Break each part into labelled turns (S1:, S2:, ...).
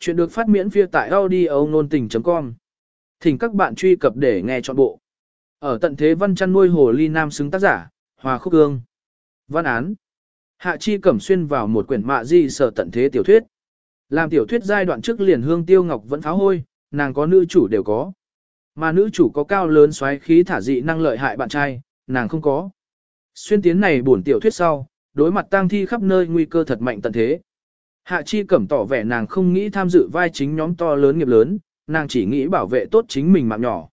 S1: Chuyện được phát miễn phí tại audio nôn tình.com. Thỉnh các bạn truy cập để nghe trọn bộ. Ở tận thế văn chăn nuôi hồ ly nam xứng tác giả, Hòa Khúc Cương. Văn án. Hạ Chi Cẩm xuyên vào một quyển mạ di sở tận thế tiểu thuyết. Làm tiểu thuyết giai đoạn trước liền hương tiêu ngọc vẫn pháo hôi, nàng có nữ chủ đều có. Mà nữ chủ có cao lớn xoáy khí thả dị năng lợi hại bạn trai, nàng không có. Xuyên tiến này buồn tiểu thuyết sau, đối mặt tang thi khắp nơi nguy cơ thật mạnh tận thế. Hạ Chi Cẩm tỏ vẻ nàng không nghĩ tham dự vai chính nhóm to lớn nghiệp lớn, nàng chỉ nghĩ bảo vệ tốt chính mình mạng nhỏ.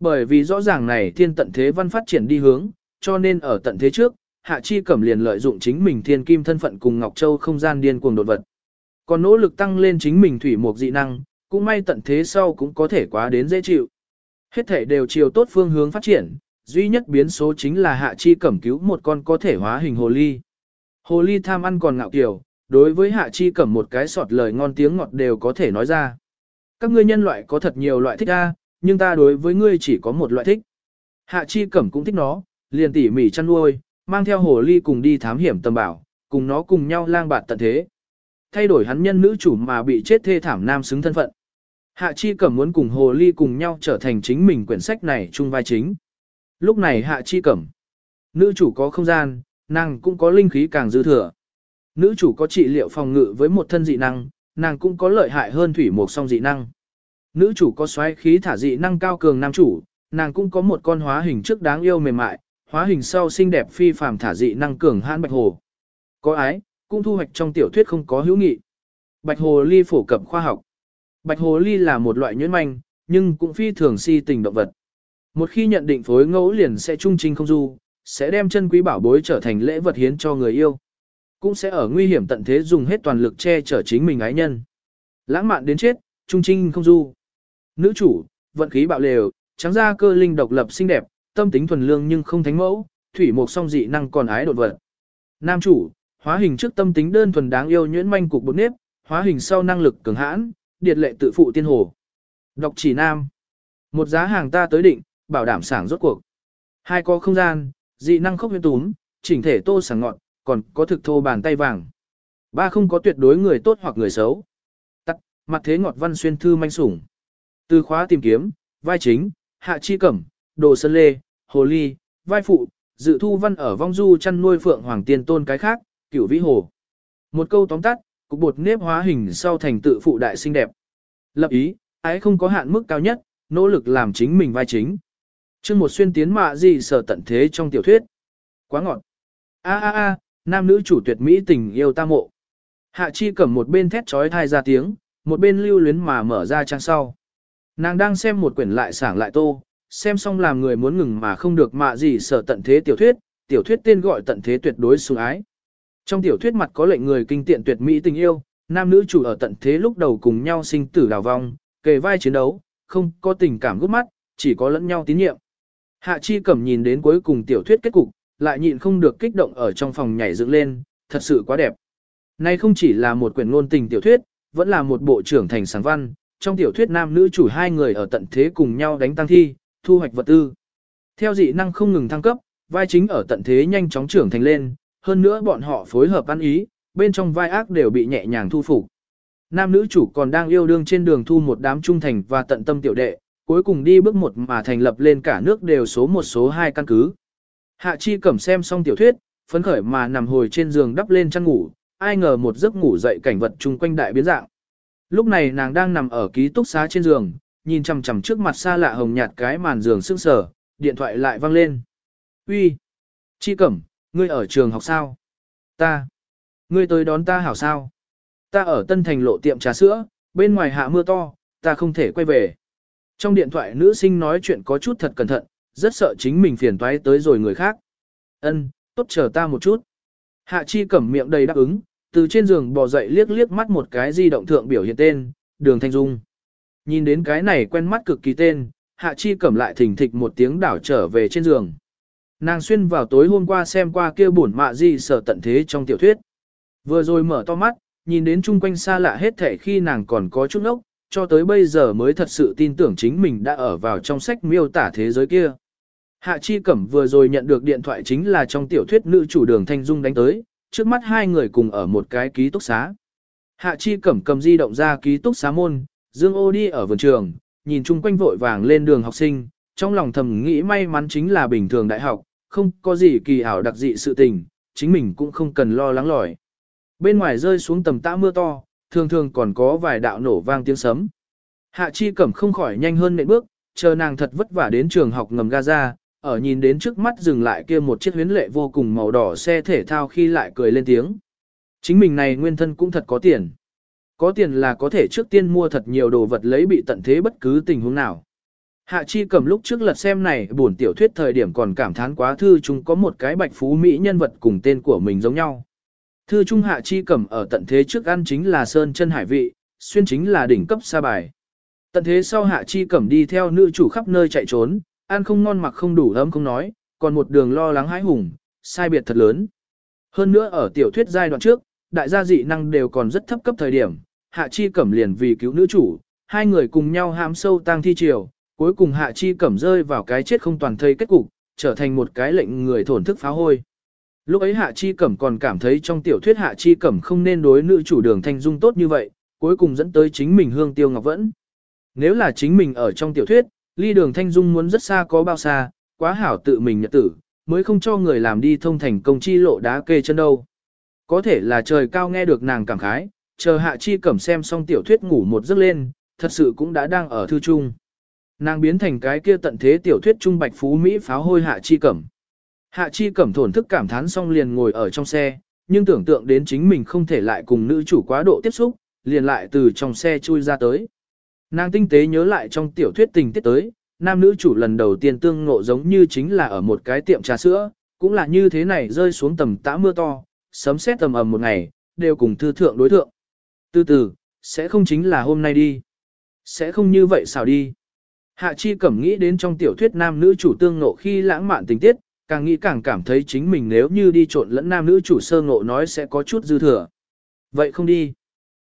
S1: Bởi vì rõ ràng này thiên tận thế văn phát triển đi hướng, cho nên ở tận thế trước, Hạ Chi Cẩm liền lợi dụng chính mình thiên kim thân phận cùng Ngọc Châu không gian điên cuồng đột vật. Còn nỗ lực tăng lên chính mình thủy mục dị năng, cũng may tận thế sau cũng có thể quá đến dễ chịu. Hết thể đều chiều tốt phương hướng phát triển, duy nhất biến số chính là Hạ Chi Cẩm cứu một con có thể hóa hình hồ ly. Hồ ly tham ăn còn ngạo kiều, đối với Hạ Chi Cẩm một cái sọt lời ngon tiếng ngọt đều có thể nói ra. Các ngươi nhân loại có thật nhiều loại thích a, nhưng ta đối với ngươi chỉ có một loại thích. Hạ Chi Cẩm cũng thích nó, liền tỉ mỉ chăn nuôi, mang theo hồ ly cùng đi thám hiểm tầm bảo, cùng nó cùng nhau lang bạt tận thế. Thay đổi hắn nhân nữ chủ mà bị chết thê thảm nam xứng thân phận. Hạ Chi Cẩm muốn cùng hồ ly cùng nhau trở thành chính mình quyển sách này chung vai chính. Lúc này Hạ Chi Cẩm, nữ chủ có không gian, nàng cũng có linh khí càng dư thừa. Nữ chủ có trị liệu phòng ngự với một thân dị năng, nàng cũng có lợi hại hơn thủy mục song dị năng. Nữ chủ có xoáy khí thả dị năng cao cường nam chủ, nàng cũng có một con hóa hình trước đáng yêu mềm mại, hóa hình sau xinh đẹp phi phàm thả dị năng cường hãn bạch hồ. Có ái, cũng thu hoạch trong tiểu thuyết không có hữu nghị. Bạch hồ ly phổ cập khoa học. Bạch hồ ly là một loại nhuyễn manh, nhưng cũng phi thường si tình động vật. Một khi nhận định phối ngẫu liền sẽ trung trinh không du, sẽ đem chân quý bảo bối trở thành lễ vật hiến cho người yêu. Cũng sẽ ở nguy hiểm tận thế dùng hết toàn lực che chở chính mình ái nhân. Lãng mạn đến chết, trung trinh không du. Nữ chủ, vận khí bạo lều, trắng da cơ linh độc lập xinh đẹp, tâm tính thuần lương nhưng không thánh mẫu, thủy mục song dị năng còn ái đột vật. Nam chủ, hóa hình trước tâm tính đơn thuần đáng yêu nhuyễn manh cục bột nếp, hóa hình sau năng lực cường hãn, điệt lệ tự phụ tiên hồ. Độc chỉ nam. Một giá hàng ta tới định, bảo đảm sảng rốt cuộc. Hai có không gian, dị năng khốc huyên túm, chỉnh thể tô sảng ngọn, còn có thực thô bàn tay vàng. Ba không có tuyệt đối người tốt hoặc người xấu. Tắt, mặt thế ngọt văn xuyên thư manh sủng. Từ khóa tìm kiếm, vai chính, hạ chi cẩm, đồ sơn lê, hồ ly, vai phụ, dự thu văn ở vong du chăn nuôi phượng hoàng tiên tôn cái khác, cửu vĩ hồ. Một câu tóm tắt, cục bột nếp hóa hình sau thành tự phụ đại xinh đẹp. Lập ý, ái không có hạn mức cao nhất, nỗ lực làm chính mình vai chính. Chương một xuyên tiến mạ gì sở tận thế trong tiểu thuyết. Quá ngọt. A a a, nam nữ chủ tuyệt mỹ tình yêu ta mộ. Hạ chi cầm một bên thét trói thai ra tiếng, một bên lưu luyến mà mở ra trang sau. Nàng đang xem một quyển lại sảng lại tô, xem xong làm người muốn ngừng mà không được mạ gì sở tận thế tiểu thuyết, tiểu thuyết tên gọi tận thế tuyệt đối sủng ái. Trong tiểu thuyết mặt có lệnh người kinh tiện tuyệt mỹ tình yêu, nam nữ chủ ở tận thế lúc đầu cùng nhau sinh tử đào vong, kề vai chiến đấu, không có tình cảm gút mắt, chỉ có lẫn nhau tín nhiệm. Hạ Chi Cẩm nhìn đến cuối cùng tiểu thuyết kết cục, lại nhịn không được kích động ở trong phòng nhảy dựng lên, thật sự quá đẹp. Nay không chỉ là một quyển ngôn tình tiểu thuyết, vẫn là một bộ trưởng thành sáng văn, trong tiểu thuyết nam nữ chủ hai người ở tận thế cùng nhau đánh tăng thi, thu hoạch vật tư. Theo dị năng không ngừng thăng cấp, vai chính ở tận thế nhanh chóng trưởng thành lên, hơn nữa bọn họ phối hợp ăn ý, bên trong vai ác đều bị nhẹ nhàng thu phục. Nam nữ chủ còn đang yêu đương trên đường thu một đám trung thành và tận tâm tiểu đệ, cuối cùng đi bước một mà thành lập lên cả nước đều số một số hai căn cứ. Hạ Chi Cẩm xem xong tiểu thuyết, phấn khởi mà nằm hồi trên giường đắp lên chăn ngủ, ai ngờ một giấc ngủ dậy cảnh vật chung quanh đại biến dạng. Lúc này nàng đang nằm ở ký túc xá trên giường, nhìn chằm chằm trước mặt xa lạ hồng nhạt cái màn giường sững sờ, điện thoại lại vang lên. "Uy, Chi Cẩm, ngươi ở trường học sao?" "Ta." "Ngươi tới đón ta hảo sao?" "Ta ở Tân Thành lộ tiệm trà sữa, bên ngoài hạ mưa to, ta không thể quay về." Trong điện thoại nữ sinh nói chuyện có chút thật cẩn thận, rất sợ chính mình phiền toái tới rồi người khác. Ân, tốt chờ ta một chút. Hạ Chi cẩm miệng đầy đáp ứng, từ trên giường bò dậy liếc liếc mắt một cái di động thượng biểu hiện tên, đường thanh dung. Nhìn đến cái này quen mắt cực kỳ tên, Hạ Chi cẩm lại thỉnh thịch một tiếng đảo trở về trên giường. Nàng xuyên vào tối hôm qua xem qua kia bổn mạ di sở tận thế trong tiểu thuyết. Vừa rồi mở to mắt, nhìn đến chung quanh xa lạ hết thể khi nàng còn có chút ốc, cho tới bây giờ mới thật sự tin tưởng chính mình đã ở vào trong sách miêu tả thế giới kia. Hạ Chi Cẩm vừa rồi nhận được điện thoại chính là trong tiểu thuyết nữ chủ đường Thanh Dung đánh tới, trước mắt hai người cùng ở một cái ký túc xá. Hạ Chi Cẩm cầm di động ra ký túc xá môn, Dương Ô đi ở vườn trường, nhìn chung quanh vội vàng lên đường học sinh, trong lòng thầm nghĩ may mắn chính là bình thường đại học, không có gì kỳ ảo đặc dị sự tình, chính mình cũng không cần lo lắng lỏi. Bên ngoài rơi xuống tầm tã mưa to, thường thường còn có vài đạo nổ vang tiếng sấm. Hạ Chi Cẩm không khỏi nhanh hơn nệm bước, chờ nàng thật vất vả đến trường học ngầm Gaza, ở nhìn đến trước mắt dừng lại kia một chiếc huyến lệ vô cùng màu đỏ xe thể thao khi lại cười lên tiếng. Chính mình này nguyên thân cũng thật có tiền. Có tiền là có thể trước tiên mua thật nhiều đồ vật lấy bị tận thế bất cứ tình huống nào. Hạ Chi cầm lúc trước lật xem này buồn tiểu thuyết thời điểm còn cảm thán quá thư chúng có một cái bạch phú mỹ nhân vật cùng tên của mình giống nhau. Thư trung Hạ Chi cầm ở tận thế trước ăn chính là sơn chân hải vị, xuyên chính là đỉnh cấp sa bài. Tận thế sau Hạ Chi cầm đi theo nữ chủ khắp nơi chạy trốn, ăn không ngon mặc không đủ ấm không nói, còn một đường lo lắng hãi hùng, sai biệt thật lớn. Hơn nữa ở tiểu thuyết giai đoạn trước, đại gia dị năng đều còn rất thấp cấp thời điểm, Hạ Chi Cẩm liền vì cứu nữ chủ, hai người cùng nhau hãm sâu tang thi triều, cuối cùng Hạ Chi Cẩm rơi vào cái chết không toàn thây kết cục, trở thành một cái lệnh người thổn thức phá hôi. Lúc ấy Hạ Chi Cẩm còn cảm thấy trong tiểu thuyết Hạ Chi Cẩm không nên đối nữ chủ đường thanh dung tốt như vậy, cuối cùng dẫn tới chính mình hương tiêu ngọc vẫn. Nếu là chính mình ở trong tiểu thuyết, ly đường thanh dung muốn rất xa có bao xa, quá hảo tự mình nhật tử, mới không cho người làm đi thông thành công chi lộ đá kê chân đâu. Có thể là trời cao nghe được nàng cảm khái, chờ hạ chi cẩm xem xong tiểu thuyết ngủ một giấc lên, thật sự cũng đã đang ở thư trung. Nàng biến thành cái kia tận thế tiểu thuyết trung bạch phú Mỹ pháo hôi hạ chi cẩm. Hạ chi cẩm thổn thức cảm thán xong liền ngồi ở trong xe, nhưng tưởng tượng đến chính mình không thể lại cùng nữ chủ quá độ tiếp xúc, liền lại từ trong xe chui ra tới. Nàng tinh tế nhớ lại trong tiểu thuyết tình tiết tới, nam nữ chủ lần đầu tiên tương ngộ giống như chính là ở một cái tiệm trà sữa, cũng là như thế này rơi xuống tầm tã mưa to, sấm sét tầm ầm một ngày, đều cùng thư thượng đối thượng. Từ từ, sẽ không chính là hôm nay đi. Sẽ không như vậy sao đi. Hạ Chi Cẩm nghĩ đến trong tiểu thuyết nam nữ chủ tương ngộ khi lãng mạn tình tiết, càng nghĩ càng cảm thấy chính mình nếu như đi trộn lẫn nam nữ chủ sơ ngộ nói sẽ có chút dư thừa. Vậy không đi.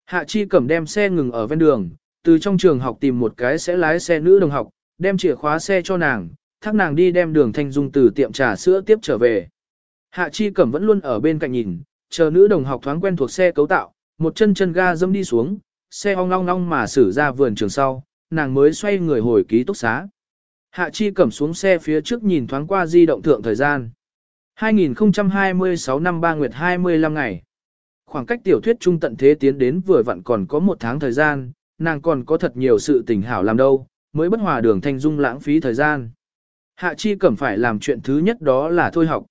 S1: Hạ Chi Cẩm đem xe ngừng ở ven đường, từ trong trường học tìm một cái sẽ lái xe nữ đồng học, đem chìa khóa xe cho nàng, thác nàng đi đem đường thanh dung từ tiệm trà sữa tiếp trở về. Hạ Chi Cẩm vẫn luôn ở bên cạnh nhìn, chờ nữ đồng học thoáng quen thuộc xe cấu tạo, một chân chân ga dâm đi xuống, xe ong long long mà xử ra vườn trường sau, nàng mới xoay người hồi ký túc xá. Hạ Chi Cẩm xuống xe phía trước nhìn thoáng qua di động thượng thời gian. 2026 năm 3 nguyệt 25 ngày. Khoảng cách tiểu thuyết trung tận thế tiến đến vừa vặn còn có một tháng thời gian, nàng còn có thật nhiều sự tình hảo làm đâu, mới bất hòa đường thanh dung lãng phí thời gian. Hạ Chi Cẩm phải làm chuyện thứ nhất đó là thôi học.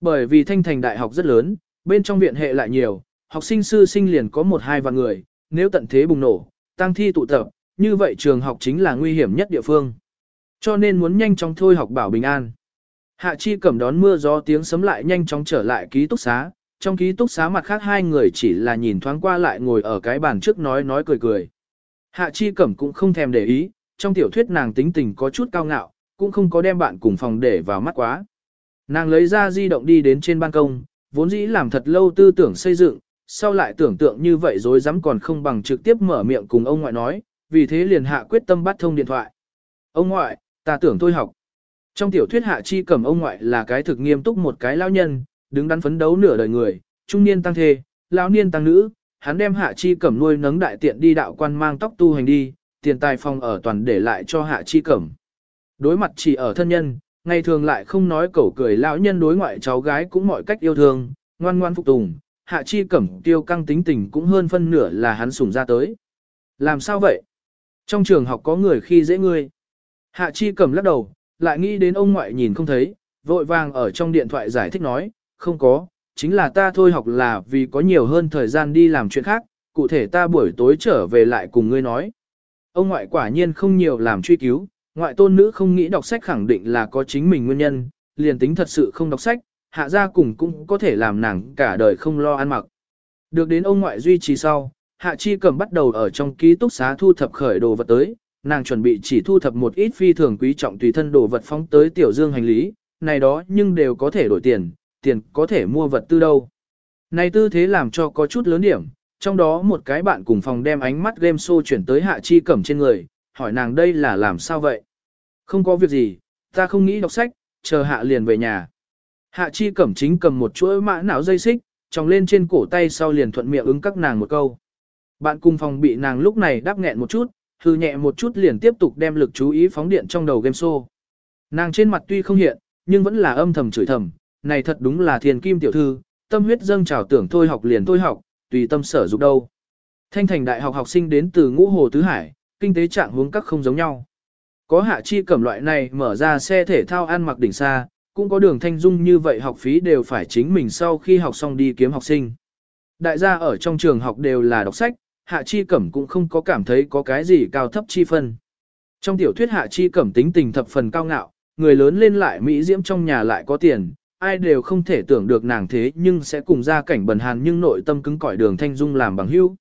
S1: Bởi vì thanh thành đại học rất lớn, bên trong viện hệ lại nhiều, học sinh sư sinh liền có một hai vạn người, nếu tận thế bùng nổ, tăng thi tụ tập, như vậy trường học chính là nguy hiểm nhất địa phương. Cho nên muốn nhanh chóng thôi học bảo bình an. Hạ Chi Cẩm đón mưa gió tiếng sấm lại nhanh chóng trở lại ký túc xá, trong ký túc xá mặt khác hai người chỉ là nhìn thoáng qua lại ngồi ở cái bàn trước nói nói cười cười. Hạ Chi Cẩm cũng không thèm để ý, trong tiểu thuyết nàng tính tình có chút cao ngạo, cũng không có đem bạn cùng phòng để vào mắt quá. Nàng lấy ra di động đi đến trên ban công, vốn dĩ làm thật lâu tư tưởng xây dựng, sau lại tưởng tượng như vậy rồi dám còn không bằng trực tiếp mở miệng cùng ông ngoại nói, vì thế liền hạ quyết tâm bắt thông điện thoại. Ông ngoại, ta tưởng tôi học. Trong tiểu thuyết hạ chi Cẩm ông ngoại là cái thực nghiêm túc một cái lão nhân, đứng đắn phấn đấu nửa đời người, trung niên tăng thê, lão niên tăng nữ, hắn đem hạ chi cẩm nuôi nấng đại tiện đi đạo quan mang tóc tu hành đi, tiền tài phòng ở toàn để lại cho hạ chi cẩm. Đối mặt chỉ ở thân nhân, ngày thường lại không nói cẩu cười lão nhân đối ngoại cháu gái cũng mọi cách yêu thương, ngoan ngoan phục tùng, hạ chi cẩm tiêu căng tính tình cũng hơn phân nửa là hắn sủng ra tới. Làm sao vậy? Trong trường học có người khi dễ ngươi. Hạ chi cẩm lắc đầu, lại nghĩ đến ông ngoại nhìn không thấy, vội vàng ở trong điện thoại giải thích nói, không có, chính là ta thôi học là vì có nhiều hơn thời gian đi làm chuyện khác, cụ thể ta buổi tối trở về lại cùng ngươi nói. Ông ngoại quả nhiên không nhiều làm truy cứu, ngoại tôn nữ không nghĩ đọc sách khẳng định là có chính mình nguyên nhân, liền tính thật sự không đọc sách, hạ gia cùng cũng có thể làm nàng cả đời không lo ăn mặc. Được đến ông ngoại duy trì sau, hạ chi cầm bắt đầu ở trong ký túc xá thu thập khởi đồ vật tới, nàng chuẩn bị chỉ thu thập một ít phi thường quý trọng tùy thân đồ vật phóng tới tiểu dương hành lý, này đó nhưng đều có thể đổi tiền, tiền có thể mua vật tư đâu. Này tư thế làm cho có chút lớn điểm, trong đó một cái bạn cùng phòng đem ánh mắt game show chuyển tới hạ chi cẩm trên người, hỏi nàng đây là làm sao vậy? Không có việc gì, ta không nghĩ đọc sách, chờ hạ liền về nhà. Hạ chi cẩm chính cầm một chuỗi mã não dây xích, tròng lên trên cổ tay sau liền thuận miệng ứng các nàng một câu. Bạn cùng phòng bị nàng lúc này đáp nghẹn một chút, hư nhẹ một chút liền tiếp tục đem lực chú ý phóng điện trong đầu game show. Nàng trên mặt tuy không hiện, nhưng vẫn là âm thầm chửi thầm, này thật đúng là thiền kim tiểu thư, tâm huyết dâng trào tưởng thôi học liền thôi học, tùy tâm sở dục đâu. Thanh thành đại học học sinh đến từ ngũ hồ tứ hải, kinh tế trạng hướng các không giống nhau. Có hạ chi cẩm loại này mở ra xe thể thao ăn mặc đỉnh xa, cũng có đường thanh dung như vậy học phí đều phải chính mình sau khi học xong đi kiếm học sinh. Đại gia ở trong trường học đều là đọc sách, hạ chi cẩm cũng không có cảm thấy có cái gì cao thấp chi phân. Trong tiểu thuyết hạ chi cẩm tính tình thập phần cao ngạo, người lớn lên lại Mỹ diễm trong nhà lại có tiền, ai đều không thể tưởng được nàng thế nhưng sẽ cùng ra cảnh bần hàn nhưng nội tâm cứng cỏi đường thanh dung làm bằng hữu.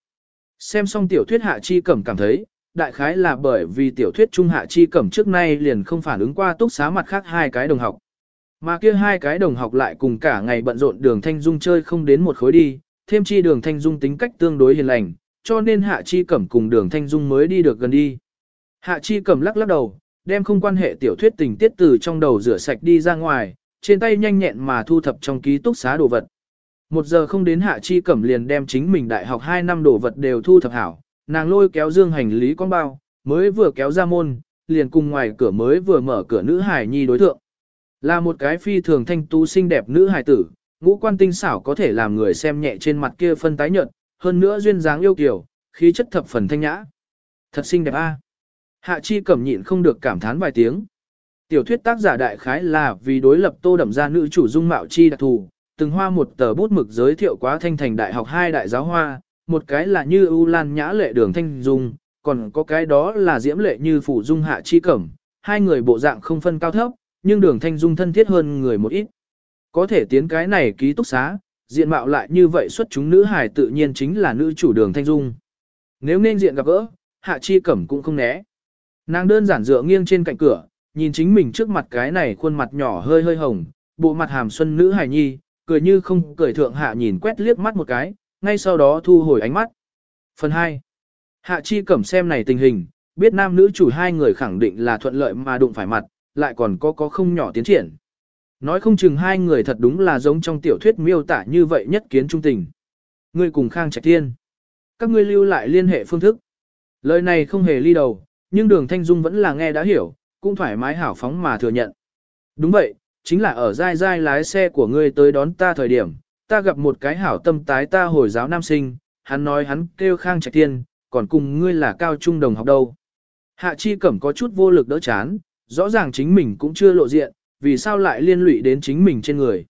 S1: Xem xong tiểu thuyết hạ chi cẩm cảm thấy, đại khái là bởi vì tiểu thuyết trung hạ chi cẩm trước nay liền không phản ứng qua túc xá mặt khác hai cái đồng học. Mà kia hai cái đồng học lại cùng cả ngày bận rộn đường thanh dung chơi không đến một khối đi, thêm chi đường thanh dung tính cách tương đối hiền lành, cho nên hạ chi cẩm cùng đường thanh dung mới đi được gần đi. Hạ chi cẩm lắc lắc đầu, đem không quan hệ tiểu thuyết tình tiết từ trong đầu rửa sạch đi ra ngoài, trên tay nhanh nhẹn mà thu thập trong ký túc xá đồ vật. Một giờ không đến hạ chi cẩm liền đem chính mình đại học 2 năm đồ vật đều thu thập hảo, nàng lôi kéo dương hành lý con bao, mới vừa kéo ra môn, liền cùng ngoài cửa mới vừa mở cửa nữ hải nhi đối thượng. Là một cái phi thường thanh tú xinh đẹp nữ hải tử, ngũ quan tinh xảo có thể làm người xem nhẹ trên mặt kia phân tái nhợt, hơn nữa duyên dáng yêu kiều, khí chất thập phần thanh nhã. Thật xinh đẹp a. Hạ chi cẩm nhịn không được cảm thán vài tiếng. Tiểu thuyết tác giả đại khái là vì đối lập tô đậm ra nữ chủ dung mạo chi đặc thù, từng hoa một tờ bút mực giới thiệu quá thanh thành đại học hai đại giáo hoa, một cái là như ưu lan nhã lệ đường thanh dung, còn có cái đó là diễm lệ như phủ dung hạ chi cẩm, hai người bộ dạng không phân cao thấp, nhưng đường thanh dung thân thiết hơn người một ít. Có thể tiến cái này ký túc xá, diện mạo lại như vậy xuất chúng nữ hài tự nhiên chính là nữ chủ đường thanh dung. Nếu nên diện gặp gỡ, hạ chi cẩm cũng không né. Nàng đơn giản dựa nghiêng trên cạnh cửa, nhìn chính mình trước mặt cái này khuôn mặt nhỏ hơi hơi hồng, bộ mặt hàm xuân nữ hài nhi, cười như không cười thượng hạ nhìn quét liếc mắt một cái, ngay sau đó thu hồi ánh mắt. Phần 2. Hạ chi cẩm xem này tình hình, biết nam nữ chủ hai người khẳng định là thuận lợi mà đụng phải mặt, lại còn có có không nhỏ tiến triển. Nói không chừng hai người thật đúng là giống trong tiểu thuyết miêu tả như vậy nhất kiến trung tình. Ngươi cùng Khang Trạch Thiên. Các ngươi lưu lại liên hệ phương thức. Lời này không hề ly đầu, nhưng đường Thanh Dung vẫn là nghe đã hiểu, cũng thoải mái hảo phóng mà thừa nhận. Đúng vậy, chính là ở dai dai lái xe của ngươi tới đón ta thời điểm, ta gặp một cái hảo tâm tái ta hồi giáo nam sinh, hắn nói hắn kêu Khang Trạch Thiên, còn cùng ngươi là cao trung đồng học đâu. Hạ Chi Cẩm có chút vô lực đỡ chán, rõ ràng chính mình cũng chưa lộ diện, vì sao lại liên lụy đến chính mình trên người.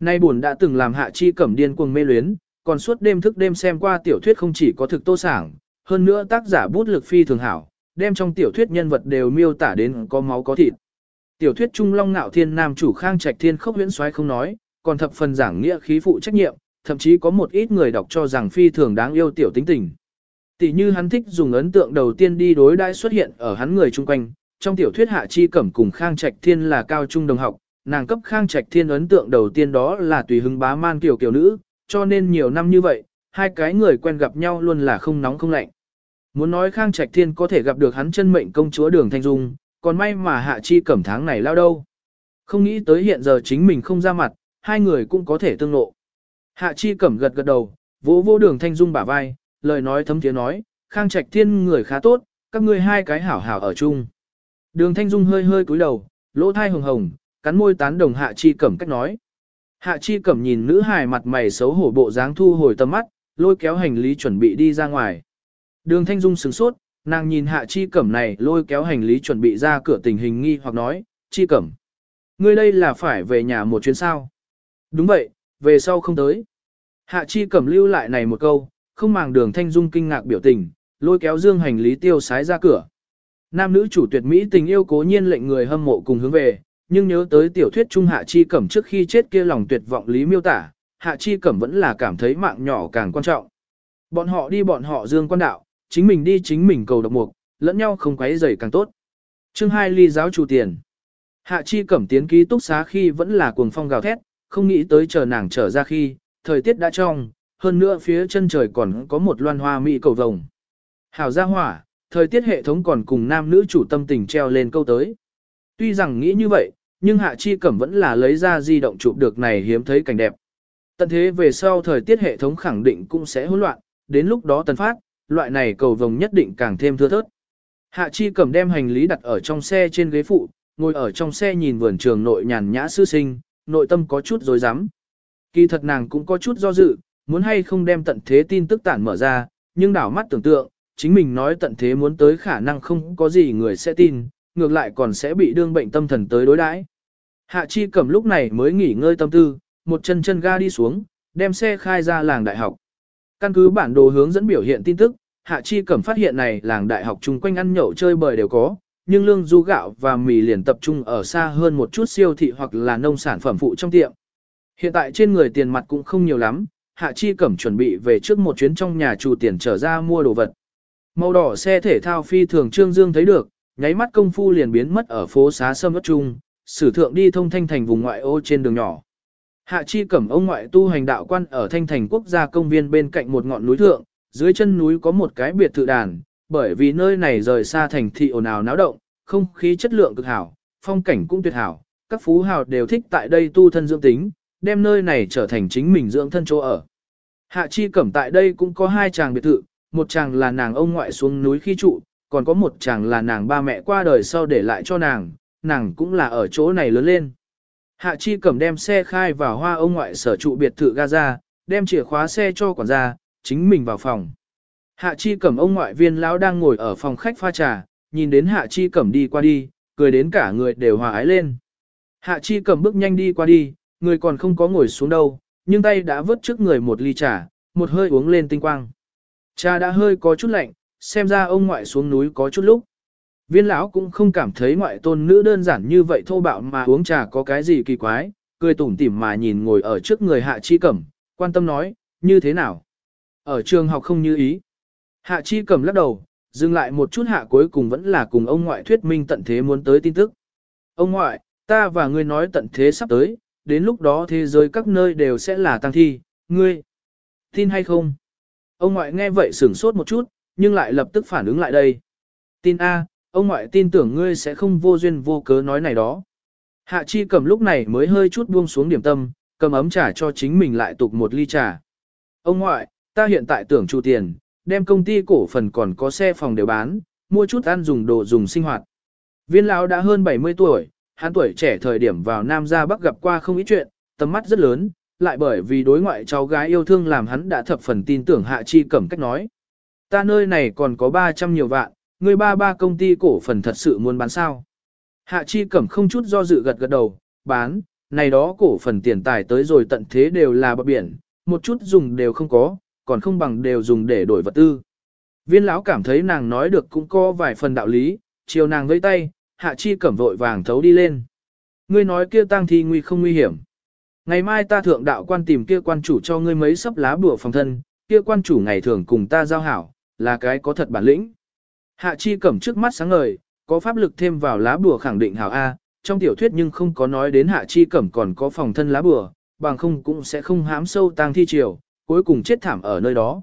S1: Nay buồn đã từng làm Hạ Chi Cẩm điên cuồng mê luyến, còn suốt đêm thức đêm xem qua tiểu thuyết không chỉ có thực tô sảng, hơn nữa tác giả bút lực phi thường hảo, đem trong tiểu thuyết nhân vật đều miêu tả đến có máu có thịt. Tiểu thuyết Trung Long Nạo Thiên Nam chủ Khang Trạch Thiên khốc huyễn xoáy không nói, còn thập phần giảng nghĩa khí phụ trách nhiệm, thậm chí có một ít người đọc cho rằng phi thường đáng yêu tiểu tính tình. Tỷ như hắn thích dùng ấn tượng đầu tiên đi đối đãi xuất hiện ở hắn người chung quanh, trong tiểu thuyết Hạ Chi Cẩm cùng Khang Trạch Thiên là cao trung đồng học, nàng cấp Khang Trạch Thiên ấn tượng đầu tiên đó là tùy hứng bá man kiểu kiểu nữ, cho nên nhiều năm như vậy, hai cái người quen gặp nhau luôn là không nóng không lạnh. Muốn nói Khang Trạch Thiên có thể gặp được hắn chân mệnh công chúa Đường Thanh Dung, còn may mà Hạ Chi Cẩm tháng này lao đâu. Không nghĩ tới hiện giờ chính mình không ra mặt, hai người cũng có thể tương lộ. Hạ Chi Cẩm gật gật đầu, vỗ vỗ Đường Thanh Dung bả vai, lời nói thấm tiếng nói, Khang Trạch Thiên người khá tốt, các ngươi hai cái hảo hảo ở chung. Đường Thanh Dung hơi hơi cúi đầu, lỗ thai hồng hồng, cắn môi tán đồng Hạ Chi Cẩm cách nói. Hạ Chi Cẩm nhìn nữ hài mặt mày xấu hổ bộ dáng thu hồi tầm mắt, lôi kéo hành lý chuẩn bị đi ra ngoài. Đường Thanh Dung sửng sốt, nàng nhìn Hạ Chi Cẩm này lôi kéo hành lý chuẩn bị ra cửa tình hình nghi hoặc nói, Chi Cẩm. Ngươi đây là phải về nhà một chuyến sao? Đúng vậy, về sau không tới. Hạ Chi Cẩm lưu lại này một câu, không màng đường Thanh Dung kinh ngạc biểu tình, lôi kéo dương hành lý tiêu sái ra cửa. Nam nữ chủ tuyệt mỹ tình yêu cố nhiên lệnh người hâm mộ cùng hướng về, nhưng nhớ tới tiểu thuyết Trung Hạ Chi Cẩm trước khi chết kia lòng tuyệt vọng lý miêu tả, Hạ Chi Cẩm vẫn là cảm thấy mạng nhỏ càng quan trọng. Bọn họ đi bọn họ dương quan đạo, chính mình đi chính mình cầu độc mục, lẫn nhau không quấy rầy càng tốt. Chương 2 ly giáo chủ tiền. Hạ Chi Cẩm tiến ký túc xá khi vẫn là cuồng phong gào thét, không nghĩ tới chờ nàng trở ra khi, thời tiết đã trong, hơn nữa phía chân trời còn có một loan hoa mỹ cầu vồng. Hảo gia hỏa, thời tiết hệ thống còn cùng nam nữ chủ tâm tình treo lên câu tới. Tuy rằng nghĩ như vậy, nhưng Hạ Chi Cẩm vẫn là lấy ra di động chụp được này hiếm thấy cảnh đẹp. Tận thế về sau thời tiết hệ thống khẳng định cũng sẽ hỗn loạn, đến lúc đó tần phát, loại này cầu vồng nhất định càng thêm thưa thớt. Hạ Chi cầm đem hành lý đặt ở trong xe trên ghế phụ, ngồi ở trong xe nhìn vườn trường nội nhàn nhã sư sinh, nội tâm có chút rối rắm. Kỳ thật nàng cũng có chút do dự, muốn hay không đem tận thế tin tức tản mở ra, nhưng đảo mắt tưởng tượng, chính mình nói tận thế muốn tới khả năng không có gì người sẽ tin, ngược lại còn sẽ bị đương bệnh tâm thần tới đối đãi. Hạ Chi cầm lúc này mới nghỉ ngơi tâm tư, một chân chân ga đi xuống, đem xe khai ra làng đại học. Căn cứ bản đồ hướng dẫn biểu hiện tin tức, Hạ Chi Cẩm phát hiện này làng đại học chung quanh ăn nhậu chơi bời đều có, nhưng lương du gạo và mì liền tập trung ở xa hơn một chút siêu thị hoặc là nông sản phẩm phụ trong tiệm. Hiện tại trên người tiền mặt cũng không nhiều lắm, Hạ Chi Cẩm chuẩn bị về trước một chuyến trong nhà chủ tiền trở ra mua đồ vật. Màu đỏ xe thể thao phi thường Trương Dương thấy được, nháy mắt công phu liền biến mất ở phố xá sâm ớt trung, sử thượng đi thông thanh thành vùng ngoại ô trên đường nhỏ. Hạ Chi Cẩm ông ngoại tu hành đạo quan ở thanh thành quốc gia công viên bên cạnh một ngọn núi thượng, dưới chân núi có một cái biệt thự đàn, bởi vì nơi này rời xa thành thị ồn ào náo động, không khí chất lượng cực hảo, phong cảnh cũng tuyệt hảo, các phú hào đều thích tại đây tu thân dưỡng tính, đem nơi này trở thành chính mình dưỡng thân chỗ ở. Hạ Chi Cẩm tại đây cũng có hai chàng biệt thự, một chàng là nàng ông ngoại xuống núi khi trụ, còn có một chàng là nàng ba mẹ qua đời sau để lại cho nàng, nàng cũng là ở chỗ này lớn lên. Hạ Chi Cẩm đem xe khai vào hoa ông ngoại sở trụ biệt thự Gaza, đem chìa khóa xe cho quản gia, chính mình vào phòng. Hạ Chi Cẩm ông ngoại viên lão đang ngồi ở phòng khách pha trà, nhìn đến Hạ Chi Cẩm đi qua đi, cười đến cả người đều hòa ái lên. Hạ Chi Cẩm bước nhanh đi qua đi, người còn không có ngồi xuống đâu, nhưng tay đã vớt trước người một ly trà, một hơi uống lên tinh quang. Trà đã hơi có chút lạnh, xem ra ông ngoại xuống núi có chút lúc. Viên lão cũng không cảm thấy ngoại tôn nữ đơn giản như vậy thô bạo mà uống trà có cái gì kỳ quái, cười tủm tỉm mà nhìn ngồi ở trước người Hạ Chi Cẩm, quan tâm nói, như thế nào? Ở trường học không như ý. Hạ Chi Cẩm lắc đầu, dừng lại một chút hạ cuối cùng vẫn là cùng ông ngoại thuyết minh tận thế muốn tới tin tức. Ông ngoại, ta và ngươi nói tận thế sắp tới, đến lúc đó thế giới các nơi đều sẽ là tăng thi, ngươi. Tin hay không? Ông ngoại nghe vậy sửng sốt một chút, nhưng lại lập tức phản ứng lại đây. Tin A, ông ngoại tin tưởng ngươi sẽ không vô duyên vô cớ nói này đó. Hạ chi cầm lúc này mới hơi chút buông xuống điểm tâm, cầm ấm trà cho chính mình lại tục một ly trà. Ông ngoại, ta hiện tại tưởng chu tiền, đem công ty cổ phần còn có xe phòng đều bán, mua chút ăn dùng đồ dùng sinh hoạt. Viên lão đã hơn 70 tuổi, hắn tuổi trẻ thời điểm vào Nam gia Bắc gặp qua không ít chuyện, tầm mắt rất lớn, lại bởi vì đối ngoại cháu gái yêu thương làm hắn đã thập phần tin tưởng Hạ Chi Cẩm cách nói. Ta nơi này còn có 300 nhiều vạn, người ba ba công ty cổ phần thật sự muốn bán sao. Hạ Chi Cẩm không chút do dự gật gật đầu, bán, này đó cổ phần tiền tài tới rồi tận thế đều là bờ biển, một chút dùng đều không có, còn không bằng đều dùng để đổi vật tư. Viên lão cảm thấy nàng nói được cũng có vài phần đạo lý, chiều nàng vẫy tay, Hạ Chi Cẩm vội vàng thấu đi lên. Ngươi nói kia tang thi nguy không nguy hiểm. Ngày mai ta thượng đạo quan tìm kia quan chủ cho ngươi mấy sấp lá bùa phòng thân, kia quan chủ ngày thường cùng ta giao hảo, là cái có thật bản lĩnh. Hạ chi cẩm trước mắt sáng ngời, có pháp lực thêm vào lá bùa khẳng định hảo A, trong tiểu thuyết nhưng không có nói đến hạ chi cẩm còn có phòng thân lá bùa, bằng không cũng sẽ không hám sâu tang thi triều, cuối cùng chết thảm ở nơi đó.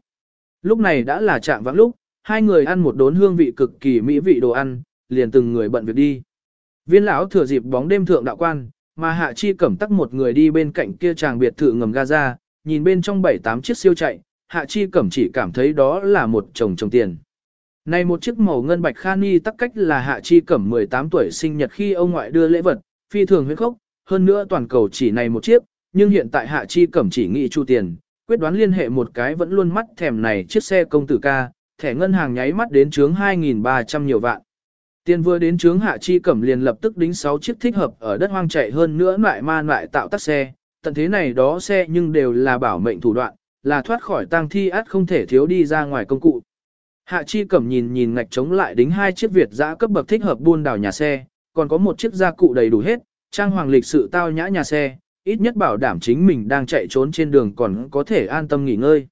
S1: Lúc này đã là trạng vãng lúc, hai người ăn một đốn hương vị cực kỳ mỹ vị đồ ăn, liền từng người bận việc đi. Viên lão thừa dịp bóng đêm thượng đạo quan, mà hạ chi cẩm tắc một người đi bên cạnh kia chàng biệt thự ngầm Gaza, nhìn bên trong bảy tám chiếc siêu chạy, hạ chi cẩm chỉ cảm thấy đó là một chồng chồng tiền. Này một chiếc màu ngân bạch khani tắc cách là hạ chi cẩm 18 tuổi sinh nhật khi ông ngoại đưa lễ vật, phi thường huyết khốc, hơn nữa toàn cầu chỉ này một chiếc, nhưng hiện tại hạ chi cẩm chỉ nghĩ chu tiền, quyết đoán liên hệ một cái vẫn luôn mắt thèm này chiếc xe công tử ca, thẻ ngân hàng nháy mắt đến chướng 2.300 nhiều vạn. Tiền vừa đến chướng hạ chi cẩm liền lập tức đính 6 chiếc thích hợp ở đất hoang chạy hơn nữa lại ma lại tạo tắc xe, tận thế này đó xe nhưng đều là bảo mệnh thủ đoạn, là thoát khỏi tang thi át không thể thiếu đi ra ngoài công cụ. Hạ chi cẩm nhìn nhìn ngạch chống lại đính hai chiếc Việt giã cấp bậc thích hợp buôn đảo nhà xe, còn có một chiếc gia cụ đầy đủ hết, trang hoàng lịch sự tao nhã nhà xe, ít nhất bảo đảm chính mình đang chạy trốn trên đường còn có thể an tâm nghỉ ngơi.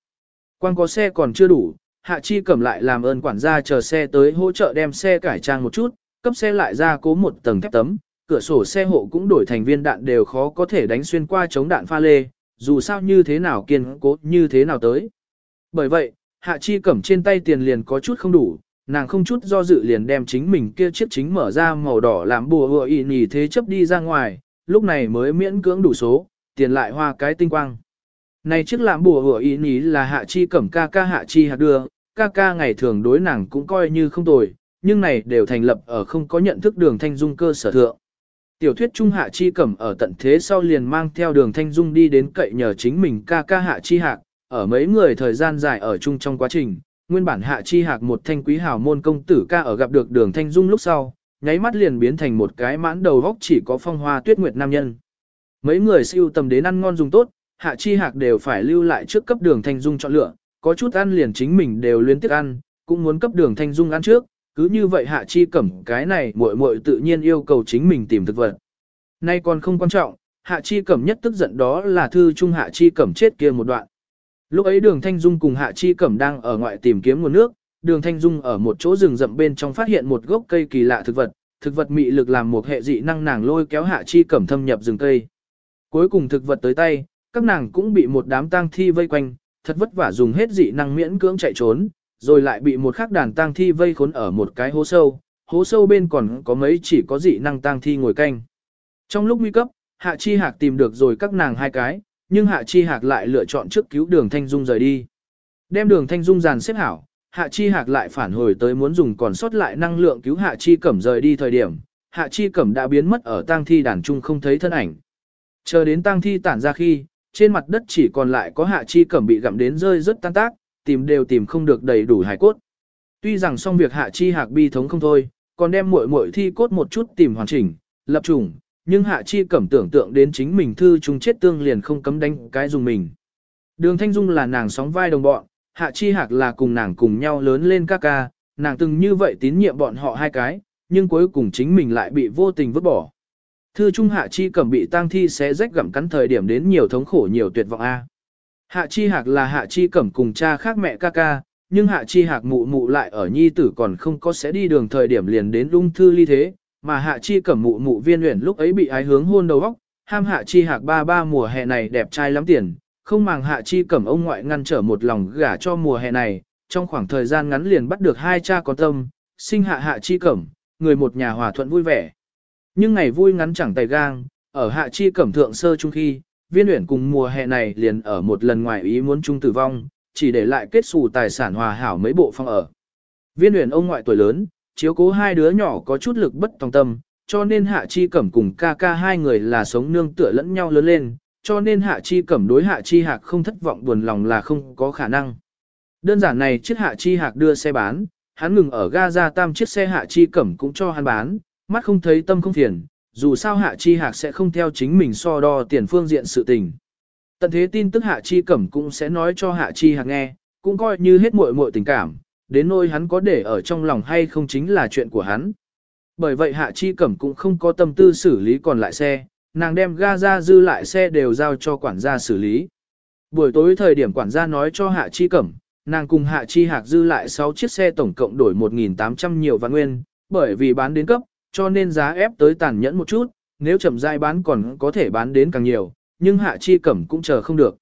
S1: Quan có xe còn chưa đủ, Hạ Chi cẩm lại làm ơn quản gia chờ xe tới hỗ trợ đem xe cải trang một chút, cấp xe lại ra cố một tầng thép tấm, cửa sổ xe hộ cũng đổi thành viên đạn đều khó có thể đánh xuyên qua chống đạn pha lê, dù sao như thế nào kiên cố như thế nào tới. Bởi vậy, Hạ Chi cẩm trên tay tiền liền có chút không đủ, nàng không chút do dự liền đem chính mình kia chiếc chính mở ra màu đỏ làm bùa hựa y nhì thế chấp đi ra ngoài, lúc này mới miễn cưỡng đủ số, tiền lại hoa cái tinh quang. Này chiếc làm bùa hựa y nhì là Hạ Chi cẩm ca ca Hạ Chi hạt đưa, ca ca ngày thường đối nàng cũng coi như không tồi, nhưng này đều thành lập ở không có nhận thức đường thanh dung cơ sở thượng. Tiểu thuyết Trung Hạ Chi Cẩm ở tận thế sau liền mang theo đường Thanh Dung đi đến cậy nhờ chính mình ca ca Hạ Chi Hạc, ở mấy người thời gian dài ở chung trong quá trình, nguyên bản Hạ Chi Hạc một thanh quý hào môn công tử ca ở gặp được đường Thanh Dung lúc sau, nháy mắt liền biến thành một cái mãn đầu góc chỉ có phong hoa tuyết nguyệt nam nhân. Mấy người siêu tầm đến ăn ngon dùng tốt, Hạ Chi Hạc đều phải lưu lại trước cấp đường Thanh Dung chọn lựa, có chút ăn liền chính mình đều liên tiếp ăn, cũng muốn cấp đường Thanh Dung ăn trước, cứ như vậy Hạ Chi Cẩm cái này muội muội tự nhiên yêu cầu chính mình tìm thực vật. Nay còn không quan trọng, Hạ Chi Cẩm nhất tức giận đó là thư trung Hạ Chi Cẩm chết kia một đoạn. Lúc ấy Đường Thanh Dung cùng Hạ Chi Cẩm đang ở ngoại tìm kiếm nguồn nước, Đường Thanh Dung ở một chỗ rừng rậm bên trong phát hiện một gốc cây kỳ lạ thực vật, thực vật mị lực làm một hệ dị năng nàng lôi kéo Hạ Chi Cẩm thâm nhập rừng cây. Cuối cùng thực vật tới tay, các nàng cũng bị một đám tang thi vây quanh, thật vất vả dùng hết dị năng miễn cưỡng chạy trốn, rồi lại bị một khắc đàn tang thi vây khốn ở một cái hố sâu, hố sâu bên còn có mấy chỉ có dị năng tang thi ngồi canh. Trong lúc nguy cấp, Hạ Chi Hạc tìm được rồi các nàng hai cái, nhưng Hạ Chi Hạc lại lựa chọn trước cứu đường Thanh Dung rời đi. Đem đường Thanh Dung dàn xếp hảo, Hạ Chi Hạc lại phản hồi tới muốn dùng còn sót lại năng lượng cứu Hạ Chi Cẩm rời đi thời điểm, Hạ Chi Cẩm đã biến mất ở tang thi đàn trung không thấy thân ảnh. Chờ đến tang thi tản ra khi, trên mặt đất chỉ còn lại có Hạ Chi Cẩm bị gặm đến rơi rất tan tác, tìm đều tìm không được đầy đủ hài cốt. Tuy rằng xong việc Hạ Chi Hạc bi thống không thôi, còn đem muội muội thi cốt một chút tìm hoàn chỉnh, lập trùng, nhưng Hạ Chi Cẩm tưởng tượng đến chính mình thư chung chết tương liền không cấm đánh cái dùng mình. Đường Thanh Dung là nàng sóng vai đồng bọn, Hạ Chi Hạc là cùng nàng cùng nhau lớn lên ca ca, nàng từng như vậy tín nhiệm bọn họ hai cái, nhưng cuối cùng chính mình lại bị vô tình vứt bỏ. Thư Trung Hạ Chi Cẩm bị tang thi xé rách gặm cắn thời điểm đến nhiều thống khổ nhiều tuyệt vọng A. Hạ Chi Hạc là Hạ Chi Cẩm cùng cha khác mẹ ca ca, nhưng Hạ Chi Hạc mụ mụ lại ở nhi tử còn không có sẽ đi đường thời điểm liền đến ung thư ly thế, mà hạ chi cẩm mụ mụ viên luyện lúc ấy bị ái hướng hôn đầu óc, ham hạ chi hạc ba ba mùa hè này đẹp trai lắm tiền, không màng hạ chi cẩm ông ngoại ngăn trở một lòng gả cho mùa hè này, trong khoảng thời gian ngắn liền bắt được hai cha con tâm, sinh hạ hạ chi cẩm, người một nhà hòa thuận vui vẻ. Nhưng ngày vui ngắn chẳng tay gang, ở hạ chi cẩm thượng sơ trung khi, viên luyện cùng mùa hè này liền ở một lần ngoài ý muốn chung tử vong, chỉ để lại kết xù tài sản hòa hảo mấy bộ phong ở. Viên luyện ông ngoại tuổi lớn, chiếu cố hai đứa nhỏ có chút lực bất tòng tâm, cho nên Hạ Chi Cẩm cùng ca ca hai người là sống nương tựa lẫn nhau lớn lên, cho nên Hạ Chi Cẩm đối Hạ Chi Hạc không thất vọng buồn lòng là không có khả năng. Đơn giản này chiếc Hạ Chi Hạc đưa xe bán, hắn ngừng ở ga ra tam chiếc xe Hạ Chi Cẩm cũng cho hắn bán, mắt không thấy tâm không phiền, dù sao Hạ Chi Hạc sẽ không theo chính mình so đo tiền phương diện sự tình. Tận thế tin tức Hạ Chi Cẩm cũng sẽ nói cho Hạ Chi Hạc nghe, cũng coi như hết muội muội tình cảm, đến nỗi hắn có để ở trong lòng hay không chính là chuyện của hắn. Bởi vậy Hạ Chi Cẩm cũng không có tâm tư xử lý còn lại xe, nàng đem ga ra dư lại xe đều giao cho quản gia xử lý. Buổi tối thời điểm quản gia nói cho Hạ Chi Cẩm, nàng cùng Hạ Chi Hạc dư lại 6 chiếc xe tổng cộng đổi 1.800 nhiều vạn nguyên, bởi vì bán đến cấp, cho nên giá ép tới tàn nhẫn một chút, nếu chậm rãi bán còn có thể bán đến càng nhiều, nhưng Hạ Chi Cẩm cũng chờ không được.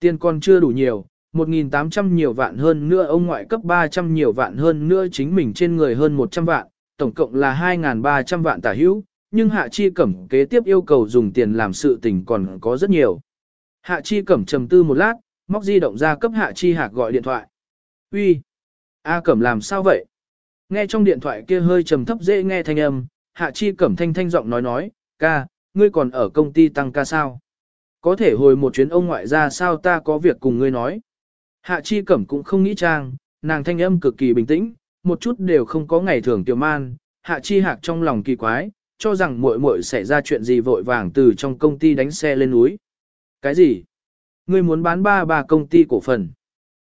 S1: Tiền còn chưa đủ nhiều, 1.800 nhiều vạn hơn nữa ông ngoại cấp 300 nhiều vạn hơn nữa chính mình trên người hơn 100 vạn, tổng cộng là 2.300 vạn tả hữu, nhưng Hạ Chi Cẩm kế tiếp yêu cầu dùng tiền làm sự tình còn có rất nhiều. Hạ Chi Cẩm trầm tư một lát, móc di động ra cấp Hạ Chi Hạc gọi điện thoại. Uy, A Cẩm làm sao vậy? Nghe trong điện thoại kia hơi trầm thấp dễ nghe thanh âm, Hạ Chi Cẩm thanh thanh giọng nói nói, ca, ngươi còn ở công ty tăng ca sao? Có thể hồi một chuyến ông ngoại ra sao ta có việc cùng ngươi nói. Hạ Chi Cẩm cũng không nghĩ trang, nàng thanh âm cực kỳ bình tĩnh, một chút đều không có ngày thường tiểu man. Hạ Chi Hạc trong lòng kỳ quái, cho rằng muội muội xảy ra chuyện gì vội vàng từ trong công ty đánh xe lên núi. Cái gì? Ngươi muốn bán ba ba công ty cổ phần.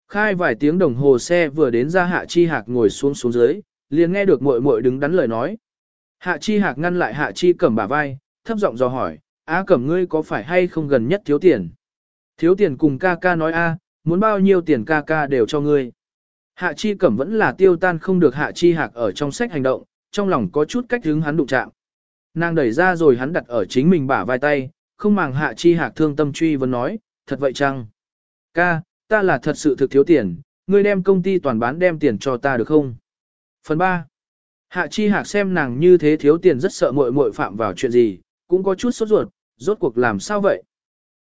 S1: Khai vài tiếng đồng hồ xe vừa đến ra Hạ Chi Hạc ngồi xuống xuống dưới, liền nghe được muội muội đứng đắn lời nói. Hạ Chi Hạc ngăn lại Hạ Chi Cẩm bả vai, thấp giọng dò hỏi, "Á Cẩm ngươi có phải hay không gần nhất thiếu tiền?" Thiếu tiền cùng ca ca nói a, muốn bao nhiêu tiền ca ca đều cho ngươi. Hạ chi cẩm vẫn là tiêu tan không được hạ chi hạc ở trong sách hành động, trong lòng có chút cách hướng hắn đụng chạm. Nàng đẩy ra rồi hắn đặt ở chính mình bả vai tay, không màng hạ chi hạc thương tâm truy vấn nói, thật vậy chăng? Ca, ta là thật sự thực thiếu tiền, ngươi đem công ty toàn bán đem tiền cho ta được không? Phần 3. Hạ chi hạc xem nàng như thế thiếu tiền rất sợ muội muội phạm vào chuyện gì, cũng có chút sốt ruột, rốt cuộc làm sao vậy?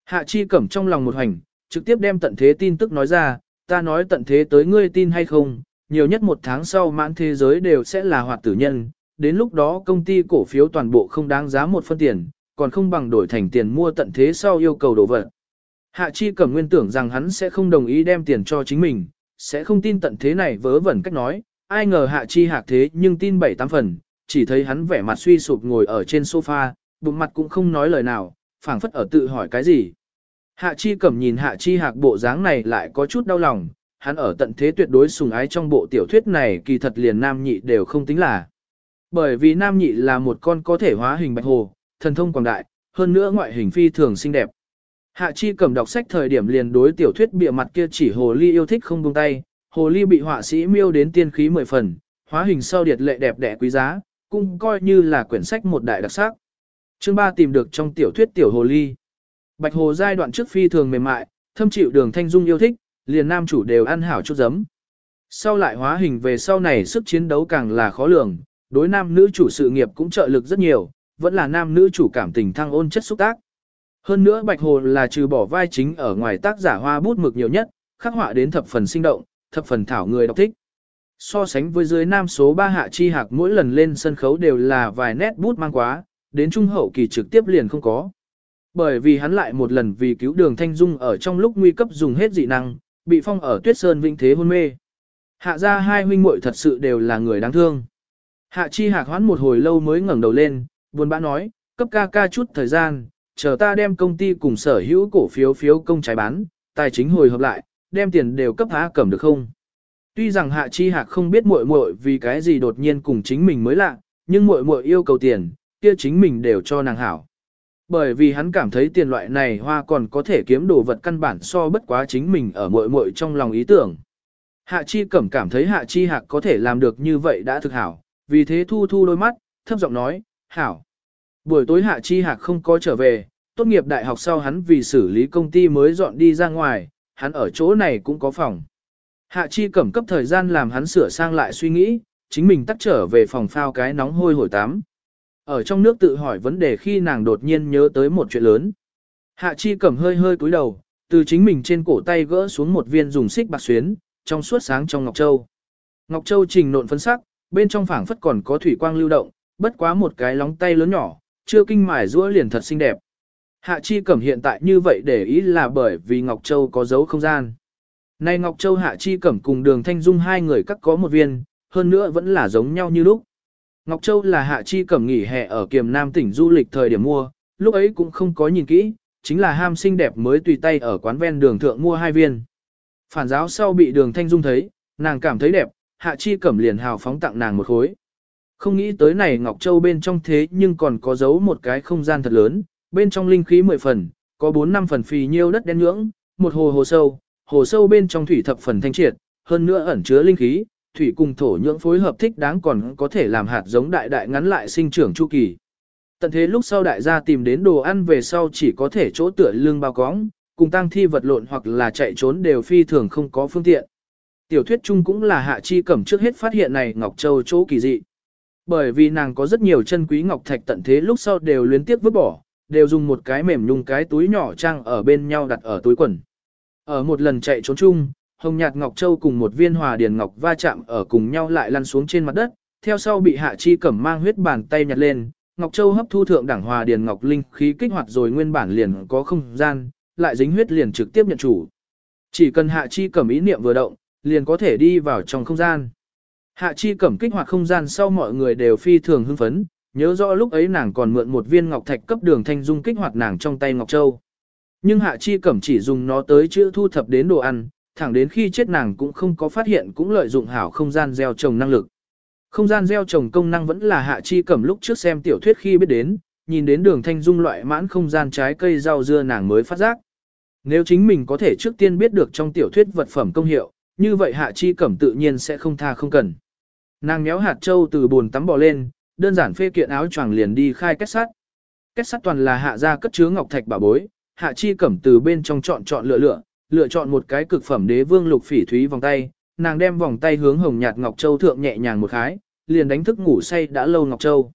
S1: Hạ chi cẩm trong lòng một hành, trực tiếp đem tận thế tin tức nói ra, ta nói tận thế tới ngươi tin hay không, nhiều nhất một tháng sau mãn thế giới đều sẽ là hoạt tử nhân, đến lúc đó công ty cổ phiếu toàn bộ không đáng giá một phân tiền, còn không bằng đổi thành tiền mua tận thế sau yêu cầu đổ vật. Hạ Chi Cẩm nguyên tưởng rằng hắn sẽ không đồng ý đem tiền cho chính mình, sẽ không tin tận thế này vớ vẩn cách nói, ai ngờ Hạ Chi Hạc thế nhưng tin bảy tám phần, chỉ thấy hắn vẻ mặt suy sụp ngồi ở trên sofa, bụng mặt cũng không nói lời nào, phảng phất ở tự hỏi cái gì. Hạ Chi Cẩm nhìn Hạ Chi Hạc bộ dáng này lại có chút đau lòng, hắn ở tận thế tuyệt đối sùng ái trong bộ tiểu thuyết này kỳ thật liền nam nhị đều không tính là. Bởi vì nam nhị là một con có thể hóa hình bạch hồ, thần thông quảng đại, hơn nữa ngoại hình phi thường xinh đẹp. Hạ Chi Cẩm đọc sách thời điểm liền đối tiểu thuyết bìa mặt kia chỉ hồ ly yêu thích không buông tay, hồ ly bị họa sĩ miêu đến tiên khí mười phần, hóa hình sau điệt lệ đẹp đẽ quý giá, cũng coi như là quyển sách một đại đặc sắc. Chương 3 tìm được trong tiểu thuyết tiểu hồ ly. Bạch hồ giai đoạn trước phi thường mềm mại, thâm chịu đường thanh dung yêu thích, liền nam chủ đều ăn hảo chút giấm. Sau lại hóa hình về sau này sức chiến đấu càng là khó lường, đối nam nữ chủ sự nghiệp cũng trợ lực rất nhiều, vẫn là nam nữ chủ cảm tình thăng ôn chất xúc tác. Hơn nữa Bạch Hồ là trừ bỏ vai chính ở ngoài tác giả hoa bút mực nhiều nhất, khắc họa đến thập phần sinh động, thập phần thảo người đọc thích. So sánh với dưới nam số 3 hạ chi hạc mỗi lần lên sân khấu đều là vài nét bút mang quá, đến trung hậu kỳ trực tiếp liền không có. Bởi vì hắn lại một lần vì cứu đường Thanh Dung ở trong lúc nguy cấp dùng hết dị năng, bị phong ở tuyết sơn vinh thế hôn mê. Hạ ra hai huynh muội thật sự đều là người đáng thương. Hạ chi hạc hoãn một hồi lâu mới ngẩng đầu lên, buồn bã nói, cấp ca ca chút thời gian, chờ ta đem công ty cùng sở hữu cổ phiếu phiếu công trái bán, tài chính hồi hợp lại, đem tiền đều cấp há cầm được không? Tuy rằng Hạ Chi Hạc không biết muội muội vì cái gì đột nhiên cùng chính mình mới lạ, nhưng muội muội yêu cầu tiền, kia chính mình đều cho nàng hảo. Bởi vì hắn cảm thấy tiền loại này hoa còn có thể kiếm đồ vật căn bản so bất quá chính mình ở muội muội trong lòng ý tưởng. Hạ Chi Cẩm cảm thấy Hạ Chi Hạc có thể làm được như vậy đã thực hảo, vì thế thu thu đôi mắt, thấp giọng nói, hảo. Buổi tối Hạ Chi Hạc không có trở về, tốt nghiệp đại học sau hắn vì xử lý công ty mới dọn đi ra ngoài, hắn ở chỗ này cũng có phòng. Hạ Chi Cẩm cấp thời gian làm hắn sửa sang lại suy nghĩ, chính mình tắt trở về phòng phao cái nóng hôi hổi tắm. Ở trong nước tự hỏi vấn đề khi nàng đột nhiên nhớ tới một chuyện lớn. Hạ Chi Cẩm hơi hơi cúi đầu, từ chính mình trên cổ tay gỡ xuống một viên dùng xích bạc xuyến, trong suốt sáng trong Ngọc Châu. Ngọc Châu trình nộn phấn sắc, bên trong phảng phất còn có thủy quang lưu động, bất quá một cái lóng tay lớn nhỏ, chưa kinh mài rũa liền thật xinh đẹp. Hạ Chi Cẩm hiện tại như vậy để ý là bởi vì Ngọc Châu có dấu không gian. Nay Ngọc Châu Hạ Chi Cẩm cùng đường Thanh Dung hai người cắt có một viên, hơn nữa vẫn là giống nhau như lúc. Ngọc Châu là Hạ Chi Cẩm nghỉ hè ở Kiềm Nam tỉnh du lịch thời điểm mua, lúc ấy cũng không có nhìn kỹ, chính là ham xinh đẹp mới tùy tay ở quán ven đường thượng mua hai viên. Phản giáo sau bị đường Thanh Dung thấy, nàng cảm thấy đẹp, Hạ Chi Cẩm liền hào phóng tặng nàng một khối. Không nghĩ tới này Ngọc Châu bên trong thế nhưng còn có giấu một cái không gian thật lớn, bên trong linh khí mười phần, có bốn năm phần phì nhiêu đất đen nhưỡng, một hồ hồ sâu, hồ sâu bên trong thủy thập phần thanh triệt, hơn nữa ẩn chứa linh khí, thủy cùng thổ nhưỡng phối hợp thích đáng còn có thể làm hạt giống đại đại ngắn lại sinh trưởng chu kỳ. Tận thế lúc sau đại gia tìm đến đồ ăn về sau chỉ có thể chỗ tựa lương bao cóng, cùng tăng thi vật lộn hoặc là chạy trốn đều phi thường không có phương tiện. Tiểu thuyết chung cũng là hạ chi cẩm trước hết phát hiện này Ngọc Châu chỗ kỳ dị. Bởi vì nàng có rất nhiều chân quý ngọc thạch tận thế lúc sau đều luyến tiếp vứt bỏ, đều dùng một cái mềm nhung cái túi nhỏ trang ở bên nhau đặt ở túi quần. Ở một lần chạy trốn chung, Hồng Nhạt Ngọc Châu cùng một viên hòa điền ngọc va chạm ở cùng nhau lại lăn xuống trên mặt đất, theo sau bị Hạ Chi Cẩm mang huyết bàn tay nhặt lên, Ngọc Châu hấp thu thượng đẳng hòa điền ngọc linh khí kích hoạt rồi nguyên bản liền có không gian, lại dính huyết liền trực tiếp nhận chủ. Chỉ cần Hạ Chi Cẩm ý niệm vừa động, liền có thể đi vào trong không gian. Hạ Chi Cẩm kích hoạt không gian sau mọi người đều phi thường hưng phấn, nhớ rõ lúc ấy nàng còn mượn một viên ngọc thạch cấp đường thanh dung kích hoạt nàng trong tay Ngọc Châu. Nhưng Hạ Chi Cẩm chỉ dùng nó tới chữa thu thập đến đồ ăn, thẳng đến khi chết nàng cũng không có phát hiện cũng lợi dụng hảo không gian gieo trồng năng lực. Không gian gieo trồng công năng vẫn là Hạ Chi Cẩm lúc trước xem tiểu thuyết khi biết đến, nhìn đến đường thanh dung loại mãn không gian trái cây rau dưa nàng mới phát giác. Nếu chính mình có thể trước tiên biết được trong tiểu thuyết vật phẩm công hiệu, như vậy Hạ Chi Cẩm tự nhiên sẽ không tha không cần. Nàng méo hạt châu từ bồn tắm bò lên, đơn giản phê kiện áo choàng liền đi khai kết sắt. Kết sắt toàn là hạ ra cất chứa ngọc thạch bảo bối, hạ chi cẩm từ bên trong chọn chọn lựa lựa, lựa chọn một cái cực phẩm đế vương lục phỉ thúy vòng tay, nàng đem vòng tay hướng hồng nhạt ngọc châu thượng nhẹ nhàng một khái, liền đánh thức ngủ say đã lâu ngọc châu.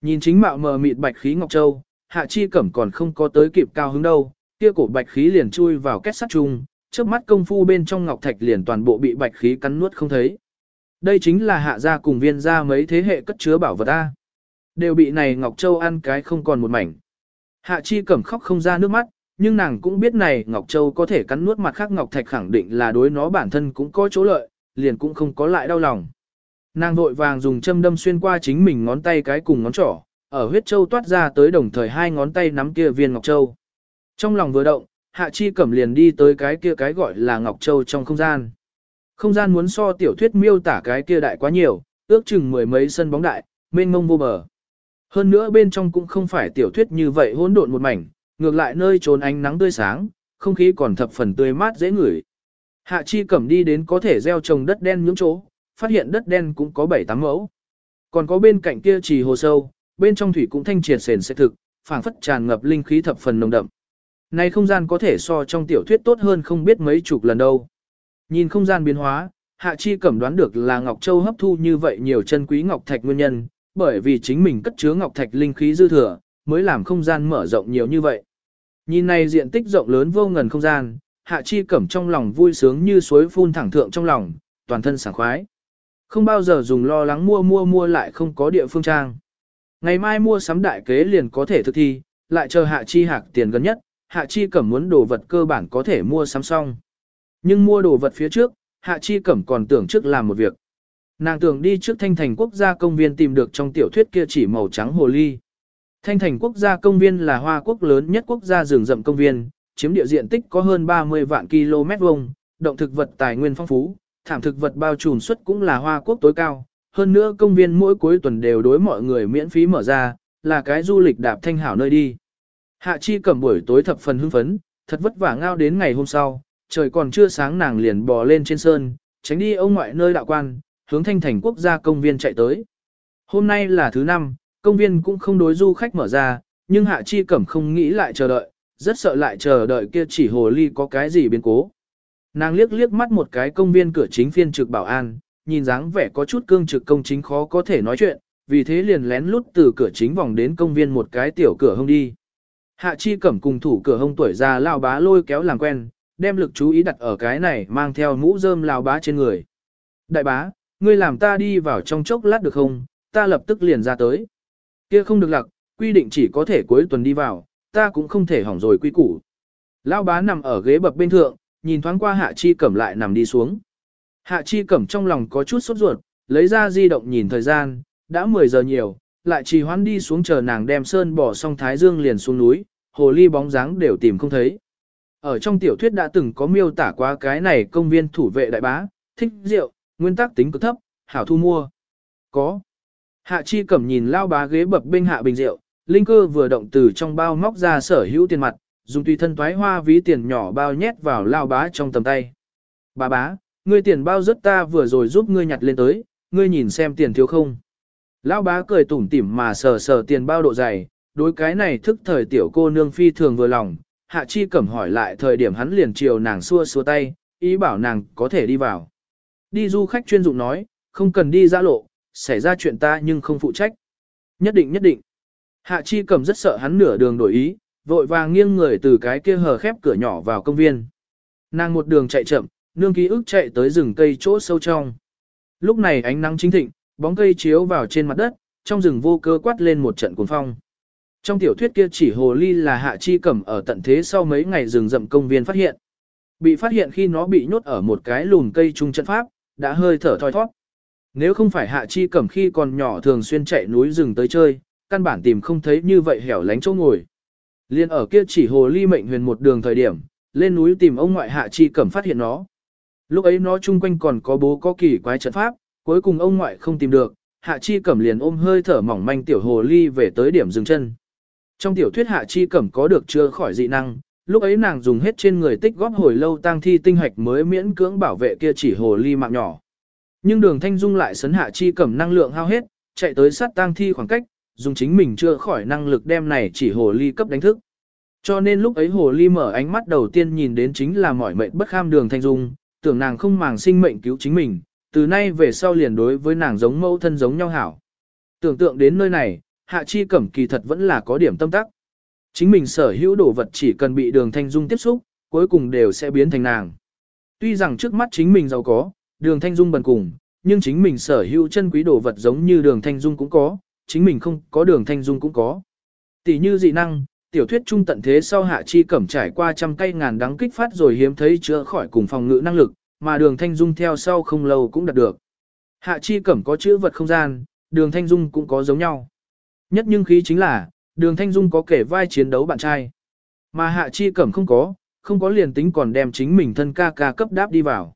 S1: Nhìn chính mạo mờ mịt bạch khí ngọc châu, hạ chi cẩm còn không có tới kịp cao hứng đâu, kia cổ bạch khí liền chui vào kết sắt chung, trước mắt công phu bên trong ngọc thạch liền toàn bộ bị bạch khí cắn nuốt không thấy. Đây chính là hạ gia cùng viên gia mấy thế hệ cất chứa bảo vật A. Đều bị này Ngọc Châu ăn cái không còn một mảnh. Hạ chi cẩm khóc không ra nước mắt, nhưng nàng cũng biết này Ngọc Châu có thể cắn nuốt mặt khác Ngọc Thạch khẳng định là đối nó bản thân cũng có chỗ lợi, liền cũng không có lại đau lòng. Nàng vội vàng dùng châm đâm xuyên qua chính mình ngón tay cái cùng ngón trỏ, ở huyết châu toát ra tới đồng thời hai ngón tay nắm kia viên Ngọc Châu. Trong lòng vừa động, Hạ Chi Cẩm liền đi tới cái kia cái gọi là Ngọc Châu trong không gian. Không gian muốn so tiểu thuyết miêu tả cái kia đại quá nhiều, ước chừng mười mấy sân bóng đại, mênh mông vô bờ. Hơn nữa bên trong cũng không phải tiểu thuyết như vậy hỗn độn một mảnh, ngược lại nơi trốn ánh nắng tươi sáng, không khí còn thập phần tươi mát dễ ngửi. Hạ Chi Cẩm đi đến có thể gieo trồng đất đen những chỗ, phát hiện đất đen cũng có 7-8 mẫu. Còn có bên cạnh kia trì hồ sâu, bên trong thủy cũng thanh triệt sền sẽ thực, phảng phất tràn ngập linh khí thập phần nồng đậm. Này không gian có thể so trong tiểu thuyết tốt hơn không biết mấy chục lần đâu. Nhìn không gian biến hóa, Hạ Chi Cẩm đoán được là Ngọc Châu hấp thu như vậy nhiều chân quý ngọc thạch nguyên nhân, bởi vì chính mình cất chứa ngọc thạch linh khí dư thừa, mới làm không gian mở rộng nhiều như vậy. Nhìn này diện tích rộng lớn vô ngần không gian, Hạ Chi Cẩm trong lòng vui sướng như suối phun thẳng thượng trong lòng, toàn thân sảng khoái. Không bao giờ dùng lo lắng mua mua mua lại không có địa phương trang. Ngày mai mua sắm đại kế liền có thể thực thi, lại chờ Hạ Chi Hạc tiền gần nhất, Hạ Chi Cẩm muốn đồ vật cơ bản có thể mua sắm xong. Nhưng mua đồ vật phía trước, Hạ Chi Cẩm còn tưởng trước làm một việc. Nàng tưởng đi trước Thanh Thành Quốc gia công viên tìm được trong tiểu thuyết kia chỉ màu trắng hồ ly. Thanh Thành Quốc gia công viên là hoa quốc lớn nhất quốc gia rừng rậm công viên, chiếm địa diện tích có hơn 30 vạn km vuông, động thực vật tài nguyên phong phú, thảm thực vật bao trùm suất cũng là hoa quốc tối cao. Hơn nữa công viên mỗi cuối tuần đều đối mọi người miễn phí mở ra, là cái du lịch đạp thanh hảo nơi đi. Hạ Chi cầm buổi tối thập phần hưng phấn, thật vất vả ngao đến ngày hôm sau, trời còn chưa sáng nàng liền bò lên trên sơn, tránh đi ông ngoại nơi đạo quan, hướng thanh thành quốc gia công viên chạy tới. Hôm nay là thứ năm, công viên cũng không đối du khách mở ra, nhưng Hạ Chi Cẩm không nghĩ lại chờ đợi, rất sợ lại chờ đợi kia chỉ hồ ly có cái gì biến cố. Nàng liếc liếc mắt một cái công viên cửa chính phiên trực bảo an, nhìn dáng vẻ có chút cương trực công chính khó có thể nói chuyện, vì thế liền lén lút từ cửa chính vòng đến công viên một cái tiểu cửa hông đi. Hạ Chi Cẩm cùng thủ cửa hông tuổi già lao bá lôi kéo làm quen, đem lực chú ý đặt ở cái này mang theo mũ rơm lao bá trên người. Đại bá, ngươi làm ta đi vào trong chốc lát được không, ta lập tức liền ra tới. Kia không được lặc, quy định chỉ có thể cuối tuần đi vào, ta cũng không thể hỏng rồi quy củ. Lao bá nằm ở ghế bập bên thượng, nhìn thoáng qua Hạ Chi Cẩm lại nằm đi xuống. Hạ Chi Cẩm trong lòng có chút sốt ruột, lấy ra di động nhìn thời gian, đã 10 giờ nhiều, lại trì hoãn đi xuống chờ nàng đem sơn bỏ xong Thái Dương liền xuống núi, hồ ly bóng dáng đều tìm không thấy. Ở trong tiểu thuyết đã từng có miêu tả qua cái này công viên thủ vệ đại bá, thích rượu, nguyên tắc tính cực thấp, hảo thu mua. Có. Hạ chi cẩm nhìn lao bá ghế bập bên hạ bình rượu, linh cơ vừa động từ trong bao móc ra sở hữu tiền mặt, dùng tùy thân toái hoa ví tiền nhỏ bao nhét vào lao bá trong tầm tay. Bà bá, ngươi tiền bao rất ta vừa rồi giúp ngươi nhặt lên tới, ngươi nhìn xem tiền thiếu không. Lão bá cười tủm tỉm mà sờ sờ tiền bao độ dày, đối cái này thức thời tiểu cô nương phi thường vừa lòng, hạ chi cẩm hỏi lại thời điểm hắn liền chiều nàng xua xua tay, ý bảo nàng có thể đi vào. Đi du khách chuyên dụng nói, không cần đi ra lộ, xảy ra chuyện ta nhưng không phụ trách. Nhất định nhất định. Hạ chi cẩm rất sợ hắn nửa đường đổi ý, vội vàng nghiêng người từ cái kia hờ khép cửa nhỏ vào công viên. Nàng một đường chạy chậm, nương ký ức chạy tới rừng cây chỗ sâu trong. Lúc này ánh nắng chính thịnh, bóng cây chiếu vào trên mặt đất, trong rừng vô cơ quát lên một trận cuồng phong. Trong tiểu thuyết kia chỉ hồ ly là hạ chi cẩm ở tận thế sau mấy ngày rừng rậm công viên phát hiện. Bị phát hiện khi nó bị nhốt ở một cái lùm cây trung trận pháp, đã hơi thở thoi thoát. Nếu không phải hạ chi cẩm khi còn nhỏ thường xuyên chạy núi rừng tới chơi, căn bản tìm không thấy như vậy hẻo lánh chỗ ngồi. Liên ở kia chỉ hồ ly mệnh huyền một đường thời điểm, lên núi tìm ông ngoại hạ chi cẩm phát hiện nó. Lúc ấy nó chung quanh còn có bố có kỳ quái trận pháp, cuối cùng ông ngoại không tìm được, hạ chi cẩm liền ôm hơi thở mỏng manh tiểu hồ ly về tới điểm dừng chân. Trong tiểu thuyết hạ chi cẩm có được chưa khỏi dị năng, lúc ấy nàng dùng hết trên người tích góp hồi lâu tang thi tinh hạch mới miễn cưỡng bảo vệ kia chỉ hồ ly mạng nhỏ. Nhưng đường thanh dung lại sấn hạ chi cẩm năng lượng hao hết, chạy tới sát tang thi khoảng cách, dùng chính mình chưa khỏi năng lực đem này chỉ hồ ly cấp đánh thức. Cho nên lúc ấy hồ ly mở ánh mắt đầu tiên nhìn đến chính là mỏi mệnh bất kham đường thanh dung, tưởng nàng không màng sinh mệnh cứu chính mình, từ nay về sau liền đối với nàng giống mẫu thân giống nhau hảo. Tưởng tượng đến nơi này, hạ chi cẩm kỳ thật vẫn là có điểm tâm tắc. Chính mình sở hữu đồ vật chỉ cần bị đường thanh dung tiếp xúc, cuối cùng đều sẽ biến thành nàng. Tuy rằng trước mắt chính mình giàu có, đường thanh dung bần cùng, nhưng chính mình sở hữu chân quý đồ vật giống như đường thanh dung cũng có, chính mình không có đường thanh dung cũng có. Tỷ như dị năng, tiểu thuyết trung tận thế sau hạ chi cẩm trải qua trăm cây ngàn đắng kích phát rồi hiếm thấy chữa khỏi cùng phòng ngự năng lực, mà đường thanh dung theo sau không lâu cũng đạt được. Hạ chi cẩm có chữ vật không gian, đường thanh dung cũng có giống nhau. Nhất nhưng khí chính là, đường thanh dung có kể vai chiến đấu bạn trai. Mà hạ chi cẩm không có, không có liền tính còn đem chính mình thân ca ca cấp đáp đi vào.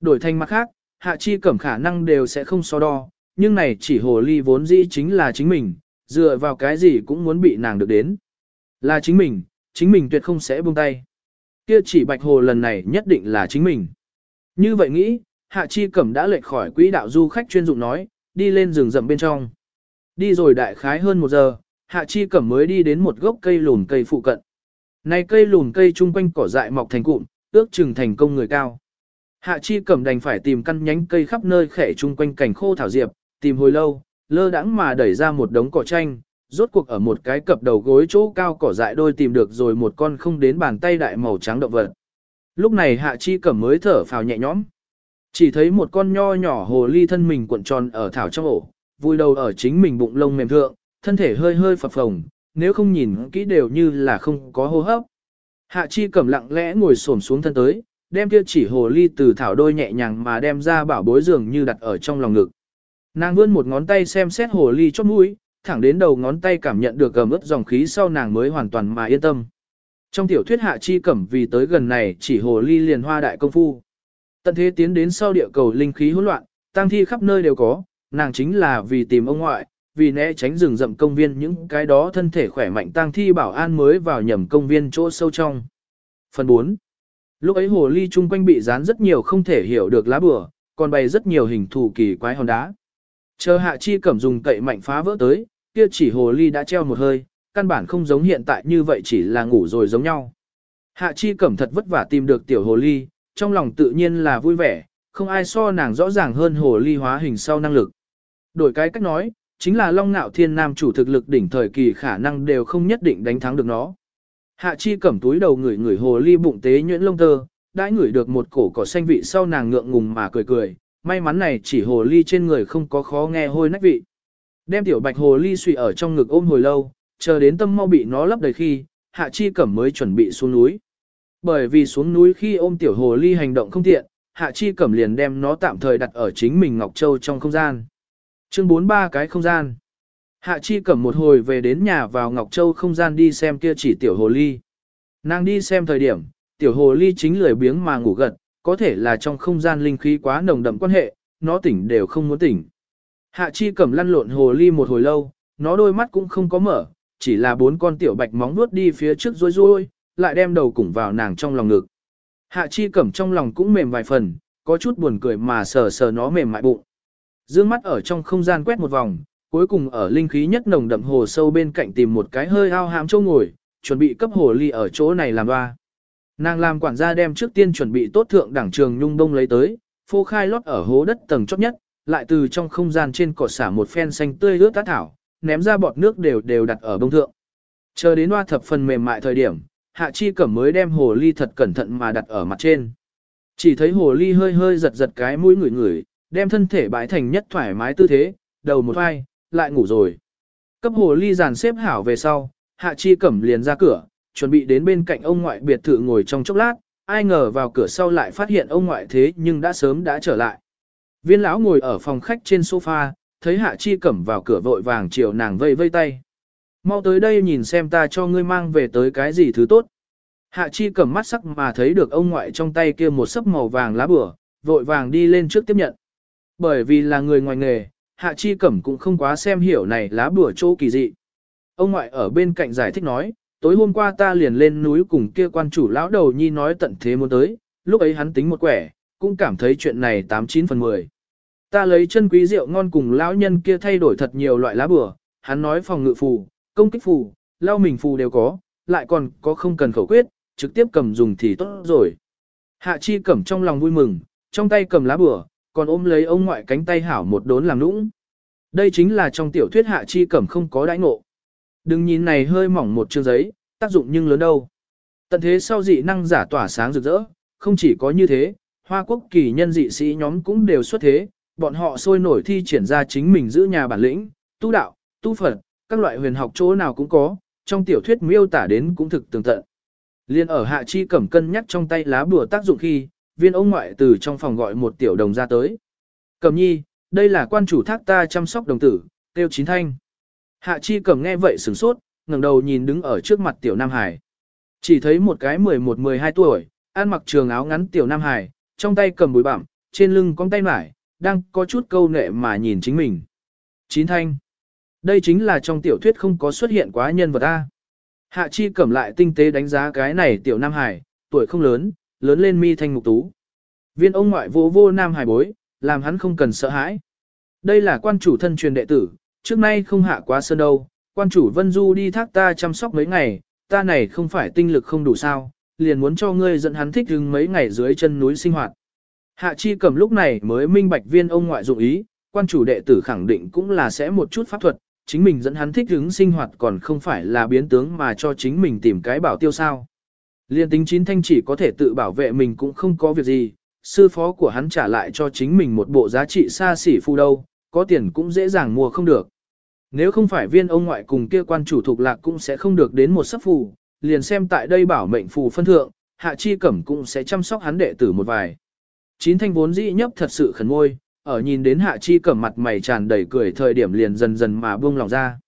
S1: Đổi thành mặt khác, hạ chi cẩm khả năng đều sẽ không so đo, nhưng này chỉ hồ ly vốn dĩ chính là chính mình, dựa vào cái gì cũng muốn bị nàng được đến. Là chính mình, chính mình tuyệt không sẽ buông tay. Kia chỉ bạch hồ lần này nhất định là chính mình. Như vậy nghĩ, hạ chi cẩm đã lệch khỏi quỹ đạo du khách chuyên dụng nói, đi lên rừng rậm bên trong. Đi rồi đại khái hơn một giờ, hạ chi cẩm mới đi đến một gốc cây lùn cây phụ cận. Này cây lùn cây chung quanh cỏ dại mọc thành cụm, ước chừng thành công người cao. Hạ chi cẩm đành phải tìm căn nhánh cây khắp nơi khẽ chung quanh cảnh khô thảo diệp, tìm hồi lâu, lơ đãng mà đẩy ra một đống cỏ tranh, rốt cuộc ở một cái cập đầu gối chỗ cao cỏ dại đôi tìm được rồi một con không đến bàn tay đại màu trắng động vật. Lúc này hạ chi cẩm mới thở phào nhẹ nhõm. Chỉ thấy một con nho nhỏ hồ ly thân mình cuộn tròn ở thảo trong ổ, vui đầu ở chính mình bụng lông mềm thượng, thân thể hơi hơi phập phồng, nếu không nhìn kỹ đều như là không có hô hấp. Hạ chi cẩm lặng lẽ ngồi xổm xuống thân tới, đem kia chỉ hồ ly từ thảo đôi nhẹ nhàng mà đem ra bảo bối dường như đặt ở trong lòng ngực. Nàng vươn một ngón tay xem xét hồ ly chót mũi, thẳng đến đầu ngón tay cảm nhận được gầm ướt dòng khí sau nàng mới hoàn toàn mà yên tâm. Trong tiểu thuyết hạ chi cẩm vì tới gần này chỉ hồ ly liền hoa đại công phu. Tận thế tiến đến sau địa cầu linh khí hỗn loạn, tang thi khắp nơi đều có, nàng chính là vì tìm ông ngoại, vì né tránh rừng rậm công viên những cái đó thân thể khỏe mạnh tang thi bảo an mới vào nhầm công viên chỗ sâu trong. Phần 4. Lúc ấy hồ ly chung quanh bị dán rất nhiều không thể hiểu được lá bừa, còn bày rất nhiều hình thù kỳ quái hòn đá. Chờ hạ chi cẩm dùng cậy mạnh phá vỡ tới, kia chỉ hồ ly đã treo một hơi, căn bản không giống hiện tại như vậy chỉ là ngủ rồi giống nhau. Hạ chi cẩm thật vất vả tìm được tiểu hồ ly, trong lòng tự nhiên là vui vẻ, không ai so nàng rõ ràng hơn hồ ly hóa hình sau năng lực. Đổi cái cách nói, chính là long ngạo thiên nam chủ thực lực đỉnh thời kỳ khả năng đều không nhất định đánh thắng được nó. Hạ chi cẩm túi đầu ngửi ngửi hồ ly bụng tế nhuyễn lông tơ, đã ngửi được một cổ cỏ xanh vị sau nàng ngượng ngùng mà cười cười, may mắn này chỉ hồ ly trên người không có khó nghe hôi nách vị. Đem tiểu bạch hồ ly suy ở trong ngực ôm hồi lâu, chờ đến tâm mau bị nó lấp đầy khi, hạ chi cẩm mới chuẩn bị xuống núi. Bởi vì xuống núi khi ôm tiểu hồ ly hành động không tiện, hạ chi cẩm liền đem nó tạm thời đặt ở chính mình Ngọc Châu trong không gian. Chương 43 cái không gian. Hạ chi cẩm một hồi về đến nhà vào Ngọc Châu không gian đi xem kia chỉ tiểu hồ ly. Nàng đi xem thời điểm, tiểu hồ ly chính lười biếng mà ngủ gật, có thể là trong không gian linh khí quá nồng đậm quan hệ, nó tỉnh đều không muốn tỉnh. Hạ chi cẩm lăn lộn hồ ly một hồi lâu, nó đôi mắt cũng không có mở, chỉ là bốn con tiểu bạch móng nuốt đi phía trước rối rối, lại đem đầu củng vào nàng trong lòng ngực. Hạ chi cẩm trong lòng cũng mềm vài phần, có chút buồn cười mà sờ sờ nó mềm mại bụng. Dương mắt ở trong không gian quét một vòng, cuối cùng ở linh khí nhất nồng đậm hồ sâu bên cạnh tìm một cái hơi ao hãm chỗ ngồi, chuẩn bị cấp hồ ly ở chỗ này làm loa Nàng làm quản gia đem trước tiên chuẩn bị tốt thượng đẳng trường nhung đông lấy tới, phô khai lót ở hố đất tầng chót nhất, lại từ trong không gian trên cỏ xả một phen xanh tươi ướt tát thảo, ném ra bọt nước đều đều đặt ở bông thượng. Chờ đến hoa thập phần mềm mại thời điểm, hạ chi cẩm mới đem hồ ly thật cẩn thận mà đặt ở mặt trên. Chỉ thấy hồ ly hơi hơi giật giật cái mũi ngửi ngửi, đem thân thể bãi thành nhất thoải mái tư thế, đầu một vai, lại ngủ rồi. Cấp hồ ly dàn xếp hảo về sau, hạ chi cẩm liền ra cửa, chuẩn bị đến bên cạnh ông ngoại biệt thự ngồi trong chốc lát, ai ngờ vào cửa sau lại phát hiện ông ngoại thế nhưng đã sớm đã trở lại. Viên lão ngồi ở phòng khách trên sofa, thấy hạ chi cẩm vào cửa vội vàng chiều nàng vây vây tay. Mau tới đây nhìn xem ta cho ngươi mang về tới cái gì thứ tốt. Hạ chi cẩm mắt sắc mà thấy được ông ngoại trong tay kia một sấp màu vàng lá bửa, vội vàng đi lên trước tiếp nhận. Bởi vì là người ngoài nghề, hạ chi cẩm cũng không quá xem hiểu này lá bửa chỗ kỳ dị. Ông ngoại ở bên cạnh giải thích nói, tối hôm qua ta liền lên núi cùng kia quan chủ lão đầu nhi nói tận thế muốn tới, lúc ấy hắn tính một quẻ, cũng cảm thấy chuyện này 89 phần 10. Ta lấy chân quý rượu ngon cùng lão nhân kia thay đổi thật nhiều loại lá bùa, hắn nói phòng ngự phù, công kích phù, lao mình phù đều có, lại còn có không cần khẩu quyết, trực tiếp cầm dùng thì tốt rồi. Hạ chi Cẩm trong lòng vui mừng, trong tay cầm lá bùa, còn ôm lấy ông ngoại cánh tay hảo một đốn làm nũng. Đây chính là trong tiểu thuyết hạ chi cẩm không có đãi ngộ. Đừng nhìn này hơi mỏng một chương giấy, tác dụng nhưng lớn đâu. Tận thế sau dị năng giả tỏa sáng rực rỡ, không chỉ có như thế, Hoa quốc kỳ nhân dị sĩ nhóm cũng đều xuất thế, bọn họ sôi nổi thi triển ra chính mình giữ nhà bản lĩnh, tu đạo, tu Phật, các loại huyền học chỗ nào cũng có, trong tiểu thuyết miêu tả đến cũng thực tường tận. Liên ở hạ chi cẩm cân nhắc trong tay lá bùa tác dụng khi, viên ông ngoại từ trong phòng gọi một tiểu đồng ra tới. Cẩm nhi, đây là quan chủ thác ta chăm sóc đồng tử, tiêu chín thanh. Hạ chi cẩm nghe vậy sửng sốt, ngẩng đầu nhìn đứng ở trước mặt tiểu Nam Hải. Chỉ thấy một cái 11-12 tuổi, ăn mặc trường áo ngắn tiểu Nam Hải, trong tay cầm bùi bặm, trên lưng con tay mải, đang có chút câu nệ mà nhìn chính mình. Chín thanh. Đây chính là trong tiểu thuyết không có xuất hiện quá nhân vật A. Hạ chi cẩm lại tinh tế đánh giá cái này tiểu Nam Hải, tuổi không lớn, lớn lên mi thanh mục tú. Viên ông ngoại vô vô Nam Hải bối, làm hắn không cần sợ hãi. Đây là quan chủ thân truyền đệ tử, trước nay không hạ quá sơn đâu, quan chủ Vân Du đi thác ta chăm sóc mấy ngày, ta này không phải tinh lực không đủ sao, liền muốn cho ngươi dẫn hắn thích hứng mấy ngày dưới chân núi sinh hoạt. Hạ chi cầm lúc này mới minh bạch viên ông ngoại dụng ý, quan chủ đệ tử khẳng định cũng là sẽ một chút pháp thuật, chính mình dẫn hắn thích hứng sinh hoạt còn không phải là biến tướng mà cho chính mình tìm cái bảo tiêu sao. Liên tính chín thanh chỉ có thể tự bảo vệ mình cũng không có việc gì, sư phó của hắn trả lại cho chính mình một bộ giá trị xa xỉ phu đâu, có tiền cũng dễ dàng mua không được. Nếu không phải viên ông ngoại cùng kia quan chủ thuộc lạc cũng sẽ không được đến một sấp phù, liền xem tại đây bảo mệnh phù phân thượng, hạ chi cẩm cũng sẽ chăm sóc hắn đệ tử một vài. Chín thanh vốn dĩ nhấp thật sự khẩn ngôi, ở nhìn đến hạ chi cẩm mặt mày tràn đầy cười thời điểm liền dần dần mà buông lòng ra.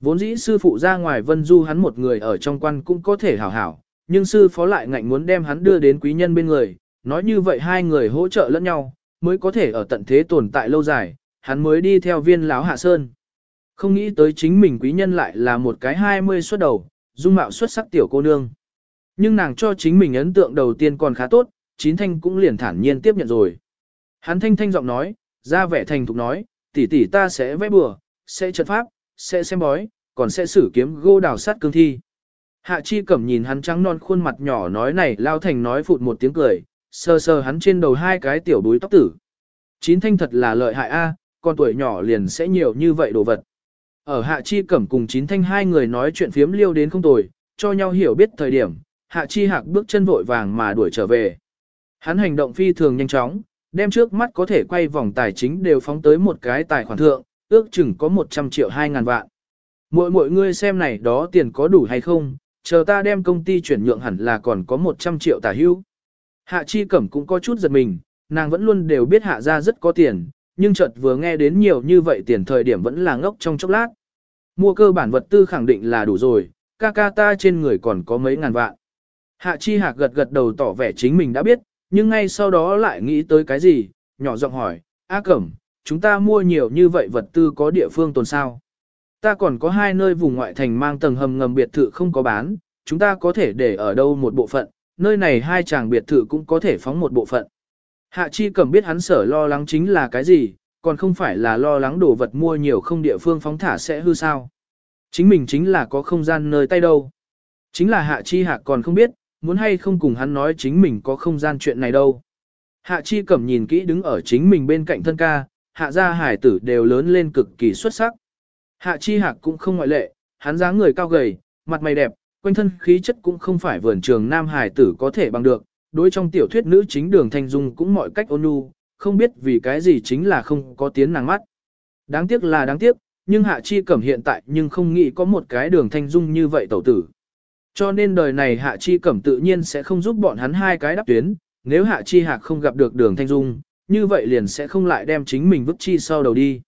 S1: Vốn dĩ sư phụ ra ngoài vân du hắn một người ở trong quan cũng có thể hảo hảo, nhưng sư phó lại ngạnh muốn đem hắn đưa đến quý nhân bên người, nói như vậy hai người hỗ trợ lẫn nhau, mới có thể ở tận thế tồn tại lâu dài, hắn mới đi theo viên lão hạ sơn. Không nghĩ tới chính mình quý nhân lại là một cái hai mươi xuất đầu, dung mạo xuất sắc tiểu cô nương. Nhưng nàng cho chính mình ấn tượng đầu tiên còn khá tốt, chín thanh cũng liền thản nhiên tiếp nhận rồi. Hắn thanh thanh giọng nói, ra vẻ thành thục nói, tỷ tỷ ta sẽ vẽ bừa, sẽ trận pháp, sẽ xem bói, còn sẽ sử kiếm gô đào sát cương thi. Hạ chi cẩm nhìn hắn trắng non khuôn mặt nhỏ nói này lao thành nói phụt một tiếng cười, sờ sờ hắn trên đầu hai cái tiểu đuối tóc tử. Chín thanh thật là lợi hại a, con tuổi nhỏ liền sẽ nhiều như vậy đồ vật. Ở Hạ Chi Cẩm cùng chín thanh hai người nói chuyện phiếm liêu đến không tồi, cho nhau hiểu biết thời điểm, Hạ Chi Hạc bước chân vội vàng mà đuổi trở về. Hắn hành động phi thường nhanh chóng, đem trước mắt có thể quay vòng tài chính đều phóng tới một cái tài khoản thượng, ước chừng có 100 triệu 2 ngàn vạn. Mỗi mỗi người xem này đó tiền có đủ hay không, chờ ta đem công ty chuyển nhượng hẳn là còn có 100 triệu tả hưu. Hạ Chi Cẩm cũng có chút giật mình, nàng vẫn luôn đều biết hạ ra rất có tiền, nhưng chợt vừa nghe đến nhiều như vậy tiền thời điểm vẫn là ngốc trong chốc lát. Mua cơ bản vật tư khẳng định là đủ rồi, ca ca ta trên người còn có mấy ngàn vạn. Hạ Chi Hạc gật gật đầu tỏ vẻ chính mình đã biết, nhưng ngay sau đó lại nghĩ tới cái gì, nhỏ giọng hỏi, A Cẩm, chúng ta mua nhiều như vậy vật tư có địa phương tồn sao? Ta còn có hai nơi vùng ngoại thành mang tầng hầm ngầm biệt thự không có bán, chúng ta có thể để ở đâu một bộ phận, nơi này hai chàng biệt thự cũng có thể phóng một bộ phận. Hạ Chi Cẩm biết hắn sở lo lắng chính là cái gì, còn không phải là lo lắng đồ vật mua nhiều không địa phương phóng thả sẽ hư sao. Chính mình chính là có không gian nơi tay đâu. Chính là Hạ Chi Hạc còn không biết, muốn hay không cùng hắn nói chính mình có không gian chuyện này đâu. Hạ Chi Cẩm nhìn kỹ đứng ở chính mình bên cạnh thân ca, hạ gia hải tử đều lớn lên cực kỳ xuất sắc. Hạ Chi Hạc cũng không ngoại lệ, hắn dáng người cao gầy, mặt mày đẹp, quanh thân khí chất cũng không phải vườn trường nam hải tử có thể bằng được, đối trong tiểu thuyết nữ chính đường thanh dung cũng mọi cách ôn nhu, không biết vì cái gì chính là không có tiếng nàng mắt. Đáng tiếc là đáng tiếc, nhưng Hạ Chi Cẩm hiện tại nhưng không nghĩ có một cái đường thanh dung như vậy tẩu tử. Cho nên đời này Hạ Chi Cẩm tự nhiên sẽ không giúp bọn hắn hai cái đáp tuyến, nếu Hạ Chi Hạc không gặp được đường thanh dung, như vậy liền sẽ không lại đem chính mình vứt chi sau đầu đi.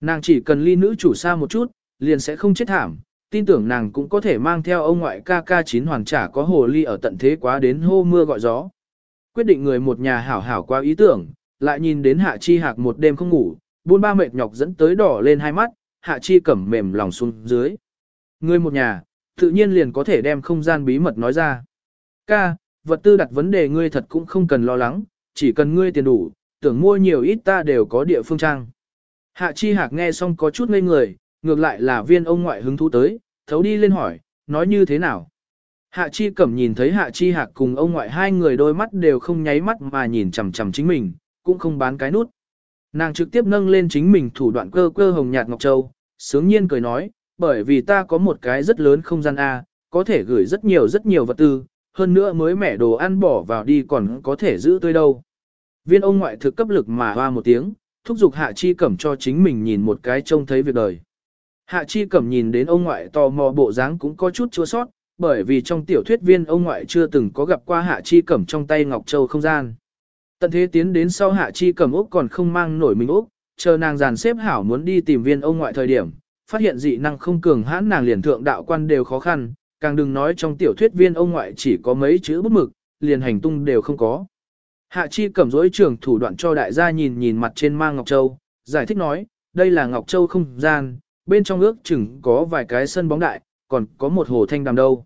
S1: Nàng chỉ cần ly nữ chủ xa một chút, liền sẽ không chết thảm, tin tưởng nàng cũng có thể mang theo ông ngoại ca ca chín hoàn trả có hồ ly ở tận thế quá đến hô mưa gọi gió. Quyết định người một nhà hảo hảo qua ý tưởng, lại nhìn đến hạ chi hạc một đêm không ngủ, buôn ba mệt nhọc dẫn tới đỏ lên hai mắt, hạ chi cẩm mềm lòng xuống dưới. Người một nhà, tự nhiên liền có thể đem không gian bí mật nói ra. Ca, vật tư đặt vấn đề ngươi thật cũng không cần lo lắng, chỉ cần ngươi tiền đủ, tưởng mua nhiều ít ta đều có địa phương trang. Hạ chi hạc nghe xong có chút ngây người, ngược lại là viên ông ngoại hứng thú tới, thấu đi lên hỏi, nói như thế nào. Hạ chi cẩm nhìn thấy hạ chi hạc cùng ông ngoại hai người đôi mắt đều không nháy mắt mà nhìn chằm chằm chính mình, cũng không bán cái nút. Nàng trực tiếp nâng lên chính mình thủ đoạn cơ cơ hồng nhạt ngọc châu, sướng nhiên cười nói, bởi vì ta có một cái rất lớn không gian A, có thể gửi rất nhiều rất nhiều vật tư, hơn nữa mới mẻ đồ ăn bỏ vào đi còn có thể giữ tươi đâu. Viên ông ngoại thực cấp lực mà hoa một tiếng, thúc giục Hạ Chi Cẩm cho chính mình nhìn một cái trông thấy việc đời. Hạ Chi Cẩm nhìn đến ông ngoại tò mò bộ dáng cũng có chút chua sót, bởi vì trong tiểu thuyết viên ông ngoại chưa từng có gặp qua Hạ Chi Cẩm trong tay Ngọc Châu không gian. Tận thế tiến đến sau Hạ Chi Cẩm Úc còn không mang nổi mình Úc, chờ nàng dàn xếp hảo muốn đi tìm viên ông ngoại thời điểm, phát hiện dị năng không cường hãn nàng liền thượng đạo quan đều khó khăn, càng đừng nói trong tiểu thuyết viên ông ngoại chỉ có mấy chữ bút mực, liền hành tung đều không có. Hạ Chi cầm dối trường thủ đoạn cho đại gia nhìn nhìn mặt trên mang Ngọc Châu, giải thích nói, đây là Ngọc Châu không gian, bên trong ước chừng có vài cái sân bóng đại, còn có một hồ thanh đàm đâu.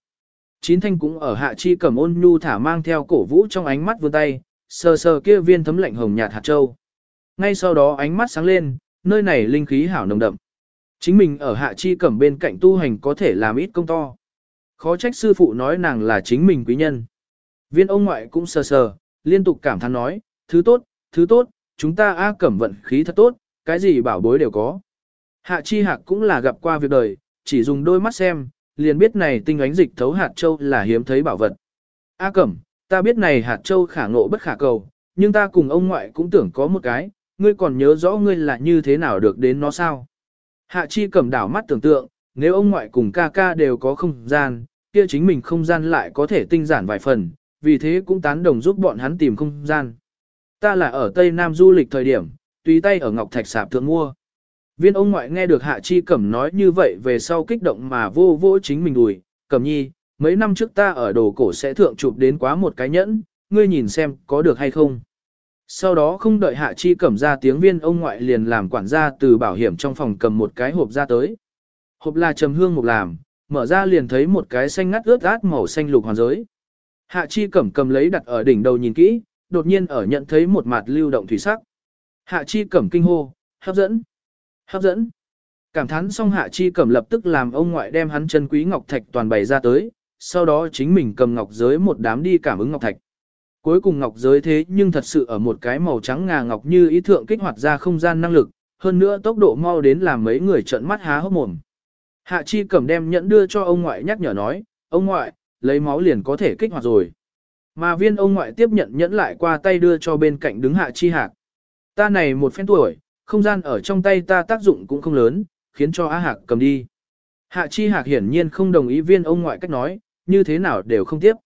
S1: Chín thanh cũng ở Hạ Chi cầm ôn nhu thả mang theo cổ vũ trong ánh mắt vươn tay, sờ sờ kia viên thấm lạnh hồng nhạt hạt châu. Ngay sau đó ánh mắt sáng lên, nơi này linh khí hảo nồng đậm. Chính mình ở Hạ Chi cầm bên cạnh tu hành có thể làm ít công to. Khó trách sư phụ nói nàng là chính mình quý nhân. Viên ông ngoại cũng sờ sờ, liên tục cảm thán nói, thứ tốt, thứ tốt, chúng ta A cẩm vận khí thật tốt, cái gì bảo bối đều có. Hạ chi hạc cũng là gặp qua việc đời, chỉ dùng đôi mắt xem, liền biết này tinh ánh dịch thấu hạt châu là hiếm thấy bảo vật. A cẩm, ta biết này hạt châu khả ngộ bất khả cầu, nhưng ta cùng ông ngoại cũng tưởng có một cái, ngươi còn nhớ rõ ngươi là như thế nào được đến nó sao. Hạ chi cẩm đảo mắt tưởng tượng, nếu ông ngoại cùng ca ca đều có không gian, kia chính mình không gian lại có thể tinh giản vài phần, vì thế cũng tán đồng giúp bọn hắn tìm không gian. Ta là ở Tây Nam du lịch thời điểm, tùy tay ở Ngọc Thạch Sạp thượng mua. Viên ông ngoại nghe được Hạ Chi Cẩm nói như vậy về sau kích động mà vô vô chính mình đùi, Cẩm nhi, mấy năm trước ta ở đồ cổ sẽ thượng chụp đến quá một cái nhẫn, ngươi nhìn xem có được hay không. Sau đó không đợi Hạ Chi Cẩm ra tiếng viên ông ngoại liền làm quản gia từ bảo hiểm trong phòng cầm một cái hộp ra tới. Hộp là trầm hương mục làm, mở ra liền thấy một cái xanh ngắt ướt át màu xanh lục hoàn giới. Hạ chi cẩm cầm lấy đặt ở đỉnh đầu nhìn kỹ, đột nhiên ở nhận thấy một mặt lưu động thủy sắc. Hạ chi cẩm kinh hô, hấp dẫn, hấp dẫn. Cảm thán xong hạ chi cẩm lập tức làm ông ngoại đem hắn chân quý ngọc thạch toàn bày ra tới, sau đó chính mình cầm ngọc giới một đám đi cảm ứng ngọc thạch. Cuối cùng ngọc giới thế nhưng thật sự ở một cái màu trắng ngà ngọc như ý thượng kích hoạt ra không gian năng lực, hơn nữa tốc độ mau đến làm mấy người trợn mắt há hốc mồm. Hạ chi cẩm đem nhẫn đưa cho ông ngoại nhắc nhở nói, ông ngoại, lấy máu liền có thể kích hoạt rồi. Mà viên ông ngoại tiếp nhận nhẫn lại qua tay đưa cho bên cạnh đứng hạ chi hạc. Ta này một phen tuổi, không gian ở trong tay ta tác dụng cũng không lớn, khiến cho á hạc cầm đi. Hạ chi hạc hiển nhiên không đồng ý viên ông ngoại cách nói, như thế nào đều không tiếp.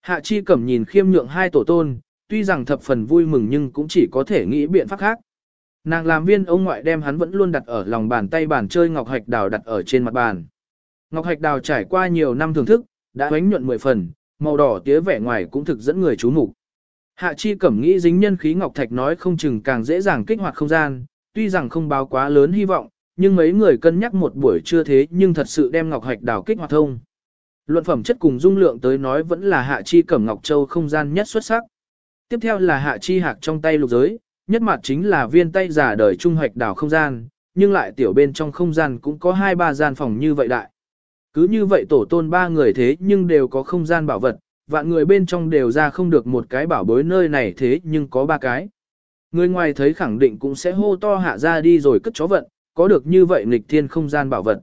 S1: Hạ chi cẩm nhìn khiêm nhượng hai tổ tôn, tuy rằng thập phần vui mừng nhưng cũng chỉ có thể nghĩ biện pháp khác. Nàng làm viên ông ngoại đem hắn vẫn luôn đặt ở lòng bàn tay bàn chơi ngọc hạch đào đặt ở trên mặt bàn. Ngọc hạch đào trải qua nhiều năm thưởng thức, đã ánh nhuận mười phần, màu đỏ tía vẻ ngoài cũng thực dẫn người chú mục. Hạ chi cẩm nghĩ dính nhân khí ngọc thạch nói không chừng càng dễ dàng kích hoạt không gian, tuy rằng không báo quá lớn hy vọng, nhưng mấy người cân nhắc một buổi trưa thế nhưng thật sự đem ngọc hạch đào kích hoạt thông. Luận phẩm chất cùng dung lượng tới nói vẫn là hạ chi cẩm ngọc châu không gian nhất xuất sắc. Tiếp theo là hạ chi hạc trong tay lục giới, nhất mặt chính là viên tay giả đời trung hoạch đảo không gian, nhưng lại tiểu bên trong không gian cũng có hai ba gian phòng như vậy đại. Cứ như vậy tổ tôn ba người thế nhưng đều có không gian bảo vật, vạn người bên trong đều ra không được một cái bảo bối nơi này thế nhưng có ba cái. Người ngoài thấy khẳng định cũng sẽ hô to hạ ra đi rồi cất chó vận, có được như vậy nghịch thiên không gian bảo vật.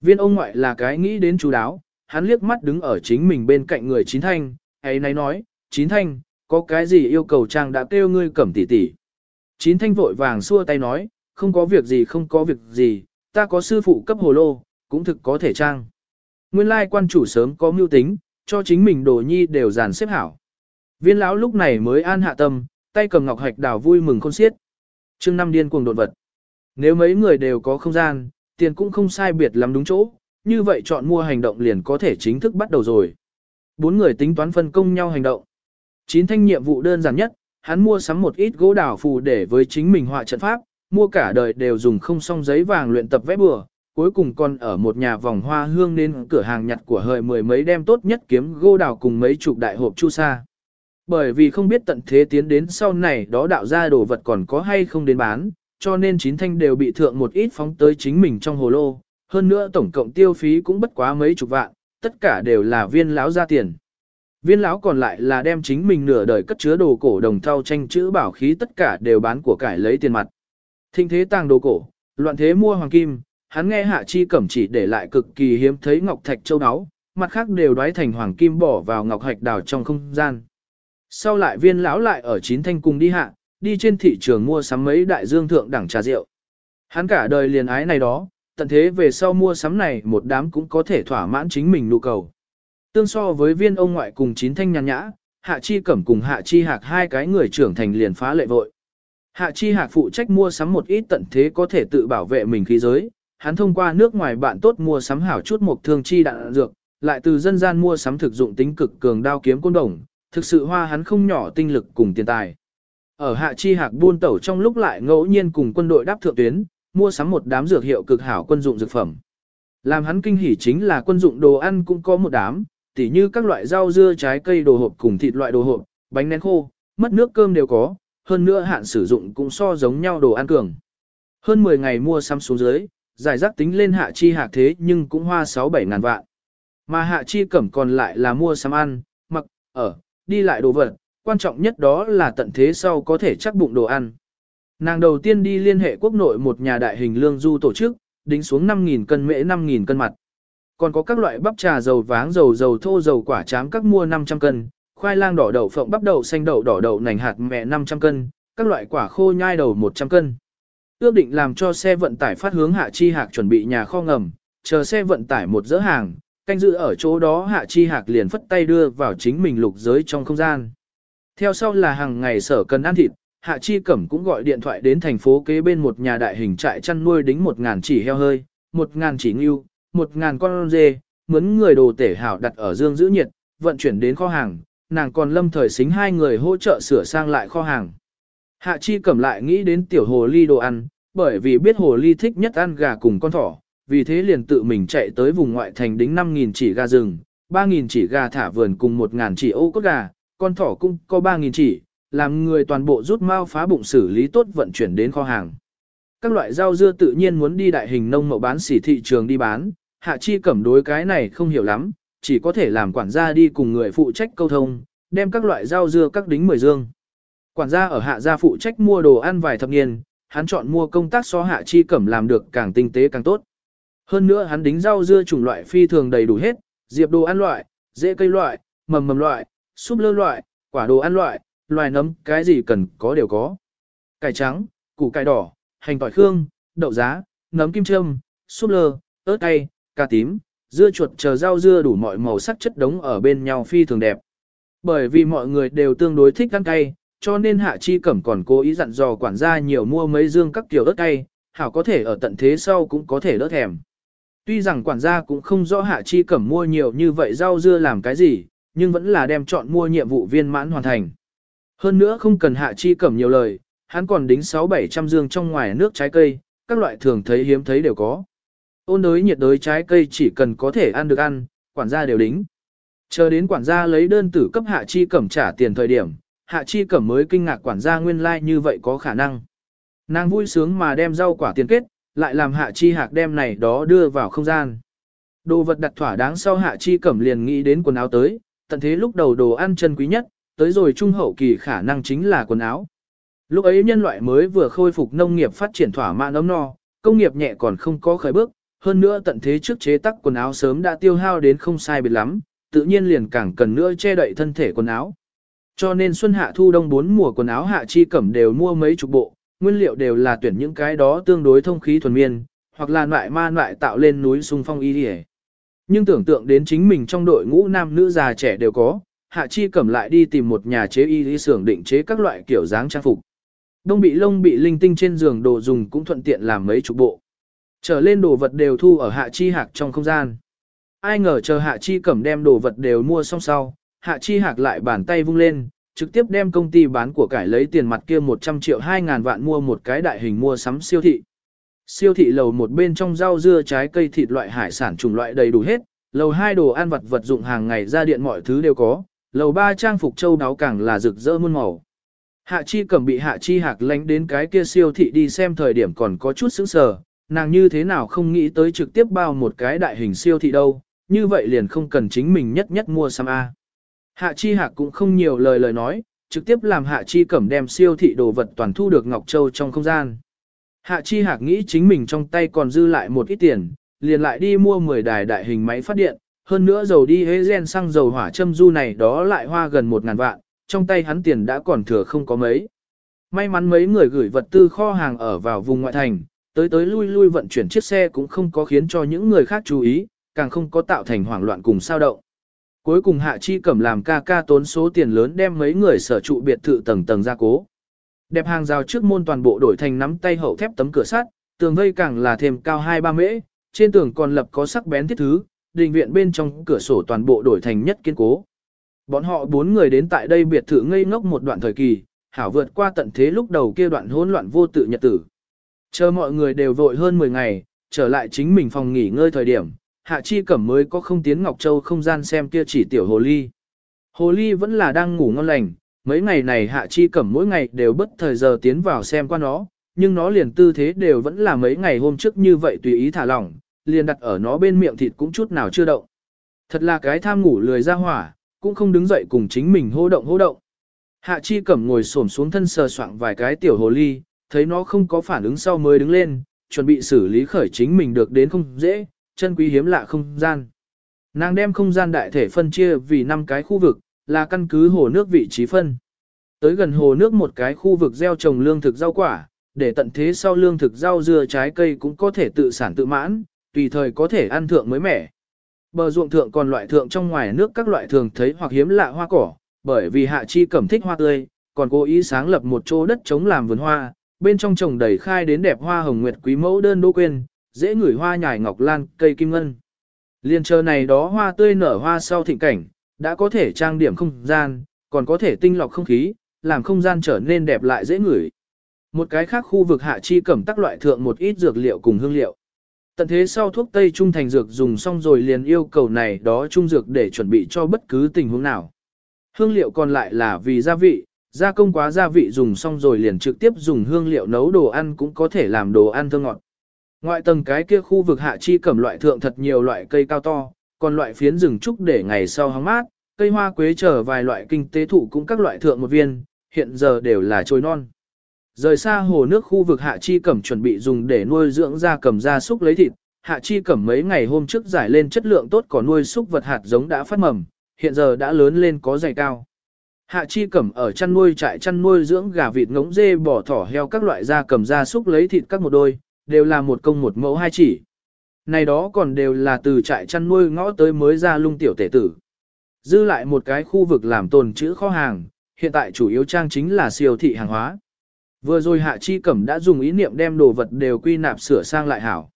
S1: Viên ông ngoại là cái nghĩ đến chú đáo, hắn liếc mắt đứng ở chính mình bên cạnh người chín thanh, ấy nấy nói, chín thanh, có cái gì yêu cầu trang đã kêu ngươi cẩm tỉ tỉ. Chín thanh vội vàng xua tay nói, không có việc gì không có việc gì, ta có sư phụ cấp hồ lô, cũng thực có thể trang. Nguyên lai quan chủ sớm có mưu tính, cho chính mình đồ nhi đều dàn xếp hảo. Viên lão lúc này mới an hạ tâm, tay cầm ngọc hạch đào vui mừng khôn xiết. Trương năm điên cuồng đột vật. Nếu mấy người đều có không gian, tiền cũng không sai biệt lắm đúng chỗ, như vậy chọn mua hành động liền có thể chính thức bắt đầu rồi. Bốn người tính toán phân công nhau hành động. Chín thanh nhiệm vụ đơn giản nhất, hắn mua sắm một ít gỗ đào phù để với chính mình họa trận pháp, mua cả đời đều dùng không song giấy vàng luyện tập vẽ bừa, cuối cùng còn ở một nhà vòng hoa hương nên cửa hàng nhặt của hời mười mấy đem tốt nhất kiếm gô đào cùng mấy chục đại hộp chu sa. Bởi vì không biết tận thế tiến đến sau này đó đạo ra đồ vật còn có hay không đến bán, cho nên chín thanh đều bị thượng một ít phóng tới chính mình trong hồ lô, hơn nữa tổng cộng tiêu phí cũng bất quá mấy chục vạn, tất cả đều là viên lão ra tiền. Viên lão còn lại là đem chính mình nửa đời cất chứa đồ cổ đồng thau tranh chữ bảo khí tất cả đều bán của cải lấy tiền mặt. Thịnh thế tàng đồ cổ, loạn thế mua hoàng kim, hắn nghe hạ chi cẩm chỉ để lại cực kỳ hiếm thấy ngọc thạch châu áo, mặt khác đều đoái thành hoàng kim bỏ vào ngọc hạch đào trong không gian. Sau lại viên lão lại ở chín thanh cùng đi hạ, đi trên thị trường mua sắm mấy đại dương thượng đẳng trà rượu. Hắn cả đời liền ái này đó, tận thế về sau mua sắm này một đám cũng có thể thỏa mãn chính mình nhu cầu. Tương so với viên ông ngoại cùng chín thanh nhàn nhã, Hạ Chi Cẩm cùng Hạ Chi Hạc hai cái người trưởng thành liền phá lệ vội. Hạ Chi Hạc phụ trách mua sắm một ít tận thế có thể tự bảo vệ mình khí giới, hắn thông qua nước ngoài bạn tốt mua sắm hảo chút một thương chi đạn dược, lại từ dân gian mua sắm thực dụng tính cực cường đao kiếm côn đồng, thực sự hoa hắn không nhỏ tinh lực cùng tiền tài. Ở Hạ Chi Hạc buôn tẩu trong lúc lại ngẫu nhiên cùng quân đội đáp thượng tuyến, mua sắm một đám dược hiệu cực hảo quân dụng dược phẩm. Làm hắn kinh hỉ chính là quân dụng đồ ăn cũng có một đám, tỉ như các loại rau dưa trái cây đồ hộp cùng thịt loại đồ hộp, bánh nén khô, mất nước cơm đều có, hơn nữa hạn sử dụng cũng so giống nhau đồ ăn cường. Hơn 10 ngày mua sắm xuống dưới, giải rác tính lên hạ chi hạc thế nhưng cũng hoa 6-7 ngàn vạn. Mà hạ chi cẩm còn lại là mua sắm ăn, mặc, ở, đi lại đồ vật, quan trọng nhất đó là tận thế sau có thể chắc bụng đồ ăn. Nàng đầu tiên đi liên hệ quốc nội một nhà đại hình lương du tổ chức, đính xuống 5.000 cân mễ 5.000 cân mặt. Còn có các loại bắp trà dầu váng dầu dầu thô dầu quả chám các mua 500 cân, khoai lang đỏ đậu phộng bắp đậu xanh đậu đỏ đậu nành hạt mẹ 500 cân, các loại quả khô nhai đầu 100 cân. Ước định làm cho xe vận tải phát hướng hạ chi hạc chuẩn bị nhà kho ngầm, chờ xe vận tải một dỡ hàng, canh giữ ở chỗ đó hạ chi hạc liền phất tay đưa vào chính mình lục giới trong không gian. Theo sau là hàng ngày sở cần ăn thịt, Hạ Chi Cẩm cũng gọi điện thoại đến thành phố kế bên một nhà đại hình trại chăn nuôi đính một ngàn chỉ heo hơi, một ngàn chỉ ngưu, một ngàn con dê, mướn người đồ tể hảo đặt ở dương giữ nhiệt, vận chuyển đến kho hàng, nàng còn lâm thời xính hai người hỗ trợ sửa sang lại kho hàng. Hạ Chi Cẩm lại nghĩ đến tiểu hồ ly đồ ăn, bởi vì biết hồ ly thích nhất ăn gà cùng con thỏ, vì thế liền tự mình chạy tới vùng ngoại thành đính 5.000 chỉ gà rừng, 3.000 chỉ gà thả vườn cùng 1.000 chỉ ô cốt gà, con thỏ cũng có 3.000 chỉ, làm người toàn bộ rút mau phá bụng xử lý tốt vận chuyển đến kho hàng. Các loại rau dưa tự nhiên muốn đi đại hình nông mậu bán xỉ thị trường đi bán, hạ chi cẩm đối cái này không hiểu lắm, chỉ có thể làm quản gia đi cùng người phụ trách câu thông, đem các loại rau dưa các đính mười dương. Quản gia ở hạ gia phụ trách mua đồ ăn vài thập niên, hắn chọn mua công tác so hạ chi cẩm làm được càng tinh tế càng tốt. Hơn nữa hắn đính rau dưa chủng loại phi thường đầy đủ hết, diệp đồ ăn loại, dễ cây loại, mầm mầm loại, súp lơ loại, quả đồ ăn loại, loài nấm, cái gì cần có đều có. Cải trắng, củ cải đỏ, hành tỏi khương, đậu giá, nấm kim châm, súp lơ, ớt cay, cà tím, dưa chuột chờ rau dưa đủ mọi màu sắc chất đống ở bên nhau phi thường đẹp. Bởi vì mọi người đều tương đối thích ăn cay, cho nên Hạ Chi Cẩm còn cố ý dặn dò quản gia nhiều mua mấy dương các kiểu ớt cay, hảo có thể ở tận thế sau cũng có thể đỡ thèm. Tuy rằng quản gia cũng không rõ Hạ Chi Cẩm mua nhiều như vậy rau dưa làm cái gì, nhưng vẫn là đem chọn mua nhiệm vụ viên mãn hoàn thành. Hơn nữa không cần hạ chi cẩm nhiều lời, hắn còn đính 6-700 dương trong ngoài nước trái cây, các loại thường thấy hiếm thấy đều có. Ôn đới nhiệt đới trái cây chỉ cần có thể ăn được ăn, quản gia đều đính. Chờ đến quản gia lấy đơn tử cấp hạ chi cẩm trả tiền thời điểm, hạ chi cẩm mới kinh ngạc quản gia nguyên lai like như vậy có khả năng. Nàng vui sướng mà đem rau quả tiền kết, lại làm hạ chi hạc đem này đó đưa vào không gian. Đồ vật đặt thỏa đáng sau hạ chi cẩm liền nghĩ đến quần áo tới, tận thế lúc đầu đồ ăn chân quý nhất, tới rồi trung hậu kỳ khả năng chính là quần áo. Lúc ấy nhân loại mới vừa khôi phục nông nghiệp phát triển thỏa mãn ấm no, công nghiệp nhẹ còn không có khởi bước, hơn nữa tận thế trước chế tác quần áo sớm đã tiêu hao đến không sai biệt lắm, tự nhiên liền càng cần nữa che đậy thân thể quần áo. Cho nên xuân hạ thu đông bốn mùa quần áo hạ chi cẩm đều mua mấy chục bộ, nguyên liệu đều là tuyển những cái đó tương đối thông khí thuần miên, hoặc là loại ma loại tạo lên núi sung phong y đi Nhưng tưởng tượng đến chính mình trong đội ngũ nam nữ già trẻ đều có, Hạ Chi Cẩm lại đi tìm một nhà chế y lý xưởng định chế các loại kiểu dáng trang phục. Đông bị lông bị linh tinh trên giường đồ dùng cũng thuận tiện làm mấy chục bộ. Trở lên đồ vật đều thu ở Hạ Chi Hạc trong không gian. Ai ngờ chờ Hạ Chi Cẩm đem đồ vật đều mua xong sau, Hạ Chi Hạc lại bàn tay vung lên, trực tiếp đem công ty bán của cải lấy tiền mặt kia 100 triệu 2 ngàn vạn mua một cái đại hình mua sắm siêu thị. Siêu thị lầu một bên trong rau dưa trái cây thịt loại hải sản chủng loại đầy đủ hết, lầu hai đồ ăn vật vật dụng hàng ngày ra điện mọi thứ đều có, lầu ba trang phục châu đáo càng là rực rỡ muôn màu. Hạ chi cầm bị hạ chi hạc lánh đến cái kia siêu thị đi xem thời điểm còn có chút sững sờ, nàng như thế nào không nghĩ tới trực tiếp bao một cái đại hình siêu thị đâu, như vậy liền không cần chính mình nhất nhất mua sắm A. Hạ chi hạc cũng không nhiều lời lời nói, trực tiếp làm hạ chi cẩm đem siêu thị đồ vật toàn thu được Ngọc Châu trong không gian. Hạ chi hạc nghĩ chính mình trong tay còn dư lại một ít tiền, liền lại đi mua 10 đài đại hình máy phát điện, hơn nữa dầu đi hế gen xăng dầu hỏa châm du này đó lại hoa gần một ngàn vạn, trong tay hắn tiền đã còn thừa không có mấy. may mắn mấy người gửi vật tư kho hàng ở vào vùng ngoại thành, tới tới lui lui vận chuyển chiếc xe cũng không có khiến cho những người khác chú ý, càng không có tạo thành hoảng loạn cùng sao động. Cuối cùng Hạ Chi Cẩm làm ca ca tốn số tiền lớn đem mấy người sở trụ biệt thự tầng tầng ra cố. Đẹp hàng rào trước môn toàn bộ đổi thành nắm tay hậu thép tấm cửa sắt, tường vây càng là thêm cao 2-3 mễ, trên tường còn lập có sắc bén thiết thứ, đình viện bên trong cửa sổ toàn bộ đổi thành nhất kiên cố. Bọn họ bốn người đến tại đây biệt thự ngây ngốc một đoạn thời kỳ, hảo vượt qua tận thế lúc đầu kia đoạn hỗn loạn vô tự nhật tử. Chờ mọi người đều vội hơn 10 ngày, trở lại chính mình phòng nghỉ ngơi thời điểm, Hạ Chi Cẩm mới có không tiến Ngọc Châu không gian xem kia chỉ tiểu hồ ly. Hồ ly vẫn là đang ngủ ngon lành, mấy ngày này Hạ Chi Cẩm mỗi ngày đều bất thời giờ tiến vào xem qua nó, nhưng nó liền tư thế đều vẫn là mấy ngày hôm trước như vậy tùy ý thả lỏng, liền đặt ở nó bên miệng thịt cũng chút nào chưa động. Thật là cái tham ngủ lười ra hỏa, cũng không đứng dậy cùng chính mình hô động hô động. Hạ Chi Cẩm ngồi xổm xuống thân sờ soạng vài cái tiểu hồ ly, thấy nó không có phản ứng sau mới đứng lên, chuẩn bị xử lý khởi chính mình được đến không dễ, chân quý hiếm lạ không gian. Nàng đem không gian đại thể phân chia vì 5 cái khu vực, là căn cứ hồ nước vị trí phân. Tới gần hồ nước một cái khu vực gieo trồng lương thực rau quả, để tận thế sau lương thực rau dưa trái cây cũng có thể tự sản tự mãn, tùy thời có thể ăn thượng mới mẻ. Bờ ruộng thượng còn loại thượng trong ngoài nước các loại thường thấy hoặc hiếm lạ hoa cỏ, bởi vì hạ chi cẩm thích hoa tươi, còn cố ý sáng lập một chỗ đất chống làm vườn hoa, bên trong trồng đầy khai đến đẹp hoa hồng nguyệt quý mẫu đơn đô quên, dễ ngửi hoa nhài ngọc lan, cây kim ngân. Liên chờ này đó hoa tươi nở hoa sau thịnh cảnh, đã có thể trang điểm không gian, còn có thể tinh lọc không khí, làm không gian trở nên đẹp lại dễ ngửi. Một cái khác khu vực hạ chi cẩm tắc loại thượng một ít dược liệu cùng hương liệu. Tận thế sau thuốc tây trung thành dược dùng xong rồi liền yêu cầu này đó trung dược để chuẩn bị cho bất cứ tình huống nào. Hương liệu còn lại là vì gia vị, gia công quá gia vị dùng xong rồi liền trực tiếp dùng hương liệu nấu đồ ăn cũng có thể làm đồ ăn thơm ngọt. Ngoại tầng cái kia khu vực hạ chi cẩm loại thượng thật nhiều loại cây cao to, còn loại phiến rừng trúc để ngày sau hóng mát, cây hoa quế trở vài loại kinh tế thụ cũng các loại thượng một viên, hiện giờ đều là trôi non. Rời xa hồ nước khu vực hạ chi cẩm chuẩn bị dùng để nuôi dưỡng gia cầm gia súc lấy thịt, hạ chi cẩm mấy ngày hôm trước giải lên chất lượng tốt có nuôi súc vật hạt giống đã phát mầm, hiện giờ đã lớn lên có dày cao. Hạ chi cẩm ở chăn nuôi trại chăn nuôi dưỡng gà vịt ngỗng dê bò thỏ heo các loại gia cầm gia súc lấy thịt các một đôi, đều là một công một mẫu hai chỉ. Này đó còn đều là từ trại chăn nuôi ngõ tới mới ra lung tiểu tể tử. Dư lại một cái khu vực làm tồn trữ kho hàng, hiện tại chủ yếu trang chính là siêu thị hàng hóa. Vừa rồi Hạ Chi Cẩm đã dùng ý niệm đem đồ vật đều quy nạp sửa sang lại hảo.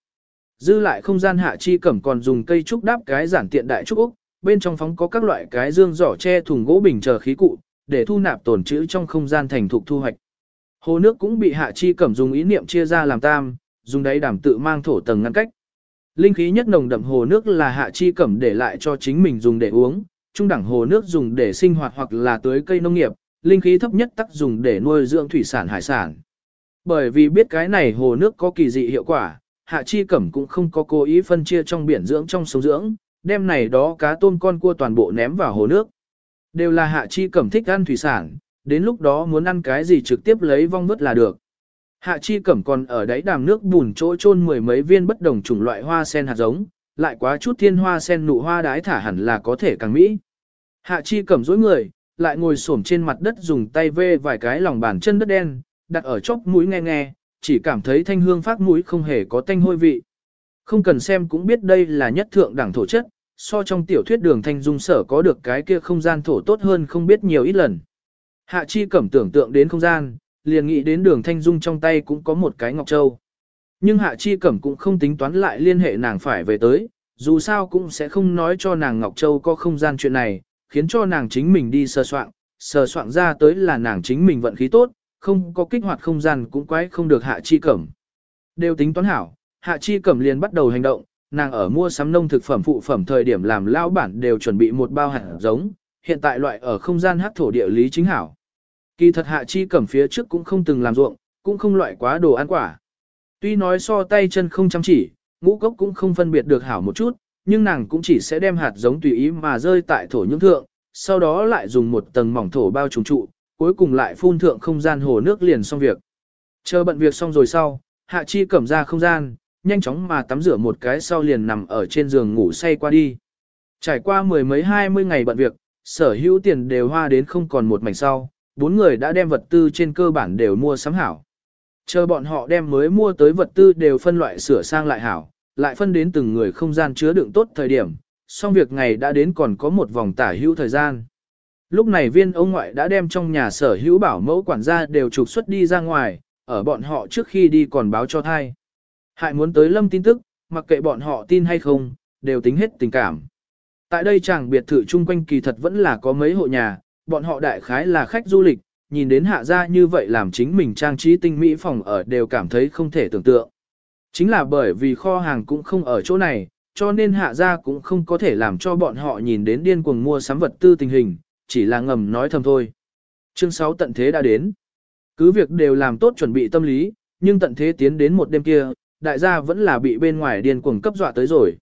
S1: Dư lại không gian Hạ Chi Cẩm còn dùng cây trúc đáp cái giản tiện đại trúc Úc, bên trong phóng có các loại cái dương giỏ che thùng gỗ bình chờ khí cụ, để thu nạp tồn trữ trong không gian thành thục thu hoạch. Hồ nước cũng bị Hạ Chi Cẩm dùng ý niệm chia ra làm tam, dùng đáy đảm tự mang thổ tầng ngăn cách. Linh khí nhất nồng đậm hồ nước là Hạ Chi Cẩm để lại cho chính mình dùng để uống, trung đẳng hồ nước dùng để sinh hoạt hoặc là tưới cây nông nghiệp, linh khí thấp nhất tắc dùng để nuôi dưỡng thủy sản hải sản. Bởi vì biết cái này hồ nước có kỳ dị hiệu quả, Hạ Chi Cẩm cũng không có cố ý phân chia trong biển dưỡng trong sống dưỡng, đem này đó cá tôm con cua toàn bộ ném vào hồ nước. Đều là Hạ Chi Cẩm thích ăn thủy sản, đến lúc đó muốn ăn cái gì trực tiếp lấy vong vớt là được. Hạ Chi Cẩm còn ở đáy đàm nước bùn chỗ chôn mười mấy viên bất đồng chủng loại hoa sen hạt giống, lại quá chút thiên hoa sen nụ hoa đái thả hẳn là có thể càng mỹ. Hạ Chi Cẩm dối người, lại ngồi xổm trên mặt đất dùng tay vê vài cái lòng bàn chân đất đen, đặt ở chóp mũi nghe nghe, chỉ cảm thấy thanh hương phát mũi không hề có tanh hôi vị. Không cần xem cũng biết đây là nhất thượng đẳng thổ chất, so trong tiểu thuyết đường thanh dung sở có được cái kia không gian thổ tốt hơn không biết nhiều ít lần. Hạ chi cẩm tưởng tượng đến không gian, liền nghĩ đến đường thanh dung trong tay cũng có một cái ngọc châu. Nhưng hạ chi cẩm cũng không tính toán lại liên hệ nàng phải về tới, dù sao cũng sẽ không nói cho nàng Ngọc Châu có không gian chuyện này, khiến cho nàng chính mình đi sờ soạn, sờ soạn ra tới là nàng chính mình vận khí tốt, không có kích hoạt không gian cũng quái không được hạ chi cẩm. Đều tính toán hảo, hạ chi cẩm liền bắt đầu hành động, nàng ở mua sắm nông thực phẩm phụ phẩm thời điểm làm lao bản đều chuẩn bị một bao hạt giống, hiện tại loại ở không gian hắc thổ địa lý chính hảo. Kỳ thật hạ chi cẩm phía trước cũng không từng làm ruộng, cũng không loại quá đồ ăn quả. Tuy nói so tay chân không chăm chỉ, ngũ cốc cũng không phân biệt được hảo một chút, nhưng nàng cũng chỉ sẽ đem hạt giống tùy ý mà rơi tại thổ nhưỡng thượng, sau đó lại dùng một tầng mỏng thổ bao trùng trụ, cuối cùng lại phun thượng không gian hồ nước liền xong việc. Chờ bận việc xong rồi sau, Hạ Chi cẩm ra không gian, nhanh chóng mà tắm rửa một cái sau liền nằm ở trên giường ngủ say qua đi. Trải qua mười mấy hai mươi ngày bận việc, sở hữu tiền đều hoa đến không còn một mảnh sau, bốn người đã đem vật tư trên cơ bản đều mua sắm hảo. Chờ bọn họ đem mới mua tới vật tư đều phân loại sửa sang lại hảo, lại phân đến từng người không gian chứa đựng tốt thời điểm, xong việc ngày đã đến còn có một vòng tả hữu thời gian. Lúc này viên ông ngoại đã đem trong nhà sở hữu bảo mẫu quản gia đều trục xuất đi ra ngoài, ở bọn họ trước khi đi còn báo cho thai. Hại muốn tới lâm tin tức, mặc kệ bọn họ tin hay không, đều tính hết tình cảm. Tại đây chàng biệt thự chung quanh kỳ thật vẫn là có mấy hộ nhà, bọn họ đại khái là khách du lịch, nhìn đến hạ gia như vậy làm chính mình trang trí tinh mỹ phòng ở đều cảm thấy không thể tưởng tượng. Chính là bởi vì kho hàng cũng không ở chỗ này, cho nên hạ gia cũng không có thể làm cho bọn họ nhìn đến điên cuồng mua sắm vật tư tình hình, chỉ là ngầm nói thầm thôi. Chương 6 tận thế đã đến. Cứ việc đều làm tốt chuẩn bị tâm lý, nhưng tận thế tiến đến một đêm kia, đại gia vẫn là bị bên ngoài điên cuồng cấp dọa tới rồi.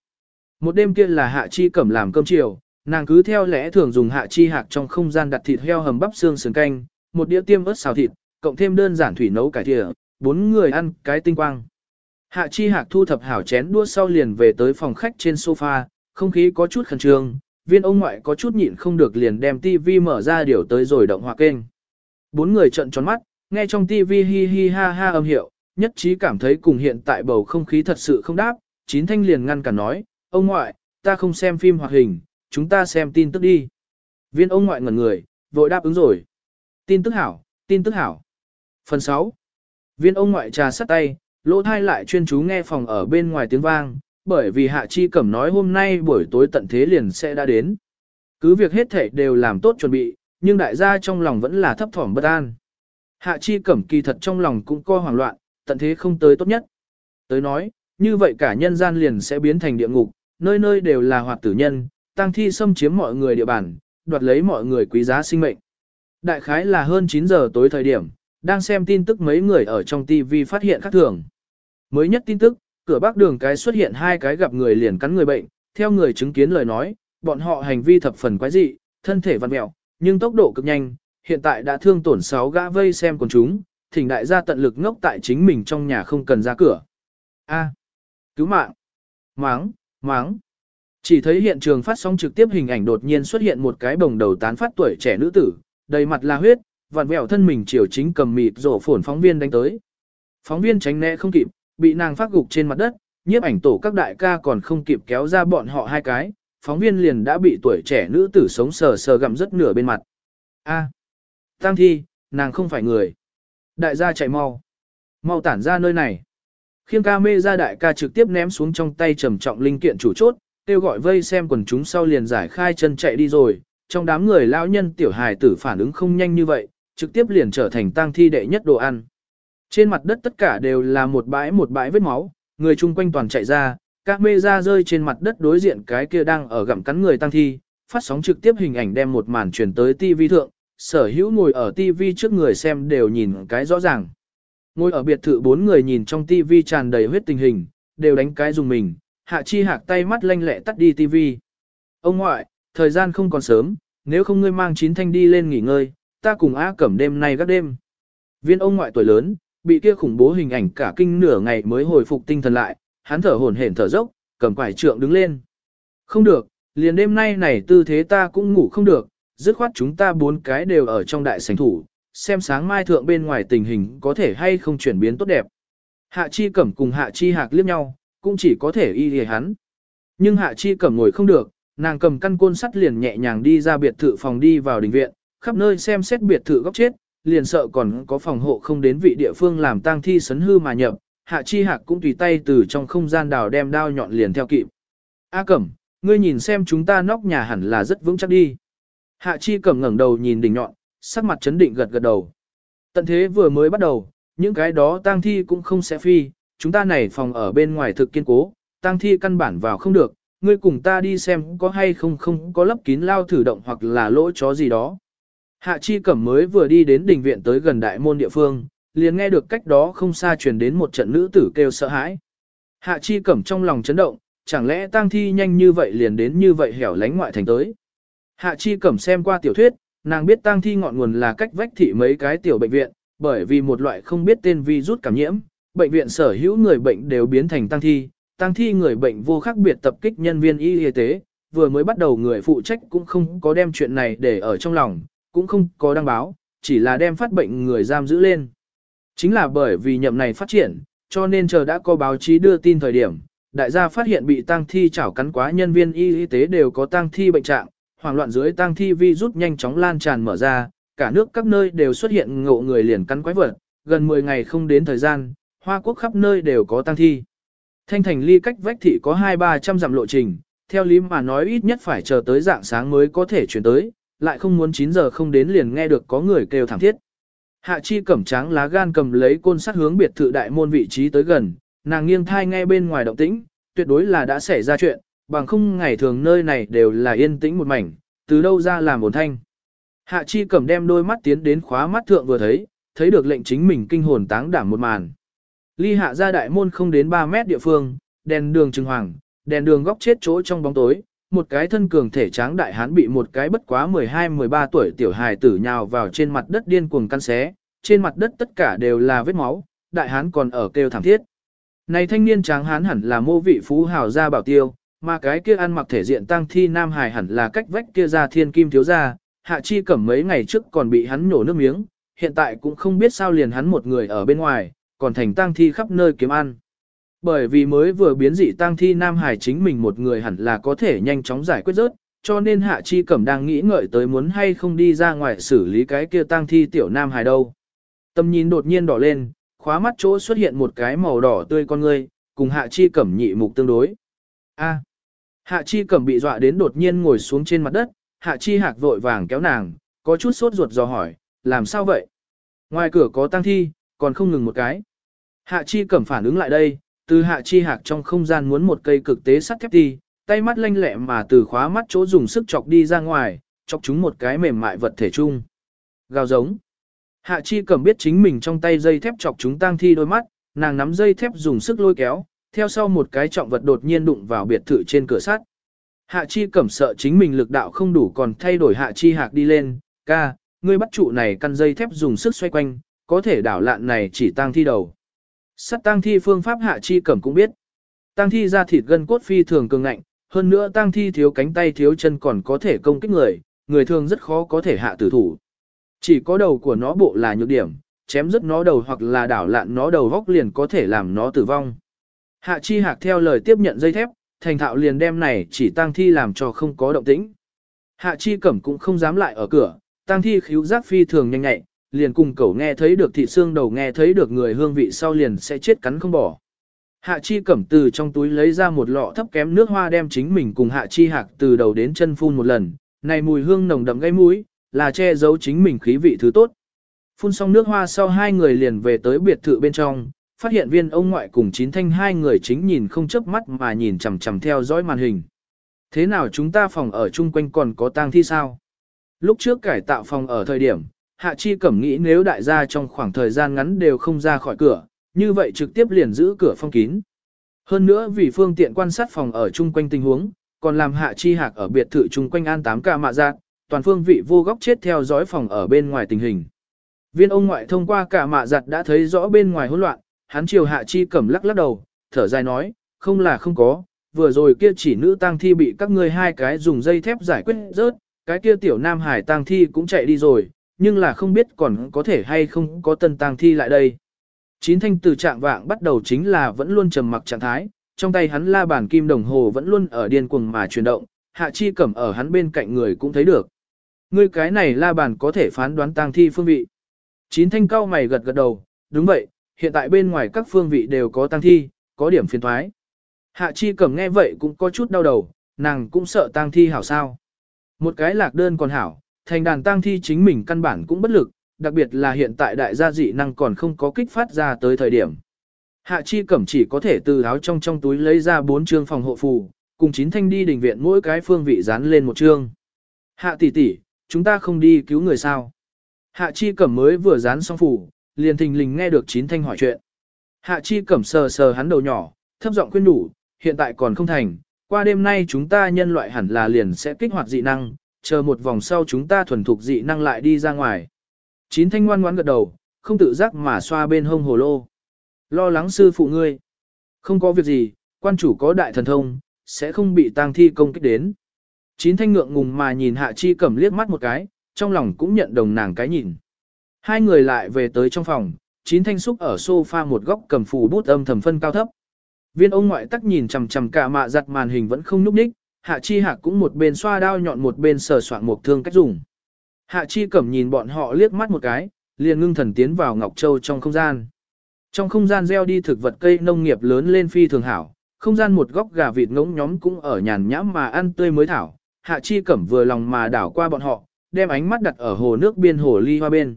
S1: Một đêm kia là hạ chi cẩm làm cơm chiều, nàng cứ theo lẽ thường dùng hạ chi hạc trong không gian đặt thịt heo hầm bắp xương sườn canh, một đĩa tiêm ớt xào thịt, cộng thêm đơn giản thủy nấu cải thìa, bốn người ăn cái tinh quang. Hạ chi hạc thu thập hảo chén đua sau liền về tới phòng khách trên sofa, không khí có chút khẩn trương, viên ông ngoại có chút nhịn không được liền đem tivi mở ra điều tới rồi động họa kênh. Bốn người trợn tròn mắt, nghe trong tivi hi hi ha ha âm hiệu, nhất trí cảm thấy cùng hiện tại bầu không khí thật sự không đáp, chín thanh liền ngăn cả nói, ông ngoại, ta không xem phim hoạt hình, chúng ta xem tin tức đi. Viên ông ngoại ngẩn người, vội đáp ứng rồi. Tin tức hảo, tin tức hảo. Phần 6. Viên ông ngoại trà sắt tay, lỗ thai lại chuyên chú nghe phòng ở bên ngoài tiếng vang, bởi vì Hạ Chi Cẩm nói hôm nay buổi tối tận thế liền sẽ đã đến. Cứ việc hết thể đều làm tốt chuẩn bị, nhưng đại gia trong lòng vẫn là thấp thỏm bất an. Hạ Chi Cẩm kỳ thật trong lòng cũng co hoảng loạn, tận thế không tới tốt nhất. Tới nói, như vậy cả nhân gian liền sẽ biến thành địa ngục, nơi nơi đều là hoạt tử nhân, Tang thi xâm chiếm mọi người địa bàn, đoạt lấy mọi người quý giá sinh mệnh. Đại khái là hơn 9 giờ tối thời điểm, đang xem tin tức mấy người ở trong TV phát hiện khác thường. Mới nhất tin tức, cửa bắc đường cái xuất hiện hai cái gặp người liền cắn người bệnh, theo người chứng kiến lời nói, bọn họ hành vi thập phần quái dị, thân thể vặn mẹo, nhưng tốc độ cực nhanh, hiện tại đã thương tổn sáu gã vây xem con chúng, thỉnh đại gia tận lực ngốc tại chính mình trong nhà không cần ra cửa. A. cứu mạng. Máng, máng. Chỉ thấy hiện trường phát sóng trực tiếp hình ảnh đột nhiên xuất hiện một cái bồng đầu tán phát tuổi trẻ nữ tử, đầy mặt là huyết, vặn vẹo thân mình chiều chính cầm mịt rổ phổn phóng viên đánh tới. Phóng viên tránh né không kịp, bị nàng phát gục trên mặt đất, nhiếp ảnh tổ các đại ca còn không kịp kéo ra bọn họ hai cái, phóng viên liền đã bị tuổi trẻ nữ tử sống sờ sờ gặm rất nửa bên mặt. A, Tăng thi, nàng không phải người. Đại gia chạy mau. Mau tản ra nơi này. Khiêng ca mê ra đại ca trực tiếp ném xuống trong tay trầm trọng linh kiện chủ chốt, kêu gọi vây xem quần chúng sau liền giải khai chân chạy đi rồi. Trong đám người lão nhân tiểu hài tử phản ứng không nhanh như vậy, trực tiếp liền trở thành tang thi đệ nhất đồ ăn. Trên mặt đất tất cả đều là một bãi một bãi vết máu, người chung quanh toàn chạy ra, các mê ra rơi trên mặt đất đối diện cái kia đang ở gặm cắn người tang thi, phát sóng trực tiếp hình ảnh đem một màn truyền tới TV thượng, sở hữu ngồi ở TV trước người xem đều nhìn cái rõ ràng. Ngồi ở biệt thự bốn người nhìn trong TV tràn đầy huyết tình hình, đều đánh cái dùng mình, hạ chi hạc tay mắt lanh lẹ tắt đi TV. Ông ngoại, thời gian không còn sớm, nếu không ngươi mang chín thanh đi lên nghỉ ngơi, ta cùng A cẩm đêm nay gác đêm. Viên ông ngoại tuổi lớn, bị kia khủng bố hình ảnh cả kinh nửa ngày mới hồi phục tinh thần lại, hắn thở hổn hển thở dốc, cầm quải trượng đứng lên. Không được, liền đêm nay này tư thế ta cũng ngủ không được, dứt khoát chúng ta bốn cái đều ở trong đại sảnh thủ, xem sáng mai thượng bên ngoài tình hình có thể hay không chuyển biến tốt đẹp. Hạ chi cẩm cùng hạ chi hạc liếc nhau, cũng chỉ có thể y hề hắn. Nhưng hạ chi cẩm ngồi không được, nàng cầm căn côn sắt liền nhẹ nhàng đi ra biệt thự phòng đi vào đình viện, khắp nơi xem xét biệt thự góc chết, liền sợ còn có phòng hộ không đến vị địa phương làm tang thi sấn hư mà nhập, hạ chi hạc cũng tùy tay từ trong không gian đào đem đao nhọn liền theo kịp. A cẩm, ngươi nhìn xem chúng ta nóc nhà hẳn là rất vững chắc đi. Hạ chi cẩm ngẩng đầu nhìn đỉnh nhọn, sắc mặt chấn định gật gật đầu. Tận thế vừa mới bắt đầu, những cái đó tang thi cũng không sẽ phi, chúng ta này phòng ở bên ngoài thực kiên cố, tang thi căn bản vào không được, ngươi cùng ta đi xem có hay không không có lấp kín lao thử động hoặc là lỗ chó gì đó. Hạ Chi Cẩm mới vừa đi đến đình viện tới gần đại môn địa phương, liền nghe được cách đó không xa truyền đến một trận nữ tử kêu sợ hãi. Hạ Chi Cẩm trong lòng chấn động, chẳng lẽ tang thi nhanh như vậy liền đến như vậy hẻo lánh ngoại thành tới. Hạ Chi Cẩm xem qua tiểu thuyết, nàng biết tang thi ngọn nguồn là cách vách thị mấy cái tiểu bệnh viện, bởi vì một loại không biết tên virus cảm nhiễm, bệnh viện sở hữu người bệnh đều biến thành tang thi, tang thi người bệnh vô khác biệt tập kích nhân viên y y tế, vừa mới bắt đầu người phụ trách cũng không có đem chuyện này để ở trong lòng, cũng không có đăng báo, chỉ là đem phát bệnh người giam giữ lên. Chính là bởi vì nhậm này phát triển, cho nên chờ đã có báo chí đưa tin thời điểm, đại gia phát hiện bị tang thi chảo cắn quá nhân viên y y tế đều có tang thi bệnh trạng, hoảng loạn dưới tang thi virus nhanh chóng lan tràn mở ra, cả nước các nơi đều xuất hiện ngộ người liền cắn quái vật, gần 10 ngày không đến thời gian, Hoa Quốc khắp nơi đều có tang thi. Thanh thành ly cách vách thị có 2-300 dặm lộ trình, theo lý mà nói ít nhất phải chờ tới dạng sáng mới có thể chuyển tới, lại không muốn 9 giờ không đến liền nghe được có người kêu thảm thiết. Hạ chi cẩm tráng lá gan cầm lấy côn sắt hướng biệt thự đại môn vị trí tới gần, nàng nghiêng thai nghe bên ngoài động tĩnh, tuyệt đối là đã xảy ra chuyện, bằng không ngày thường nơi này đều là yên tĩnh một mảnh, từ đâu ra làm ổn thanh. Hạ chi cẩm đem đôi mắt tiến đến khóa mắt thượng vừa thấy, thấy được lệnh chính mình kinh hồn táng đảm một màn. Ly hạ ra đại môn không đến 3 mét địa phương, đèn đường trừng hoàng, đèn đường góc chết chỗ trong bóng tối, một cái thân cường thể tráng đại hán bị một cái bất quá 12-13 tuổi tiểu hài tử nhào vào trên mặt đất điên cuồng căn xé, trên mặt đất tất cả đều là vết máu, đại hán còn ở kêu thảm thiết. Này thanh niên tráng hán hẳn là mô vị phú hào gia bảo tiêu, mà cái kia ăn mặc thể diện tăng thi nam hài hẳn là cách vách kia ra thiên kim thiếu gia, hạ chi cẩm mấy ngày trước còn bị hắn nổ nước miếng, hiện tại cũng không biết sao liền hắn một người ở bên ngoài, còn thành tang thi khắp nơi kiếm ăn. Bởi vì mới vừa biến dị tang thi nam Hải chính mình một người hẳn là có thể nhanh chóng giải quyết rớt, cho nên hạ chi cẩm đang nghĩ ngợi tới muốn hay không đi ra ngoài xử lý cái kia tang thi tiểu nam Hải đâu. Tâm nhìn đột nhiên đỏ lên, khóa mắt chỗ xuất hiện một cái màu đỏ tươi con ngươi, cùng hạ chi cẩm nhị mục tương đối. A. Hạ chi cẩm bị dọa đến đột nhiên ngồi xuống trên mặt đất, hạ chi hạc vội vàng kéo nàng, có chút sốt ruột dò hỏi, làm sao vậy? Ngoài cửa có tang thi, còn không ngừng một cái. Hạ chi cẩm phản ứng lại đây, từ hạ chi hạc trong không gian muốn một cây cực tế sắt thép đi, tay mắt lanh lẹ mà từ khóa mắt chỗ dùng sức chọc đi ra ngoài, chọc chúng một cái mềm mại vật thể chung. Gào giống. Hạ chi cẩm biết chính mình trong tay dây thép chọc chúng tang thi đôi mắt, nàng nắm dây thép dùng sức lôi kéo, theo sau một cái trọng vật đột nhiên đụng vào biệt thự trên cửa sắt. Hạ chi cẩm sợ chính mình lực đạo không đủ còn thay đổi hạ chi hạc đi lên, ca, ngươi bắt trụ này căn dây thép dùng sức xoay quanh, có thể đảo lạn này chỉ tang thi đầu. Sắt tang thi phương pháp hạ chi cẩm cũng biết. Tang thi ra thịt gân cốt phi thường cường ngạnh, hơn nữa tang thi thiếu cánh tay thiếu chân còn có thể công kích người, người thường rất khó có thể hạ tử thủ. Chỉ có đầu của nó bộ là nhược điểm, chém rất nó đầu hoặc là đảo lạn nó đầu góc liền có thể làm nó tử vong. Hạ chi hạc theo lời tiếp nhận dây thép, thành thạo liền đem này chỉ tang thi làm cho không có động tĩnh. Hạ chi cẩm cũng không dám lại ở cửa, tang thi khíu giác phi thường nhanh nhạy, liền cùng cậu nghe thấy được thị xương đầu nghe thấy được người hương vị sau liền sẽ chết cắn không bỏ. Hạ chi cẩm từ trong túi lấy ra một lọ thấp kém nước hoa đem chính mình cùng hạ chi hạc từ đầu đến chân phun một lần, này mùi hương nồng đậm gây mũi, là che giấu chính mình khí vị thứ tốt. Phun xong nước hoa sau hai người liền về tới biệt thự bên trong, phát hiện viên ông ngoại cùng chín thanh hai người chính nhìn không chớp mắt mà nhìn chằm chằm theo dõi màn hình. Thế nào chúng ta phòng ở chung quanh còn có tang thi sao? Lúc trước cải tạo phòng ở thời điểm, Hạ Chi Cẩm nghĩ nếu đại gia trong khoảng thời gian ngắn đều không ra khỏi cửa, như vậy trực tiếp liền giữ cửa phong kín. Hơn nữa vì phương tiện quan sát phòng ở chung quanh tình huống, còn làm Hạ Chi Hạc ở biệt thự chung quanh an tám ca mạ giác, toàn phương vị vô góc chết theo dõi phòng ở bên ngoài tình hình. Viên ông ngoại thông qua cả mạ giặt đã thấy rõ bên ngoài hỗn loạn, hắn chiều hạ chi cẩm lắc lắc đầu, thở dài nói, không là không có, vừa rồi kia chỉ nữ tang thi bị các ngươi hai cái dùng dây thép giải quyết rớt, cái kia tiểu nam hải tang thi cũng chạy đi rồi, nhưng là không biết còn có thể hay không có tân tang thi lại đây. Chín thanh từ trạng vạng bắt đầu chính là vẫn luôn trầm mặc trạng thái, trong tay hắn la bàn kim đồng hồ vẫn luôn ở điên cuồng mà chuyển động, hạ chi cẩm ở hắn bên cạnh người cũng thấy được. Ngươi cái này la bàn có thể phán đoán tang thi phương vị. Chín thanh cao mày gật gật đầu, đúng vậy, hiện tại bên ngoài các phương vị đều có tang thi, có điểm phiền thoái. Hạ chi cẩm nghe vậy cũng có chút đau đầu, nàng cũng sợ tang thi hảo sao. Một cái lạc đơn còn hảo, thành đàn tang thi chính mình căn bản cũng bất lực, đặc biệt là hiện tại đại gia dị năng còn không có kích phát ra tới thời điểm. Hạ chi cẩm chỉ có thể từ áo trong trong túi lấy ra bốn chương phòng hộ phù, cùng chín thanh đi đình viện mỗi cái phương vị dán lên một chương. Hạ tỷ tỷ, chúng ta không đi cứu người sao. Hạ chi cẩm mới vừa dán xong phủ, liền thình lình nghe được chín thanh hỏi chuyện. Hạ chi cẩm sờ sờ hắn đầu nhỏ, thấp giọng khuyên đủ, hiện tại còn không thành, qua đêm nay chúng ta nhân loại hẳn là liền sẽ kích hoạt dị năng, chờ một vòng sau chúng ta thuần thục dị năng lại đi ra ngoài. Chín thanh ngoan ngoãn gật đầu, không tự giác mà xoa bên hông hồ lô. Lo lắng sư phụ ngươi. Không có việc gì, quan chủ có đại thần thông, sẽ không bị tang thi công kích đến. Chín thanh ngượng ngùng mà nhìn hạ chi cẩm liếc mắt một cái, trong lòng cũng nhận đồng nàng cái nhìn. Hai người lại về tới trong phòng, chín thanh xúc ở sofa một góc cầm phù bút âm thầm phân cao thấp. Viên ông ngoại tắc nhìn chằm chằm cả mạ giặt màn hình vẫn không nhúc nhích, Hạ Chi Hạc cũng một bên xoa đao nhọn một bên sờ soạn một thương cách dùng. Hạ Chi Cẩm nhìn bọn họ liếc mắt một cái, liền ngưng thần tiến vào Ngọc Châu trong không gian. Trong không gian gieo đi thực vật cây nông nghiệp lớn lên phi thường hảo, không gian một góc gà vịt ngỗng nhóm cũng ở nhàn nhãm mà ăn tươi mới thảo. Hạ Chi Cẩm vừa lòng mà đảo qua bọn họ, đem ánh mắt đặt ở hồ nước biên hồ ly hoa bên.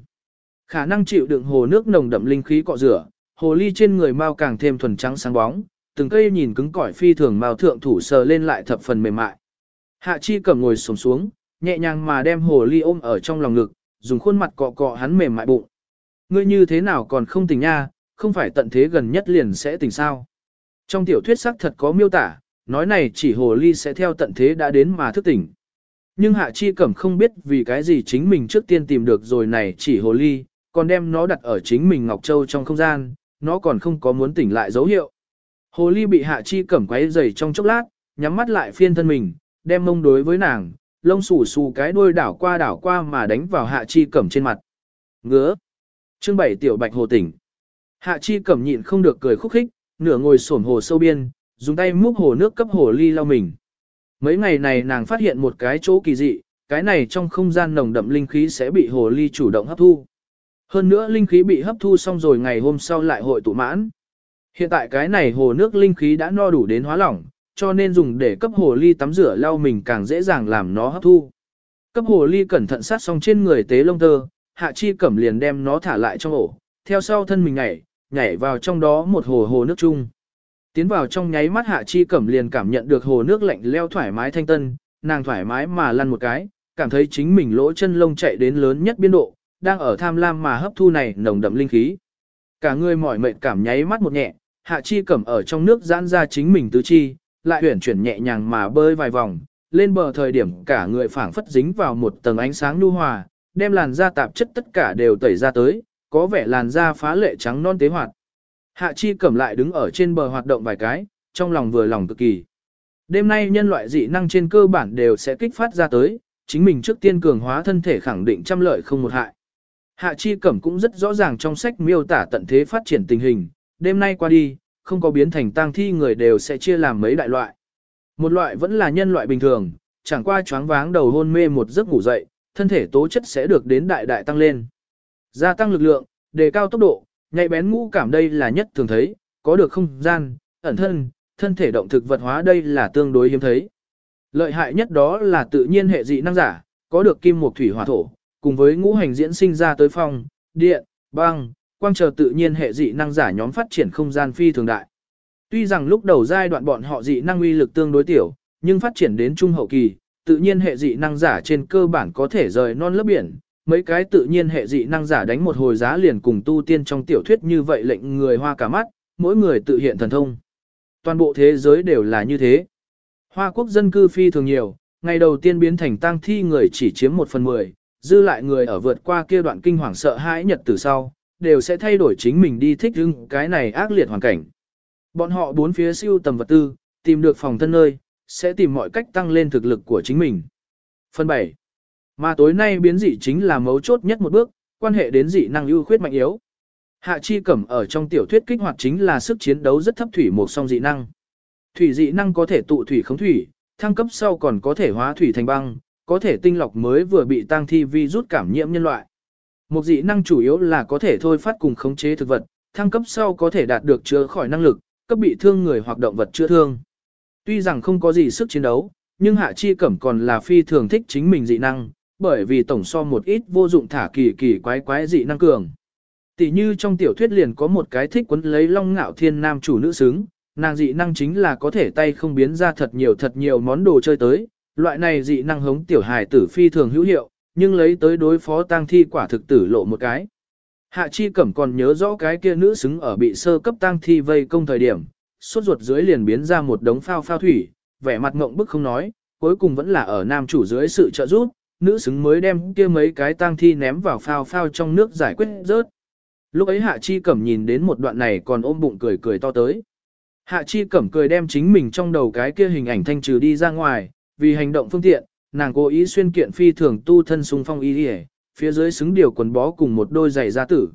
S1: Khả năng chịu đựng hồ nước nồng đậm linh khí cọ rửa, hồ ly trên người mau càng thêm thuần trắng sáng bóng, từng cây nhìn cứng cỏi phi thường mao thượng thủ sờ lên lại thập phần mềm mại. Hạ Chi Cẩm ngồi xổm xuống, nhẹ nhàng mà đem hồ ly ôm ở trong lòng ngực, dùng khuôn mặt cọ cọ hắn mềm mại bụng. Ngươi như thế nào còn không tỉnh nha, không phải tận thế gần nhất liền sẽ tỉnh sao. Trong tiểu thuyết sắc thật có miêu tả, nói này chỉ hồ ly sẽ theo tận thế đã đến mà thức tỉnh. Nhưng Hạ Chi Cẩm không biết vì cái gì chính mình trước tiên tìm được rồi này chỉ hồ ly, còn đem nó đặt ở chính mình Ngọc Châu trong không gian, nó còn không có muốn tỉnh lại dấu hiệu. Hồ ly bị Hạ Chi Cẩm quấy dày trong chốc lát, nhắm mắt lại phiên thân mình, đem mông đối với nàng, lông xù xù cái đuôi đảo qua đảo qua mà đánh vào Hạ Chi Cẩm trên mặt. Ngứa. Chương bảy tiểu bạch hồ tỉnh. Hạ Chi Cẩm nhịn không được cười khúc khích, nửa ngồi xổm hồ sâu biên, dùng tay múc hồ nước cấp hồ ly lau mình. Mấy ngày này nàng phát hiện một cái chỗ kỳ dị, cái này trong không gian nồng đậm linh khí sẽ bị hồ ly chủ động hấp thu. Hơn nữa linh khí bị hấp thu xong rồi ngày hôm sau lại hội tụ mãn. Hiện tại cái này hồ nước linh khí đã no đủ đến hóa lỏng, cho nên dùng để cấp hồ ly tắm rửa lau mình càng dễ dàng làm nó hấp thu. Cấp hồ ly cẩn thận sát xong trên người tế lông tơ, hạ chi cẩm liền đem nó thả lại trong ổ, theo sau thân mình nhảy, nhảy vào trong đó một hồ hồ nước chung. Tiến vào trong nháy mắt hạ chi cẩm liền cảm nhận được hồ nước lạnh leo thoải mái thanh tân, nàng thoải mái mà lăn một cái, cảm thấy chính mình lỗ chân lông chạy đến lớn nhất biên độ, đang ở tham lam mà hấp thu này nồng đậm linh khí. Cả người mỏi mệt cảm nháy mắt một nhẹ, hạ chi cẩm ở trong nước giãn ra chính mình tứ chi, lại huyển chuyển nhẹ nhàng mà bơi vài vòng, lên bờ thời điểm cả người phảng phất dính vào một tầng ánh sáng nhu hòa, đem làn da tạp chất tất cả đều tẩy ra tới, có vẻ làn da phá lệ trắng non tế hoạt. Hạ chi cẩm lại đứng ở trên bờ hoạt động vài cái, trong lòng vừa lòng cực kỳ. Đêm nay nhân loại dị năng trên cơ bản đều sẽ kích phát ra tới, chính mình trước tiên cường hóa thân thể khẳng định trăm lợi không một hại. Hạ chi cẩm cũng rất rõ ràng trong sách miêu tả tận thế phát triển tình hình, đêm nay qua đi, không có biến thành tang thi người đều sẽ chia làm mấy đại loại. Một loại vẫn là nhân loại bình thường, chẳng qua choáng váng đầu hôn mê một giấc ngủ dậy, thân thể tố chất sẽ được đến đại đại tăng lên. Gia tăng lực lượng, đề cao tốc độ, nhạy bén ngũ cảm đây là nhất thường thấy, có được không gian, ẩn thân, thân thể động thực vật hóa đây là tương đối hiếm thấy. Lợi hại nhất đó là tự nhiên hệ dị năng giả, có được kim mộc thủy hỏa thổ, cùng với ngũ hành diễn sinh ra tới phong, điện, băng, quang chờ tự nhiên hệ dị năng giả nhóm phát triển không gian phi thường đại. Tuy rằng lúc đầu giai đoạn bọn họ dị năng uy lực tương đối tiểu, nhưng phát triển đến trung hậu kỳ, tự nhiên hệ dị năng giả trên cơ bản có thể rời non lớp biển, mấy cái tự nhiên hệ dị năng giả đánh một hồi giá liền cùng tu tiên trong tiểu thuyết như vậy lệnh người hoa cả mắt, mỗi người tự hiện thần thông. Toàn bộ thế giới đều là như thế. Hoa quốc dân cư phi thường nhiều, ngày đầu tiên biến thành tang thi người chỉ chiếm một phần mười, dư lại người ở vượt qua kia đoạn kinh hoàng sợ hãi nhật từ sau, đều sẽ thay đổi chính mình đi thích ứng cái này ác liệt hoàn cảnh. Bọn họ bốn phía siêu tầm vật tư, tìm được phòng thân nơi, sẽ tìm mọi cách tăng lên thực lực của chính mình. Phần 7. Mà tối nay biến dị chính là mấu chốt nhất một bước, quan hệ đến dị năng ưu khuyết mạnh yếu. Hạ chi cẩm ở trong tiểu thuyết kích hoạt chính là sức chiến đấu rất thấp thủy một song dị năng. Thủy dị năng có thể tụ thủy khống thủy, thăng cấp sau còn có thể hóa thủy thành băng, có thể tinh lọc mới vừa bị tăng thi vi rút cảm nhiễm nhân loại. Một dị năng chủ yếu là có thể thôi phát cùng khống chế thực vật, thăng cấp sau có thể đạt được chữa khỏi năng lực, cấp bị thương người hoặc động vật chữa thương. Tuy rằng không có gì sức chiến đấu, nhưng Hạ Chi Cẩm còn là phi thường thích chính mình dị năng, bởi vì tổng so một ít vô dụng thả kỳ kỳ quái quái dị năng cường. Tỷ như trong tiểu thuyết liền có một cái thích quấn lấy long ngạo thiên nam chủ nữ xứng, nàng dị năng chính là có thể tay không biến ra thật nhiều thật nhiều món đồ chơi tới, loại này dị năng hống tiểu hài tử phi thường hữu hiệu, nhưng lấy tới đối phó tang thi quả thực tử lộ một cái. Hạ Chi Cẩm còn nhớ rõ cái kia nữ xứng ở bị sơ cấp tang thi vây công thời điểm, suốt ruột dưới liền biến ra một đống phao phao thủy, vẻ mặt ngộng bức không nói, cuối cùng vẫn là ở nam chủ dưới sự trợ giúp, nữ xứng mới đem kia mấy cái tang thi ném vào phao phao trong nước giải quyết rớt. Lúc ấy Hạ Chi Cẩm nhìn đến một đoạn này còn ôm bụng cười cười to tới. Hạ Chi Cẩm cười đem chính mình trong đầu cái kia hình ảnh thanh trừ đi ra ngoài, vì hành động phương tiện, nàng cố ý xuyên kiện phi thường tu thân sung phong y đi phía dưới xứng điều quần bó cùng một đôi giày da tử.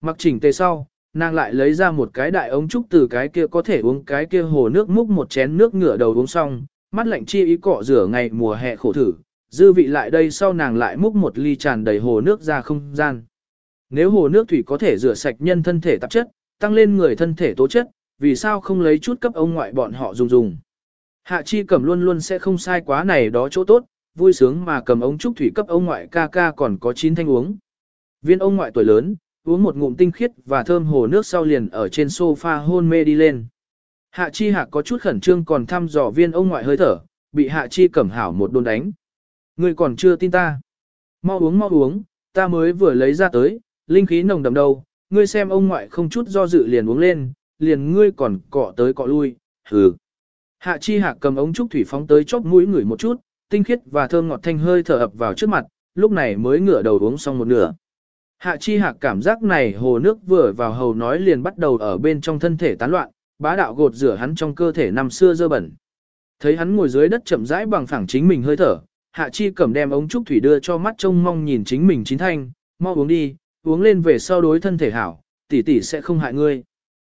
S1: Mặc chỉnh tề sau, nàng lại lấy ra một cái đại ống trúc từ cái kia có thể uống cái kia hồ nước múc một chén nước ngửa đầu uống xong, mắt lạnh chi ý cọ rửa ngày mùa hè khổ thử, dư vị lại đây sau nàng lại múc một ly tràn đầy hồ nước ra không gian. Nếu hồ nước thủy có thể rửa sạch nhân thân thể tạp chất, tăng lên người thân thể tố chất, vì sao không lấy chút cấp ông ngoại bọn họ dùng dùng. Hạ chi cẩm luôn luôn sẽ không sai quá này đó chỗ tốt, vui sướng mà cầm ống trúc thủy cấp ông ngoại ca ca còn có chín thanh uống. Viên ông ngoại tuổi lớn, uống một ngụm tinh khiết và thơm hồ nước sau liền ở trên sofa hôn mê đi lên. Hạ chi hạ có chút khẩn trương còn thăm dò viên ông ngoại hơi thở, bị hạ chi cẩm hảo một đồn đánh. Ngươi còn chưa tin ta. Mau uống mau uống, ta mới vừa lấy ra tới, linh khí nồng đậm đâu, ngươi xem ông ngoại không chút do dự liền uống lên, liền ngươi còn cọ tới cọ lui, hừ. Hạ chi hạ cầm ống trúc thủy phóng tới chóp mũi ngửi một chút, tinh khiết và thơm ngọt thanh hơi thở ập vào trước mặt, lúc này mới ngửa đầu uống xong một nửa. Hạ chi hạc cảm giác này hồ nước vừa vào hầu nói liền bắt đầu ở bên trong thân thể tán loạn, bá đạo gột rửa hắn trong cơ thể năm xưa dơ bẩn. Thấy hắn ngồi dưới đất chậm rãi bằng phẳng chính mình hơi thở, hạ chi cầm đem ống trúc thủy đưa cho mắt trông mong nhìn chính mình chín thanh, mau uống đi, uống lên về sau đối thân thể hảo, tỷ tỷ sẽ không hại ngươi.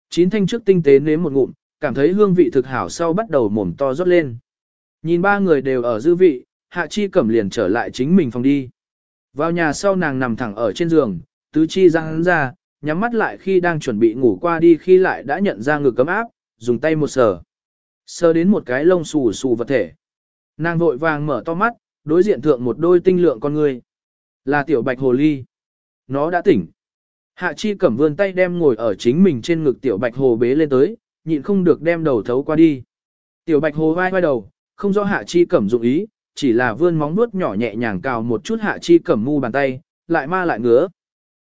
S1: Chín thanh trước tinh tế nếm một ngụm, cảm thấy hương vị thực hảo sau bắt đầu mồm to rót lên. Nhìn ba người đều ở dư vị, hạ chi cẩm liền trở lại chính mình phòng đi. Vào nhà sau nàng nằm thẳng ở trên giường, tứ chi răng ra, nhắm mắt lại khi đang chuẩn bị ngủ qua đi khi lại đã nhận ra ngực cấm áp, dùng tay một sờ. Sờ đến một cái lông xù xù vật thể. Nàng vội vàng mở to mắt, đối diện thượng một đôi tinh lượng con người. Là tiểu bạch hồ ly. Nó đã tỉnh. Hạ chi cẩm vươn tay đem ngồi ở chính mình trên ngực tiểu bạch hồ bế lên tới, nhịn không được đem đầu thấu qua đi. Tiểu bạch hồ vai vai đầu, không rõ hạ chi cẩm dụng ý, chỉ là vươn móng nuốt nhỏ nhẹ nhàng cào một chút hạ chi cẩm mu bàn tay, lại ma lại ngứa.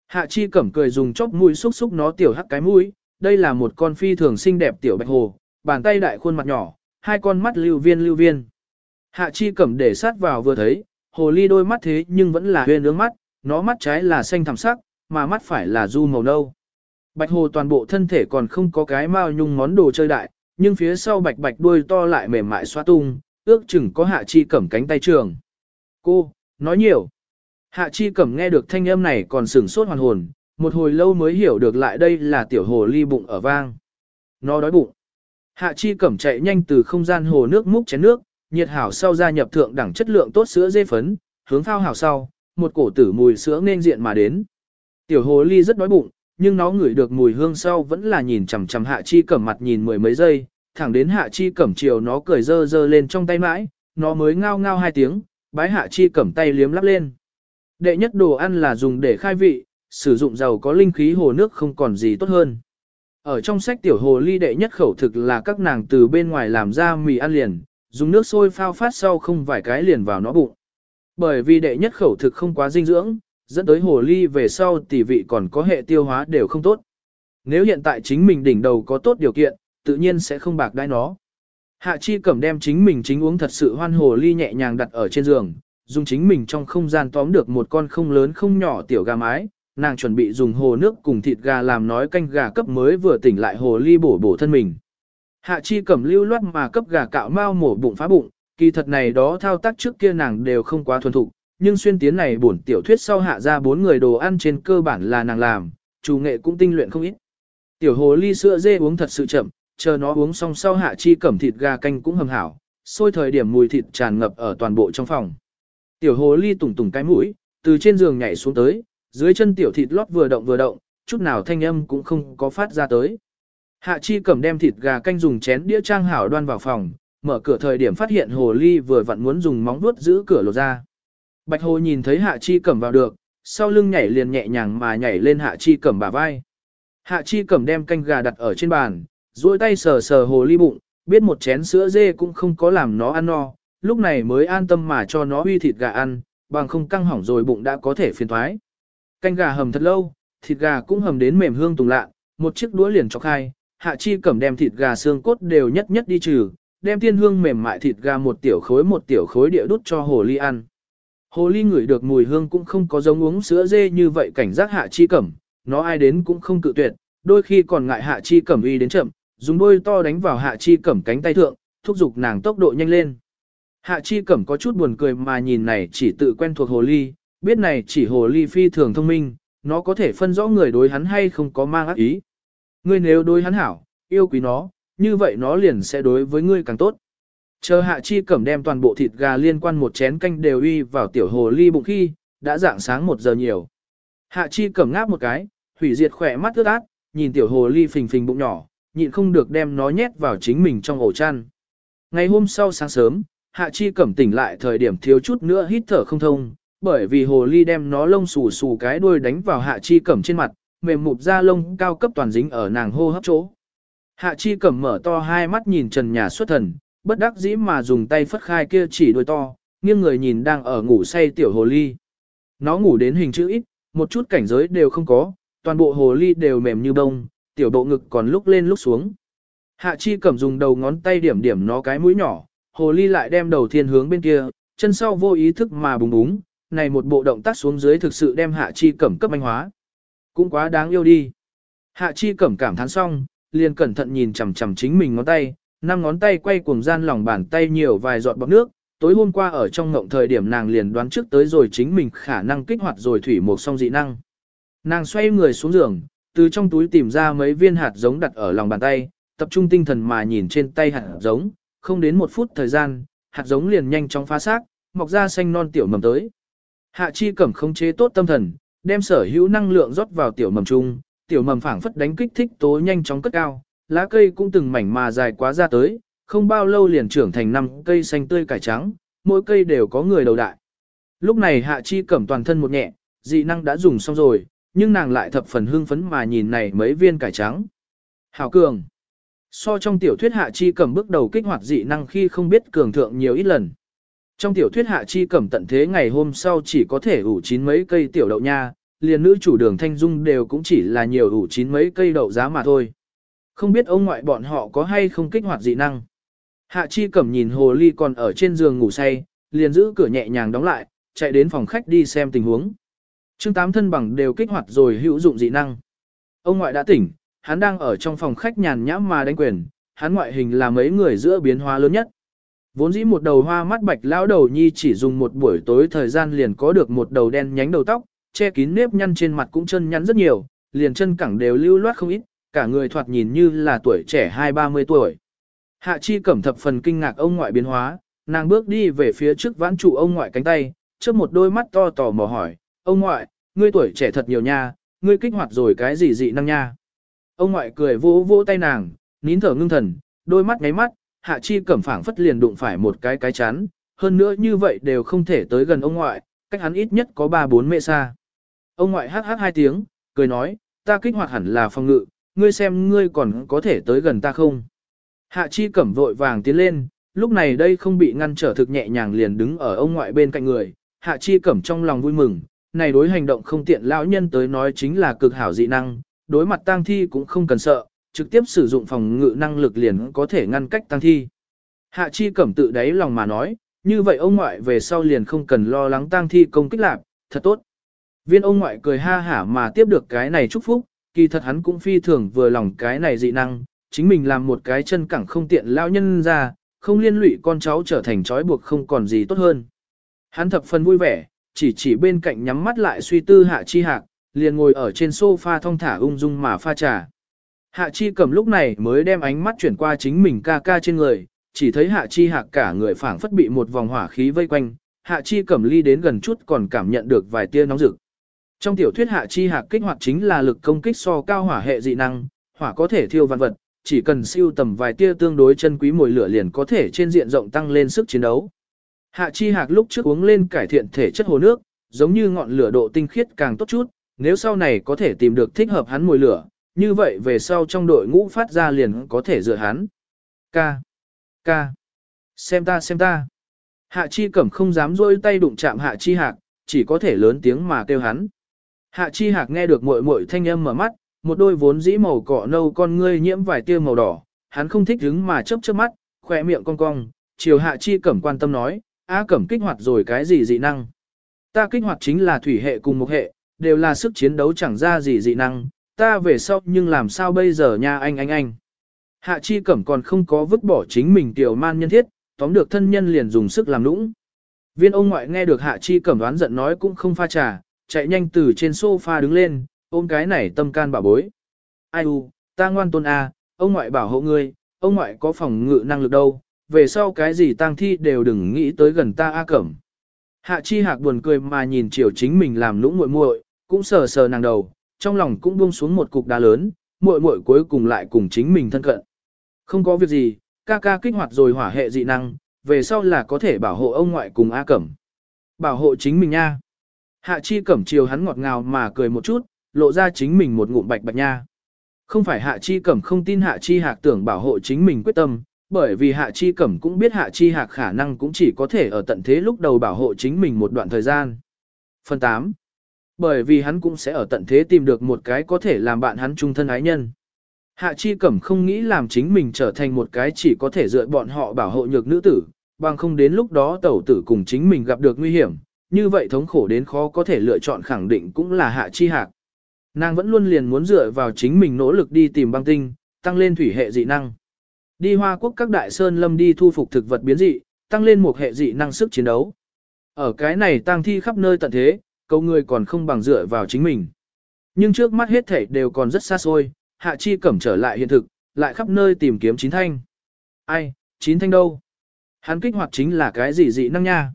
S1: Hạ chi cẩm cười dùng chóp mũi xúc xúc nó tiểu hắc cái mũi, đây là một con phi thường xinh đẹp tiểu bạch hồ, bàn tay đại khuôn mặt nhỏ, hai con mắt lưu viên lưu viên. Hạ chi cẩm để sát vào vừa thấy, hồ ly đôi mắt thế nhưng vẫn là huyên ướng mắt, nó mắt trái là xanh thẳm sắc, mà mắt phải là du màu nâu. Bạch hồ toàn bộ thân thể còn không có cái mao nhung món đồ chơi đại, nhưng phía sau bạch bạch đuôi to lại mềm mại xoa tung, ước chừng có hạ chi cẩm cánh tay trường. Cô, nói nhiều. Hạ chi cẩm nghe được thanh âm này còn sửng sốt hoàn hồn, một hồi lâu mới hiểu được lại đây là tiểu hồ ly bụng ở vang. Nó đói bụng. Hạ chi cẩm chạy nhanh từ không gian hồ nước múc chén nước, nhiệt hảo sau gia nhập thượng đẳng chất lượng tốt sữa dê phấn, hướng phao hảo sau, một cổ tử mùi sữa nên diện mà đến. Tiểu hồ ly rất đói bụng, nhưng nó ngửi được mùi hương sau vẫn là nhìn chằm chằm hạ chi cẩm mặt nhìn mười mấy giây, thẳng đến hạ chi cẩm chiều nó cười dơ dơ lên trong tay mãi, nó mới ngao ngao hai tiếng, bái hạ chi cẩm tay liếm lắp lên. Đệ nhất đồ ăn là dùng để khai vị, sử dụng dầu có linh khí hồ nước không còn gì tốt hơn. Ở trong sách tiểu hồ ly đệ nhất khẩu thực là các nàng từ bên ngoài làm ra mì ăn liền, dùng nước sôi phao phát sau không vài cái liền vào nó bụng. Bởi vì đệ nhất khẩu thực không quá dinh dưỡng, dẫn tới hồ ly về sau tỷ vị còn có hệ tiêu hóa đều không tốt. Nếu hiện tại chính mình đỉnh đầu có tốt điều kiện, tự nhiên sẽ không bạc đai nó. Hạ chi cẩm đem chính mình chính uống thật sự hoan hồ ly nhẹ nhàng đặt ở trên giường, dùng chính mình trong không gian tóm được một con không lớn không nhỏ tiểu gà mái, nàng chuẩn bị dùng hồ nước cùng thịt gà làm nói canh gà cấp mới vừa tỉnh lại hồ ly bổ bổ thân mình. Hạ chi cẩm lưu loát mà cấp gà cạo mau mổ bụng phá bụng, kỳ thật này đó thao tác trước kia nàng đều không quá thuần thục, nhưng xuyên tiến này bổn tiểu thuyết sau hạ ra bốn người đồ ăn trên cơ bản là nàng làm, chủ nghệ cũng tinh luyện không ít. Tiểu hồ ly sữa dê uống thật sự chậm, chờ nó uống xong sau hạ chi cẩm thịt gà canh cũng hầm hảo, sôi thời điểm mùi thịt tràn ngập ở toàn bộ trong phòng. Tiểu hồ ly tùng tùng cái mũi, từ trên giường nhảy xuống tới, dưới chân tiểu thịt lót vừa động vừa động, chút nào thanh âm cũng không có phát ra tới. Hạ chi cẩm đem thịt gà canh dùng chén đĩa trang hảo đoan vào phòng, mở cửa thời điểm phát hiện hồ ly vừa vặn muốn dùng móng vuốt giữ cửa lột ra. Bạch hồ nhìn thấy hạ chi cẩm vào được, sau lưng nhảy liền nhẹ nhàng mà nhảy lên hạ chi cẩm bả vai. Hạ chi cẩm đem canh gà đặt ở trên bàn, duỗi tay sờ sờ hồ ly bụng, biết một chén sữa dê cũng không có làm nó ăn no, lúc này mới an tâm mà cho nó uy thịt gà ăn, bằng không căng hỏng rồi bụng đã có thể phiền thoái. Canh gà hầm thật lâu, thịt gà cũng hầm đến mềm hương tùng lạ, một chiếc đũa liền chọc khai, hạ chi cẩm đem thịt gà xương cốt đều nhất nhất đi trừ, đem tiên hương mềm mại thịt gà một tiểu khối một tiểu khối địa đút cho hồ ly ăn. Hồ ly ngửi được mùi hương cũng không có giống uống sữa dê như vậy cảnh giác hạ chi cẩm, nó ai đến cũng không cự tuyệt, đôi khi còn ngại hạ chi cẩm uy đến chậm, dùng đôi to đánh vào hạ chi cẩm cánh tay thượng, thúc giục nàng tốc độ nhanh lên. Hạ chi cẩm có chút buồn cười mà nhìn này chỉ tự quen thuộc hồ ly, biết này chỉ hồ ly phi thường thông minh, nó có thể phân rõ người đối hắn hay không có mang ác ý. Ngươi nếu đối hắn hảo, yêu quý nó, như vậy nó liền sẽ đối với ngươi càng tốt. Chờ hạ chi cẩm đem toàn bộ thịt gà liên quan một chén canh đều uy vào tiểu hồ ly bụng khi, đã dạng sáng một giờ nhiều. Hạ chi cẩm ngáp một cái, hủy diệt khỏe mắt ướt át, nhìn tiểu hồ ly phình phình bụng nhỏ, nhịn không được đem nó nhét vào chính mình trong ổ chăn. Ngày hôm sau sáng sớm, hạ chi cẩm tỉnh lại thời điểm thiếu chút nữa hít thở không thông, bởi vì hồ ly đem nó lông xù xù cái đuôi đánh vào hạ chi cẩm trên mặt, mềm mụp da lông cao cấp toàn dính ở nàng hô hấp chỗ. Hạ chi cẩm mở to hai mắt nhìn trần nhà xuất thần, bất đắc dĩ mà dùng tay phất khai kia chỉ đuôi to, nghiêng người nhìn đang ở ngủ say tiểu hồ ly. Nó ngủ đến hình chữ ít, một chút cảnh giới đều không có, toàn bộ hồ ly đều mềm như bông, tiểu bộ ngực còn lúc lên lúc xuống. Hạ chi cẩm dùng đầu ngón tay điểm điểm nó cái mũi nhỏ, hồ ly lại đem đầu thiên hướng bên kia, chân sau vô ý thức mà bùng búng, này một bộ động tác xuống dưới thực sự đem hạ chi cẩm cấp anh hóa. Cũng quá đáng yêu đi. Hạ chi cẩm cảm thán xong, liền cẩn thận nhìn chằm chằm chính mình ngón tay, năm ngón tay quay cuồng gian lòng bàn tay nhiều vài giọt bọt nước. Tối hôm qua ở trong ngộng thời điểm nàng liền đoán trước tới rồi chính mình khả năng kích hoạt rồi thủy một song dị năng. Nàng xoay người xuống giường, từ trong túi tìm ra mấy viên hạt giống đặt ở lòng bàn tay, tập trung tinh thần mà nhìn trên tay hạt giống, không đến một phút thời gian, hạt giống liền nhanh chóng phá xác, mọc ra xanh non tiểu mầm tới. Hạ chi cẩm không chế tốt tâm thần, đem sở hữu năng lượng rót vào tiểu mầm chung, tiểu mầm phảng phất đánh kích thích tố nhanh chóng cất cao, lá cây cũng từng mảnh mà dài quá ra tới, không bao lâu liền trưởng thành năm cây xanh tươi cải trắng, mỗi cây đều có người đầu đại. Lúc này hạ chi cẩm toàn thân một nhẹ, dị năng đã dùng xong rồi, nhưng nàng lại thập phần hưng phấn mà nhìn này mấy viên cải trắng. Hảo cường. So trong tiểu thuyết hạ chi cẩm bước đầu kích hoạt dị năng khi không biết cường thượng nhiều ít lần. Trong tiểu thuyết hạ chi cẩm tận thế ngày hôm sau chỉ có thể ủ chín mấy cây tiểu đậu nha, liền nữ chủ đường Thanh Dung đều cũng chỉ là nhiều ủ chín mấy cây đậu giá mà thôi. Không biết ông ngoại bọn họ có hay không kích hoạt dị năng. Hạ chi cẩm nhìn hồ ly còn ở trên giường ngủ say, liền giữ cửa nhẹ nhàng đóng lại, chạy đến phòng khách đi xem tình huống. Trương tám thân bằng đều kích hoạt rồi hữu dụng dị năng. Ông ngoại đã tỉnh, hắn đang ở trong phòng khách nhàn nhãm mà đánh quyền, hắn ngoại hình là mấy người giữa biến hóa lớn nhất. Vốn dĩ một đầu hoa mắt bạch lão đầu nhi chỉ dùng một buổi tối thời gian liền có được một đầu đen nhánh đầu tóc, che kín nếp nhăn trên mặt cũng chân nhắn rất nhiều, liền chân cẳng đều lưu loát không ít, cả người thoạt nhìn như là tuổi trẻ hai ba mươi tuổi. Hạ chi cẩm thập phần kinh ngạc ông ngoại biến hóa, nàng bước đi về phía trước vãn trụ ông ngoại cánh tay, trước một đôi mắt to tò mò hỏi, ông ngoại, ngươi tuổi trẻ thật nhiều nha, ngươi kích hoạt rồi cái gì dị năng nha. Ông ngoại cười vỗ vỗ tay nàng, nín thở ngưng thần, đôi mắt ngáy mắt, hạ chi cẩm phảng phất liền đụng phải một cái cái chắn, hơn nữa như vậy đều không thể tới gần ông ngoại, cách hắn ít nhất có 3-4 mẹ xa. Ông ngoại hát hát hai tiếng, cười nói, ta kích hoạt hẳn là phòng ngự, ngươi xem ngươi còn có thể tới gần ta không. Hạ chi cẩm vội vàng tiến lên, lúc này đây không bị ngăn trở thực nhẹ nhàng liền đứng ở ông ngoại bên cạnh người, hạ chi cẩm trong lòng vui mừng, này đối hành động không tiện lão nhân tới nói chính là cực hảo dị năng, đối mặt tang thi cũng không cần sợ, trực tiếp sử dụng phòng ngự năng lực liền có thể ngăn cách tang thi. Hạ chi cẩm tự đáy lòng mà nói, như vậy ông ngoại về sau liền không cần lo lắng tang thi công kích lạc, thật tốt. Viên ông ngoại cười ha hả mà tiếp được cái này chúc phúc, kỳ thật hắn cũng phi thường vừa lòng cái này dị năng, chính mình làm một cái chân cẳng không tiện lao nhân ra, không liên lụy con cháu trở thành trói buộc không còn gì tốt hơn. Hắn thập phần vui vẻ, chỉ chỉ bên cạnh nhắm mắt lại suy tư hạ chi hạc, liền ngồi ở trên sofa thong thả ung dung mà pha trà. Hạ chi cầm lúc này mới đem ánh mắt chuyển qua chính mình ca ca trên người, chỉ thấy hạ chi hạc cả người phảng phất bị một vòng hỏa khí vây quanh, hạ chi cầm ly đến gần chút còn cảm nhận được vài tia nóng rực. Trong tiểu thuyết hạ chi hạc kích hoạt chính là lực công kích so cao hỏa hệ dị năng, hỏa có thể thiêu văn vật, chỉ cần siêu tầm vài tia tương đối chân quý mồi lửa liền có thể trên diện rộng tăng lên sức chiến đấu. Hạ chi hạc lúc trước uống lên cải thiện thể chất hồ nước, giống như ngọn lửa độ tinh khiết càng tốt chút, nếu sau này có thể tìm được thích hợp hắn mùi lửa, như vậy về sau trong đội ngũ phát ra liền có thể dựa hắn. Ca. Ca. Xem ta xem ta. Hạ chi cẩm không dám rôi tay đụng chạm hạ chi hạc, chỉ có thể lớn tiếng mà kêu hắn. Hạ chi hạc nghe được muội muội thanh âm mở mắt, một đôi vốn dĩ màu cỏ nâu con ngươi nhiễm vài tia màu đỏ, hắn không thích đứng mà chớp chớp mắt, khỏe miệng cong cong, chiều hạ chi cẩm quan tâm nói, a cẩm kích hoạt rồi cái gì dị năng. Ta kích hoạt chính là thủy hệ cùng một hệ, đều là sức chiến đấu chẳng ra gì dị năng, ta về sau nhưng làm sao bây giờ nha anh anh anh. Hạ chi cẩm còn không có vứt bỏ chính mình tiểu man nhân thiết, tóm được thân nhân liền dùng sức làm nũng. Viên ông ngoại nghe được Hạ Chi Cẩm đoán giận nói cũng không pha trà, chạy nhanh từ trên sofa đứng lên, ôm cái này tâm can bảo bối. Ai u, ta ngoan tôn a, ông ngoại bảo hộ ngươi, ông ngoại có phòng ngự năng lực đâu, về sau cái gì tang thi đều đừng nghĩ tới gần ta a cẩm. Hạ Chi Hạc buồn cười mà nhìn chiều chính mình làm lũ muội muội, cũng sờ sờ nàng đầu, trong lòng cũng buông xuống một cục đá lớn, muội muội cuối cùng lại cùng chính mình thân cận. Không có việc gì, ca ca kích hoạt rồi hỏa hệ dị năng, về sau là có thể bảo hộ ông ngoại cùng A Cẩm. Bảo hộ chính mình nha. Hạ Chi Cẩm chiều hắn ngọt ngào mà cười một chút, lộ ra chính mình một ngụm bạch bạch nha. Không phải Hạ Chi Cẩm không tin Hạ Chi Hạc tưởng bảo hộ chính mình quyết tâm, bởi vì Hạ Chi Cẩm cũng biết Hạ Chi Hạc khả năng cũng chỉ có thể ở tận thế lúc đầu bảo hộ chính mình một đoạn thời gian. Phần 8. Bởi vì hắn cũng sẽ ở tận thế tìm được một cái có thể làm bạn hắn trung thân ái nhân. Hạ Chi Cẩm không nghĩ làm chính mình trở thành một cái chỉ có thể dựa bọn họ bảo hộ nhược nữ tử, bằng không đến lúc đó tẩu tử cùng chính mình gặp được nguy hiểm, như vậy thống khổ đến khó có thể lựa chọn khẳng định cũng là Hạ Chi Hạc. Nàng vẫn luôn liền muốn dựa vào chính mình nỗ lực đi tìm băng tinh, tăng lên thủy hệ dị năng. Đi Hoa Quốc các đại sơn lâm đi thu phục thực vật biến dị, tăng lên một hệ dị năng sức chiến đấu. Ở cái này tăng thi khắp nơi tận thế, câu người còn không bằng dựa vào chính mình. Nhưng trước mắt hết thảy đều còn rất xa xôi, Hạ Chi Cẩm trở lại hiện thực, lại khắp nơi tìm kiếm chín thanh. Ai, chín thanh đâu? Hắn kích hoạt chính là cái gì dị năng nha?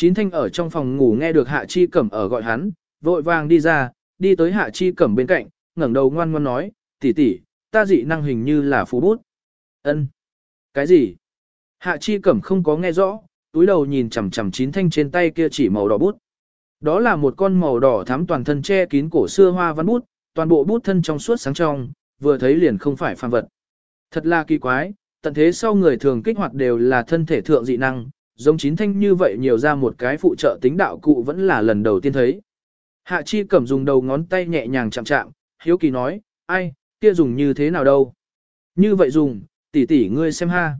S1: Chín thanh ở trong phòng ngủ nghe được Hạ Chi Cẩm ở gọi hắn, vội vàng đi ra, đi tới Hạ Chi Cẩm bên cạnh, ngẩng đầu ngoan ngoan nói, tỷ tỷ, ta dị năng hình như là phú bút. Ân, Cái gì? Hạ Chi Cẩm không có nghe rõ, túi đầu nhìn chằm chằm chín thanh trên tay kia chỉ màu đỏ bút. Đó là một con màu đỏ thắm toàn thân che kín cổ xưa hoa văn bút, toàn bộ bút thân trong suốt sáng trong, vừa thấy liền không phải phàm vật. Thật là kỳ quái, tận thế sau người thường kích hoạt đều là thân thể thượng dị năng, giống chín thanh như vậy nhiều ra một cái phụ trợ tính đạo cụ vẫn là lần đầu tiên thấy. Hạ Chi Cẩm dùng đầu ngón tay nhẹ nhàng chạm chạm, hiếu kỳ nói, ai, kia dùng như thế nào đâu. Như vậy dùng, tỷ tỷ ngươi xem ha.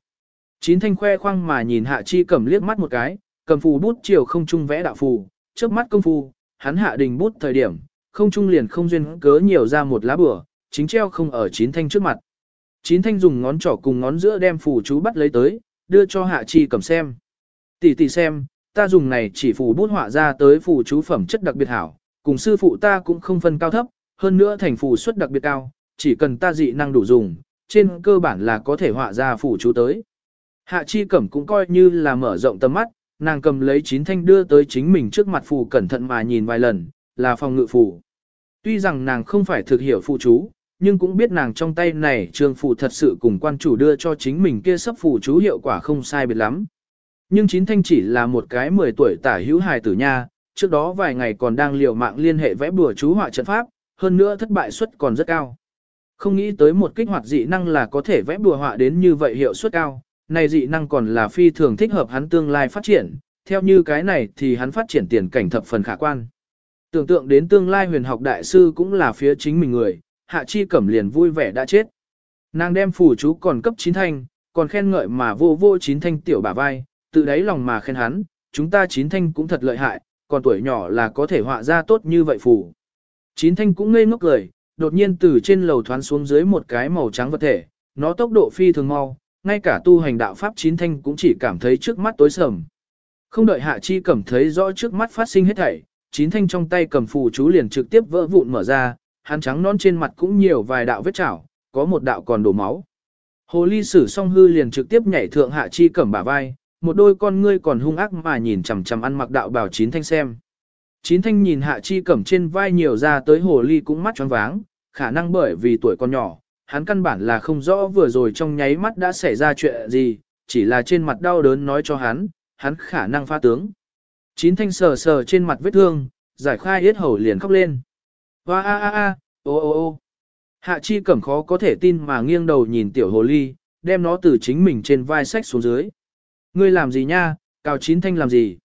S1: Chín thanh khoe khoang mà nhìn Hạ Chi Cẩm liếc mắt một cái, cầm phù bút chiều không trung vẽ đạo phù, trước mắt công phu, hắn hạ đình bút thời điểm, không trung liền không duyên cớ nhiều ra một lá bửa, chính treo không ở chín thanh trước mặt. Chín thanh dùng ngón trỏ cùng ngón giữa đem phù chú bắt lấy tới, đưa cho Hạ Chi Cẩm xem. Tỷ tỷ xem, ta dùng này chỉ phù bút họa ra tới phù chú phẩm chất đặc biệt hảo, cùng sư phụ ta cũng không phân cao thấp, hơn nữa thành phù suất đặc biệt cao, chỉ cần ta dị năng đủ dùng, trên cơ bản là có thể họa ra phù chú tới. Hạ Chi Cẩm cũng coi như là mở rộng tầm mắt, nàng cầm lấy chín thanh đưa tới chính mình trước mặt phù cẩn thận mà nhìn vài lần, là phòng ngự phù. Tuy rằng nàng không phải thực hiểu phù chú, nhưng cũng biết nàng trong tay này trường phù thật sự cùng quan chủ đưa cho chính mình kia sắp phù chú hiệu quả không sai biệt lắm. Nhưng chín thanh chỉ là một cái 10 tuổi tả hữu hài tử nha, trước đó vài ngày còn đang liều mạng liên hệ vẽ bùa chú họa trận pháp, hơn nữa thất bại suất còn rất cao. Không nghĩ tới một kích hoạt dị năng là có thể vẽ bùa họa đến như vậy hiệu suất cao, này dị năng còn là phi thường thích hợp hắn tương lai phát triển, theo như cái này thì hắn phát triển tiền cảnh thập phần khả quan. Tưởng tượng đến tương lai huyền học đại sư cũng là phía chính mình người, hạ chi cẩm liền vui vẻ đã chết. Nàng đem phủ chú còn cấp chín thanh, còn khen ngợi mà vô vô chín thanh tiểu bả vai, tự đáy lòng mà khen hắn, chúng ta chín thanh cũng thật lợi hại, còn tuổi nhỏ là có thể họa ra tốt như vậy phủ. Chín thanh cũng ngây ngốc cười, đột nhiên từ trên lầu thoán xuống dưới một cái màu trắng vật thể, nó tốc độ phi thường mau, ngay cả tu hành đạo pháp chín thanh cũng chỉ cảm thấy trước mắt tối sầm. Không đợi hạ chi cảm thấy rõ trước mắt phát sinh hết thảy, chín thanh trong tay cầm phù chú liền trực tiếp vỡ vụn mở ra, hắn trắng non trên mặt cũng nhiều vài đạo vết chảo, có một đạo còn đổ máu. Hồ ly sử song hư liền trực tiếp nhảy thượng hạ chi cẩm bả vai, một đôi con ngươi còn hung ác mà nhìn chằm chằm ăn mặc đạo bảo chín thanh xem. Chín thanh nhìn hạ chi cẩm trên vai nhiều ra tới hồ ly cũng mắt tròn váng, khả năng bởi vì tuổi còn nhỏ, hắn căn bản là không rõ vừa rồi trong nháy mắt đã xảy ra chuyện gì, chỉ là trên mặt đau đớn nói cho hắn, hắn khả năng pha tướng. Chín thanh sờ sờ trên mặt vết thương, giải khai yết hầu liền khóc lên. Hoa a a a, ô ô ô. Hạ chi cẩm khó có thể tin mà nghiêng đầu nhìn tiểu hồ ly, đem nó từ chính mình trên vai sách xuống dưới. Ngươi làm gì nha, cào chín thanh làm gì?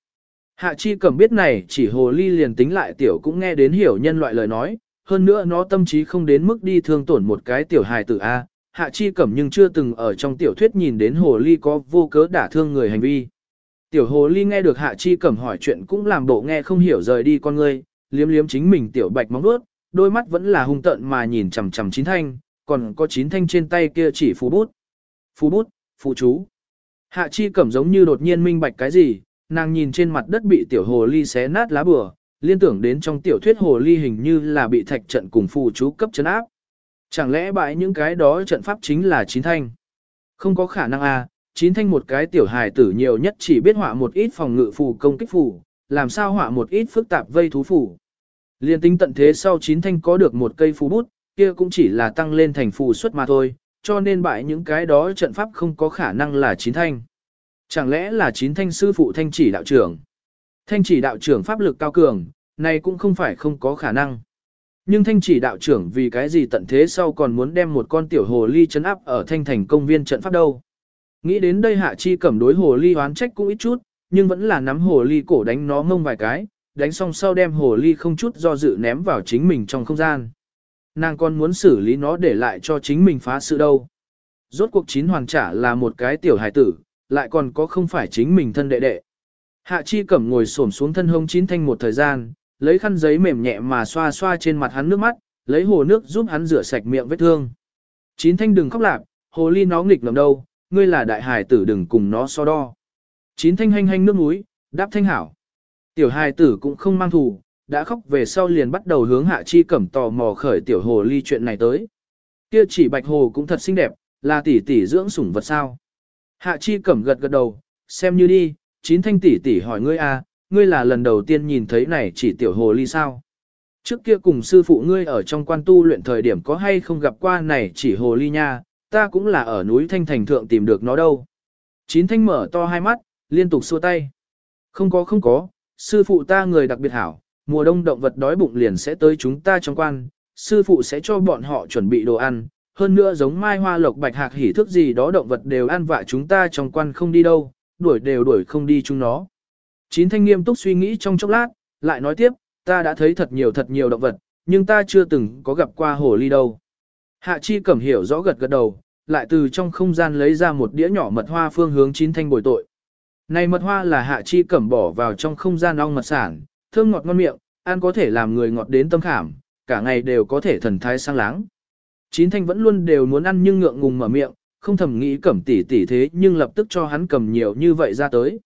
S1: Hạ chi cẩm biết này chỉ hồ ly liền tính lại tiểu cũng nghe đến hiểu nhân loại lời nói, hơn nữa nó tâm trí không đến mức đi thương tổn một cái tiểu hài tử A, hạ chi cẩm nhưng chưa từng ở trong tiểu thuyết nhìn đến hồ ly có vô cớ đả thương người hành vi. Tiểu hồ ly nghe được hạ chi cẩm hỏi chuyện cũng làm bộ nghe không hiểu rời đi con ngươi, liếm liếm chính mình tiểu bạch móng nuốt đôi mắt vẫn là hung tợn mà nhìn chằm chằm chín thanh, còn có chín thanh trên tay kia chỉ phú bút. Phú bút, phú chú. Hạ chi cẩm giống như đột nhiên minh bạch cái gì, nàng nhìn trên mặt đất bị tiểu hồ ly xé nát lá bừa, liên tưởng đến trong tiểu thuyết hồ ly hình như là bị thạch trận cùng phù chú cấp chấn áp. Chẳng lẽ bãi những cái đó trận pháp chính là chín thanh? Không có khả năng a, à, chín thanh một cái tiểu hài tử nhiều nhất chỉ biết họa một ít phòng ngự phù công kích phù, làm sao họa một ít phức tạp vây thú phù. Liên tính tận thế sau chín thanh có được một cây phù bút, kia cũng chỉ là tăng lên thành phù suất mà thôi, cho nên bại những cái đó trận pháp không có khả năng là chín thanh. Chẳng lẽ là chín thanh sư phụ thanh chỉ đạo trưởng? Thanh chỉ đạo trưởng pháp lực cao cường, này cũng không phải không có khả năng. Nhưng thanh chỉ đạo trưởng vì cái gì tận thế sau còn muốn đem một con tiểu hồ ly chấn áp ở thanh thành công viên trận pháp đâu. Nghĩ đến đây hạ chi cẩm đối hồ ly oán trách cũng ít chút, nhưng vẫn là nắm hồ ly cổ đánh nó ngông vài cái, đánh xong sau đem hồ ly không chút do dự ném vào chính mình trong không gian. Nàng còn muốn xử lý nó để lại cho chính mình phá sự đâu. Rốt cuộc chín hoàng trả là một cái tiểu hài tử, lại còn có không phải chính mình thân đệ đệ. Hạ chi cẩm ngồi xổm xuống thân hông chín thanh một thời gian, lấy khăn giấy mềm nhẹ mà xoa xoa trên mặt hắn nước mắt, lấy hồ nước giúp hắn rửa sạch miệng vết thương. Chín thanh đừng khóc lạp, hồ ly nó nghịch lầm đâu, ngươi là đại hài tử đừng cùng nó so đo. Chín thanh hanh hanh nước núi, đáp thanh hảo. Tiểu hài tử cũng không mang thù, đã khóc về sau liền bắt đầu hướng hạ chi cẩm tò mò khởi tiểu hồ ly chuyện này tới. Kia chỉ bạch hồ cũng thật xinh đẹp, là tỷ tỷ dưỡng sủng vật sao. Hạ chi cẩm gật gật đầu, xem như đi, chín thanh tỷ tỷ hỏi ngươi a, à, ngươi là lần đầu tiên nhìn thấy này chỉ tiểu hồ ly sao. Trước kia cùng sư phụ ngươi ở trong quan tu luyện thời điểm có hay không gặp qua này chỉ hồ ly nha, ta cũng là ở núi thanh thành thượng tìm được nó đâu. Chín thanh mở to hai mắt, liên tục xua tay. Không có không có, sư phụ ta người đặc biệt hảo, mùa đông động vật đói bụng liền sẽ tới chúng ta trong quan, sư phụ sẽ cho bọn họ chuẩn bị đồ ăn, hơn nữa giống mai hoa lộc bạch hạc hỉ thức gì đó động vật đều ăn vạ chúng ta trong quan không đi đâu, đuổi đều đuổi không đi chúng nó. Chín thanh nghiêm túc suy nghĩ trong chốc lát, lại nói tiếp, ta đã thấy thật nhiều thật nhiều động vật, nhưng ta chưa từng có gặp qua hồ ly đâu. Hạ chi cẩm hiểu rõ gật gật đầu, lại từ trong không gian lấy ra một đĩa nhỏ mật hoa phương hướng chín thanh bồi tội. Này mật hoa là hạ chi cẩm bỏ vào trong không gian ong mật sản, thơm ngọt ngon miệng, ăn có thể làm người ngọt đến tâm khảm, cả ngày đều có thể thần thái sang láng. Chín thanh vẫn luôn đều muốn ăn nhưng ngượng ngùng mở miệng, không thầm nghĩ cẩm tỉ tỉ thế nhưng lập tức cho hắn cầm nhiều như vậy ra tới.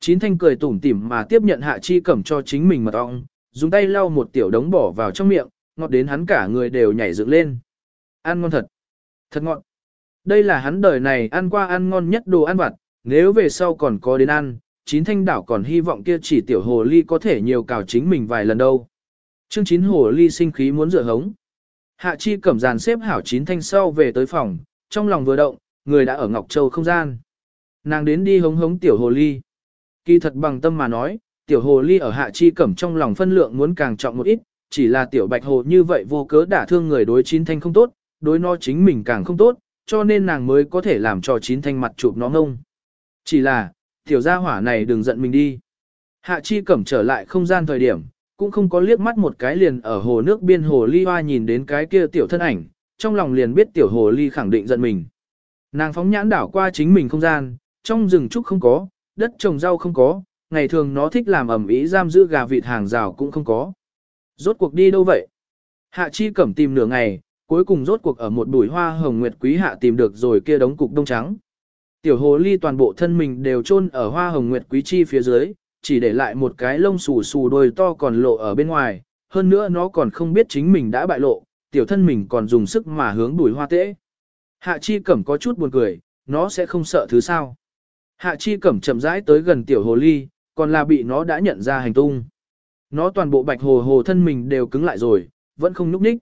S1: Chín thanh cười tủm tỉm mà tiếp nhận hạ chi cẩm cho chính mình mật ong, dùng tay lau một tiểu đống bỏ vào trong miệng, ngọt đến hắn cả người đều nhảy dựng lên. Ăn ngon thật. Thật ngọt. Đây là hắn đời này ăn qua ăn ngon nhất đồ ăn vặt, nếu về sau còn có đến ăn, chín thanh đảo còn hy vọng kia chỉ tiểu hồ ly có thể nhiều cào chính mình vài lần đâu. Chương chín hồ ly sinh khí muốn rửa hống. Hạ chi cẩm dàn xếp hảo chín thanh sau về tới phòng, trong lòng vừa động, người đã ở Ngọc Châu không gian. Nàng đến đi hống hống tiểu hồ ly. Kỳ thật bằng tâm mà nói, tiểu hồ ly ở hạ chi cẩm trong lòng phân lượng muốn càng trọng một ít, chỉ là tiểu bạch hồ như vậy vô cớ đả thương người đối chín thanh không tốt, đối nó chính mình càng không tốt, cho nên nàng mới có thể làm cho chín thanh mặt chụp nó ngông. Chỉ là, tiểu gia hỏa này đừng giận mình đi. Hạ chi cẩm trở lại không gian thời điểm, cũng không có liếc mắt một cái liền ở hồ nước biên hồ ly hoa nhìn đến cái kia tiểu thân ảnh, trong lòng liền biết tiểu hồ ly khẳng định giận mình. Nàng phóng nhãn đảo qua chính mình không gian, trong rừng trúc không có, đất trồng rau không có, ngày thường nó thích làm ẩm ý giam giữ gà vịt hàng rào cũng không có. Rốt cuộc đi đâu vậy? Hạ chi cẩm tìm nửa ngày, cuối cùng rốt cuộc ở một bụi hoa hồng nguyệt quý hạ tìm được rồi kia đống cục đông trắng. Tiểu hồ ly toàn bộ thân mình đều chôn ở hoa hồng nguyệt quý chi phía dưới, chỉ để lại một cái lông xù xù đôi to còn lộ ở bên ngoài, hơn nữa nó còn không biết chính mình đã bại lộ, tiểu thân mình còn dùng sức mà hướng đuổi hoa tễ. Hạ chi cẩm có chút buồn cười, nó sẽ không sợ thứ sao. Hạ chi cẩm chậm rãi tới gần tiểu hồ ly, còn là bị nó đã nhận ra hành tung. Nó toàn bộ bạch hồ hồ thân mình đều cứng lại rồi, vẫn không núp ních.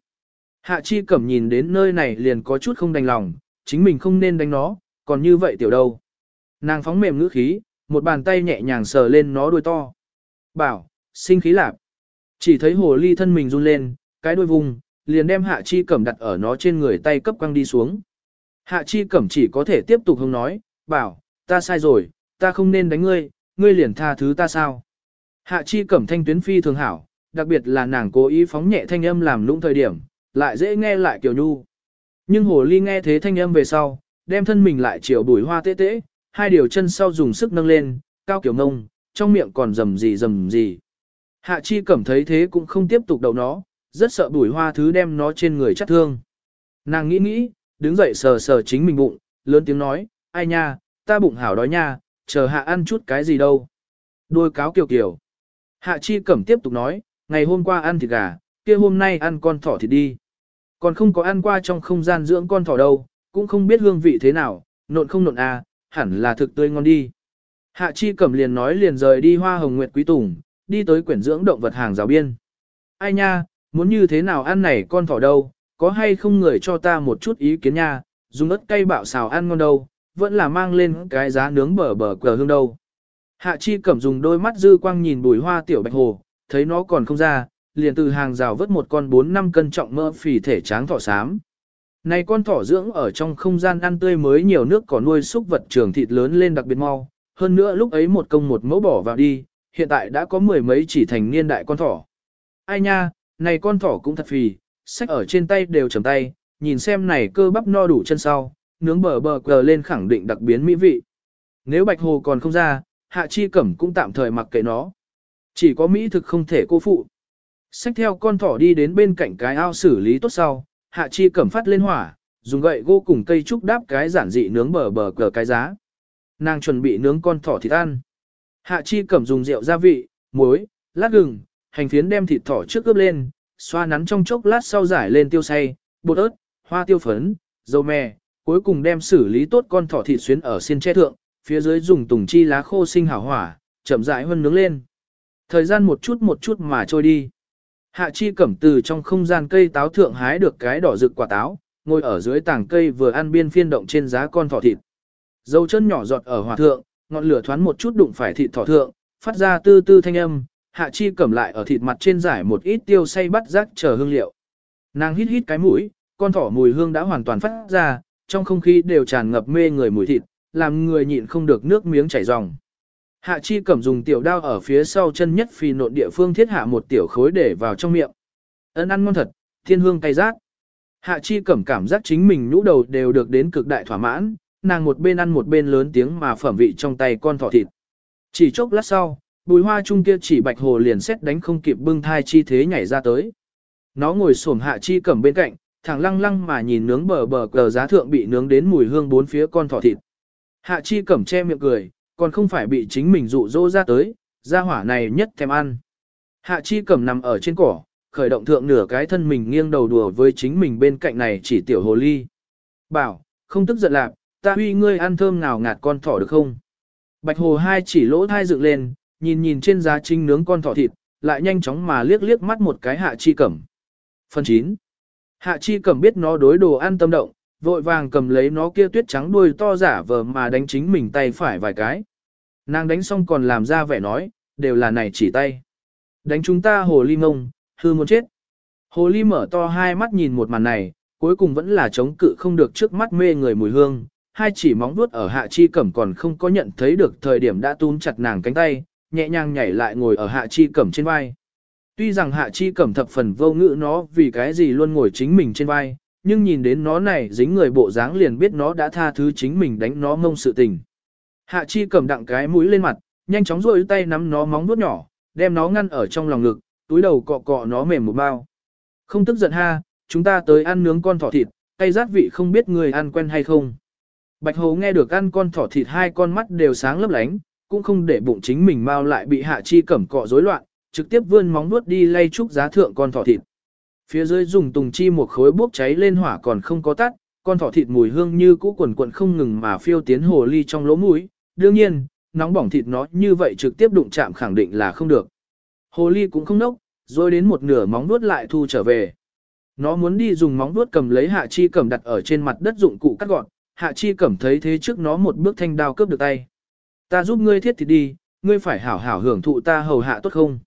S1: Hạ chi cẩm nhìn đến nơi này liền có chút không đành lòng, chính mình không nên đánh nó, còn như vậy tiểu đâu. Nàng phóng mềm ngữ khí, một bàn tay nhẹ nhàng sờ lên nó đuôi to. Bảo, sinh khí lạp. Chỉ thấy hồ ly thân mình run lên, cái đuôi vùng, liền đem hạ chi cẩm đặt ở nó trên người tay cấp quăng đi xuống. Hạ chi cẩm chỉ có thể tiếp tục hông nói, bảo, ta sai rồi, ta không nên đánh ngươi, ngươi liền tha thứ ta sao. Hạ chi cẩm thanh tuyến phi thường hảo, đặc biệt là nàng cố ý phóng nhẹ thanh âm làm lũng thời điểm, lại dễ nghe lại kiểu nhu. Nhưng hồ ly nghe thế thanh âm về sau, đem thân mình lại chiều bùi hoa tế tế, hai điều chân sau dùng sức nâng lên, cao kiểu ngông, trong miệng còn rầm gì rầm gì. Hạ chi cảm thấy thế cũng không tiếp tục đầu nó, rất sợ bùi hoa thứ đem nó trên người chắc thương. Nàng nghĩ nghĩ, đứng dậy sờ sờ chính mình bụng, lớn tiếng nói, ai nha, ta bụng hảo đói nha, chờ hạ ăn chút cái gì đâu. Đôi cáo kiều kiều. Hạ chi cẩm tiếp tục nói, ngày hôm qua ăn thịt gà, kia hôm nay ăn con thỏ thịt đi. Còn không có ăn qua trong không gian dưỡng con thỏ đâu, cũng không biết hương vị thế nào, nộn không nộn à, hẳn là thực tươi ngon đi. Hạ chi cẩm liền nói liền rời đi hoa hồng nguyệt quý tùng, đi tới quyển dưỡng động vật hàng rào biên. Ai nha, muốn như thế nào ăn này con thỏ đâu, có hay không người cho ta một chút ý kiến nha, dùng ớt cay bạo xào ăn ngon đâu, vẫn là mang lên cái giá nướng bờ bờ cờ hương đâu. Hạ chi cẩm dùng đôi mắt dư quang nhìn bùi hoa tiểu bạch hồ, thấy nó còn không ra, liền từ hàng rào vớt một con 4-5 cân trọng mỡ phì thể tráng thỏ xám. Này con thỏ dưỡng ở trong không gian ăn tươi mới nhiều nước có nuôi súc vật trường thịt lớn lên đặc biệt mau, hơn nữa lúc ấy một công một mẫu bỏ vào đi, hiện tại đã có mười mấy chỉ thành niên đại con thỏ. Ai nha, này con thỏ cũng thật phì, sách ở trên tay đều chầm tay, nhìn xem này cơ bắp no đủ chân sau, nướng bờ bờ cờ lên khẳng định đặc biến mỹ vị. Nếu bạch hồ còn không ra, hạ chi cẩm cũng tạm thời mặc kệ nó. Chỉ có mỹ thực không thể cô phụ. Xách theo con thỏ đi đến bên cạnh cái ao xử lý tốt sau, hạ chi cẩm phát lên hỏa, dùng gậy gỗ cùng cây trúc đáp cái giản dị nướng bờ bờ cờ cái giá. Nàng chuẩn bị nướng con thỏ thịt ăn. Hạ chi cẩm dùng rượu gia vị, muối, lát gừng, hành phiến đem thịt thỏ trước ướp lên, xoa nắn trong chốc lát sau giải lên tiêu xay, bột ớt, hoa tiêu phấn, dầu mè, cuối cùng đem xử lý tốt con thỏ thịt xuyến ở xiên che thượng, phía dưới dùng tùng chi lá khô sinh hảo hỏa, chậm rãi hơn nướng lên. Thời gian một chút một chút mà trôi đi. Hạ chi cẩm từ trong không gian cây táo thượng hái được cái đỏ rực quả táo, ngồi ở dưới tảng cây vừa ăn biên phiên động trên giá con thỏ thịt. Dầu chân nhỏ giọt ở hỏa thượng, ngọn lửa thoáng một chút đụng phải thịt thỏ thượng, phát ra tư tư thanh âm, hạ chi cẩm lại ở thịt mặt trên giải một ít tiêu say bắt rác chờ hương liệu. Nàng hít hít cái mũi, con thỏ mùi hương đã hoàn toàn phát ra, trong không khí đều tràn ngập mê người mùi thịt, làm người nhịn không được nước miếng chảy ròng. Hạ chi cẩm dùng tiểu đao ở phía sau chân nhất Phi nộn địa phương thiết hạ một tiểu khối để vào trong miệng. Ấn ăn ngon thật, thiên hương cay rát. Hạ chi cẩm cảm giác chính mình nhũ đầu đều được đến cực đại thỏa mãn, nàng một bên ăn một bên lớn tiếng mà phẩm vị trong tay con thỏ thịt. Chỉ chốc lát sau, bùi hoa trung kia chỉ bạch hồ liền xét đánh không kịp bưng thai chi thế nhảy ra tới. Nó ngồi xổm hạ chi cẩm bên cạnh, thẳng lăng lăng mà nhìn nướng bờ bờ cờ giá thượng bị nướng đến mùi hương bốn phía con thỏ thịt. Hạ chi cẩm che miệng cười, còn không phải bị chính mình dụ dỗ ra tới, ra hỏa này nhất thèm ăn. Hạ chi cẩm nằm ở trên cỏ, khởi động thượng nửa cái thân mình nghiêng đầu đùa với chính mình bên cạnh này chỉ tiểu hồ ly. Bảo, không tức giận lạc, ta huy ngươi ăn thơm nào ngạt con thỏ được không? Bạch hồ hai chỉ lỗ thai dựng lên, nhìn nhìn trên giá trinh nướng con thỏ thịt, lại nhanh chóng mà liếc liếc mắt một cái hạ chi cẩm. Phần 9. Hạ chi cẩm biết nó đối đồ ăn tâm động, vội vàng cầm lấy nó kia tuyết trắng đuôi to giả vờ mà đánh chính mình tay phải vài cái. Nàng đánh xong còn làm ra vẻ nói, đều là này chỉ tay. Đánh chúng ta hồ ly mông, hư muốn chết. Hồ ly mở to hai mắt nhìn một màn này, cuối cùng vẫn là chống cự không được trước mắt mê người mùi hương. Hai chỉ móng vuốt ở hạ chi cẩm còn không có nhận thấy được thời điểm đã túm chặt nàng cánh tay, nhẹ nhàng nhảy lại ngồi ở hạ chi cẩm trên vai. Tuy rằng hạ chi cẩm thập phần vô ngữ nó vì cái gì luôn ngồi chính mình trên vai, nhưng nhìn đến nó này dính người bộ dáng liền biết nó đã tha thứ chính mình đánh nó ngông sự tình. Hạ chi cầm đặng cái mũi lên mặt, nhanh chóng rôi tay nắm nó móng vuốt nhỏ, đem nó ngăn ở trong lòng ngực, túi đầu cọ cọ nó mềm một bao. Không tức giận ha, chúng ta tới ăn nướng con thỏ thịt, tay rát vị không biết người ăn quen hay không. Bạch Hồ nghe được ăn con thỏ thịt hai con mắt đều sáng lấp lánh, cũng không để bụng chính mình mau lại bị hạ chi cẩm cọ rối loạn, trực tiếp vươn móng vuốt đi lay trúc giá thượng con thỏ thịt. Phía dưới dùng tùng chi một khối bốc cháy lên hỏa còn không có tắt, con thỏ thịt mùi hương như cũ quần quần không ngừng mà phiêu tiến hồ ly trong lỗ mũi, đương nhiên, nóng bỏng thịt nó như vậy trực tiếp đụng chạm khẳng định là không được. Hồ ly cũng không nốc, rồi đến một nửa móng vuốt lại thu trở về. Nó muốn đi dùng móng vuốt cầm lấy hạ chi cẩm đặt ở trên mặt đất dụng cụ cắt gọn, hạ chi cẩm thấy thế trước nó một bước thanh đao cướp được tay. Ta giúp ngươi thiết thịt đi, ngươi phải hảo hảo hưởng thụ ta hầu hạ tốt không?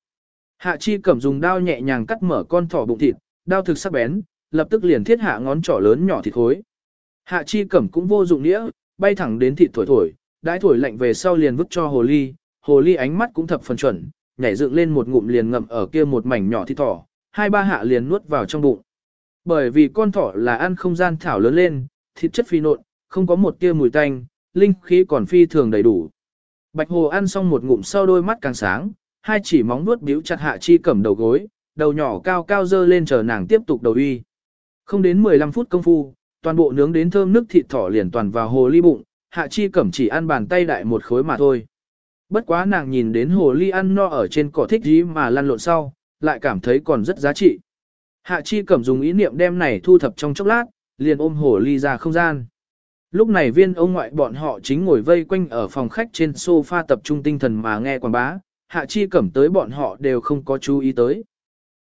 S1: Hạ chi cẩm dùng đao nhẹ nhàng cắt mở con thỏ bụng thịt, đao thực sắc bén, lập tức liền thiết hạ ngón trỏ lớn nhỏ thịt khối. Hạ chi cẩm cũng vô dụng nghĩa, bay thẳng đến thịt thổi thổi, đãi thổi lạnh về sau liền vứt cho hồ ly, hồ ly ánh mắt cũng thập phần chuẩn, nhảy dựng lên một ngụm liền ngậm ở kia một mảnh nhỏ thịt thỏ, hai ba hạ liền nuốt vào trong bụng. Bởi vì con thỏ là ăn không gian thảo lớn lên, thịt chất phi nộn, không có một tia mùi tanh, linh khí còn phi thường đầy đủ. Bạch hồ ăn xong một ngụm sau đôi mắt càng sáng, hai chỉ móng nuốt biếu chặt hạ chi cẩm đầu gối, đầu nhỏ cao cao dơ lên chờ nàng tiếp tục đầu uy. Không đến 15 phút công phu, toàn bộ nướng đến thơm nước thịt thỏ liền toàn vào hồ ly bụng, hạ chi cẩm chỉ ăn bàn tay đại một khối mà thôi. Bất quá nàng nhìn đến hồ ly ăn no ở trên cỏ thích gì mà lăn lộn sau, lại cảm thấy còn rất giá trị. Hạ chi cẩm dùng ý niệm đem này thu thập trong chốc lát, liền ôm hồ ly ra không gian. Lúc này viên ông ngoại bọn họ chính ngồi vây quanh ở phòng khách trên sofa tập trung tinh thần mà nghe quảng bá, hạ chi cẩm tới bọn họ đều không có chú ý tới.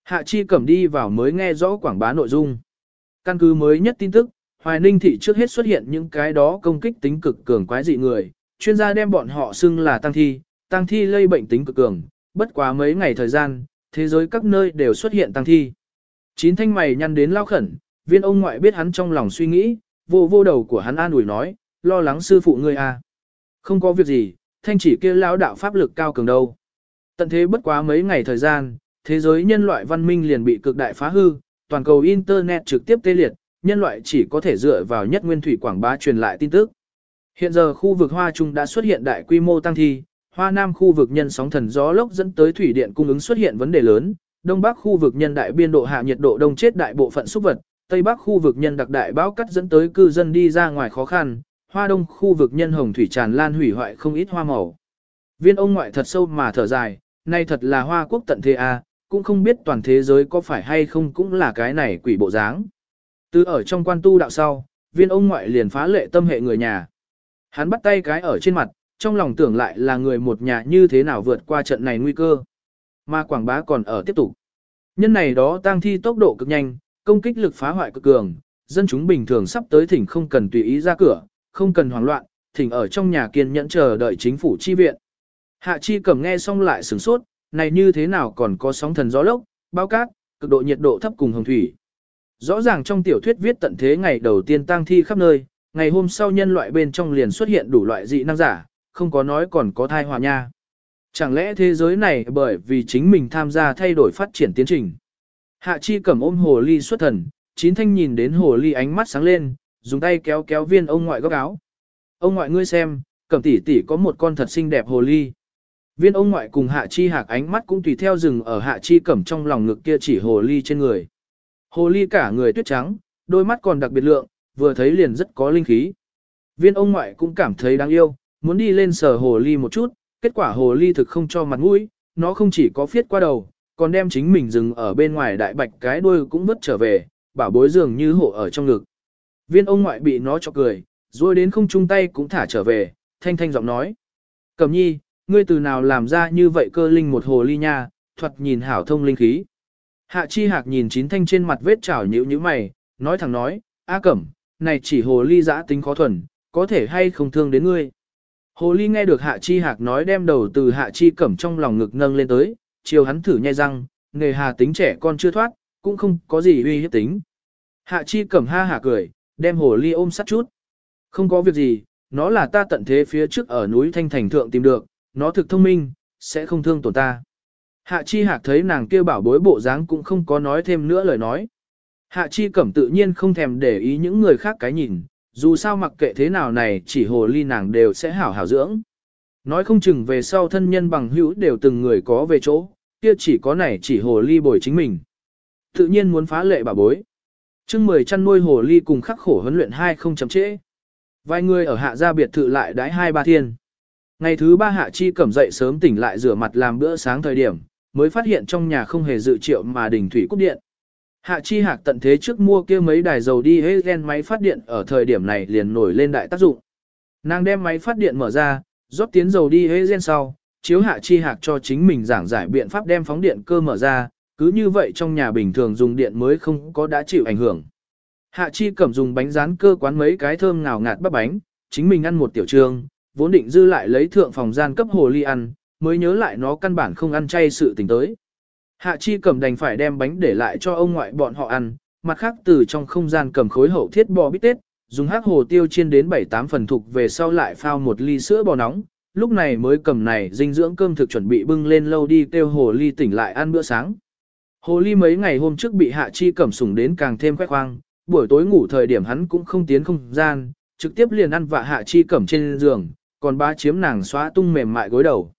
S1: Hạ chi cẩm đi vào mới nghe rõ quảng bá nội dung. Căn cứ mới nhất tin tức, Hoài Ninh thị trước hết xuất hiện những cái đó công kích tính cực cường quái dị người, chuyên gia đem bọn họ xưng là tăng thi, tăng thi lây bệnh tính cực cường, bất quá mấy ngày thời gian, thế giới các nơi đều xuất hiện tăng thi. Chín thanh mày nhăn đến lao khẩn, viên ông ngoại biết hắn trong lòng suy nghĩ, vô vô đầu của hắn an ủi nói, lo lắng sư phụ ngươi à. Không có việc gì, thanh chỉ kia lão đạo pháp lực cao cường đâu. Tận thế bất quá mấy ngày thời gian, thế giới nhân loại văn minh liền bị cực đại phá hư, toàn cầu Internet trực tiếp tê liệt, nhân loại chỉ có thể dựa vào nhất nguyên thủy quảng bá truyền lại tin tức. Hiện giờ khu vực Hoa Trung đã xuất hiện đại quy mô tăng thi, Hoa Nam khu vực nhân sóng thần gió lốc dẫn tới thủy điện cung ứng xuất hiện vấn đề lớn, Đông Bắc khu vực nhân đại biên độ hạ nhiệt độ đông chết đại bộ phận súc vật, Tây Bắc khu vực nhân đặc đại báo cắt dẫn tới cư dân đi ra ngoài khó khăn, Hoa Đông khu vực nhân hồng thủy tràn lan hủy hoại không ít hoa màu. Viên ông ngoại thật sâu mà thở dài, nay thật là hoa quốc tận thế a, cũng không biết toàn thế giới có phải hay không cũng là cái này quỷ bộ dáng. Từ ở trong quan tu đạo sau, viên ông ngoại liền phá lệ tâm hệ người nhà. Hắn bắt tay cái ở trên mặt, trong lòng tưởng lại là người một nhà như thế nào vượt qua trận này nguy cơ. Mà quảng bá còn ở tiếp tục. Nhân này đó tang thi tốc độ cực nhanh, công kích lực phá hoại cực cường, dân chúng bình thường sắp tới thỉnh không cần tùy ý ra cửa, không cần hoảng loạn, thỉnh ở trong nhà kiên nhẫn chờ đợi chính phủ chi viện. Hạ chi cầm nghe xong lại sửng sốt, này như thế nào còn có sóng thần gió lốc, bao cát, cực độ nhiệt độ thấp cùng hồng thủy. Rõ ràng trong tiểu thuyết viết tận thế ngày đầu tiên tang thi khắp nơi, ngày hôm sau nhân loại bên trong liền xuất hiện đủ loại dị năng giả, không có nói còn có thai hòa nha. Chẳng lẽ thế giới này bởi vì chính mình tham gia thay đổi phát triển tiến trình. Hạ chi cầm ôm hồ ly xuất thần, chín thanh nhìn đến hồ ly ánh mắt sáng lên, dùng tay kéo kéo viên ông ngoại góc áo. Ông ngoại ngươi xem, cẩm tỷ tỷ có một con thật xinh đẹp hồ ly. Viên ông ngoại cùng hạ chi hạc ánh mắt cũng tùy theo rừng ở hạ chi cẩm trong lòng ngực kia chỉ hồ ly trên người. Hồ ly cả người tuyết trắng, đôi mắt còn đặc biệt lượng, vừa thấy liền rất có linh khí. Viên ông ngoại cũng cảm thấy đáng yêu, muốn đi lên sờ hồ ly một chút, kết quả hồ ly thực không cho mặt mũi, nó không chỉ có phiết qua đầu, còn đem chính mình dừng ở bên ngoài đại bạch cái đuôi cũng vứt trở về, bảo bối dường như hộ ở trong ngực. Viên ông ngoại bị nó cho cười, rồi đến không chung tay cũng thả trở về, thanh thanh giọng nói. Cẩm nhi, ngươi từ nào làm ra như vậy cơ linh một hồ ly nha, thuật nhìn hảo thông linh khí. Hạ chi hạc nhìn chín thanh trên mặt vết chảo nhữ như mày, nói thẳng nói, A cẩm, này chỉ hồ ly giã tính khó thuần, có thể hay không thương đến ngươi. Hồ ly nghe được hạ chi hạc nói đem đầu từ hạ chi cẩm trong lòng ngực nâng lên tới, chiều hắn thử nhai răng, nghề hà tính trẻ con chưa thoát, cũng không có gì uy hiếp tính. Hạ chi cẩm ha hả cười, đem hồ ly ôm sát chút. Không có việc gì, nó là ta tận thế phía trước ở núi Thanh Thành Thượng tìm được, nó thực thông minh, sẽ không thương tổn ta. Hạ chi hạc thấy nàng kia bảo bối bộ dáng cũng không có nói thêm nữa lời nói. Hạ chi cẩm tự nhiên không thèm để ý những người khác cái nhìn, dù sao mặc kệ thế nào này chỉ hồ ly nàng đều sẽ hảo hảo dưỡng. Nói không chừng về sau thân nhân bằng hữu đều từng người có về chỗ, kia chỉ có này chỉ hồ ly bồi chính mình. Tự nhiên muốn phá lệ bảo bối. chương mười chăn nuôi hồ ly cùng khắc khổ huấn luyện hai không chấm trễ. Vài người ở hạ gia biệt thự lại đái hai ba thiên. Ngày thứ ba hạ chi cẩm dậy sớm tỉnh lại rửa mặt làm bữa sáng thời điểm, mới phát hiện trong nhà không hề dự triệu mà đình thủy cúp điện. Hạ chi hạc tận thế trước mua kia mấy đài dầu đi hết gen máy phát điện ở thời điểm này liền nổi lên đại tác dụng. Nàng đem máy phát điện mở ra, rót tiến dầu đi hết gen sau, chiếu hạ chi hạc cho chính mình giảng giải biện pháp đem phóng điện cơ mở ra, cứ như vậy trong nhà bình thường dùng điện mới không có đã chịu ảnh hưởng. Hạ chi cẩm dùng bánh rán cơ quán mấy cái thơm ngào ngạt bắp bánh, chính mình ăn một tiểu trương, vốn định dư lại lấy thượng phòng gian cấp hồ ly ăn, mới nhớ lại nó căn bản không ăn chay sự tình tới. Hạ chi cầm đành phải đem bánh để lại cho ông ngoại bọn họ ăn, mặt khác từ trong không gian cầm khối hậu thiết bò bít tết, dùng hắc hồ tiêu chiên đến 7-8 phần thục về sau lại phao một ly sữa bò nóng, lúc này mới cầm này dinh dưỡng cơm thực chuẩn bị bưng lên lâu đi kêu hồ ly tỉnh lại ăn bữa sáng. Hồ ly mấy ngày hôm trước bị hạ chi cầm sủng đến càng thêm khoe khoang, buổi tối ngủ thời điểm hắn cũng không tiến không gian, trực tiếp liền ăn vạ hạ chi cẩm trên giường, còn ba chiếm nàng xóa tung mềm mại gối đầu.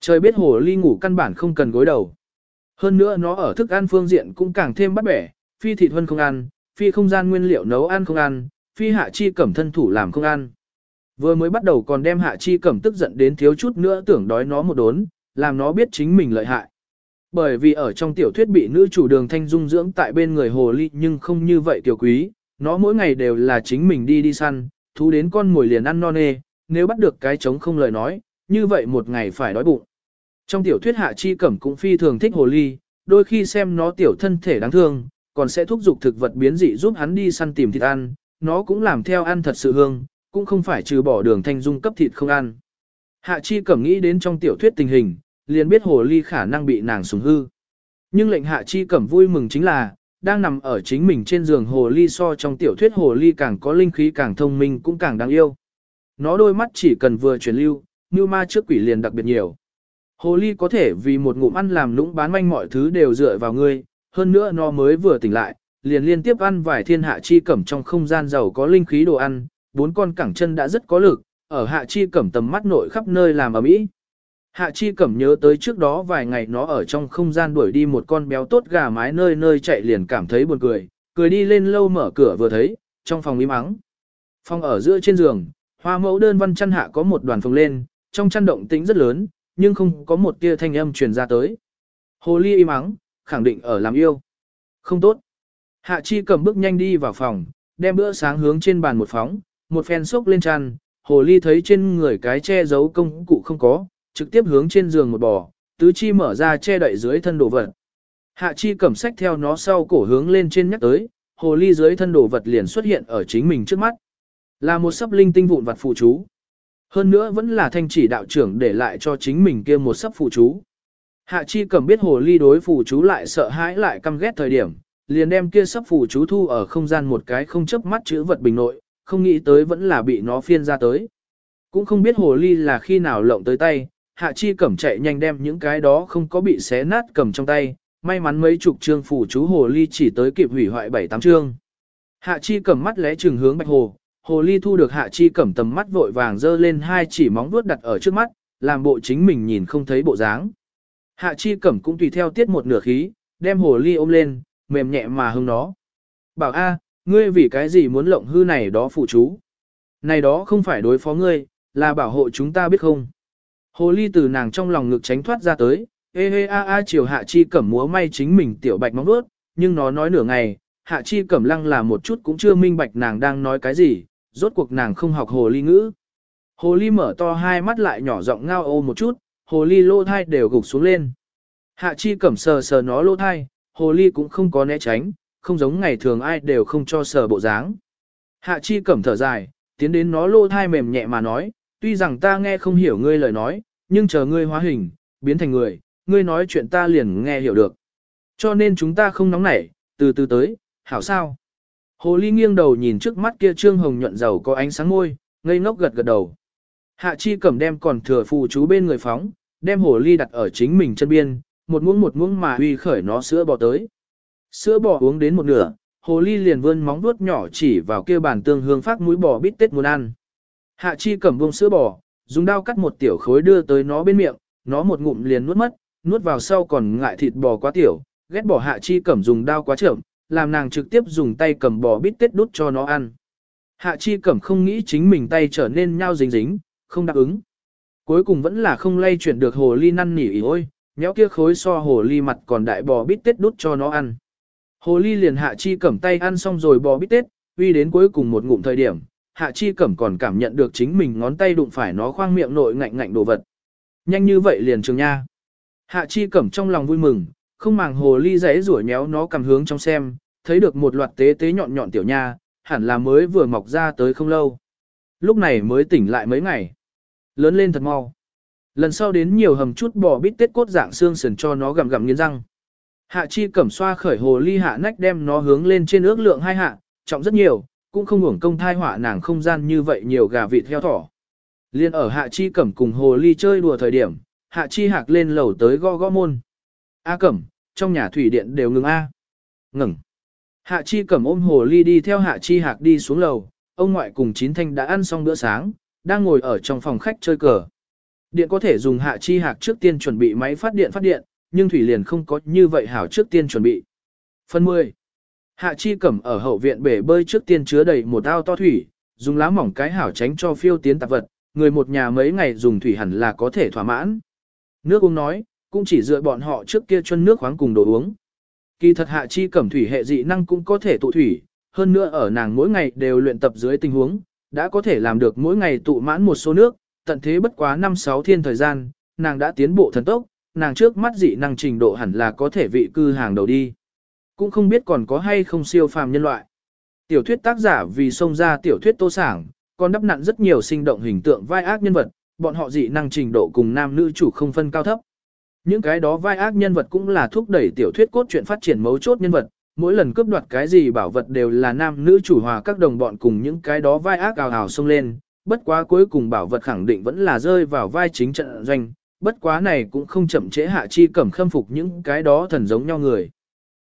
S1: Trời biết hồ ly ngủ căn bản không cần gối đầu. Hơn nữa nó ở thức ăn phương diện cũng càng thêm bắt bẻ, phi thịt hơn không ăn, phi không gian nguyên liệu nấu ăn không ăn, phi hạ chi cẩm thân thủ làm không ăn. Vừa mới bắt đầu còn đem Hạ Chi Cẩm tức giận đến thiếu chút nữa tưởng đói nó một đốn, làm nó biết chính mình lợi hại. Bởi vì ở trong tiểu thuyết bị nữ chủ đường thanh dung dưỡng tại bên người hồ ly nhưng không như vậy tiểu quý, nó mỗi ngày đều là chính mình đi đi săn, thú đến con mồi liền ăn non nê, nếu bắt được cái trống không lời nói, như vậy một ngày phải đói bụng. Trong tiểu thuyết Hạ Chi Cẩm cũng phi thường thích hồ ly, đôi khi xem nó tiểu thân thể đáng thương, còn sẽ thúc giục thực vật biến dị giúp hắn đi săn tìm thịt ăn, nó cũng làm theo ăn thật sự hương, cũng không phải trừ bỏ đường thanh dung cấp thịt không ăn. Hạ Chi Cẩm nghĩ đến trong tiểu thuyết tình hình, liền biết hồ ly khả năng bị nàng sủng hư. Nhưng lệnh Hạ Chi Cẩm vui mừng chính là, đang nằm ở chính mình trên giường hồ ly so trong tiểu thuyết hồ ly càng có linh khí càng thông minh cũng càng đáng yêu. Nó đôi mắt chỉ cần vừa chuyển lưu, như ma trước quỷ liền đặc biệt nhiều. Hồ ly có thể vì một ngụm ăn làm lũng bán manh mọi thứ đều dựa vào ngươi, hơn nữa nó mới vừa tỉnh lại, liền liên tiếp ăn vài thiên hạ chi cẩm trong không gian giàu có linh khí đồ ăn, bốn con cẳng chân đã rất có lực, ở hạ chi cẩm tầm mắt nội khắp nơi làm ở mỹ. Hạ chi cẩm nhớ tới trước đó vài ngày nó ở trong không gian đuổi đi một con béo tốt gà mái nơi nơi chạy liền cảm thấy buồn cười, cười đi lên lâu mở cửa vừa thấy, trong phòng im ắng. Phòng ở giữa trên giường, hoa mẫu đơn văn chăn hạ có một đoàn phồng lên, trong chăn động tĩnh rất lớn, nhưng không có một tia thanh âm truyền ra tới. Hồ ly im mắng, khẳng định ở làm yêu. Không tốt. Hạ chi cầm bước nhanh đi vào phòng, đem bữa sáng hướng trên bàn một phóng, một phen xốc lên chăn, hồ ly thấy trên người cái che giấu công cụ không có, trực tiếp hướng trên giường một bò, tứ chi mở ra che đậy dưới thân đồ vật. Hạ chi cầm sách theo nó sau cổ hướng lên trên nhắc tới, hồ ly dưới thân đồ vật liền xuất hiện ở chính mình trước mắt. Là một sấp linh tinh vụn vật phụ chú. Hơn nữa vẫn là thanh chỉ đạo trưởng để lại cho chính mình kia một sấp phụ chú. Hạ chi cầm biết hồ ly đối phụ chú lại sợ hãi lại căm ghét thời điểm, liền đem kia sấp phụ chú thu ở không gian một cái không chấp mắt chữ vật bình nội, không nghĩ tới vẫn là bị nó phiên ra tới. Cũng không biết hồ ly là khi nào lộng tới tay, hạ chi cẩm chạy nhanh đem những cái đó không có bị xé nát cầm trong tay, may mắn mấy chục trương phủ chú hồ ly chỉ tới kịp hủy hoại bảy tám trương. Hạ chi cẩm mắt lẽ trừng hướng bạch hồ, hồ ly thu được hạ chi cẩm tầm mắt vội vàng dơ lên hai chỉ móng vuốt đặt ở trước mắt, làm bộ chính mình nhìn không thấy bộ dáng. Hạ chi cẩm cũng tùy theo tiết một nửa khí, đem hồ ly ôm lên, mềm nhẹ mà hưng nó. Bảo A, ngươi vì cái gì muốn lộng hư này đó phụ chú? Này đó không phải đối phó ngươi, là bảo hộ chúng ta biết không? Hồ ly từ nàng trong lòng ngực tránh thoát ra tới, ê ê a a chiều hạ chi cẩm múa may chính mình tiểu bạch móng vuốt, nhưng nó nói nửa ngày, hạ chi cẩm lăng là một chút cũng chưa minh bạch nàng đang nói cái gì, rốt cuộc nàng không học hồ ly ngữ. Hồ ly mở to hai mắt lại nhỏ giọng ngao ô một chút, hồ ly lô thai đều gục xuống lên. Hạ chi cẩm sờ sờ nó lô thai, hồ ly cũng không có né tránh, không giống ngày thường ai đều không cho sờ bộ dáng. Hạ chi cẩm thở dài, tiến đến nó lô thai mềm nhẹ mà nói, tuy rằng ta nghe không hiểu ngươi lời nói, nhưng chờ ngươi hóa hình, biến thành người, ngươi nói chuyện ta liền nghe hiểu được. Cho nên chúng ta không nóng nảy, từ từ tới, hảo sao? Hồ ly nghiêng đầu nhìn trước mắt kia trương hồng nhuận dầu có ánh sáng môi, ngây ngốc gật gật đầu. Hạ chi cẩm đem còn thừa phù chú bên người phóng, đem hồ ly đặt ở chính mình chân biên, một muỗng một muỗng mà uy khởi nó sữa bò tới. Sữa bò uống đến một nửa, hồ ly liền vươn móng vuốt nhỏ chỉ vào kia bàn tương hương phát mũi bò bít tết muốn ăn. Hạ chi cẩm buông sữa bò, dùng dao cắt một tiểu khối đưa tới nó bên miệng, nó một ngụm liền nuốt mất, nuốt vào sau còn ngại thịt bò quá tiểu, ghét bỏ hạ chi cẩm dùng dao quá chậm, làm nàng trực tiếp dùng tay cầm bò bít tết đút cho nó ăn. Hạ chi cẩm không nghĩ chính mình tay trở nên nhau dính dính, không đáp ứng. Cuối cùng vẫn là không lay chuyển được hồ ly năn nỉ ôi, nhéo kia khối so hồ ly mặt còn đại bò bít tết đút cho nó ăn. Hồ ly liền hạ chi cẩm tay ăn xong rồi bò bít tết, uy đến cuối cùng một ngụm thời điểm, hạ chi cẩm còn cảm nhận được chính mình ngón tay đụng phải nó khoang miệng nội ngạnh ngạnh đồ vật. Nhanh như vậy liền trường nha. Hạ chi cẩm trong lòng vui mừng, không màng hồ ly rẽ rủi méo nó cầm hướng trong xem, thấy được một loạt tế tế nhọn nhọn tiểu nha, hẳn là mới vừa mọc ra tới không lâu. Lúc này mới tỉnh lại mấy ngày. Lớn lên thật mau. Lần sau đến nhiều hầm chút bò bít tết cốt dạng xương sườn cho nó gặm gặm nghiến răng. Hạ chi cẩm xoa khởi hồ ly hạ nách đem nó hướng lên trên ước lượng hai hạ, trọng rất nhiều, cũng không hưởng công thai họa nàng không gian như vậy nhiều gà vịt theo thỏ. Liên ở hạ chi cẩm cùng hồ ly chơi đùa thời điểm, hạ chi hạc lên lầu tới go go môn. A cẩm, trong nhà thủy điện đều ngừng A. Ngừng. Hạ chi cẩm ôm hồ ly đi theo hạ chi hạc đi xuống lầu, ông ngoại cùng chín thanh đã ăn xong bữa sáng, đang ngồi ở trong phòng khách chơi cờ. Điện có thể dùng hạ chi hạc trước tiên chuẩn bị máy phát điện phát điện, nhưng thủy liền không có như vậy hảo trước tiên chuẩn bị. Phần 10. Hạ chi cẩm ở hậu viện bể bơi trước tiên chứa đầy một ao to thủy, dùng lá mỏng cái hảo tránh cho phiêu tiến tạp vật, người một nhà mấy ngày dùng thủy hẳn là có thể thỏa mãn. Nước uống nói, cũng chỉ dựa bọn họ trước kia chuân nước khoáng cùng đồ uống. Kỳ thật hạ chi cẩm thủy hệ dị năng cũng có thể tụ thủy, hơn nữa ở nàng mỗi ngày đều luyện tập dưới tình huống, đã có thể làm được mỗi ngày tụ mãn một số nước, tận thế bất quá 5-6 thiên thời gian, nàng đã tiến bộ thần tốc, nàng trước mắt dị năng trình độ hẳn là có thể vị cư hàng đầu đi. Cũng không biết còn có hay không siêu phàm nhân loại. Tiểu thuyết tác giả vì xông ra tiểu thuyết tô sảng, còn đắp nặn rất nhiều sinh động hình tượng vai ác nhân vật, bọn họ dị năng trình độ cùng nam nữ chủ không phân cao thấp. Những cái đó vai ác nhân vật cũng là thúc đẩy tiểu thuyết cốt truyện phát triển mấu chốt nhân vật, mỗi lần cướp đoạt cái gì bảo vật đều là nam nữ chủ hòa các đồng bọn cùng những cái đó vai ác ào ào xông lên, bất quá cuối cùng bảo vật khẳng định vẫn là rơi vào vai chính trận doanh, bất quá này cũng không chậm trễ hạ chi cẩm khâm phục những cái đó thần giống nhau người.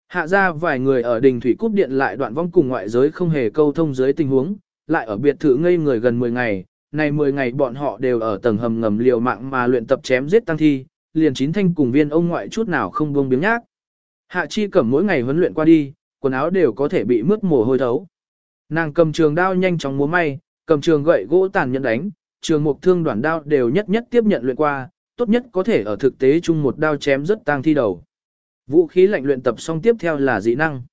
S1: Hạ ra vài người ở đình thủy cúp điện lại đoạn vong cùng ngoại giới không hề câu thông dưới tình huống, lại ở biệt thự ngây người gần 10 ngày, này 10 ngày bọn họ đều ở tầng hầm ngầm liều mạng mà luyện tập chém giết tăng thi, liền chín thanh cùng viên ông ngoại chút nào không buông biếng nhác. Hạ chi cẩm mỗi ngày huấn luyện qua đi, quần áo đều có thể bị mướt mồ hôi thấu. Nàng cầm trường đao nhanh chóng múa may, cầm trường gậy gỗ tàn nhẫn đánh, trường mục thương đoạn đao đều nhất nhất tiếp nhận luyện qua, tốt nhất có thể ở thực tế chung một đao chém rất tang thi đầu. Vũ khí lạnh luyện tập xong tiếp theo là dị năng.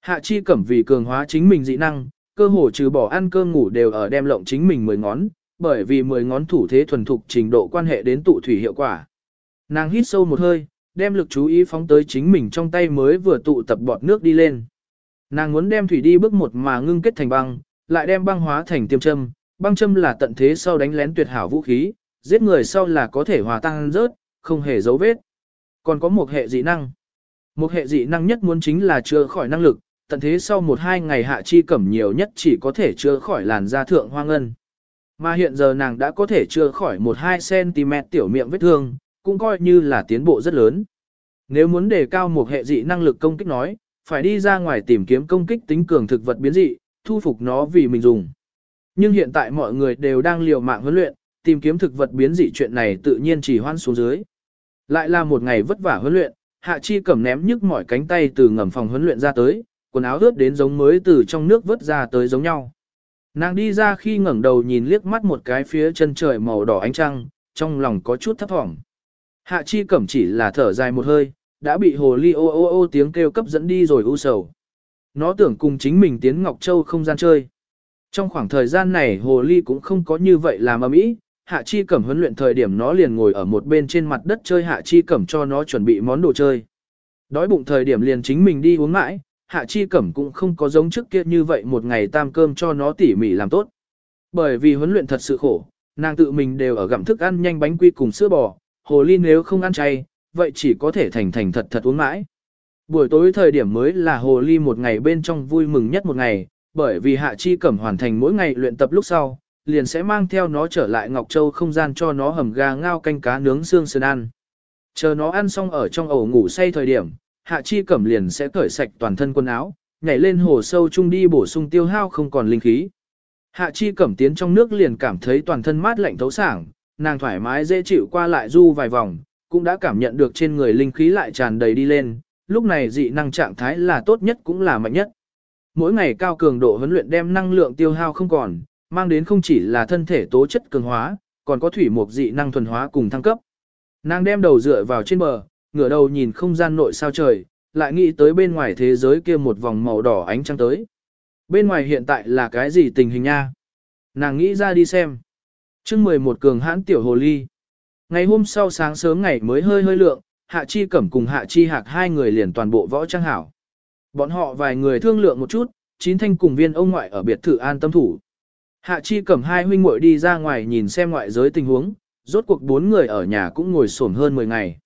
S1: Hạ chi cẩm vì cường hóa chính mình dị năng, cơ hồ trừ bỏ ăn cơm ngủ đều ở đem lộng chính mình mười ngón, bởi vì mười ngón thủ thế thuần thục trình độ quan hệ đến tụ thủy hiệu quả. Nàng hít sâu một hơi, đem lực chú ý phóng tới chính mình trong tay mới vừa tụ tập bọt nước đi lên. Nàng muốn đem thủy đi bước một mà ngưng kết thành băng, lại đem băng hóa thành tiêm châm, băng châm là tận thế sau đánh lén tuyệt hảo vũ khí, giết người sau là có thể hòa tan rớt, không hề dấu vết. Còn có một hệ dị năng. Một hệ dị năng nhất muốn chính là chữa khỏi năng lực, tận thế sau một hai ngày hạ chi cẩm nhiều nhất chỉ có thể chữa khỏi làn da thượng hoang ngân. Mà hiện giờ nàng đã có thể chữa khỏi 1-2 cm tiểu miệng vết thương, cũng coi như là tiến bộ rất lớn. Nếu muốn đề cao một hệ dị năng lực công kích nói, phải đi ra ngoài tìm kiếm công kích tính cường thực vật biến dị, thu phục nó vì mình dùng. Nhưng hiện tại mọi người đều đang liều mạng huấn luyện, tìm kiếm thực vật biến dị chuyện này tự nhiên chỉ hoan xuống dưới. Lại là một ngày vất vả huấn luyện, Hạ Chi cầm ném nhức mỏi cánh tay từ ngầm phòng huấn luyện ra tới, quần áo ướt đến giống mới từ trong nước vớt ra tới giống nhau. Nàng đi ra khi ngẩng đầu nhìn liếc mắt một cái phía chân trời màu đỏ ánh trăng, trong lòng có chút thấp thỏm. Hạ Chi Cẩm chỉ là thở dài một hơi, đã bị hồ ly ô ô ô tiếng kêu cấp dẫn đi rồi u sầu. Nó tưởng cùng chính mình tiến Ngọc Châu không gian chơi. Trong khoảng thời gian này hồ ly cũng không có như vậy làm ầm ĩ, Hạ Chi Cẩm huấn luyện thời điểm nó liền ngồi ở một bên trên mặt đất chơi Hạ Chi Cẩm cho nó chuẩn bị món đồ chơi. Đói bụng thời điểm liền chính mình đi uống mãi, Hạ Chi Cẩm cũng không có giống trước kia như vậy một ngày tam cơm cho nó tỉ mỉ làm tốt. Bởi vì huấn luyện thật sự khổ, nàng tự mình đều ở gặm thức ăn nhanh bánh quy cùng sữa bò, hồ ly nếu không ăn chay, vậy chỉ có thể thành thành thật thật uống mãi. Buổi tối thời điểm mới là hồ ly một ngày bên trong vui mừng nhất một ngày, bởi vì Hạ Chi Cẩm hoàn thành mỗi ngày luyện tập lúc sau, liền sẽ mang theo nó trở lại Ngọc Châu không gian cho nó hầm gà ngao canh cá nướng xương sườn ăn. Chờ nó ăn xong ở trong ổ ngủ say thời điểm, Hạ Chi Cẩm liền sẽ cởi sạch toàn thân quần áo, nhảy lên hồ sâu chung đi bổ sung tiêu hao không còn linh khí. Hạ Chi Cẩm tiến trong nước liền cảm thấy toàn thân mát lạnh thấu sảng, nàng thoải mái dễ chịu qua lại du vài vòng, cũng đã cảm nhận được trên người linh khí lại tràn đầy đi lên, lúc này dị năng trạng thái là tốt nhất cũng là mạnh nhất. Mỗi ngày cao cường độ huấn luyện đem năng lượng tiêu hao không còn, mang đến không chỉ là thân thể tố chất cường hóa, còn có thủy mục dị năng thuần hóa cùng thăng cấp. Nàng đem đầu dựa vào trên bờ, ngửa đầu nhìn không gian nội sao trời, lại nghĩ tới bên ngoài thế giới kia một vòng màu đỏ ánh trăng tới. Bên ngoài hiện tại là cái gì tình hình nha? Nàng nghĩ ra đi xem chương 11 cường hãn tiểu hồ ly. Ngày hôm sau sáng sớm ngày mới hơi hơi lượng, Hạ Chi Cẩm cùng Hạ Chi Hạc hai người liền toàn bộ võ trang hảo. Bọn họ vài người thương lượng một chút, chín thanh cùng viên ông ngoại ở biệt thự an tâm thủ. Hạ Chi Cẩm hai huynh muội đi ra ngoài nhìn xem ngoại giới tình huống, rốt cuộc bốn người ở nhà cũng ngồi xổm hơn 10 ngày.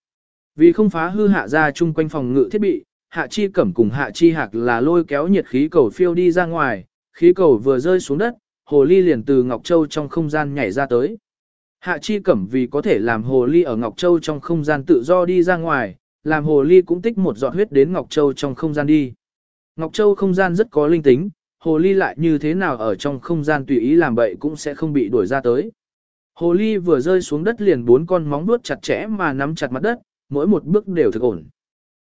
S1: Vì không phá hư hạ ra chung quanh phòng ngự thiết bị, Hạ Chi Cẩm cùng Hạ Chi Hạc là lôi kéo nhiệt khí cầu phiêu đi ra ngoài, khí cầu vừa rơi xuống đất, hồ ly liền từ Ngọc Châu trong không gian nhảy ra tới. Hạ Chi Cẩm vì có thể làm hồ ly ở Ngọc Châu trong không gian tự do đi ra ngoài, làm hồ ly cũng tích một giọt huyết đến Ngọc Châu trong không gian đi. Ngọc Châu không gian rất có linh tính, hồ ly lại như thế nào ở trong không gian tùy ý làm bậy cũng sẽ không bị đuổi ra tới. Hồ ly vừa rơi xuống đất liền bốn con móng vuốt chặt chẽ mà nắm chặt mặt đất, mỗi một bước đều thực ổn.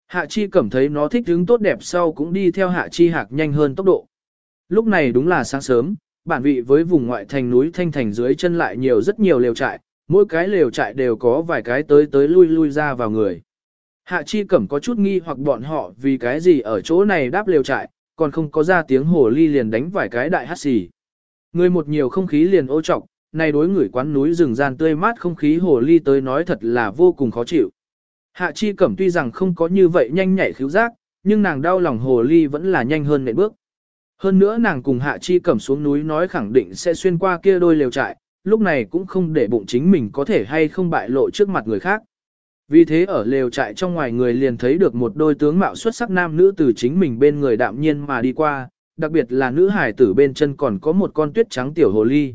S1: Hạ Chi Cẩm thấy nó thích hứng tốt đẹp sau cũng đi theo Hạ Chi Hạc nhanh hơn tốc độ. Lúc này đúng là sáng sớm, bản vị với vùng ngoại thành núi thanh thành dưới chân lại nhiều rất nhiều lều trại, mỗi cái lều trại đều có vài cái tới tới lui lui ra vào người. Hạ chi cẩm có chút nghi hoặc bọn họ vì cái gì ở chỗ này đáp lều trại, còn không có ra tiếng hồ ly liền đánh vài cái đại hát xì. Người một nhiều không khí liền ô trọc, này đối người quán núi rừng gian tươi mát không khí hồ ly tới nói thật là vô cùng khó chịu. Hạ chi cẩm tuy rằng không có như vậy nhanh nhạy khiếu giác, nhưng nàng đau lòng hồ ly vẫn là nhanh hơn nệm bước. Hơn nữa nàng cùng hạ chi cẩm xuống núi nói khẳng định sẽ xuyên qua kia đôi lều trại, lúc này cũng không để bụng chính mình có thể hay không bại lộ trước mặt người khác. Vì thế ở lều trại trong ngoài người liền thấy được một đôi tướng mạo xuất sắc nam nữ từ chính mình bên người đạm nhiên mà đi qua, đặc biệt là nữ hải tử bên chân còn có một con tuyết trắng tiểu hồ ly.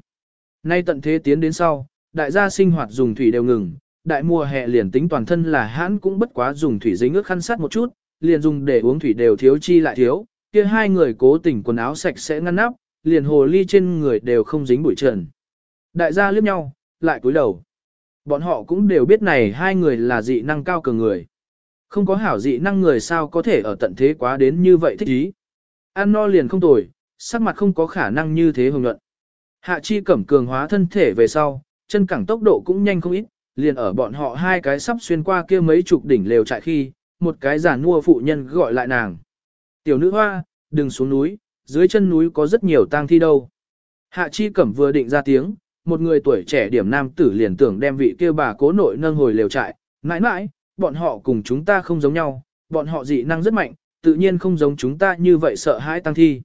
S1: Nay tận thế tiến đến sau, đại gia sinh hoạt dùng thủy đều ngừng, đại mùa hè liền tính toàn thân là hãn cũng bất quá dùng thủy dính ước khăn sát một chút, liền dùng để uống thủy đều thiếu chi lại thiếu, kia hai người cố tình quần áo sạch sẽ ngăn nắp, liền hồ ly trên người đều không dính bụi trần. Đại gia liếc nhau, lại cúi đầu. Bọn họ cũng đều biết này hai người là dị năng cao cường người. Không có hảo dị năng người sao có thể ở tận thế quá đến như vậy thích ý. an no liền không tồi, sắc mặt không có khả năng như thế hồng luận. Hạ chi cẩm cường hóa thân thể về sau, chân cẳng tốc độ cũng nhanh không ít, liền ở bọn họ hai cái sắp xuyên qua kia mấy chục đỉnh lều trại khi, một cái giả nua phụ nhân gọi lại nàng. Tiểu nữ hoa, đừng xuống núi, dưới chân núi có rất nhiều tang thi đâu. Hạ chi cẩm vừa định ra tiếng, một người tuổi trẻ điểm nam tử liền tưởng đem vị kia bà cố nội nâng hồi lều trại, mãi mãi, bọn họ cùng chúng ta không giống nhau, bọn họ dị năng rất mạnh, tự nhiên không giống chúng ta như vậy sợ hãi tăng thi.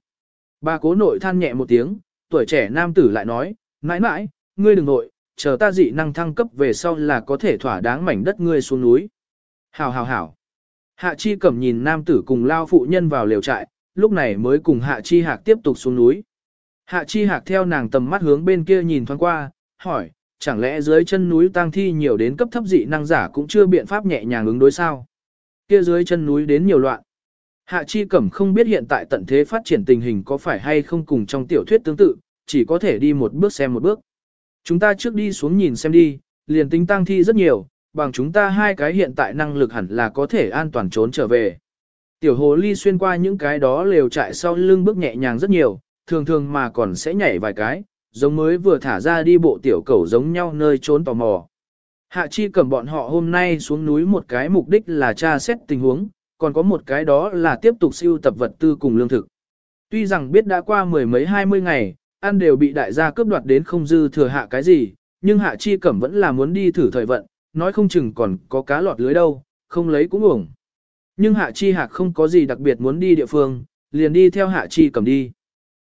S1: Bà cố nội than nhẹ một tiếng, tuổi trẻ nam tử lại nói, mãi mãi, ngươi đừng nội, chờ ta dị năng thăng cấp về sau là có thể thỏa đáng mảnh đất ngươi xuống núi. Hảo hảo hảo. Hạ chi cẩm nhìn nam tử cùng lao phụ nhân vào lều trại, lúc này mới cùng hạ chi hạc tiếp tục xuống núi. Hạ chi hạc theo nàng tầm mắt hướng bên kia nhìn thoáng qua, hỏi, chẳng lẽ dưới chân núi tang thi nhiều đến cấp thấp dị năng giả cũng chưa biện pháp nhẹ nhàng ứng đối sao? Kia dưới chân núi đến nhiều loạn. Hạ chi cẩm không biết hiện tại tận thế phát triển tình hình có phải hay không cùng trong tiểu thuyết tương tự, chỉ có thể đi một bước xem một bước. Chúng ta trước đi xuống nhìn xem đi, liền tính tang thi rất nhiều, bằng chúng ta hai cái hiện tại năng lực hẳn là có thể an toàn trốn trở về. Tiểu hồ ly xuyên qua những cái đó lều trại sau lưng bước nhẹ nhàng rất nhiều, thường thường mà còn sẽ nhảy vài cái, giống mới vừa thả ra đi bộ tiểu cầu giống nhau nơi trốn tò mò. Hạ chi cầm bọn họ hôm nay xuống núi một cái mục đích là tra xét tình huống, còn có một cái đó là tiếp tục siêu tập vật tư cùng lương thực. Tuy rằng biết đã qua mười mấy hai mươi ngày, ăn đều bị đại gia cướp đoạt đến không dư thừa hạ cái gì, nhưng hạ chi cẩm vẫn là muốn đi thử thời vận, nói không chừng còn có cá lọt lưới đâu, không lấy cũng uổng. Nhưng hạ chi hạc không có gì đặc biệt muốn đi địa phương, liền đi theo hạ chi cẩm đi.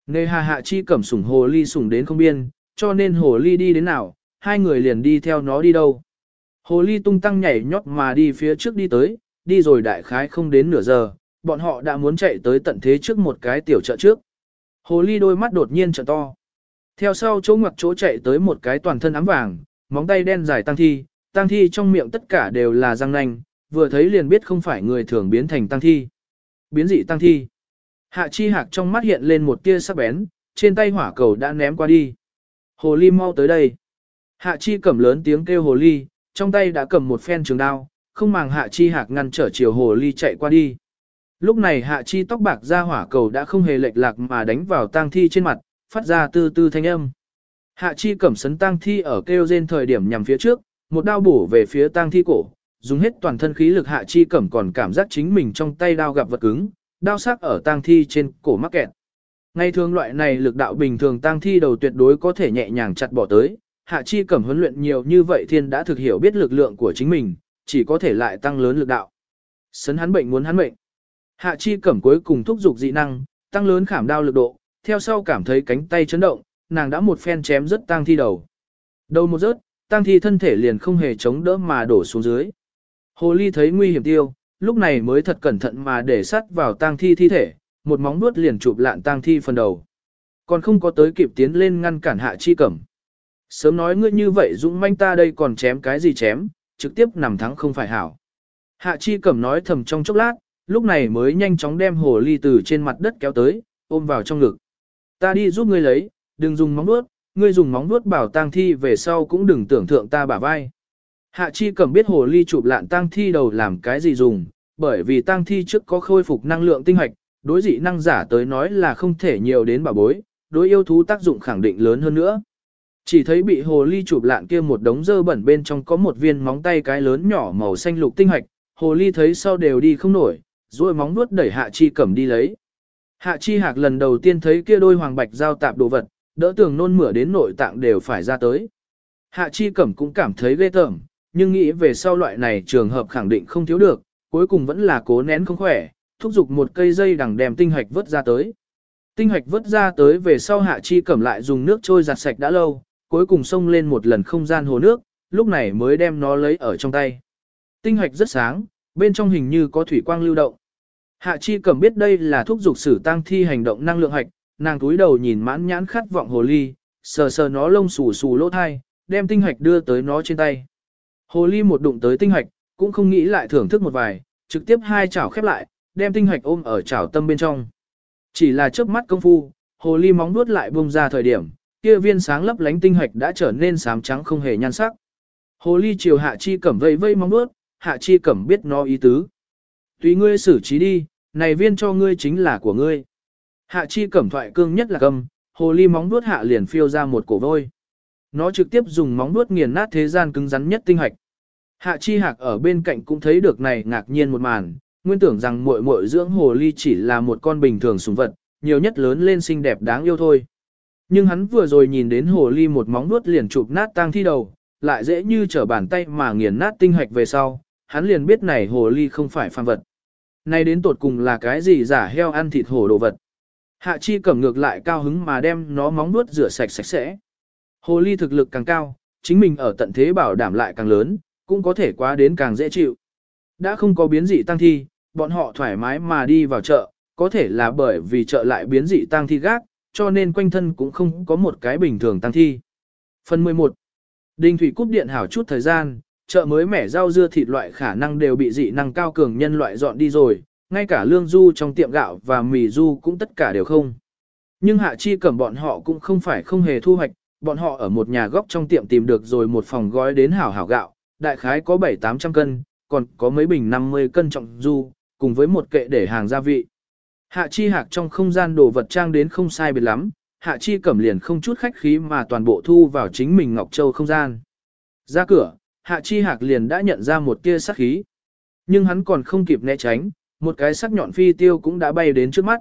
S1: Nề hà hạ chi cẩm sủng hồ ly sủng đến không biên, cho nên hồ ly đi đến nào, hai người liền đi theo nó đi đâu. Hồ ly tung tăng nhảy nhót mà đi phía trước đi tới, đi rồi đại khái không đến nửa giờ, bọn họ đã muốn chạy tới tận thế trước một cái tiểu chợ trước. Hồ ly đôi mắt đột nhiên trợ to. Theo sau chỗ ngoặc chỗ chạy tới một cái toàn thân ám vàng, móng tay đen dài tăng thi, Tang thi trong miệng tất cả đều là răng nanh, vừa thấy liền biết không phải người thường biến thành tang thi. Biến dị tang thi. Hạ chi hạc trong mắt hiện lên một tia sắc bén, trên tay hỏa cầu đã ném qua đi. Hồ ly mau tới đây. Hạ chi cầm lớn tiếng kêu hồ ly, trong tay đã cầm một phen trường đao, không màng hạ chi hạc ngăn trở chiều hồ ly chạy qua đi. Lúc này hạ chi tóc bạc ra hỏa cầu đã không hề lệch lạc mà đánh vào tang thi trên mặt, phát ra tư tư thanh âm. Hạ chi cẩm sấn tang thi ở kêu rên thời điểm nhằm phía trước, một đao bổ về phía tang thi cổ, dùng hết toàn thân khí lực hạ chi cẩm còn cảm giác chính mình trong tay đao gặp vật cứng, đao sắc ở tang thi trên cổ mắc kẹt. Ngay thường loại này lực đạo bình thường tang thi đầu tuyệt đối có thể nhẹ nhàng chặt bỏ tới, hạ chi cẩm huấn luyện nhiều như vậy thiên đã thực hiểu biết lực lượng của chính mình, chỉ có thể lại tăng lớn lực đạo. Sấn hắn bệnh muốn hắn bệnh. Hạ chi cẩm cuối cùng thúc giục dị năng, tăng lớn khảm đao lực độ, theo sau cảm thấy cánh tay chấn động, nàng đã một phen chém rất tang thi đầu. Đầu một rớt, tang thi thân thể liền không hề chống đỡ mà đổ xuống dưới. Hồ ly thấy nguy hiểm tiêu, lúc này mới thật cẩn thận mà để sắt vào tang thi thi thể, một móng vuốt liền chụp lạn tang thi phần đầu. Còn không có tới kịp tiến lên ngăn cản hạ chi cẩm. Sớm nói ngươi như vậy dũng manh ta đây còn chém cái gì chém, trực tiếp nằm thắng không phải hảo. Hạ chi cẩm nói thầm trong chốc lát, lúc này mới nhanh chóng đem hồ ly từ trên mặt đất kéo tới, ôm vào trong ngực. Ta đi giúp ngươi lấy, đừng dùng móng vuốt, ngươi dùng móng vuốt bảo tang thi về sau cũng đừng tưởng thượng ta bả vai. Hạ chi cầm biết hồ ly chụp lạn tang thi đầu làm cái gì dùng, bởi vì tang thi trước có khôi phục năng lượng tinh hoạch, đối dị năng giả tới nói là không thể nhiều đến bảo bối, đối yêu thú tác dụng khẳng định lớn hơn nữa. Chỉ thấy bị hồ ly chụp lạn kia một đống dơ bẩn bên trong có một viên móng tay cái lớn nhỏ màu xanh lục tinh hạch, hồ ly thấy sau đều đi không nổi, rồi móng nuốt đẩy hạ chi cẩm đi lấy. Hạ chi hạc lần đầu tiên thấy kia đôi hoàng bạch giao tạp đồ vật, đỡ tường nôn mửa đến nội tạng đều phải ra tới. Hạ chi cẩm cũng cảm thấy ghê tởm, nhưng nghĩ về sau loại này trường hợp khẳng định không thiếu được, cuối cùng vẫn là cố nén không khỏe, thúc giục một cây dây đằng đem tinh hạch vớt ra tới. Tinh hạch vớt ra tới về sau hạ chi cẩm lại dùng nước trôi giặt sạch đã lâu, cuối cùng xông lên một lần không gian hồ nước, lúc này mới đem nó lấy ở trong tay. Tinh hạch rất sáng, bên trong hình như có thủy quang lưu động. Hạ chi cẩm biết đây là thúc giục sử tăng thi hành động năng lượng hạch, nàng túi đầu nhìn mãn nhãn khát vọng hồ ly, sờ sờ nó lông xù xù lỗ thai, đem tinh hạch đưa tới nó trên tay. Hồ ly một đụng tới tinh hạch, cũng không nghĩ lại thưởng thức một vài, trực tiếp hai chảo khép lại, đem tinh hạch ôm ở chảo tâm bên trong. Chỉ là chớp mắt công phu, hồ ly móng nuốt lại bung ra thời điểm, kia viên sáng lấp lánh tinh hạch đã trở nên xám trắng không hề nhan sắc. Hồ ly chiều hạ chi cẩm vây vây móng nuốt, hạ chi cẩm biết nó ý tứ. Tùy ngươi xử trí đi, này viên cho ngươi chính là của ngươi. Hạ chi cẩm thoại cương nhất là cầm, hồ ly móng nuốt hạ liền phiêu ra một cổ vôi. Nó trực tiếp dùng móng nuốt nghiền nát thế gian cứng rắn nhất tinh hạch. Hạ chi hạc ở bên cạnh cũng thấy được này ngạc nhiên một màn, nguyên tưởng rằng muội muội dưỡng hồ ly chỉ là một con bình thường sùng vật, nhiều nhất lớn lên xinh đẹp đáng yêu thôi. Nhưng hắn vừa rồi nhìn đến hồ ly một móng nuốt liền chụp nát tang thi đầu, lại dễ như trở bàn tay mà nghiền nát tinh hạch về sau, hắn liền biết này hồ ly không phải phàm vật. Này đến tột cùng là cái gì giả heo ăn thịt hổ đồ vật. Hạ chi cẩm ngược lại cao hứng mà đem nó móng nuốt rửa sạch sạch sẽ. Hồ ly thực lực càng cao, chính mình ở tận thế bảo đảm lại càng lớn, cũng có thể quá đến càng dễ chịu. Đã không có biến dị tăng thi, bọn họ thoải mái mà đi vào chợ, có thể là bởi vì chợ lại biến dị tăng thi gác, cho nên quanh thân cũng không có một cái bình thường tăng thi. Phần 11. Đinh Thủy cúp điện hảo chút thời gian, chợ mới mẻ rau dưa thịt loại khả năng đều bị dị năng cao cường nhân loại dọn đi rồi, ngay cả lương du trong tiệm gạo và mì du cũng tất cả đều không. Nhưng hạ chi cầm bọn họ cũng không phải không hề thu hoạch, bọn họ ở một nhà góc trong tiệm tìm được rồi một phòng gói đến hảo hảo gạo, đại khái có 7-800 cân, còn có mấy bình 50 cân trọng du, cùng với một kệ để hàng gia vị. Hạ chi hạc trong không gian đồ vật trang đến không sai biệt lắm, hạ chi cầm liền không chút khách khí mà toàn bộ thu vào chính mình Ngọc Châu không gian. Ra cửa, hạ chi hạc liền đã nhận ra một tia sắc khí. Nhưng hắn còn không kịp né tránh, một cái sắc nhọn phi tiêu cũng đã bay đến trước mắt.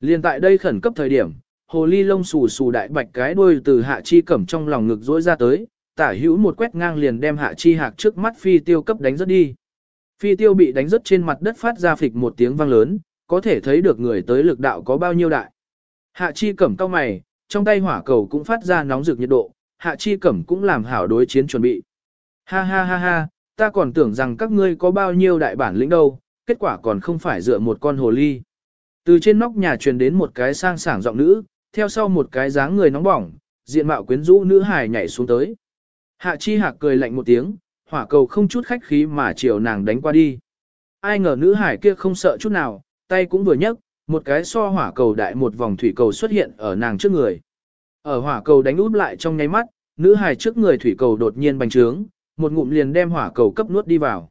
S1: Liền tại đây khẩn cấp thời điểm, hồ ly lông xù xù đại bạch cái đuôi từ hạ chi cẩm trong lòng ngực rỗi ra tới, tả hữu một quét ngang liền đem hạ chi hạc trước mắt phi tiêu cấp đánh rất đi. Phi tiêu bị đánh rất trên mặt đất phát ra phịch một tiếng vang lớn, có thể thấy được người tới lực đạo có bao nhiêu đại. Hạ chi cẩm cao mày, trong tay hỏa cầu cũng phát ra nóng rực nhiệt độ, hạ chi cẩm cũng làm hảo đối chiến chuẩn bị. Ha ha ha ha, ta còn tưởng rằng các ngươi có bao nhiêu đại bản lĩnh đâu, kết quả còn không phải dựa một con hồ ly. Từ trên nóc nhà truyền đến một cái sang sảng giọng nữ, theo sau một cái dáng người nóng bỏng, diện mạo quyến rũ nữ hài nhảy xuống tới. Hạ chi hạc cười lạnh một tiếng, hỏa cầu không chút khách khí mà chiều nàng đánh qua đi. Ai ngờ nữ hải kia không sợ chút nào, tay cũng vừa nhấc, một cái so hỏa cầu đại một vòng thủy cầu xuất hiện ở nàng trước người. Ở hỏa cầu đánh úp lại trong nháy mắt, nữ hải trước người thủy cầu đột nhiên bành trướng, một ngụm liền đem hỏa cầu cấp nuốt đi vào.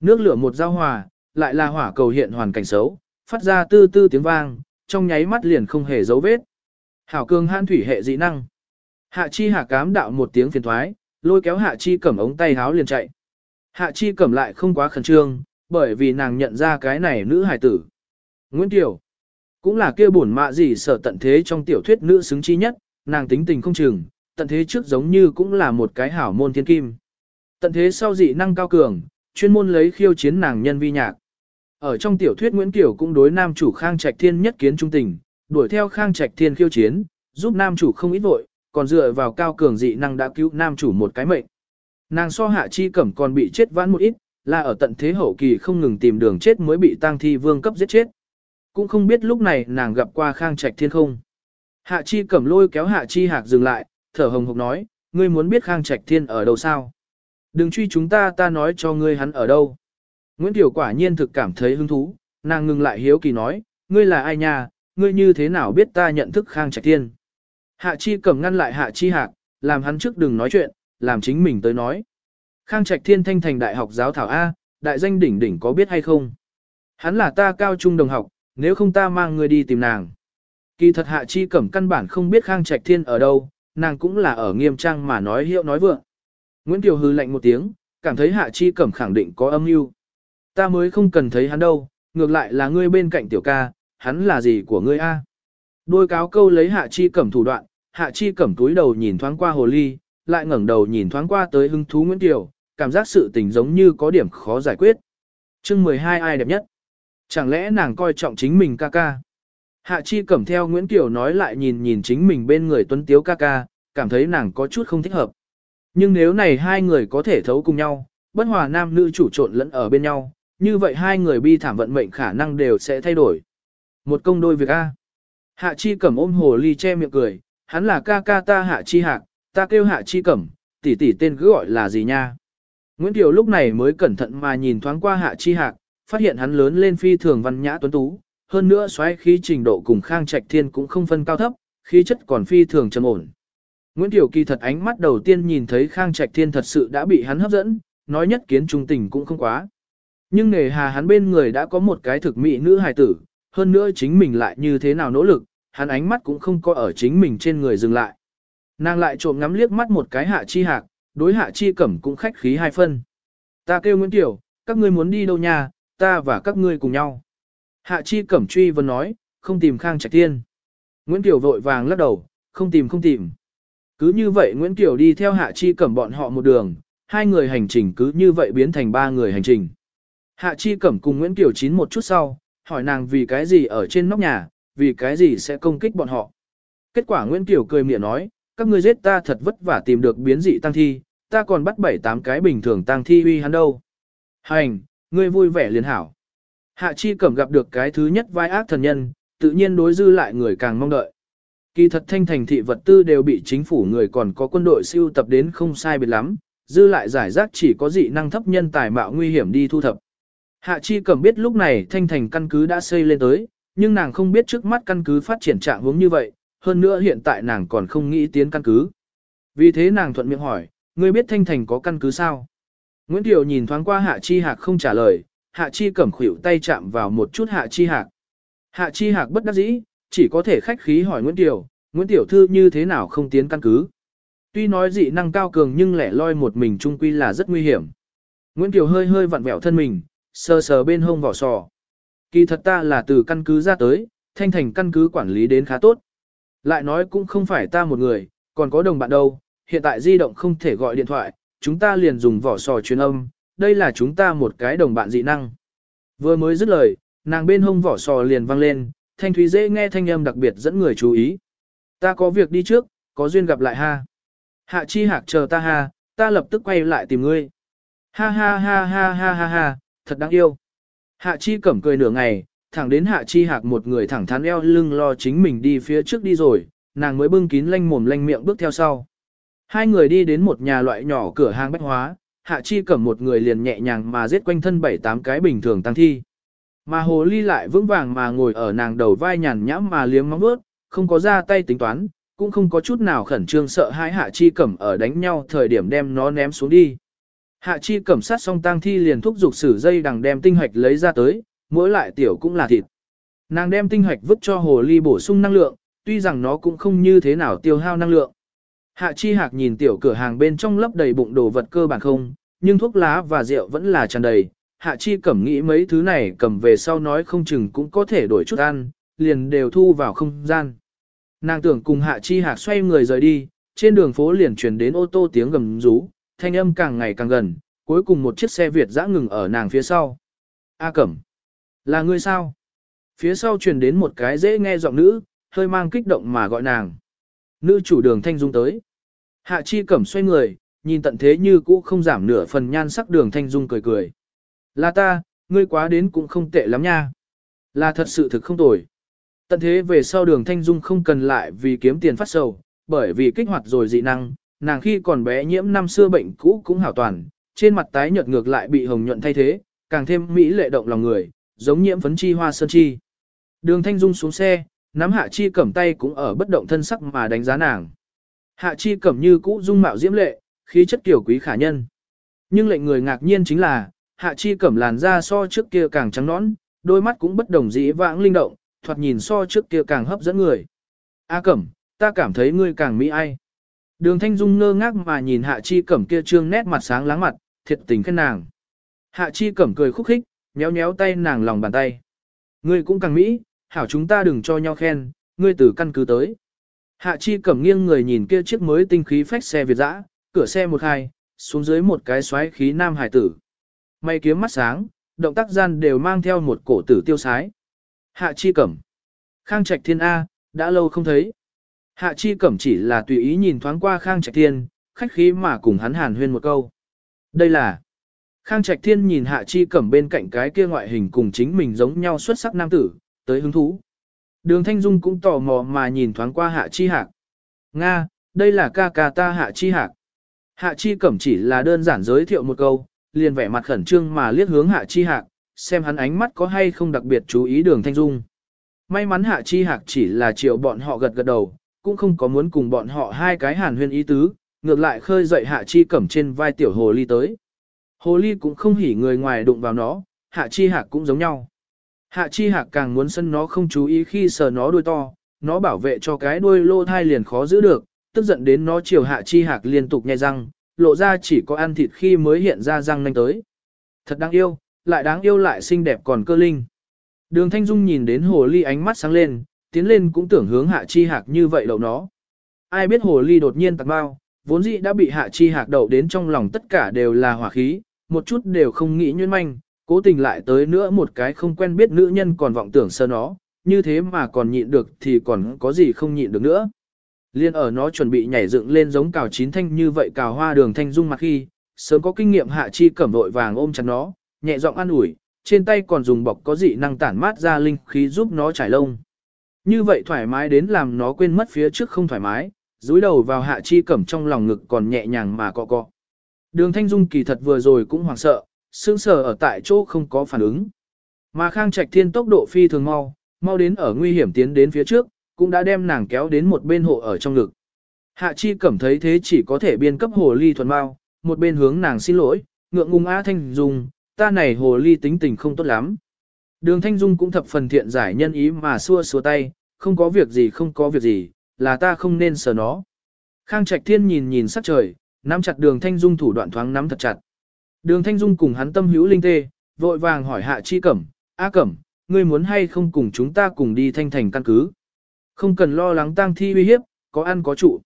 S1: Nước lửa một giao hòa, lại là hỏa cầu hiện hoàn cảnh xấu, phát ra tư tư tiếng vang, trong nháy mắt liền không hề dấu vết. Hảo cương han thủy hệ dị năng. Hạ chi hạ cám đạo một tiếng phiền thoái, lôi kéo hạ chi cầm ống tay háo liền chạy. Hạ chi cầm lại không quá khẩn trương, bởi vì nàng nhận ra cái này nữ hài tử. Nguyễn Tiểu, cũng là kia bổn mạ gì sở tận thế trong tiểu thuyết nữ xứng chi nhất, nàng tính tình không chừng, tận thế trước giống như cũng là một cái hảo môn thiên kim. Tận thế sau dị năng cao cường, chuyên môn lấy khiêu chiến nàng nhân vi nhạc. Ở trong tiểu thuyết Nguyễn Tiểu cũng đối nam chủ Khang Trạch Thiên nhất kiến trung tình, đuổi theo Khang Trạch Thiên khiêu chiến, giúp nam chủ không ít vội, còn dựa vào cao cường dị năng đã cứu nam chủ một cái mệnh. Nàng so hạ chi cẩm còn bị chết vãn một ít, là ở tận thế hậu kỳ không ngừng tìm đường chết mới bị tang thi vương cấp giết chết. Cũng không biết lúc này nàng gặp qua khang trạch thiên không. Hạ chi cẩm lôi kéo hạ chi hạc dừng lại, thở hồng hộc nói, ngươi muốn biết khang trạch thiên ở đâu sao? Đừng truy chúng ta ta nói cho ngươi hắn ở đâu. Nguyễn Tiểu quả nhiên thực cảm thấy hứng thú, nàng ngừng lại hiếu kỳ nói, ngươi là ai nha, ngươi như thế nào biết ta nhận thức khang trạch thiên? Hạ chi cầm ngăn lại hạ chi hạc, làm hắn trước đừng nói chuyện, làm chính mình tới nói. Khang Trạch Thiên Thanh thành đại học giáo thảo A, đại danh đỉnh đỉnh có biết hay không? Hắn là ta cao trung đồng học, nếu không ta mang người đi tìm nàng. Kỳ thật Hạ Chi Cẩm căn bản không biết Khang Trạch Thiên ở đâu, nàng cũng là ở nghiêm trang mà nói hiệu nói vượng. Nguyễn Tiểu hư lạnh một tiếng, cảm thấy Hạ Chi Cẩm khẳng định có âm mưu. Ta mới không cần thấy hắn đâu, ngược lại là ngươi bên cạnh tiểu ca, hắn là gì của ngươi a? Đôi cáo câu lấy Hạ Chi Cẩm thủ đoạn, Hạ Chi Cẩm túi đầu nhìn thoáng qua hồ ly, lại ngẩng đầu nhìn thoáng qua tới hứng thú Nguyễn Kiều, cảm giác sự tình giống như có điểm khó giải quyết. chương 12 ai đẹp nhất? Chẳng lẽ nàng coi trọng chính mình ca ca? Hạ Chi Cẩm theo Nguyễn Kiều nói lại nhìn nhìn chính mình bên người tuấn tiếu ca ca, cảm thấy nàng có chút không thích hợp. Nhưng nếu này hai người có thể thấu cùng nhau, bất hòa nam nữ chủ trộn lẫn ở bên nhau, như vậy hai người bi thảm vận mệnh khả năng đều sẽ thay đổi. Một công đôi việc A. Hạ Chi Cẩm ôm hồ ly che miệng cười, hắn là ca ca ta Hạ Chi Hạc, ta kêu Hạ Chi Cẩm, tỷ tỷ tên cứ gọi là gì nha. Nguyễn Tiểu lúc này mới cẩn thận mà nhìn thoáng qua Hạ Chi Hạc, phát hiện hắn lớn lên phi thường văn nhã tuấn tú, hơn nữa xoáy khí trình độ cùng Khang Trạch Thiên cũng không phân cao thấp, khí chất còn phi thường trầm ổn. Nguyễn Tiểu Kỳ thật ánh mắt đầu tiên nhìn thấy Khang Trạch Thiên thật sự đã bị hắn hấp dẫn, nói nhất kiến trung tình cũng không quá. Nhưng nề hà hắn bên người đã có một cái thực mỹ nữ hài tử, hơn nữa chính mình lại như thế nào nỗ lực, hắn ánh mắt cũng không có ở chính mình trên người dừng lại. Nàng lại trộm ngắm liếc mắt một cái hạ chi hạc, đối hạ chi cẩm cũng khách khí hai phân. Ta kêu Nguyễn Tiểu, các ngươi muốn đi đâu nha, ta và các ngươi cùng nhau. Hạ chi cẩm truy vấn nói, không tìm Khang Trạch Tiên. Nguyễn Tiểu vội vàng lắc đầu, không tìm không tìm. Cứ như vậy Nguyễn Tiểu đi theo Hạ Chi Cẩm bọn họ một đường, hai người hành trình cứ như vậy biến thành ba người hành trình. Hạ Chi Cẩm cùng Nguyễn Kiều chín một chút sau, hỏi nàng vì cái gì ở trên nóc nhà, vì cái gì sẽ công kích bọn họ. Kết quả Nguyễn Kiều cười miệng nói, các ngươi giết ta thật vất vả tìm được biến dị tăng thi, ta còn bắt bảy tám cái bình thường tăng thi uy hắn đâu. Hành, ngươi vui vẻ liền hảo. Hạ Chi Cẩm gặp được cái thứ nhất vai ác thần nhân, tự nhiên đối dư lại người càng mong đợi. Kỳ thật thanh thành thị vật tư đều bị chính phủ người còn có quân đội siêu tập đến không sai biệt lắm, dư lại giải rác chỉ có dị năng thấp nhân tài mạo nguy hiểm đi thu thập. Hạ Chi Cẩm biết lúc này thanh thành căn cứ đã xây lên tới, nhưng nàng không biết trước mắt căn cứ phát triển trạng hướng như vậy, hơn nữa hiện tại nàng còn không nghĩ tiến căn cứ. Vì thế nàng thuận miệng hỏi, ngươi biết thanh thành có căn cứ sao? Nguyễn Tiểu nhìn thoáng qua Hạ Chi Hạc không trả lời, Hạ Chi Cẩm khuỷu tay chạm vào một chút Hạ Chi Hạc. Hạ Chi Hạc bất đắc dĩ, chỉ có thể khách khí hỏi Nguyễn Tiểu, Nguyễn Tiểu Thư như thế nào không tiến căn cứ. Tuy nói dị năng cao cường nhưng lẻ loi một mình trung quy là rất nguy hiểm. Nguyễn Tiểu hơi hơi vặn vẹo thân mình, sờ sờ bên hông vỏ sò. Kỳ thật ta là từ căn cứ ra tới, thanh thành căn cứ quản lý đến khá tốt. Lại nói cũng không phải ta một người, còn có đồng bạn đâu, hiện tại di động không thể gọi điện thoại, chúng ta liền dùng vỏ sò truyền âm, đây là chúng ta một cái đồng bạn dị năng. Vừa mới dứt lời, nàng bên hông vỏ sò liền vang lên, thanh thúy dễ nghe thanh âm đặc biệt dẫn người chú ý. Ta có việc đi trước, có duyên gặp lại ha. Hạ chi hạc chờ ta ha, ta lập tức quay lại tìm ngươi. Ha ha ha ha ha ha ha, thật đáng yêu. Hạ chi cẩm cười nửa ngày, thẳng đến hạ chi hạc một người thẳng thắn eo lưng lo chính mình đi phía trước đi rồi, nàng mới bưng kín lanh mồm lanh miệng bước theo sau. Hai người đi đến một nhà loại nhỏ cửa hàng bách hóa, hạ chi cẩm một người liền nhẹ nhàng mà giết quanh thân bảy tám cái bình thường tăng thi. Mà hồ ly lại vững vàng mà ngồi ở nàng đầu vai nhàn nhãm mà liếm móng vuốt, không có ra tay tính toán, cũng không có chút nào khẩn trương sợ hãi hạ chi cẩm ở đánh nhau thời điểm đem nó ném xuống đi. Hạ chi cẩm sát xong tang thi liền thúc giục sử dây đằng đem tinh hoạch lấy ra tới, mỗi lại tiểu cũng là thịt. Nàng đem tinh hoạch vứt cho hồ ly bổ sung năng lượng, tuy rằng nó cũng không như thế nào tiêu hao năng lượng. Hạ chi hạc nhìn tiểu cửa hàng bên trong lấp đầy bụng đồ vật cơ bản không, nhưng thuốc lá và rượu vẫn là tràn đầy. Hạ chi cẩm nghĩ mấy thứ này cầm về sau nói không chừng cũng có thể đổi chút ăn, liền đều thu vào không gian. Nàng tưởng cùng hạ chi hạc xoay người rời đi, trên đường phố liền truyền đến ô tô tiếng gầm rú, thanh âm càng ngày càng gần, cuối cùng một chiếc xe Việt dã ngừng ở nàng phía sau. A Cẩm, là ngươi sao? Phía sau truyền đến một cái dễ nghe giọng nữ, hơi mang kích động mà gọi nàng. Nữ chủ đường Thanh Dung tới. Hạ Chi Cẩm xoay người, nhìn tận thế như cũ không giảm nửa phần nhan sắc đường Thanh Dung cười cười. Là ta, ngươi quá đến cũng không tệ lắm nha. Là thật sự thực không tồi. Tận thế về sau đường Thanh Dung không cần lại vì kiếm tiền phát sầu, bởi vì kích hoạt rồi dị năng, nàng khi còn bé nhiễm năm xưa bệnh cũ cũng hảo toàn, trên mặt tái nhợt ngược lại bị hồng nhuận thay thế, càng thêm mỹ lệ động lòng người, giống nhiễm phấn chi hoa sơn chi. Đường Thanh Dung xuống xe, nắm Hạ Chi cẩm tay cũng ở bất động thân sắc mà đánh giá nàng. Hạ Chi cẩm như cũ dung mạo diễm lệ, khí chất tiểu quý khả nhân. Nhưng lệnh người ngạc nhiên chính là, Hạ Chi cẩm làn da so trước kia càng trắng nõn, đôi mắt cũng bất đồng dĩ vãng linh động, thoạt nhìn so trước kia càng hấp dẫn người. A Cẩm, ta cảm thấy ngươi càng mỹ ai. Đường Thanh Dung ngơ ngác mà nhìn Hạ Chi Cẩm kia trương nét mặt sáng láng mặt, thiệt tình khen nàng. Hạ Chi Cẩm cười khúc khích, méo méo tay nàng lòng bàn tay. Ngươi cũng càng mỹ, hảo chúng ta đừng cho nhau khen, ngươi từ căn cứ tới. Hạ Chi Cẩm nghiêng người nhìn kia chiếc mới tinh khí phách xe Việt dã, cửa xe một hai, xuống dưới một cái xoáy khí nam hải tử. May kiếm mắt sáng, động tác gian đều mang theo một cổ tử tiêu sái. Hạ Chi Cẩm. Khang Trạch Thiên A, đã lâu không thấy. Hạ Chi Cẩm chỉ là tùy ý nhìn thoáng qua Khang Trạch Thiên, khách khí mà cùng hắn hàn huyên một câu. Đây là... Khang Trạch Thiên nhìn Hạ Chi Cẩm bên cạnh cái kia ngoại hình cùng chính mình giống nhau xuất sắc nam tử, tới hứng thú. Đường Thanh Dung cũng tò mò mà nhìn thoáng qua Hạ Chi Hạc. Nga, đây là ca ca ta Hạ Chi Hạc. Hạ Chi Cẩm chỉ là đơn giản giới thiệu một câu, liền vẻ mặt khẩn trương mà liếc hướng Hạ Chi Hạc, xem hắn ánh mắt có hay không đặc biệt chú ý đường Thanh Dung. May mắn Hạ Chi Hạc chỉ là chiều bọn họ gật gật đầu, cũng không có muốn cùng bọn họ hai cái hàn huyên ý tứ, ngược lại khơi dậy Hạ Chi Cẩm trên vai tiểu hồ ly tới. Hồ ly cũng không hỉ người ngoài đụng vào nó, Hạ Chi Hạc cũng giống nhau. Hạ Chi Hạc càng muốn sân nó không chú ý khi sờ nó đuôi to, nó bảo vệ cho cái đuôi lô thai liền khó giữ được, tức giận đến nó chiều Hạ Chi Hạc liên tục nhai răng, lộ ra chỉ có ăn thịt khi mới hiện ra răng nanh tới. Thật đáng yêu, lại đáng yêu lại xinh đẹp còn cơ linh. Đường Thanh Dung nhìn đến hồ ly ánh mắt sáng lên, tiến lên cũng tưởng hướng Hạ Chi Hạc như vậy đậu nó. Ai biết hồ ly đột nhiên tạc bao, vốn dĩ đã bị Hạ Chi Hạc đậu đến trong lòng tất cả đều là hỏa khí, một chút đều không nghĩ nhuyễn manh, cố tình lại tới nữa một cái không quen biết nữ nhân còn vọng tưởng sơ nó, như thế mà còn nhịn được thì còn có gì không nhịn được nữa. Liên ở nó chuẩn bị nhảy dựng lên giống cào chín thanh như vậy cào hoa đường thanh dung mặt khi, sớm có kinh nghiệm hạ chi cẩm vội vàng ôm chặt nó, nhẹ giọng an ủi, trên tay còn dùng bọc có dị năng tản mát ra linh khí giúp nó trải lông. Như vậy thoải mái đến làm nó quên mất phía trước không thoải mái, dúi đầu vào hạ chi cẩm trong lòng ngực còn nhẹ nhàng mà cọ cọ. Đường thanh dung kỳ thật vừa rồi cũng hoảng sợ, sững sờ ở tại chỗ không có phản ứng. Mà khang trạch thiên tốc độ phi thường mau, mau đến ở nguy hiểm tiến đến phía trước, cũng đã đem nàng kéo đến một bên hộ ở trong ngực. Hạ chi cẩm thấy thế chỉ có thể biên cấp hồ ly thuần mau, một bên hướng nàng xin lỗi, ngượng ngùng a thanh dung, ta này hồ ly tính tình không tốt lắm. Đường thanh dung cũng thập phần thiện giải nhân ý mà xua xua tay, không có việc gì không có việc gì, là ta không nên sờ nó. Khang Trạch Thiên nhìn nhìn sắc trời, nắm chặt đường thanh dung thủ đoạn thoáng nắm thật chặt. Đường thanh dung cùng hắn tâm hữu linh tê, vội vàng hỏi hạ chi cẩm, a cẩm, ngươi muốn hay không cùng chúng ta cùng đi thanh thành căn cứ. Không cần lo lắng tang thi uy hiếp, có ăn có trụ.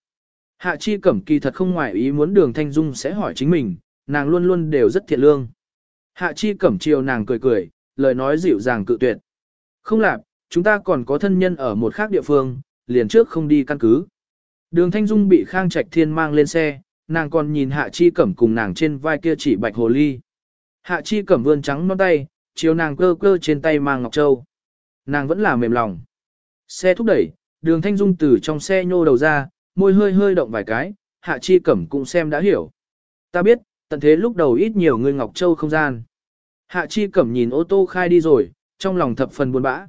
S1: Hạ chi cẩm kỳ thật không ngoại ý muốn đường thanh dung sẽ hỏi chính mình, nàng luôn luôn đều rất thiện lương. Hạ chi cẩm chiều nàng cười cười, lời nói dịu dàng cự tuyệt. Không lạp, chúng ta còn có thân nhân ở một khác địa phương, liền trước không đi căn cứ. Đường thanh dung bị khang trạch thiên mang lên xe, nàng còn nhìn hạ chi cẩm cùng nàng trên vai kia chỉ bạch hồ ly. Hạ chi cẩm vươn trắng non tay, chiếu nàng cơ cơ trên tay mang ngọc châu. Nàng vẫn là mềm lòng. Xe thúc đẩy, đường thanh dung từ trong xe nhô đầu ra, môi hơi hơi động vài cái, hạ chi cẩm cũng xem đã hiểu. Ta biết, tận thế lúc đầu ít nhiều người Ngọc Châu không gian. Hạ chi cẩm nhìn ô tô khai đi rồi, trong lòng thập phần buồn bã.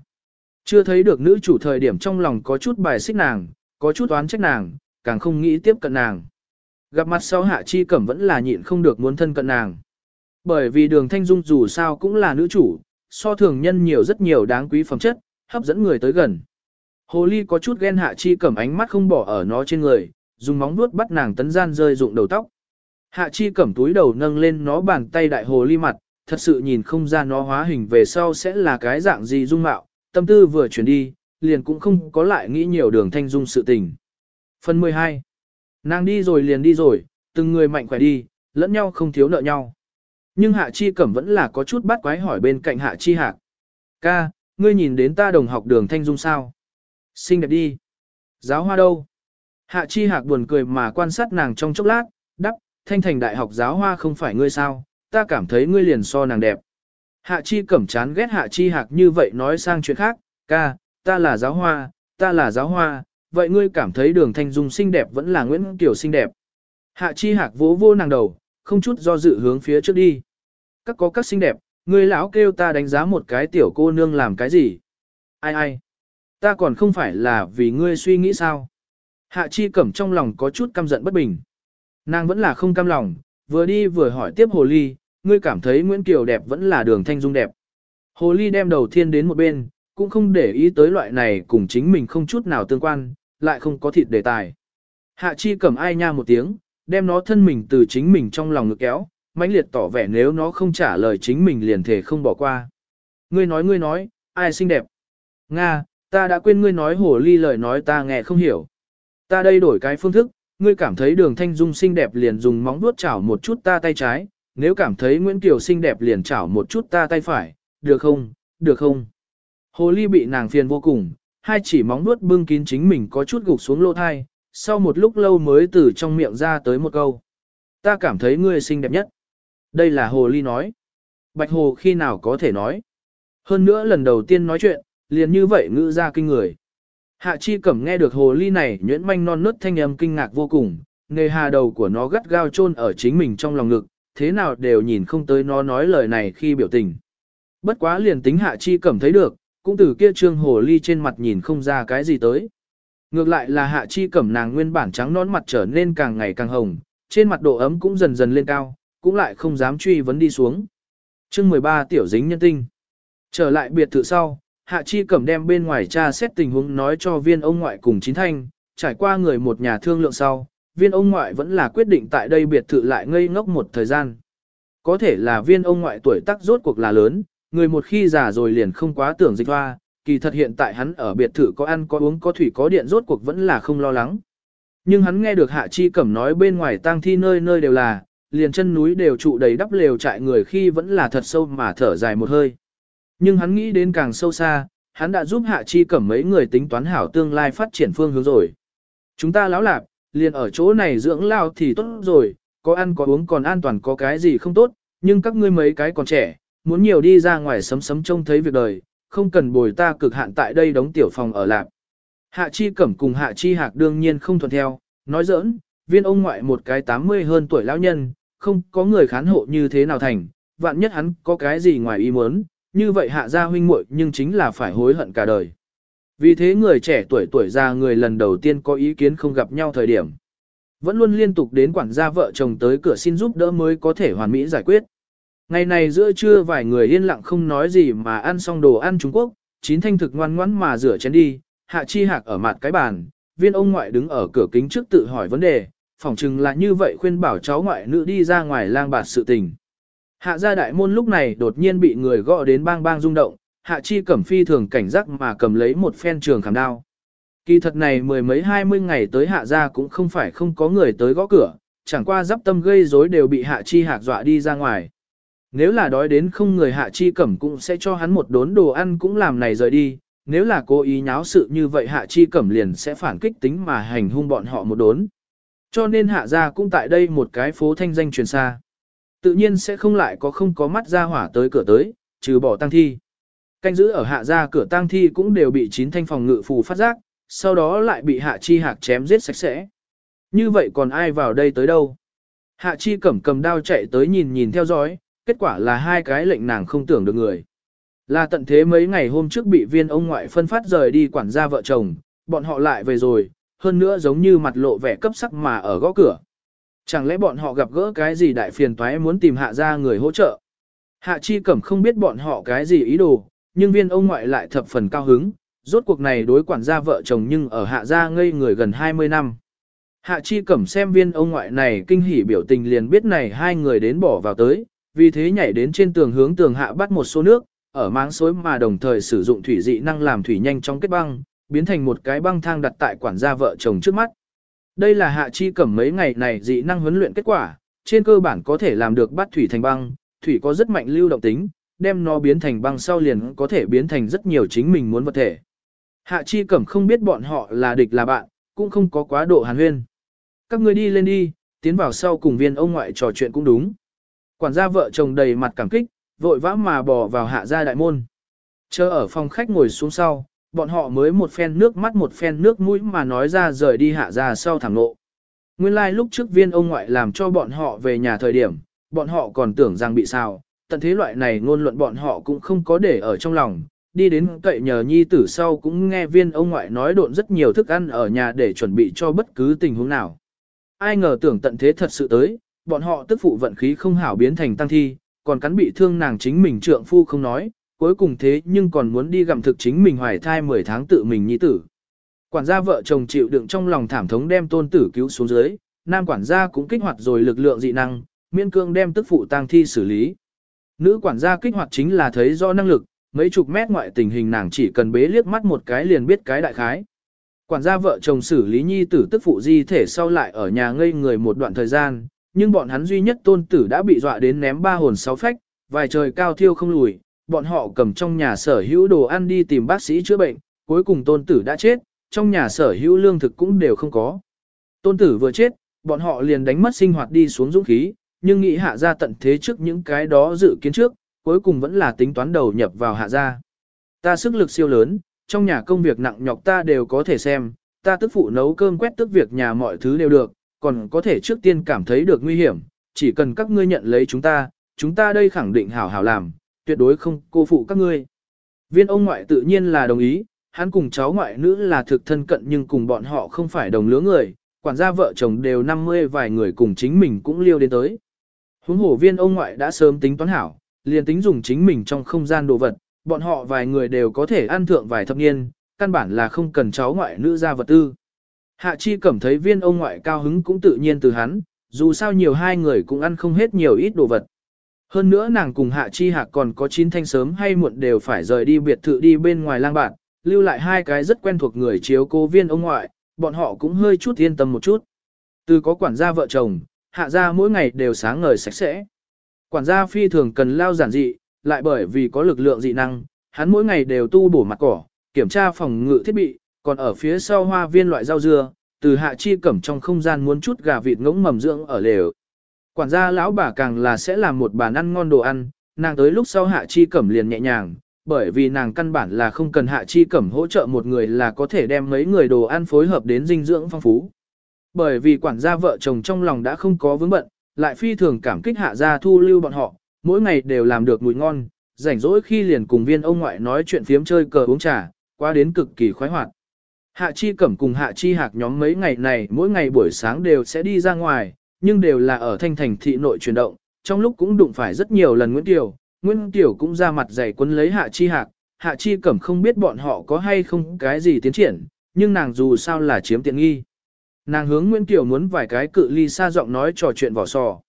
S1: Chưa thấy được nữ chủ thời điểm trong lòng có chút bài xích nàng, có chút oán trách nàng, càng không nghĩ tiếp cận nàng. Gặp mặt sau hạ chi cẩm vẫn là nhịn không được muốn thân cận nàng. Bởi vì đường thanh dung dù sao cũng là nữ chủ, so thường nhân nhiều rất nhiều đáng quý phẩm chất, hấp dẫn người tới gần. Hồ ly có chút ghen hạ chi cẩm ánh mắt không bỏ ở nó trên người, dùng móng vuốt bắt nàng tấn gian rơi rụng đầu tóc. Hạ chi cẩm túi đầu nâng lên nó bàn tay đại hồ ly mặt, thật sự nhìn không ra nó hóa hình về sau sẽ là cái dạng gì dung mạo, tâm tư vừa chuyển đi, liền cũng không có lại nghĩ nhiều đường thanh dung sự tình. Phần 12. Nàng đi rồi liền đi rồi, từng người mạnh khỏe đi, lẫn nhau không thiếu nợ nhau. Nhưng Hạ Chi Cẩm vẫn là có chút bắt quái hỏi bên cạnh Hạ Chi Hạc. Ca, ngươi nhìn đến ta đồng học đường thanh dung sao? Xinh đẹp đi. Giáo hoa đâu? Hạ Chi Hạc buồn cười mà quan sát nàng trong chốc lát, đắp, thanh thành đại học giáo hoa không phải ngươi sao, ta cảm thấy ngươi liền so nàng đẹp. Hạ Chi cẩm chán ghét Hạ Chi Hạc như vậy nói sang chuyện khác, ca, ta là giáo hoa, ta là giáo hoa, vậy ngươi cảm thấy đường thanh dung xinh đẹp vẫn là Nguyễn Tiểu xinh đẹp. Hạ Chi Hạc vỗ vô nàng đầu, không chút do dự hướng phía trước đi. Các có các xinh đẹp, ngươi lão kêu ta đánh giá một cái tiểu cô nương làm cái gì? Ai ai? Ta còn không phải là vì ngươi suy nghĩ sao? Hạ Chi Cẩm trong lòng có chút căm giận bất bình. Nàng vẫn là không cam lòng, vừa đi vừa hỏi tiếp Hồ Ly, ngươi cảm thấy Nguyễn Kiều đẹp vẫn là đường thanh dung đẹp. Hồ Ly đem đầu thiên đến một bên, cũng không để ý tới loại này cùng chính mình không chút nào tương quan, lại không có thịt đề tài. Hạ chi cầm ai nha một tiếng, đem nó thân mình từ chính mình trong lòng ngực kéo, mãnh liệt tỏ vẻ nếu nó không trả lời chính mình liền thể không bỏ qua. Ngươi nói ngươi nói, ai xinh đẹp? Nga, ta đã quên ngươi nói hồ ly lời nói ta nghe không hiểu. Ta đây đổi cái phương thức, ngươi cảm thấy đường thanh dung xinh đẹp liền dùng móng vuốt chảo một chút ta tay trái, nếu cảm thấy Nguyễn Kiều xinh đẹp liền chảo một chút ta tay phải, được không, được không? Hồ ly bị nàng phiền vô cùng, hai chỉ móng nuốt bưng kín chính mình có chút gục xuống lỗ thai, sau một lúc lâu mới từ trong miệng ra tới một câu. Ta cảm thấy ngươi xinh đẹp nhất. Đây là hồ ly nói. Bạch hồ khi nào có thể nói. Hơn nữa lần đầu tiên nói chuyện, liền như vậy ngữ ra kinh người. Hạ chi cẩm nghe được hồ ly này nhuyễn manh non nớt thanh âm kinh ngạc vô cùng, nghề hà đầu của nó gắt gao chôn ở chính mình trong lòng ngực, thế nào đều nhìn không tới nó nói lời này khi biểu tình. Bất quá liền tính hạ chi cẩm thấy được, cũng từ kia trương hồ ly trên mặt nhìn không ra cái gì tới. Ngược lại là hạ chi cẩm nàng nguyên bản trắng nón mặt trở nên càng ngày càng hồng, trên mặt độ ấm cũng dần dần lên cao, cũng lại không dám truy vấn đi xuống. chương 13 tiểu dính nhân tinh. Trở lại biệt thự sau, hạ chi cẩm đem bên ngoài cha xét tình huống nói cho viên ông ngoại cùng chính thanh, trải qua người một nhà thương lượng sau, viên ông ngoại vẫn là quyết định tại đây biệt thự lại ngây ngốc một thời gian. Có thể là viên ông ngoại tuổi tác rốt cuộc là lớn, người một khi già rồi liền không quá tưởng dịch hoa, kỳ thật hiện tại hắn ở biệt thự có ăn có uống có thủy có điện rốt cuộc vẫn là không lo lắng. Nhưng hắn nghe được Hạ Chi Cẩm nói bên ngoài tang thi nơi nơi đều là, liền chân núi đều trụ đầy đắp lều trại người khi vẫn là thật sâu mà thở dài một hơi. Nhưng hắn nghĩ đến càng sâu xa, hắn đã giúp Hạ Chi Cẩm mấy người tính toán hảo tương lai phát triển phương hướng rồi. Chúng ta lão lạc liền ở chỗ này dưỡng lao thì tốt rồi, có ăn có uống còn an toàn có cái gì không tốt, nhưng các ngươi mấy cái còn trẻ, muốn nhiều đi ra ngoài sấm sấm trông thấy việc đời, không cần bồi ta cực hạn tại đây đóng tiểu phòng ở lạc. Hạ Chi Cẩm cùng Hạ Chi Hạc đương nhiên không thuận theo, nói giỡn, viên ông ngoại một cái 80 hơn tuổi lão nhân, không có người khán hộ như thế nào thành, vạn nhất hắn có cái gì ngoài ý muốn, như vậy hạ gia huynh muội nhưng chính là phải hối hận cả đời. Vì thế người trẻ tuổi tuổi già người lần đầu tiên có ý kiến không gặp nhau thời điểm. Vẫn luôn liên tục đến quản gia vợ chồng tới cửa xin giúp đỡ mới có thể hoàn mỹ giải quyết. Ngày này giữa trưa vài người yên lặng không nói gì mà ăn xong đồ ăn Trung Quốc, chín thanh thực ngoan ngoãn mà rửa chén đi, hạ chi hạc ở mặt cái bàn, viên ông ngoại đứng ở cửa kính trước tự hỏi vấn đề, phỏng chừng là như vậy khuyên bảo cháu ngoại nữ đi ra ngoài lang bạt sự tình. Hạ gia đại môn lúc này đột nhiên bị người gõ đến bang bang rung động, hạ chi cẩm phi thường cảnh giác mà cầm lấy một phen trường khảm đao. Kỳ thật này mười mấy hai mươi ngày tới hạ gia cũng không phải không có người tới gõ cửa, chẳng qua giáp tâm gây rối đều bị hạ chi hạc dọa đi ra ngoài. Nếu là đói đến không người hạ chi cẩm cũng sẽ cho hắn một đốn đồ ăn cũng làm này rời đi, nếu là cố ý nháo sự như vậy hạ chi cẩm liền sẽ phản kích tính mà hành hung bọn họ một đốn. Cho nên hạ gia cũng tại đây một cái phố thanh danh truyền xa. Tự nhiên sẽ không lại có không có mắt ra hỏa tới cửa tới, trừ bỏ tăng thi. Canh giữ ở hạ gia cửa tang thi cũng đều bị chín thanh phòng ngự phù phát giác, sau đó lại bị hạ chi hạc chém giết sạch sẽ. Như vậy còn ai vào đây tới đâu? Hạ chi cẩm cầm đao chạy tới nhìn nhìn theo dõi, kết quả là hai cái lệnh nàng không tưởng được người. Là tận thế mấy ngày hôm trước bị viên ông ngoại phân phát rời đi quản gia vợ chồng, bọn họ lại về rồi, hơn nữa giống như mặt lộ vẻ cấp sắc mà ở gõ cửa. Chẳng lẽ bọn họ gặp gỡ cái gì đại phiền toái muốn tìm hạ ra người hỗ trợ? Hạ chi cẩm không biết bọn họ cái gì ý đồ, nhưng viên ông ngoại lại thập phần cao hứng, rốt cuộc này đối quản gia vợ chồng nhưng ở hạ gia ngây người gần 20 năm. Hạ chi cẩm xem viên ông ngoại này kinh hỉ biểu tình liền biết này hai người đến bỏ vào tới, vì thế nhảy đến trên tường hướng tường hạ bắt một số nước, ở máng xối mà đồng thời sử dụng thủy dị năng làm thủy nhanh trong kết băng, biến thành một cái băng thang đặt tại quản gia vợ chồng trước mắt. Đây là hạ chi cẩm mấy ngày này dị năng huấn luyện kết quả, trên cơ bản có thể làm được bắt thủy thành băng, thủy có rất mạnh lưu động tính, đem nó biến thành băng sau liền có thể biến thành rất nhiều chính mình muốn vật thể. Hạ chi cẩm không biết bọn họ là địch là bạn, cũng không có quá độ hàn huyên. Các người đi lên đi, tiến vào sau cùng viên ông ngoại trò chuyện cũng đúng. Quản gia vợ chồng đầy mặt cảm kích, vội vã mà bò vào hạ gia đại môn. Chờ ở phòng khách ngồi xuống sau, bọn họ mới một phen nước mắt một phen nước mũi mà nói ra rời đi hạ gia sau thảm nộ. Nguyên lai like lúc trước viên ông ngoại làm cho bọn họ về nhà thời điểm, bọn họ còn tưởng rằng bị sao, tận thế loại này ngôn luận bọn họ cũng không có để ở trong lòng, đi đến cậy nhờ nhi tử sau cũng nghe viên ông ngoại nói độn rất nhiều thức ăn ở nhà để chuẩn bị cho bất cứ tình huống nào. Ai ngờ tưởng tận thế thật sự tới, bọn họ tức phụ vận khí không hảo biến thành tăng thi, còn cắn bị thương nàng chính mình trượng phu không nói, cuối cùng thế nhưng còn muốn đi gặm thực chính mình hoài thai 10 tháng tự mình nhi tử. Quản gia vợ chồng chịu đựng trong lòng thảm thống đem tôn tử cứu xuống dưới, nam quản gia cũng kích hoạt rồi lực lượng dị năng, miên cương đem tức phụ tang thi xử lý. Nữ quản gia kích hoạt chính là thấy do năng lực, mấy chục mét ngoại tình hình nàng chỉ cần bế liếc mắt một cái liền biết cái đại khái. Quản gia vợ chồng xử lý nhi tử tức phụ di thể sau lại ở nhà ngây người một đoạn thời gian, nhưng bọn hắn duy nhất tôn tử đã bị dọa đến ném ba hồn sáu phách, vài trời cao thiêu không lùi, bọn họ cầm trong nhà sở hữu đồ ăn đi tìm bác sĩ chữa bệnh, cuối cùng tôn tử đã chết, trong nhà sở hữu lương thực cũng đều không có. Tôn tử vừa chết, bọn họ liền đánh mất sinh hoạt đi xuống dũng khí, nhưng nghĩ hạ gia tận thế trước những cái đó dự kiến trước, cuối cùng vẫn là tính toán đầu nhập vào hạ gia. Ta sức lực siêu lớn, trong nhà công việc nặng nhọc ta đều có thể xem, ta tức phụ nấu cơm quét tức việc nhà mọi thứ đều được, còn có thể trước tiên cảm thấy được nguy hiểm, chỉ cần các ngươi nhận lấy chúng ta, chúng ta đây khẳng định hảo hảo làm, tuyệt đối không cô phụ các ngươi. Viên ông ngoại tự nhiên là đồng ý, hắn cùng cháu ngoại nữ là thực thân cận nhưng cùng bọn họ không phải đồng lứa người, quản gia vợ chồng đều 50 vài người cùng chính mình cũng liêu đến tới. Huống hổ viên ông ngoại đã sớm tính toán hảo, liền tính dùng chính mình trong không gian đồ vật, bọn họ vài người đều có thể ăn thượng vài thập niên, căn bản là không cần cháu ngoại nữ ra vật tư. Hạ chi cảm thấy viên ông ngoại cao hứng cũng tự nhiên từ hắn, dù sao nhiều hai người cũng ăn không hết nhiều ít đồ vật. Hơn nữa nàng cùng hạ chi hạc còn có chín thanh sớm hay muộn đều phải rời đi biệt thự đi bên ngoài lang bạn, lưu lại hai cái rất quen thuộc người chiếu cố viên ông ngoại, bọn họ cũng hơi chút yên tâm một chút. Từ có quản gia vợ chồng, hạ gia mỗi ngày đều sáng ngời sạch sẽ. Quản gia phi thường cần lao giản dị, lại bởi vì có lực lượng dị năng, hắn mỗi ngày đều tu bổ mặt cỏ, kiểm tra phòng ngự thiết bị, còn ở phía sau hoa viên loại rau dưa, từ hạ chi cẩm trong không gian muốn chút gà vịt ngỗng mầm dưỡng ở lều. Quản gia lão bà càng là sẽ làm một bàn ăn ngon đồ ăn, nàng tới lúc sau hạ chi cẩm liền nhẹ nhàng, bởi vì nàng căn bản là không cần hạ chi cẩm hỗ trợ một người là có thể đem mấy người đồ ăn phối hợp đến dinh dưỡng phong phú. Bởi vì quản gia vợ chồng trong lòng đã không có vướng bận, lại phi thường cảm kích hạ gia thu lưu bọn họ, mỗi ngày đều làm được mùi ngon, rảnh rỗi khi liền cùng viên ông ngoại nói chuyện phiếm chơi cờ uống trà, qua đến cực kỳ khoái hoạt. Hạ chi cẩm cùng hạ chi hạc nhóm mấy ngày này mỗi ngày buổi sáng đều sẽ đi ra ngoài, nhưng đều là ở thanh thành thị nội chuyển động, trong lúc cũng đụng phải rất nhiều lần Nguyễn Tiểu, Nguyễn Tiểu cũng ra mặt dày quấn lấy hạ chi hạc, hạ chi cẩm không biết bọn họ có hay không cái gì tiến triển, nhưng nàng dù sao là chiếm tiện nghi. Nàng hướng Nguyễn Kiều muốn vài cái cự ly xa giọng nói trò chuyện vỏ sò.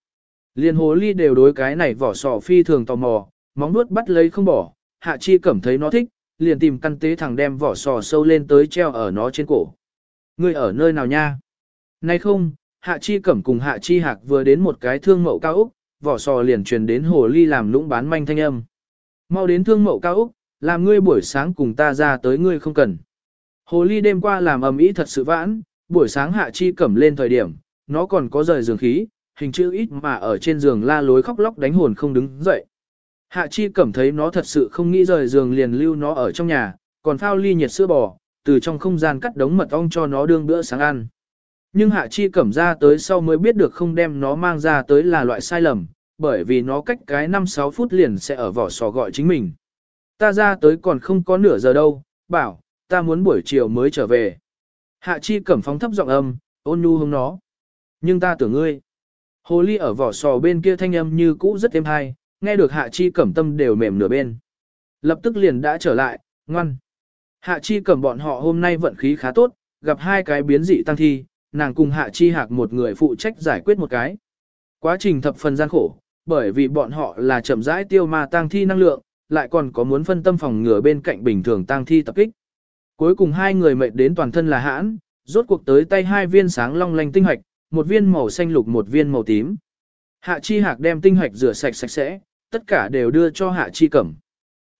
S1: Liên hồ ly đều đối cái này vỏ sò phi thường tò mò, móng nuốt bắt lấy không bỏ, hạ chi cảm thấy nó thích, liền tìm căn tế thằng đem vỏ sò sâu lên tới treo ở nó trên cổ. Ngươi ở nơi nào nha? Nay không, hạ chi cẩm cùng hạ chi hạc vừa đến một cái thương mậu cao Úc, vỏ sò liền truyền đến hồ ly làm lũng bán manh thanh âm. Mau đến thương mậu cao Úc, làm ngươi buổi sáng cùng ta ra tới ngươi không cần. Hồ ly đêm qua làm ầm ĩ thật sự vãn, buổi sáng hạ chi cẩm lên thời điểm, nó còn có rời giường khí, hình chữ ít mà ở trên giường la lối khóc lóc đánh hồn không đứng dậy. Hạ chi cẩm thấy nó thật sự không nghĩ rời giường liền lưu nó ở trong nhà, còn phao ly nhiệt sữa bò, từ trong không gian cắt đống mật ong cho nó đương bữa sáng ăn. Nhưng hạ chi cẩm ra tới sau mới biết được không đem nó mang ra tới là loại sai lầm, bởi vì nó cách cái 5-6 phút liền sẽ ở vỏ sò gọi chính mình. Ta ra tới còn không có nửa giờ đâu, bảo, ta muốn buổi chiều mới trở về. Hạ chi cẩm phóng thấp giọng âm, ôn nhu hướng nó. Nhưng ta tưởng ngươi. Hồ ly ở vỏ sò bên kia thanh âm như cũ rất êm hay, nghe được hạ chi cẩm tâm đều mềm nửa bên. Lập tức liền đã trở lại, ngoan. Hạ chi cẩm bọn họ hôm nay vận khí khá tốt, gặp hai cái biến dị tăng thi, nàng cùng hạ chi hạc một người phụ trách giải quyết một cái. Quá trình thập phần gian khổ, bởi vì bọn họ là chậm rãi tiêu ma tăng thi năng lượng, lại còn có muốn phân tâm phòng ngừa bên cạnh bình thường tăng thi tập kích. Cuối cùng hai người mệt đến toàn thân là hãn, rốt cuộc tới tay hai viên sáng long lanh tinh hạch, một viên màu xanh lục một viên màu tím. Hạ chi hạc đem tinh hạch rửa sạch sạch sẽ, tất cả đều đưa cho hạ chi cẩm.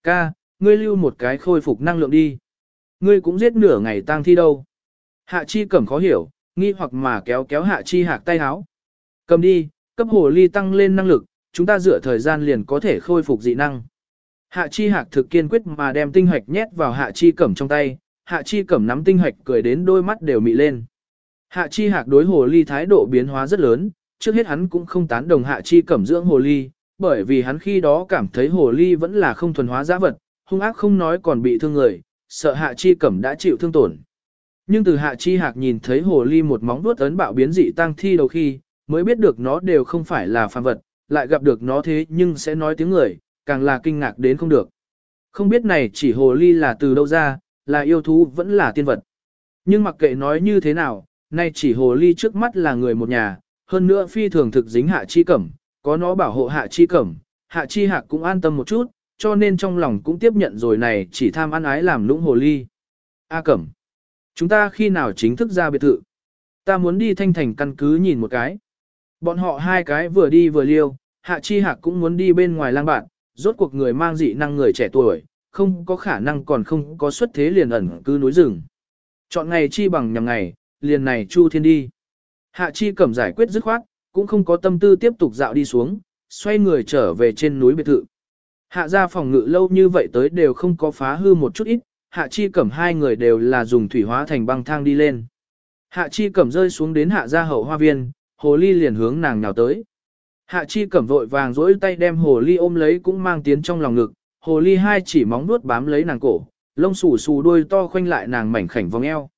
S1: Ca, ngươi lưu một cái khôi phục năng lượng đi. Ngươi cũng giết nửa ngày tang thi đâu. Hạ chi cẩm khó hiểu, nghi hoặc mà kéo kéo hạ chi hạc tay háo. Cầm đi, cấp hồ ly tăng lên năng lực, chúng ta dựa thời gian liền có thể khôi phục dị năng. Hạ chi hạc thực kiên quyết mà đem tinh hạch nhét vào hạ chi cẩm trong tay, hạ chi cẩm nắm tinh hạch cười đến đôi mắt đều mị lên. Hạ chi hạc đối hồ ly thái độ biến hóa rất lớn, trước hết hắn cũng không tán đồng hạ chi cẩm dưỡng hồ ly, bởi vì hắn khi đó cảm thấy hồ ly vẫn là không thuần hóa giã vật, hung ác không nói còn bị thương người, sợ hạ chi cẩm đã chịu thương tổn. Nhưng từ hạ chi hạc nhìn thấy hồ ly một móng vuốt ấn bạo biến dị tăng thi đầu khi, mới biết được nó đều không phải là phàm vật, lại gặp được nó thế nhưng sẽ nói tiếng người, càng là kinh ngạc đến không được. Không biết này chỉ hồ ly là từ đâu ra, là yêu thú vẫn là tiên vật. Nhưng mặc kệ nói như thế nào, nay chỉ hồ ly trước mắt là người một nhà, hơn nữa phi thường thực dính hạ chi cẩm, có nó bảo hộ hạ chi cẩm, hạ chi hạc cũng an tâm một chút, cho nên trong lòng cũng tiếp nhận rồi này chỉ tham ăn ái làm lũng hồ ly. A cẩm, chúng ta khi nào chính thức ra biệt thự? Ta muốn đi thanh thành căn cứ nhìn một cái. Bọn họ hai cái vừa đi vừa liêu, hạ chi hạc cũng muốn đi bên ngoài lang bạn, rốt cuộc người mang dị năng người trẻ tuổi, không có khả năng còn không có xuất thế liền ẩn cư núi rừng. Chọn ngày chi bằng nhằm ngày, liền này chu thiên đi. Hạ chi cẩm giải quyết dứt khoát, cũng không có tâm tư tiếp tục dạo đi xuống, xoay người trở về trên núi biệt thự. Hạ ra phòng ngự lâu như vậy tới đều không có phá hư một chút ít, hạ chi cẩm hai người đều là dùng thủy hóa thành băng thang đi lên. Hạ chi cẩm rơi xuống đến hạ gia hậu hoa viên, hồ ly liền hướng nàng nào tới. Hạ chi cẩm vội vàng dỗi tay đem hồ ly ôm lấy cũng mang tiến trong lòng ngực, hồ ly hai chỉ móng nuốt bám lấy nàng cổ, lông xù xù đuôi to khoanh lại nàng mảnh khảnh vòng eo.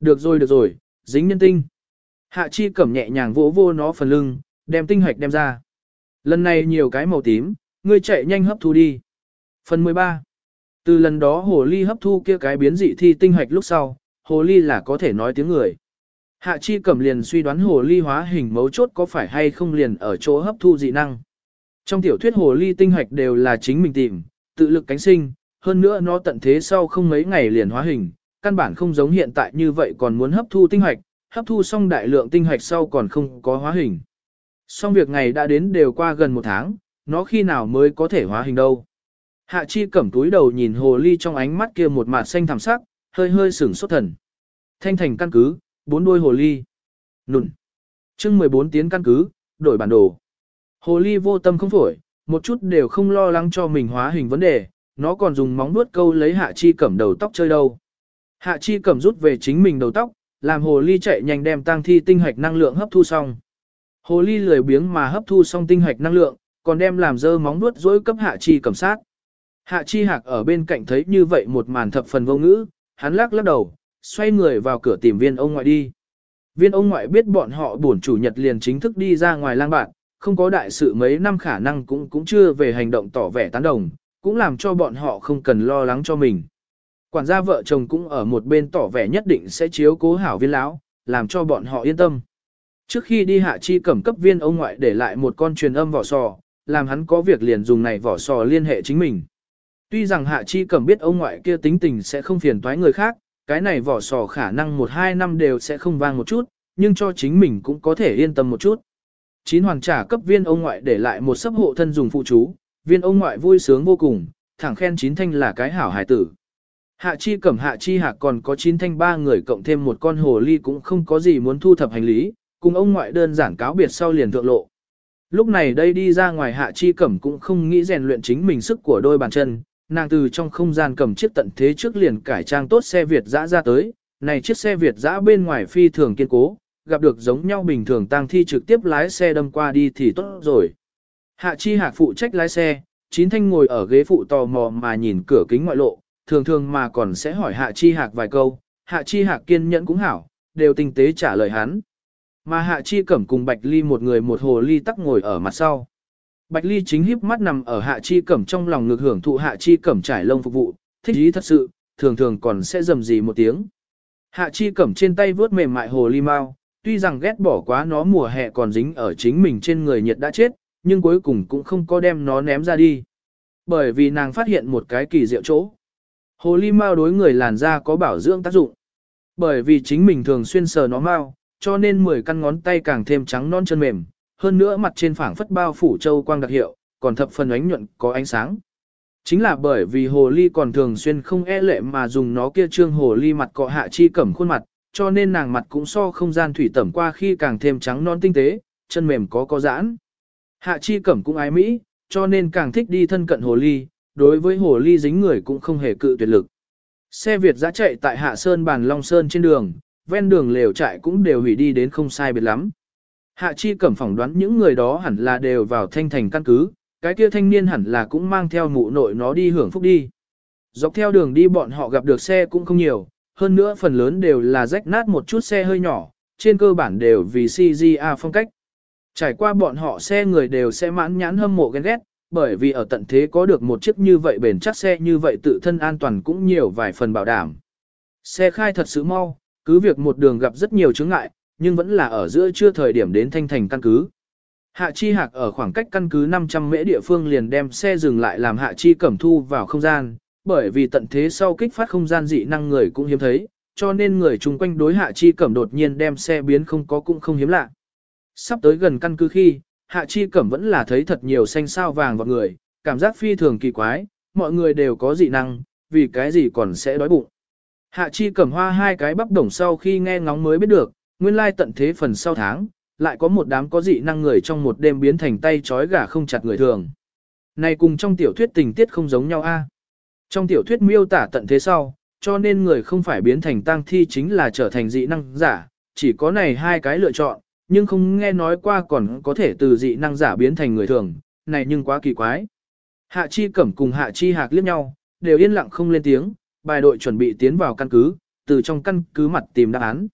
S1: Được rồi được rồi, dính nhân tinh. Hạ chi cẩm nhẹ nhàng vỗ vô nó phần lưng, đem tinh hoạch đem ra. Lần này nhiều cái màu tím, ngươi chạy nhanh hấp thu đi. Phần 13. Từ lần đó hồ ly hấp thu kia cái biến dị thi tinh hoạch lúc sau, hồ ly là có thể nói tiếng người. Hạ chi cẩm liền suy đoán hồ ly hóa hình mấu chốt có phải hay không liền ở chỗ hấp thu dị năng. Trong tiểu thuyết hồ ly tinh hoạch đều là chính mình tìm, tự lực cánh sinh, hơn nữa nó tận thế sau không mấy ngày liền hóa hình, căn bản không giống hiện tại như vậy còn muốn hấp thu tinh hoạch, hấp thu xong đại lượng tinh hoạch sau còn không có hóa hình. Xong việc ngày đã đến đều qua gần một tháng, nó khi nào mới có thể hóa hình đâu. Hạ chi cẩm túi đầu nhìn hồ ly trong ánh mắt kia một mạt xanh thẳm sắc, hơi hơi sửng sốt thần. Thanh thành căn cứ, bốn đôi hồ ly. Nụn. chương 14 tiến căn cứ, đổi bản đồ. Hồ ly vô tâm không phổi, một chút đều không lo lắng cho mình hóa hình vấn đề, nó còn dùng móng vuốt câu lấy hạ chi cẩm đầu tóc chơi đâu. Hạ chi cẩm rút về chính mình đầu tóc, làm hồ ly chạy nhanh đem tăng thi tinh hạch năng lượng hấp thu xong. Hồ ly lười biếng mà hấp thu xong tinh hạch năng lượng, còn đem làm dơ móng vuốt dối cấp hạ chi cẩm sát. Hạ chi hạc ở bên cạnh thấy như vậy một màn thập phần vô ngữ, hắn lắc lắc đầu, xoay người vào cửa tìm viên ông ngoại đi. Viên ông ngoại biết bọn họ buồn chủ nhật liền chính thức đi ra ngoài lang bạn, không có đại sự mấy năm khả năng cũng cũng chưa về hành động tỏ vẻ tán đồng, cũng làm cho bọn họ không cần lo lắng cho mình. Quản gia vợ chồng cũng ở một bên tỏ vẻ nhất định sẽ chiếu cố hảo viên lão, làm cho bọn họ yên tâm. Trước khi đi hạ chi cẩm cấp viên ông ngoại để lại một con truyền âm vỏ sò, làm hắn có việc liền dùng này vỏ sò liên hệ chính mình. Tuy rằng hạ chi cẩm biết ông ngoại kia tính tình sẽ không phiền toái người khác, cái này vỏ sò khả năng một hai năm đều sẽ không vang một chút, nhưng cho chính mình cũng có thể yên tâm một chút. Chín hoàng trả cấp viên ông ngoại để lại một sấp hộ thân dùng phụ chú, viên ông ngoại vui sướng vô cùng, thẳng khen chín thanh là cái hảo hài tử. Hạ chi cẩm hạ chi hạc còn có chín thanh ba người cộng thêm một con hồ ly cũng không có gì muốn thu thập hành lý, cùng ông ngoại đơn giản cáo biệt sau liền thượng lộ. Lúc này đây đi ra ngoài hạ chi cẩm cũng không nghĩ rèn luyện chính mình sức của đôi bàn chân, nàng từ trong không gian cầm chiếc tận thế trước liền cải trang tốt xe Việt dã ra tới, này chiếc xe Việt dã bên ngoài phi thường kiên cố, gặp được giống nhau bình thường tang thi trực tiếp lái xe đâm qua đi thì tốt rồi. Hạ chi hạc phụ trách lái xe, chín thanh ngồi ở ghế phụ tò mò mà nhìn cửa kính ngoại lộ, thường thường mà còn sẽ hỏi hạ chi hạc vài câu, hạ chi hạc kiên nhẫn cũng hảo, đều tinh tế trả lời hắn. Mà hạ chi cẩm cùng bạch ly một người một hồ ly tắc ngồi ở mặt sau. Bạch ly chính híp mắt nằm ở hạ chi cẩm trong lòng ngược hưởng thụ hạ chi cẩm trải lông phục vụ, thích ý thật sự, thường thường còn sẽ dầm gì một tiếng. Hạ chi cẩm trên tay vướt mềm mại hồ ly mau, tuy rằng ghét bỏ quá nó mùa hè còn dính ở chính mình trên người nhiệt đã chết, nhưng cuối cùng cũng không có đem nó ném ra đi. Bởi vì nàng phát hiện một cái kỳ diệu chỗ. Hồ ly mao đối người làn da có bảo dưỡng tác dụng. Bởi vì chính mình thường xuyên sờ nó mao, cho nên 10 căn ngón tay càng thêm trắng non chân mềm, hơn nữa mặt trên phảng phất bao phủ châu quang đặc hiệu, còn thập phần ánh nhuận có ánh sáng. Chính là bởi vì hồ ly còn thường xuyên không e lệ mà dùng nó kia trương hồ ly mặt cọ hạ chi cẩm khuôn mặt, cho nên nàng mặt cũng so không gian thủy tẩm qua khi càng thêm trắng non tinh tế, chân mềm có có giãn. Hạ chi cẩm cũng ái mỹ, cho nên càng thích đi thân cận hồ ly, đối với hồ ly dính người cũng không hề cự tuyệt lực. Xe Việt giã chạy tại Hạ Sơn bàn Long Sơn trên đường, ven đường lều trại cũng đều hủy đi đến không sai biệt lắm. Hạ Chi cẩm phỏng đoán những người đó hẳn là đều vào thanh thành căn cứ, cái kia thanh niên hẳn là cũng mang theo mụ nội nó đi hưởng phúc đi. Dọc theo đường đi bọn họ gặp được xe cũng không nhiều, hơn nữa phần lớn đều là rách nát một chút xe hơi nhỏ, trên cơ bản đều vì CGA phong cách. Trải qua bọn họ xe người đều sẽ mãn nhãn hâm mộ ghen ghét, bởi vì ở tận thế có được một chiếc như vậy bền chắc xe như vậy tự thân an toàn cũng nhiều vài phần bảo đảm. Xe khai thật sự mau, cứ việc một đường gặp rất nhiều chướng ngại, nhưng vẫn là ở giữa chưa thời điểm đến thanh thành căn cứ. Hạ Chi Hạc ở khoảng cách căn cứ 500 mễ địa phương liền đem xe dừng lại làm Hạ Chi Cẩm thu vào không gian, bởi vì tận thế sau kích phát không gian dị năng người cũng hiếm thấy, cho nên người chung quanh đối Hạ Chi Cẩm đột nhiên đem xe biến không có cũng không hiếm lạ. Sắp tới gần căn cứ khi, Hạ Chi Cẩm vẫn là thấy thật nhiều xanh sao vàng vào người, cảm giác phi thường kỳ quái, mọi người đều có dị năng, vì cái gì còn sẽ đói bụng. Hạ Chi Cẩm hoa hai cái bắp đồng sau khi nghe ngóng mới biết được, nguyên lai tận thế phần sau tháng, lại có một đám có dị năng người trong một đêm biến thành tay trói gà không chặt người thường. Này cùng trong tiểu thuyết tình tiết không giống nhau a. Trong tiểu thuyết miêu tả tận thế sau, cho nên người không phải biến thành tang thi chính là trở thành dị năng giả, chỉ có này hai cái lựa chọn, nhưng không nghe nói qua còn có thể từ dị năng giả biến thành người thường, này nhưng quá kỳ quái. Hạ Chi Cẩm cùng Hạ Chi Hạc liếc nhau, đều yên lặng không lên tiếng, bài đội chuẩn bị tiến vào căn cứ, từ trong căn cứ mặt tìm đáp án.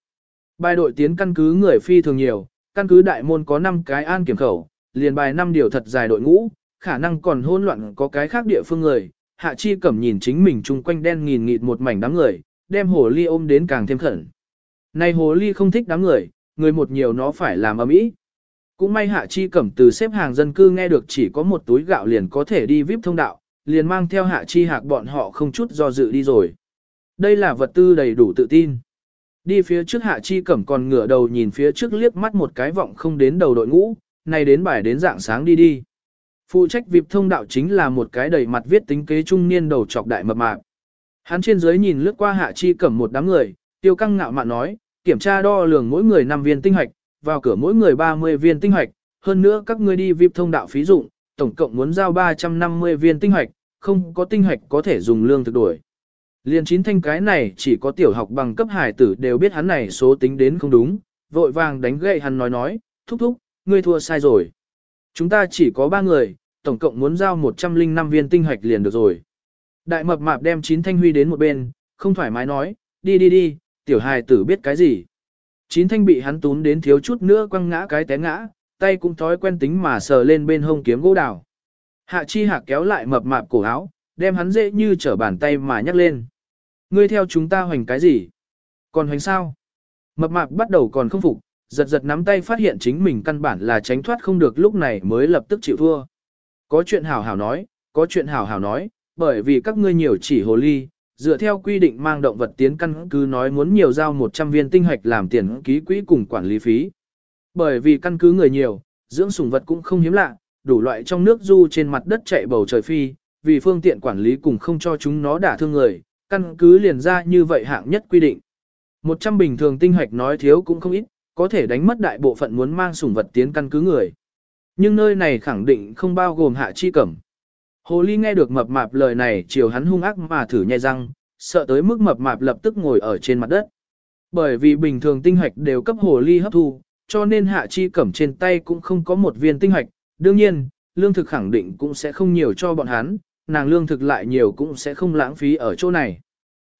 S1: Bài đội tiến căn cứ người phi thường nhiều, căn cứ đại môn có 5 cái an kiểm khẩu, liền bài 5 điều thật dài đội ngũ, khả năng còn hỗn loạn có cái khác địa phương người. Hạ Chi Cẩm nhìn chính mình chung quanh đen nghìn nghịt một mảnh đám người, đem hồ ly ôm đến càng thêm khẩn. Này hồ ly không thích đám người, người một nhiều nó phải làm ầm ĩ. Cũng may Hạ Chi Cẩm từ xếp hàng dân cư nghe được chỉ có một túi gạo liền có thể đi VIP thông đạo, liền mang theo Hạ Chi Hạc bọn họ không chút do dự đi rồi. Đây là vật tư đầy đủ tự tin. Đi phía trước Hạ Chi Cẩm còn ngửa đầu nhìn phía trước liếc mắt một cái vọng không đến đầu đội ngũ, này đến bài đến dạng sáng đi đi. Phụ trách VIP thông đạo chính là một cái đầy mặt viết tính kế trung niên đầu trọc đại mập mạp. Hắn trên dưới nhìn lướt qua Hạ Chi Cẩm một đám người, tiêu căng ngạo mạn nói, kiểm tra đo lường mỗi người 5 viên tinh hoạch, vào cửa mỗi người 30 viên tinh hoạch, hơn nữa các ngươi đi VIP thông đạo phí dụng, tổng cộng muốn giao 350 viên tinh hoạch, không có tinh hoạch có thể dùng lương thực đổi. Liên chín thanh cái này chỉ có tiểu học bằng cấp hải tử đều biết hắn này số tính đến không đúng, vội vàng đánh gậy hắn nói nói, thúc thúc, ngươi thua sai rồi. Chúng ta chỉ có ba người, tổng cộng muốn giao 105 viên tinh hoạch liền được rồi. Đại mập mạp đem chín thanh huy đến một bên, không thoải mái nói, đi đi đi, tiểu hài tử biết cái gì. Chín thanh bị hắn tún đến thiếu chút nữa quăng ngã cái té ngã, tay cũng thói quen tính mà sờ lên bên hông kiếm gỗ đào. Hạ chi hạ kéo lại mập mạp cổ áo, đem hắn dễ như trở bàn tay mà nhắc lên. Ngươi theo chúng ta hoành cái gì? Còn hoành sao? Mập mạp bắt đầu còn không phục, giật giật nắm tay phát hiện chính mình căn bản là tránh thoát không được lúc này mới lập tức chịu thua. Có chuyện hảo hảo nói, có chuyện hảo hảo nói, bởi vì các ngươi nhiều chỉ hồ ly, dựa theo quy định mang động vật tiến căn cứ nói muốn nhiều giao 100 viên tinh hạch làm tiền ký quỹ cùng quản lý phí. Bởi vì căn cứ người nhiều, dưỡng sủng vật cũng không hiếm lạ, đủ loại trong nước du trên mặt đất chạy bầu trời phi, vì phương tiện quản lý cùng không cho chúng nó đả thương người, căn cứ liền ra như vậy hạng nhất quy định. 100 bình thường tinh hạch nói thiếu cũng không ít, có thể đánh mất đại bộ phận muốn mang sủng vật tiến căn cứ người. Nhưng nơi này khẳng định không bao gồm hạ chi cẩm. Hồ ly nghe được mập mạp lời này chiều hắn hung ác mà thử nhai răng, sợ tới mức mập mạp lập tức ngồi ở trên mặt đất. Bởi vì bình thường tinh hạch đều cấp hồ ly hấp thu, cho nên hạ chi cẩm trên tay cũng không có một viên tinh hạch. Đương nhiên, lương thực khẳng định cũng sẽ không nhiều cho bọn hắn, nàng lương thực lại nhiều cũng sẽ không lãng phí ở chỗ này.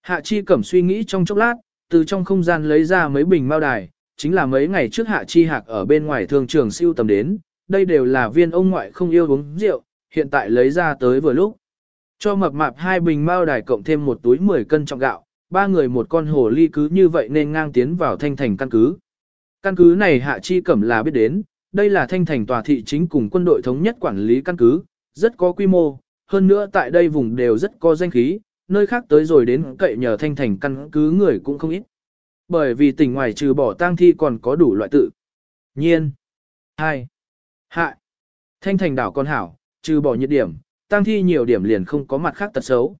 S1: Hạ chi cẩm suy nghĩ trong chốc lát, từ trong không gian lấy ra mấy bình mao đài, chính là mấy ngày trước hạ chi hạc ở bên ngoài thường trường siêu tầm đến, đây đều là viên ông ngoại không yêu uống rượu, hiện tại lấy ra tới vừa lúc. Cho mập mạp hai bình mao đài cộng thêm một túi 10 cân trọng gạo, ba người một con hồ ly cứ như vậy nên ngang tiến vào thanh thành căn cứ. Căn cứ này hạ chi cẩm là biết đến, đây là thanh thành tòa thị chính cùng quân đội thống nhất quản lý căn cứ, rất có quy mô, hơn nữa tại đây vùng đều rất có danh khí, nơi khác tới rồi đến cậy nhờ thanh thành căn cứ người cũng không ít. Bởi vì tỉnh ngoài trừ bỏ tang thi còn có đủ loại tự. Nhiên. hai Hạ. Thanh thành đảo con hảo, trừ bỏ nhiệt điểm, tăng thi nhiều điểm liền không có mặt khác tật xấu.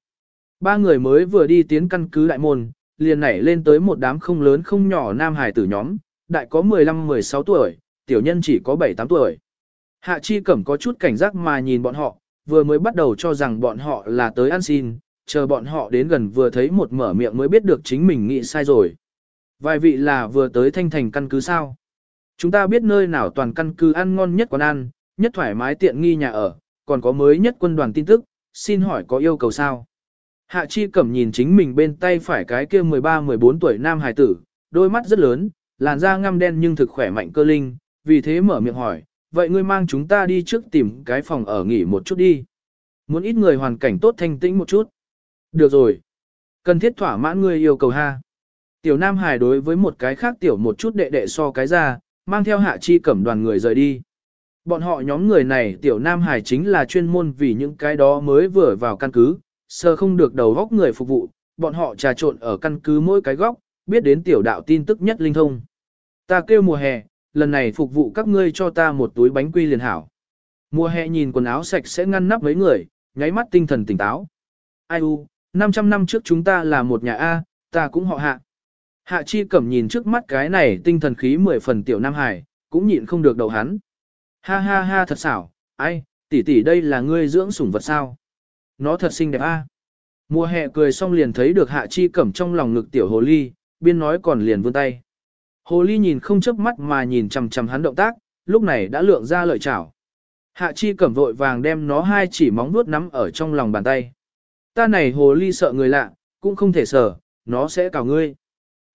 S1: Ba người mới vừa đi tiến căn cứ đại môn, liền nảy lên tới một đám không lớn không nhỏ nam hải tử nhóm, đại có 15-16 tuổi, tiểu nhân chỉ có 7-8 tuổi. Hạ Chi Cẩm có chút cảnh giác mà nhìn bọn họ, vừa mới bắt đầu cho rằng bọn họ là tới ăn xin, chờ bọn họ đến gần vừa thấy một mở miệng mới biết được chính mình nghĩ sai rồi. Vài vị là vừa tới thanh thành căn cứ sao? Chúng ta biết nơi nào toàn căn cứ ăn ngon nhất quán ăn, nhất thoải mái tiện nghi nhà ở, còn có mới nhất quân đoàn tin tức, xin hỏi có yêu cầu sao? Hạ Chi Cẩm nhìn chính mình bên tay phải cái kia 13-14 tuổi nam hài tử, đôi mắt rất lớn, làn da ngăm đen nhưng thực khỏe mạnh cơ linh, vì thế mở miệng hỏi, vậy ngươi mang chúng ta đi trước tìm cái phòng ở nghỉ một chút đi. Muốn ít người hoàn cảnh tốt thanh tĩnh một chút. Được rồi. Cần thiết thỏa mãn ngươi yêu cầu ha. Tiểu Nam Hải đối với một cái khác tiểu một chút đệ đệ so cái ra, mang theo hạ chi cẩm đoàn người rời đi. Bọn họ nhóm người này tiểu Nam Hải chính là chuyên môn vì những cái đó mới vừa vào căn cứ, sơ không được đầu góc người phục vụ, bọn họ trà trộn ở căn cứ mỗi cái góc, biết đến tiểu đạo tin tức nhất linh thông. Ta kêu mùa hè, lần này phục vụ các ngươi cho ta một túi bánh quy liền hảo. Mùa hè nhìn quần áo sạch sẽ ngăn nắp mấy người, nháy mắt tinh thần tỉnh táo. Ai u, 500 năm trước chúng ta là một nhà A, ta cũng họ hạ. Hạ chi cẩm nhìn trước mắt cái này tinh thần khí mười phần tiểu Nam Hải, cũng nhịn không được đầu hắn. Ha ha ha thật xảo, ai, tỷ tỷ đây là ngươi dưỡng sủng vật sao? Nó thật xinh đẹp a. Mùa hè cười xong liền thấy được hạ chi cẩm trong lòng ngực tiểu hồ ly, biên nói còn liền vươn tay. Hồ ly nhìn không chớp mắt mà nhìn chằm chằm hắn động tác, lúc này đã lượng ra lợi chảo. Hạ chi cẩm vội vàng đem nó hai chỉ móng vuốt nắm ở trong lòng bàn tay. Ta này hồ ly sợ người lạ, cũng không thể sợ, nó sẽ cào ngươi.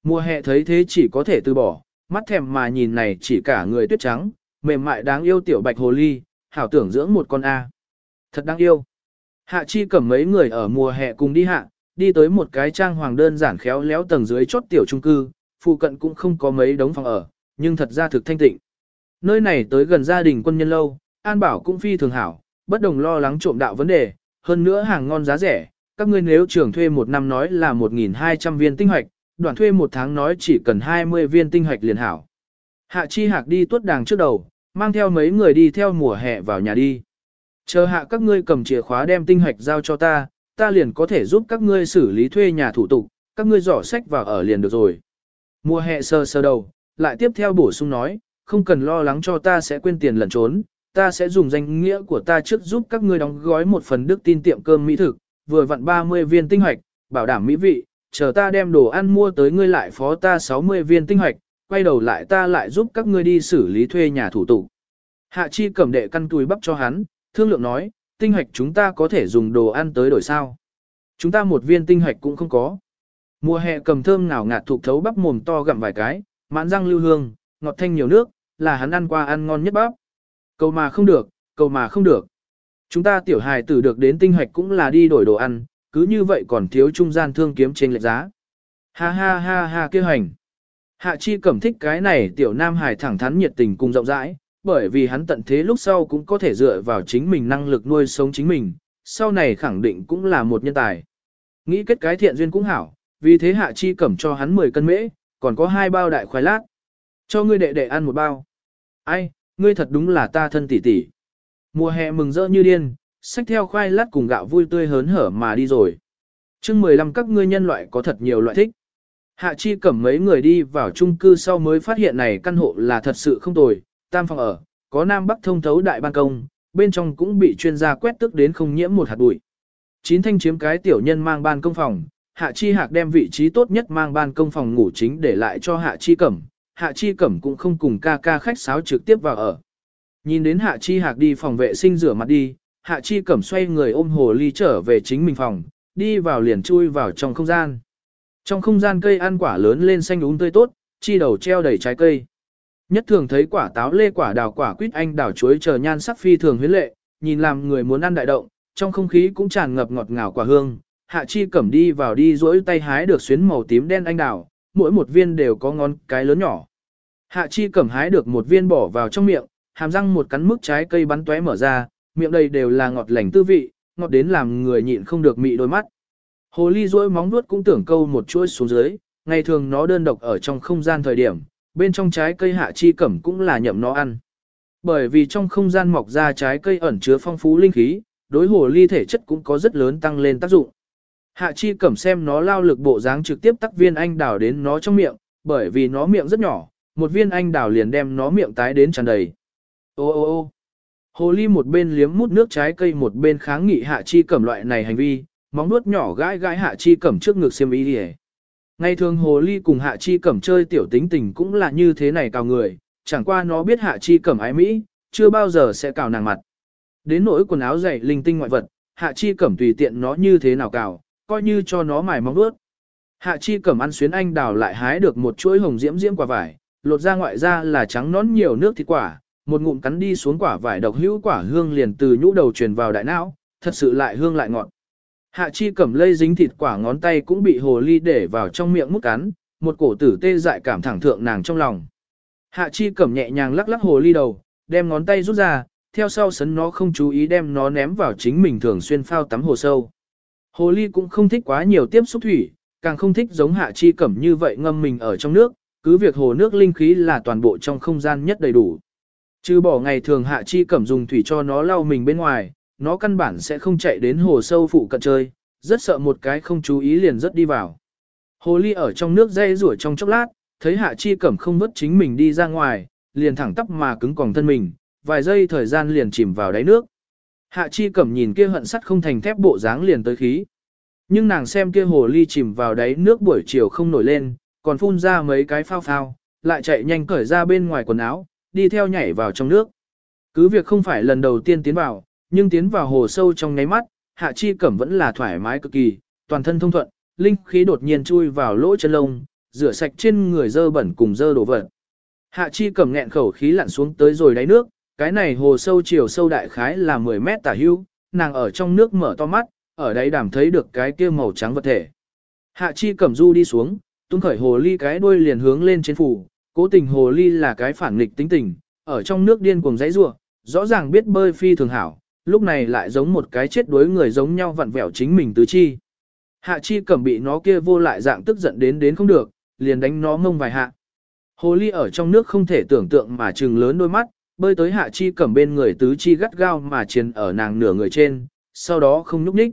S1: Mùa hè thấy thế chỉ có thể từ bỏ, mắt thèm mà nhìn này chỉ cả người tuyết trắng, mềm mại đáng yêu tiểu bạch hồ ly, hảo tưởng dưỡng một con A. Thật đáng yêu. Hạ chi cầm mấy người ở mùa hè cùng đi hạ, đi tới một cái trang hoàng đơn giản khéo léo tầng dưới chốt tiểu trung cư, phụ cận cũng không có mấy đống phòng ở, nhưng thật ra thực thanh tịnh. Nơi này tới gần gia đình quân nhân lâu, an bảo cũng phi thường hảo, bất đồng lo lắng trộm đạo vấn đề, hơn nữa hàng ngon giá rẻ, các ngươi nếu trưởng thuê một năm nói là 1.200 viên tinh hoạch, Đoàn thuê một tháng nói chỉ cần 20 viên tinh hoạch liền hảo. Hạ chi hạc đi tuốt đàng trước đầu, mang theo mấy người đi theo mùa hè vào nhà đi. Chờ hạ các ngươi cầm chìa khóa đem tinh hoạch giao cho ta, ta liền có thể giúp các ngươi xử lý thuê nhà thủ tục, các ngươi dỏ sách vào ở liền được rồi. Mùa hè sơ sơ đầu, lại tiếp theo bổ sung nói, không cần lo lắng cho ta sẽ quên tiền lẩn trốn, ta sẽ dùng danh nghĩa của ta trước giúp các ngươi đóng gói một phần đức tin tiệm cơm mỹ thực, vừa vặn 30 viên tinh hoạch, bảo đảm mỹ vị, chờ ta đem đồ ăn mua tới ngươi lại phó ta 60 viên tinh hoạch, quay đầu lại ta lại giúp các ngươi đi xử lý thuê nhà thủ tục. Hạ chi cầm đệ căn túi bắp cho hắn, thương lượng nói, tinh hoạch chúng ta có thể dùng đồ ăn tới đổi sao. Chúng ta một viên tinh hoạch cũng không có. Mùa hè cầm thơm ngào ngạt thuộc thấu bắp mồm to gặm vài cái, mãn răng lưu hương, ngọt thanh nhiều nước, là hắn ăn qua ăn ngon nhất bắp. Cầu mà không được, cầu mà không được. Chúng ta tiểu hài tử được đến tinh hoạch cũng là đi đổi đồ ăn, cứ như vậy còn thiếu trung gian thương kiếm trên lệch giá. Ha ha ha ha kêu hành. Hạ chi cẩm thích cái này tiểu nam hài thẳng thắn nhiệt tình cùng rộng rãi, bởi vì hắn tận thế lúc sau cũng có thể dựa vào chính mình năng lực nuôi sống chính mình, sau này khẳng định cũng là một nhân tài. Nghĩ kết cái thiện duyên cũng hảo, vì thế hạ chi cẩm cho hắn 10 cân mễ, còn có hai bao đại khoai lát. Cho ngươi đệ đệ ăn một bao. Ai, ngươi thật đúng là ta thân tỷ tỷ. Mùa hè mừng rỡ như điên, xách theo khoai lát cùng gạo vui tươi hớn hở mà đi rồi. chương 15 các ngươi nhân loại có thật nhiều loại thích. Hạ chi cẩm mấy người đi vào chung cư sau mới phát hiện này căn hộ là thật sự không tồi, tam phòng ở, có nam bắc thông thấu đại ban công, bên trong cũng bị chuyên gia quét tức đến không nhiễm một hạt bụi. Chín thanh chiếm cái tiểu nhân mang ban công phòng, Hạ Chi Hạc đem vị trí tốt nhất mang ban công phòng ngủ chính để lại cho Hạ Chi Cẩm, Hạ Chi Cẩm cũng không cùng ca ca khách sáo trực tiếp vào ở. Nhìn đến Hạ Chi Hạc đi phòng vệ sinh rửa mặt đi, Hạ Chi Cẩm xoay người ôm hồ ly trở về chính mình phòng, đi vào liền chui vào trong không gian. Trong không gian cây ăn quả lớn lên xanh úng tươi tốt, chi đầu treo đầy trái cây. Nhất thường thấy quả táo lê quả đào quả quýt anh đào chuối chờ nhan sắc phi thường huyến lệ, nhìn làm người muốn ăn đại động, trong không khí cũng tràn ngập ngọt ngào quả hương. Hạ chi cẩm đi vào đi duỗi tay hái được xuyến màu tím đen anh đào, mỗi một viên đều có ngón cái lớn nhỏ. Hạ chi cẩm hái được một viên bỏ vào trong miệng, hàm răng một cắn mức trái cây bắn tóe mở ra, miệng đầy đều là ngọt lành tư vị, ngọt đến làm người nhịn không được mị đôi mắt. Hồ ly duỗi móng vuốt cũng tưởng câu một chuỗi xuống dưới, ngày thường nó đơn độc ở trong không gian thời điểm, bên trong trái cây hạ chi cẩm cũng là nhậm nó ăn. Bởi vì trong không gian mọc ra trái cây ẩn chứa phong phú linh khí, đối hồ ly thể chất cũng có rất lớn tăng lên tác dụng. Hạ chi cẩm xem nó lao lực bộ dáng trực tiếp tắc viên anh đào đến nó trong miệng, bởi vì nó miệng rất nhỏ, một viên anh đào liền đem nó miệng tái đến tràn đầy. Ô ô ô hồ ly một bên liếm mút nước trái cây một bên kháng nghị hạ chi cẩm loại này hành vi, móng nuốt nhỏ gãi gãi hạ chi cẩm trước ngực xiêm y đi Ngày thường hồ ly cùng hạ chi cẩm chơi tiểu tính tình cũng là như thế này cào người, chẳng qua nó biết hạ chi cẩm ái Mỹ, chưa bao giờ sẽ cào nàng mặt. Đến nỗi quần áo dày linh tinh ngoại vật, hạ chi cẩm tùy tiện nó như thế nào cào, coi như cho nó mài móng nuốt. Hạ chi cẩm ăn xuyến anh đào lại hái được một chuỗi hồng diễm diễm quả vải, lột ra ngoại ra là trắng nón nhiều nước thịt quả, một ngụm cắn đi xuống quả vải độc hữu quả hương liền từ nhũ đầu truyền vào đại não, thật sự lại hương lại ngọt. Hạ chi cẩm lây dính thịt quả ngón tay cũng bị hồ ly để vào trong miệng mút cắn, một cổ tử tê dại cảm thẳng thượng nàng trong lòng. Hạ chi cẩm nhẹ nhàng lắc lắc hồ ly đầu, đem ngón tay rút ra, theo sau sấn nó không chú ý đem nó ném vào chính mình thường xuyên phao tắm hồ sâu. Hồ ly cũng không thích quá nhiều tiếp xúc thủy, càng không thích giống hạ chi cẩm như vậy ngâm mình ở trong nước, cứ việc hồ nước linh khí là toàn bộ trong không gian nhất đầy đủ trừ bỏ ngày thường hạ chi cẩm dùng thủy cho nó lau mình bên ngoài, nó căn bản sẽ không chạy đến hồ sâu phụ cận chơi, rất sợ một cái không chú ý liền rất đi vào. Hồ ly ở trong nước dây rủa trong chốc lát, thấy hạ chi cẩm không vứt chính mình đi ra ngoài, liền thẳng tắp mà cứng còng thân mình, vài giây thời gian liền chìm vào đáy nước. Hạ chi cẩm nhìn kia hận sắt không thành thép bộ dáng liền tới khí. Nhưng nàng xem kia hồ ly chìm vào đáy nước buổi chiều không nổi lên, còn phun ra mấy cái phao phao, lại chạy nhanh cởi ra bên ngoài quần áo, đi theo nhảy vào trong nước. Cứ việc không phải lần đầu tiên tiến vào, nhưng tiến vào hồ sâu trong nháy mắt, hạ chi cẩm vẫn là thoải mái cực kỳ, toàn thân thông thuận, linh khí đột nhiên chui vào lỗ chân lông, rửa sạch trên người dơ bẩn cùng dơ đổ vật. Hạ chi cẩm nghẹn khẩu khí lặn xuống tới rồi đáy nước, cái này hồ sâu chiều sâu đại khái là 10 mét tả hưu, nàng ở trong nước mở to mắt, ở đấy đảm thấy được cái kia màu trắng vật thể. Hạ chi cẩm du đi xuống, tung khởi hồ ly cái đuôi liền hướng lên trên phủ, cố tình hồ ly là cái phản nghịch tính tình, ở trong nước điên cuồng dãy rủa, rõ ràng biết bơi phi thường hảo, lúc này lại giống một cái chết đuối người giống nhau vặn vẹo chính mình tứ chi. Hạ chi cẩm bị nó kia vô lại dạng tức giận đến đến không được, liền đánh nó mông vài hạ. Hồ ly ở trong nước không thể tưởng tượng mà trừng lớn đôi mắt, bơi tới hạ chi cẩm bên người tứ chi gắt gao mà chiến ở nàng nửa người trên, sau đó không nhúc nhích.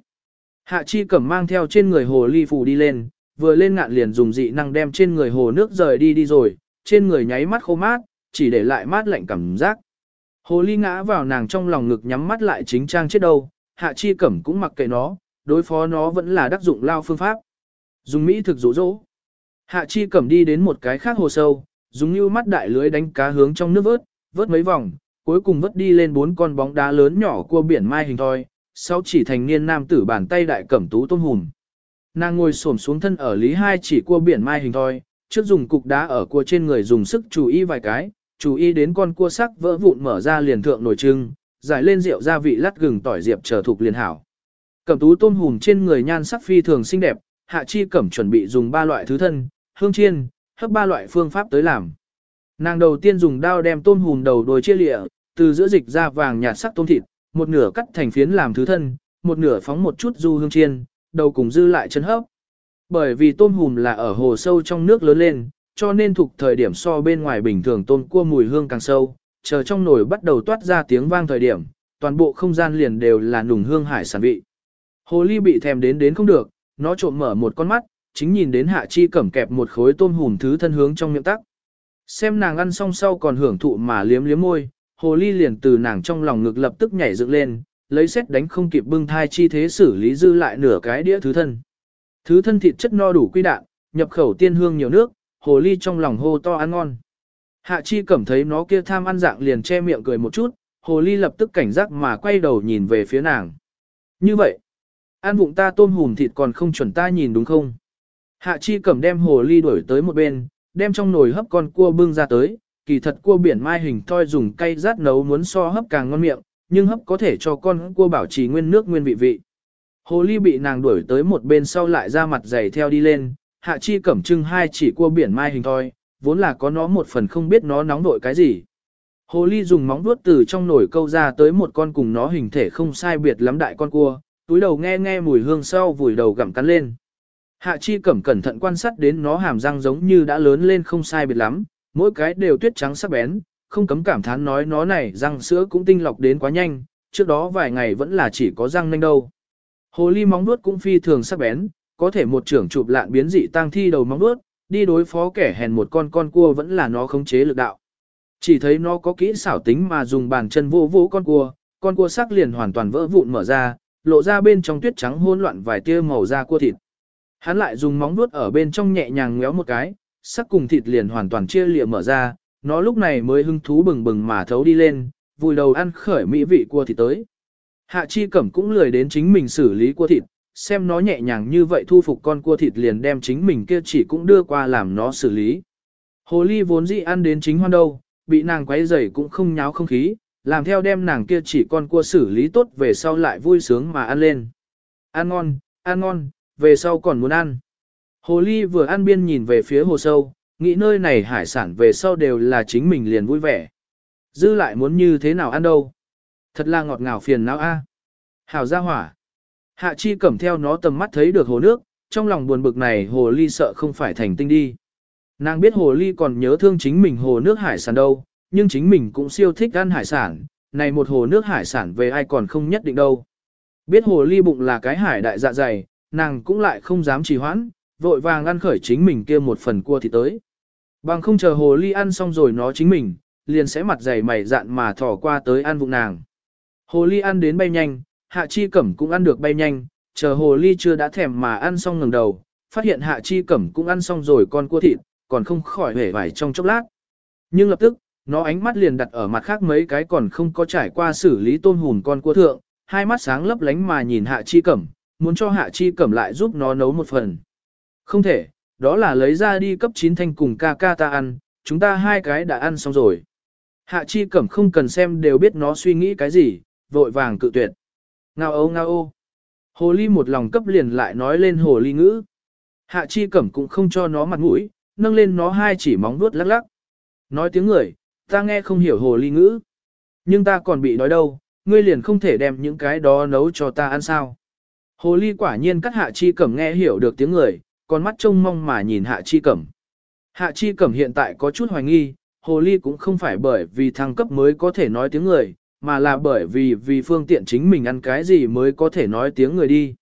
S1: Hạ chi cẩm mang theo trên người hồ ly phù đi lên, vừa lên ngạn liền dùng dị năng đem trên người hồ nước rời đi đi rồi, trên người nháy mắt khô mát, chỉ để lại mát lạnh cảm giác. Hồ ly ngã vào nàng trong lòng ngực nhắm mắt lại chính trang chết đâu, hạ chi cẩm cũng mặc kệ nó, đối phó nó vẫn là đắc dụng lao phương pháp. Dùng mỹ thực rỗ rỗ. Hạ chi cẩm đi đến một cái khác hồ sâu, dùng như mắt đại lưới đánh cá hướng trong nước vớt, vớt mấy vòng, cuối cùng vớt đi lên bốn con bóng đá lớn nhỏ cua biển mai hình thoi, sau chỉ thành niên nam tử bàn tay đại cẩm tú tôm hùm. Nàng ngồi xổm xuống thân ở lý hai chỉ cua biển mai hình thoi, trước dùng cục đá ở cua trên người dùng sức chú ý vài cái, chú ý đến con cua sắc vỡ vụn mở ra liền thượng nổi trưng, giải lên rượu gia vị lát gừng tỏi diệp chờ thuộc liền hảo. Cẩm tú tôm hùm trên người nhan sắc phi thường xinh đẹp, hạ chi cẩm chuẩn bị dùng ba loại thứ thân, hương chiên, hấp ba loại phương pháp tới làm. Nàng đầu tiên dùng dao đem tôm hùm đầu đôi chia lịa, từ giữa dịch ra vàng nhạt sắc tôm thịt, một nửa cắt thành phiến làm thứ thân, một nửa phóng một chút du hương chiên, đầu cùng dư lại chân hấp. Bởi vì tôm hùm là ở hồ sâu trong nước lớn lên, cho nên thuộc thời điểm so bên ngoài bình thường tôm cua mùi hương càng sâu, chờ trong nồi bắt đầu toát ra tiếng vang thời điểm, toàn bộ không gian liền đều là nùng hương hải sản vị. Hồ ly bị thèm đến đến không được, nó trộm mở một con mắt, chính nhìn đến hạ chi cẩm kẹp một khối tôm hùm thứ thân hướng trong miệng tắc. Xem nàng ăn xong sau còn hưởng thụ mà liếm liếm môi, hồ ly liền từ nàng trong lòng ngực lập tức nhảy dựng lên, lấy xét đánh không kịp bưng thai chi thế xử lý dư lại nửa cái đĩa thứ thân. Thứ thân thịt chất no đủ quy đạn, nhập khẩu tiên hương nhiều nước, hồ ly trong lòng hô to ăn ngon. Hạ chi cảm thấy nó kia tham ăn dạng liền che miệng cười một chút, hồ ly lập tức cảnh giác mà quay đầu nhìn về phía nàng. Như vậy, ăn vụng ta tôm hùm thịt còn không chuẩn ta nhìn đúng không? Hạ chi cẩm đem hồ ly đuổi tới một bên, đem trong nồi hấp con cua bưng ra tới, kỳ thật cua biển mai hình thoi dùng cay rát nấu muốn so hấp càng ngon miệng, nhưng hấp có thể cho con cua bảo trì nguyên nước nguyên vị vị. Hồ ly bị nàng đuổi tới một bên sau lại ra mặt dày theo đi lên, hạ chi cẩm trưng hai chỉ cua biển mai hình thôi, vốn là có nó một phần không biết nó nóng nội cái gì. Hồ ly dùng móng vuốt từ trong nồi câu ra tới một con cùng nó hình thể không sai biệt lắm đại con cua, túi đầu nghe nghe mùi hương sau vùi đầu gặm cắn lên. Hạ chi cẩm cẩn thận quan sát đến nó hàm răng giống như đã lớn lên không sai biệt lắm, mỗi cái đều tuyết trắng sắc bén, không cấm cảm thán nói nó này răng sữa cũng tinh lọc đến quá nhanh, trước đó vài ngày vẫn là chỉ có răng nanh đâu. Hồ ly móng nuốt cũng phi thường sắc bén, có thể một trưởng chụp lạn biến dị tăng thi đầu móng nuốt, đi đối phó kẻ hèn một con con cua vẫn là nó khống chế lực đạo. Chỉ thấy nó có kỹ xảo tính mà dùng bàn chân vô vô con cua, con cua sắc liền hoàn toàn vỡ vụn mở ra, lộ ra bên trong tuyết trắng hỗn loạn vài tia màu da cua thịt. Hắn lại dùng móng vuốt ở bên trong nhẹ nhàng ngéo một cái, sắc cùng thịt liền hoàn toàn chia lịa mở ra, nó lúc này mới hưng thú bừng bừng mà thấu đi lên, vùi đầu ăn khởi mỹ vị cua thịt tới. Hạ chi cẩm cũng lười đến chính mình xử lý cua thịt, xem nó nhẹ nhàng như vậy thu phục con cua thịt liền đem chính mình kia chỉ cũng đưa qua làm nó xử lý. Hồ ly vốn dĩ ăn đến chính hoan đâu, bị nàng quấy rầy cũng không nháo không khí, làm theo đem nàng kia chỉ con cua xử lý tốt về sau lại vui sướng mà ăn lên. Ăn ngon, ăn ngon, về sau còn muốn ăn. Hồ ly vừa ăn biên nhìn về phía hồ sâu, nghĩ nơi này hải sản về sau đều là chính mình liền vui vẻ. Dư lại muốn như thế nào ăn đâu. Thật là ngọt ngào phiền não a. Hảo ra hỏa. Hạ chi cẩm theo nó tầm mắt thấy được hồ nước, trong lòng buồn bực này hồ ly sợ không phải thành tinh đi. Nàng biết hồ ly còn nhớ thương chính mình hồ nước hải sản đâu, nhưng chính mình cũng siêu thích ăn hải sản, này một hồ nước hải sản về ai còn không nhất định đâu. Biết hồ ly bụng là cái hải đại dạ dày, nàng cũng lại không dám trì hoãn, vội vàng ăn khởi chính mình kia một phần cua thì tới. Bằng không chờ hồ ly ăn xong rồi nó chính mình, liền sẽ mặt dày mày dạn mà thỏ qua tới ăn vụng nàng. Hồ ly ăn đến bay nhanh, hạ chi cẩm cũng ăn được bay nhanh, chờ hồ ly chưa đã thèm mà ăn xong ngừng đầu, phát hiện hạ chi cẩm cũng ăn xong rồi con cua thịt, còn không khỏi hể vải trong chốc lát. Nhưng lập tức, nó ánh mắt liền đặt ở mặt khác mấy cái còn không có trải qua xử lý tôm hùn con cua thượng, hai mắt sáng lấp lánh mà nhìn hạ chi cẩm, muốn cho hạ chi cẩm lại giúp nó nấu một phần. Không thể, đó là lấy ra đi cấp 9 thanh cùng ca ca ta ăn, chúng ta hai cái đã ăn xong rồi. Hạ chi cẩm không cần xem đều biết nó suy nghĩ cái gì, vội vàng cự tuyệt. Ngao ô ngao ô. Hồ ly một lòng cấp liền lại nói lên hồ ly ngữ. Hạ chi cẩm cũng không cho nó mặt mũi, nâng lên nó hai chỉ móng vuốt lắc lắc. Nói tiếng người, ta nghe không hiểu hồ ly ngữ. Nhưng ta còn bị nói đâu, ngươi liền không thể đem những cái đó nấu cho ta ăn sao. Hồ ly quả nhiên cắt hạ chi cẩm nghe hiểu được tiếng người, con mắt trông mong mà nhìn hạ chi cẩm. Hạ chi cẩm hiện tại có chút hoài nghi, hồ ly cũng không phải bởi vì thăng cấp mới có thể nói tiếng người, mà là bởi vì vì phương tiện chính mình ăn cái gì mới có thể nói tiếng người đi.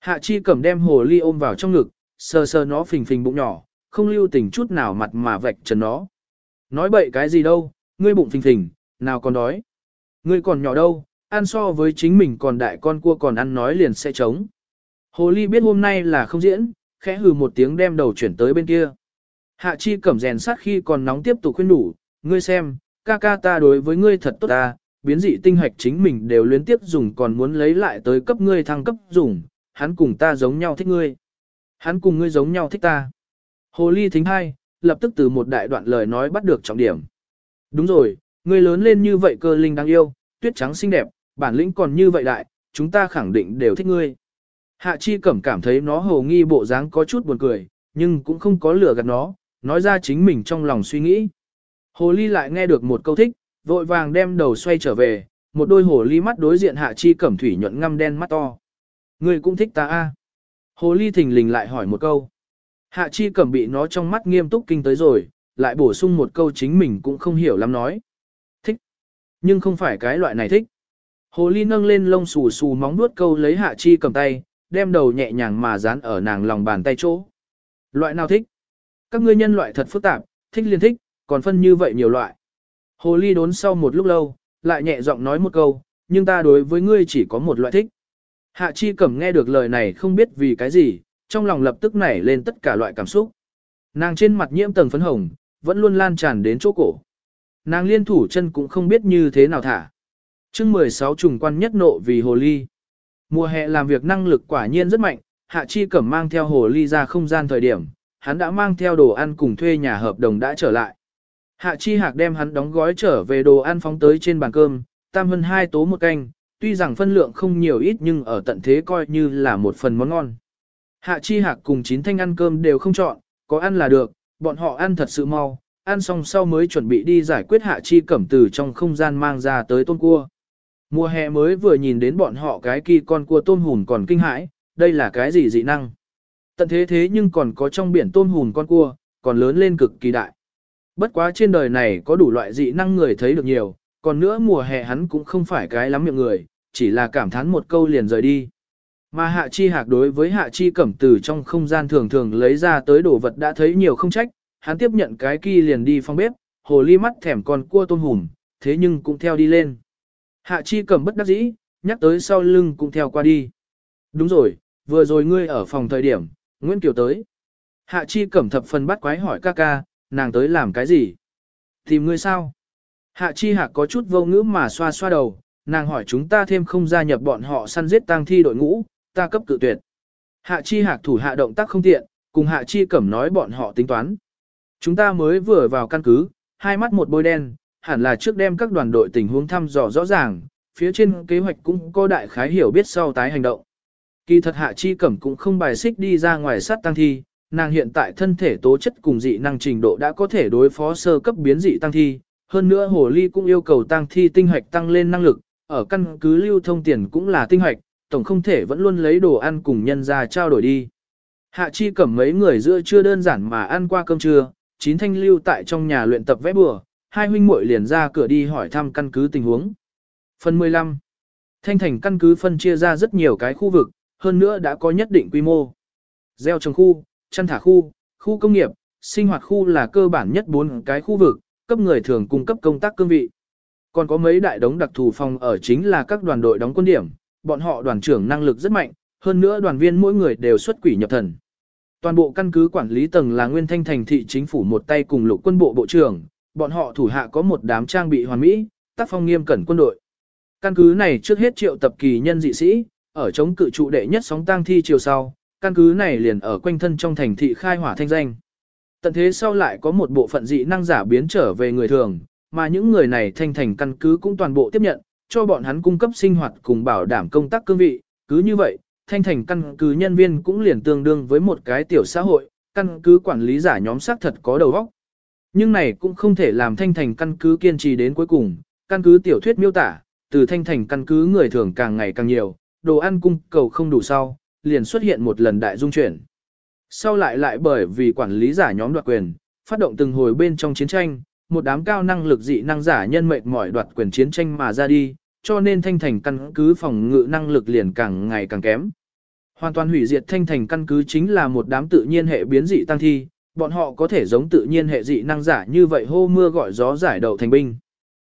S1: Hạ chi cầm đem hồ ly ôm vào trong ngực, sờ sờ nó phình phình bụng nhỏ, không lưu tình chút nào mặt mà vạch trần nó. Nói bậy cái gì đâu, ngươi bụng phình phình, nào còn đói. Ngươi còn nhỏ đâu, ăn so với chính mình còn đại con cua còn ăn nói liền sẽ trống. Hồ ly biết hôm nay là không diễn, khẽ hừ một tiếng đem đầu chuyển tới bên kia. Hạ chi cẩm rèn sát khi còn nóng tiếp tục khuyên đủ, ngươi xem, ca ca ta đối với ngươi thật tốt ta, biến dị tinh hạch chính mình đều luyến tiếp dùng còn muốn lấy lại tới cấp ngươi thăng cấp dùng, hắn cùng ta giống nhau thích ngươi. Hắn cùng ngươi giống nhau thích ta. Hồ ly thính hai, lập tức từ một đại đoạn lời nói bắt được trọng điểm. Đúng rồi, ngươi lớn lên như vậy cơ linh đáng yêu, tuyết trắng xinh đẹp, bản lĩnh còn như vậy đại, chúng ta khẳng định đều thích ngươi. Hạ chi cẩm cảm thấy nó hồ nghi bộ dáng có chút buồn cười, nhưng cũng không có lửa gạt nó, nói ra chính mình trong lòng suy nghĩ. Hồ ly lại nghe được một câu thích, vội vàng đem đầu xoay trở về, một đôi hồ ly mắt đối diện hạ chi cẩm thủy nhuận ngăm đen mắt to. Ngươi cũng thích ta a? Hồ ly thình lình lại hỏi một câu. Hạ chi cẩm bị nó trong mắt nghiêm túc kinh tới rồi, lại bổ sung một câu chính mình cũng không hiểu lắm nói. Thích. Nhưng không phải cái loại này thích. Hồ ly nâng lên lông xù xù móng nuốt câu lấy hạ chi cầm tay, đem đầu nhẹ nhàng mà dán ở nàng lòng bàn tay chỗ. Loại nào thích? Các ngươi nhân loại thật phức tạp, thích liên thích, còn phân như vậy nhiều loại. Hồ ly đốn sau một lúc lâu, lại nhẹ giọng nói một câu, nhưng ta đối với ngươi chỉ có một loại thích. Hạ chi cẩm nghe được lời này không biết vì cái gì, trong lòng lập tức nảy lên tất cả loại cảm xúc. Nàng trên mặt nhiễm tầng phấn hồng, vẫn luôn lan tràn đến chỗ cổ. Nàng liên thủ chân cũng không biết như thế nào thả. chương 16 trùng quan nhất nộ vì hồ ly. Mùa hè làm việc năng lực quả nhiên rất mạnh, Hạ Chi Cẩm mang theo hồ ly ra không gian thời điểm, hắn đã mang theo đồ ăn cùng thuê nhà hợp đồng đã trở lại. Hạ Chi Hạc đem hắn đóng gói trở về đồ ăn phóng tới trên bàn cơm, tam hơn hai tố một canh, tuy rằng phân lượng không nhiều ít nhưng ở tận thế coi như là một phần món ngon. Hạ Chi Hạc cùng chín thanh ăn cơm đều không chọn, có ăn là được, bọn họ ăn thật sự mau, ăn xong sau mới chuẩn bị đi giải quyết Hạ Chi Cẩm từ trong không gian mang ra tới tôm cua. Mùa hè mới vừa nhìn đến bọn họ cái kỳ con cua tôm hùn còn kinh hãi, đây là cái gì dị năng. Tận thế thế nhưng còn có trong biển tôm hùn con cua, còn lớn lên cực kỳ đại. Bất quá trên đời này có đủ loại dị năng người thấy được nhiều, còn nữa mùa hè hắn cũng không phải cái lắm miệng người, chỉ là cảm thán một câu liền rời đi. Mà hạ chi hạc đối với hạ chi cẩm từ trong không gian thường thường lấy ra tới đồ vật đã thấy nhiều không trách, hắn tiếp nhận cái kia liền đi phong bếp, hồ ly mắt thèm con cua tôm hùm, thế nhưng cũng theo đi lên. Hạ chi cẩm bất đắc dĩ, nhắc tới sau lưng cũng theo qua đi. Đúng rồi, vừa rồi ngươi ở phòng thời điểm, Nguyễn Kiều tới. Hạ chi cẩm thập phần bắt quái hỏi ca ca, nàng tới làm cái gì? Tìm ngươi sao? Hạ chi hạc có chút vô ngữ mà xoa xoa đầu, nàng hỏi chúng ta thêm không gia nhập bọn họ săn giết tang thi đội ngũ, ta cấp cự tuyệt. Hạ chi hạc thủ hạ động tác không tiện, cùng hạ chi cẩm nói bọn họ tính toán. Chúng ta mới vừa vào căn cứ, hai mắt một bôi đen, hẳn là trước đem các đoàn đội tình huống thăm dò rõ ràng, phía trên kế hoạch cũng có đại khái hiểu biết sau tái hành động. Kỳ thật Hạ Chi Cẩm cũng không bài xích đi ra ngoài sát tăng thi, nàng hiện tại thân thể tố chất cùng dị năng trình độ đã có thể đối phó sơ cấp biến dị tăng thi, hơn nữa hồ ly cũng yêu cầu tăng thi tinh hoạch tăng lên năng lực, ở căn cứ lưu thông tiền cũng là tinh hoạch, tổng không thể vẫn luôn lấy đồ ăn cùng nhân ra trao đổi đi. Hạ Chi Cẩm mấy người giữa chưa đơn giản mà ăn qua cơm trưa, chín thanh lưu tại trong nhà luyện tập vẽ bừa, hai huynh muội liền ra cửa đi hỏi thăm căn cứ tình huống. Phần 15. Thanh thành căn cứ phân chia ra rất nhiều cái khu vực, hơn nữa đã có nhất định quy mô. Gieo trồng khu, chăn thả khu, khu công nghiệp, sinh hoạt khu là cơ bản nhất bốn cái khu vực, cấp người thường cung cấp công tác cương vị. Còn có mấy đại đống đặc thù phòng ở chính là các đoàn đội đóng quân điểm, bọn họ đoàn trưởng năng lực rất mạnh, hơn nữa đoàn viên mỗi người đều xuất quỷ nhập thần. Toàn bộ căn cứ quản lý tầng là Nguyên Thanh thành thị chính phủ một tay cùng lục quân bộ bộ trưởng, bọn họ thủ hạ có một đám trang bị hoàn mỹ, tác phong nghiêm cẩn quân đội. Căn cứ này trước hết triệu tập kỳ nhân dị sĩ, ở chống cự trụ đệ nhất sóng tang thi chiều sau, căn cứ này liền ở quanh thân trong thành thị khai hỏa thanh danh. Tận thế sau lại có một bộ phận dị năng giả biến trở về người thường, mà những người này thanh thành căn cứ cũng toàn bộ tiếp nhận, cho bọn hắn cung cấp sinh hoạt cùng bảo đảm công tác cương vị, cứ như vậy, thanh thành căn cứ nhân viên cũng liền tương đương với một cái tiểu xã hội, căn cứ quản lý giả nhóm xác thật có đầu óc. Nhưng này cũng không thể làm thanh thành căn cứ kiên trì đến cuối cùng, căn cứ tiểu thuyết miêu tả, từ thanh thành căn cứ người thường càng ngày càng nhiều, đồ ăn cung cầu không đủ sau, liền xuất hiện một lần đại dung chuyển. Sau lại lại bởi vì quản lý giả nhóm đoạt quyền, phát động từng hồi bên trong chiến tranh, một đám cao năng lực dị năng giả nhân mệnh mỏi đoạt quyền chiến tranh mà ra đi, cho nên thanh thành căn cứ phòng ngự năng lực liền càng ngày càng kém. Hoàn toàn hủy diệt thanh thành căn cứ chính là một đám tự nhiên hệ biến dị tăng thi, bọn họ có thể giống tự nhiên hệ dị năng giả như vậy hô mưa gọi gió giải đầu thành binh.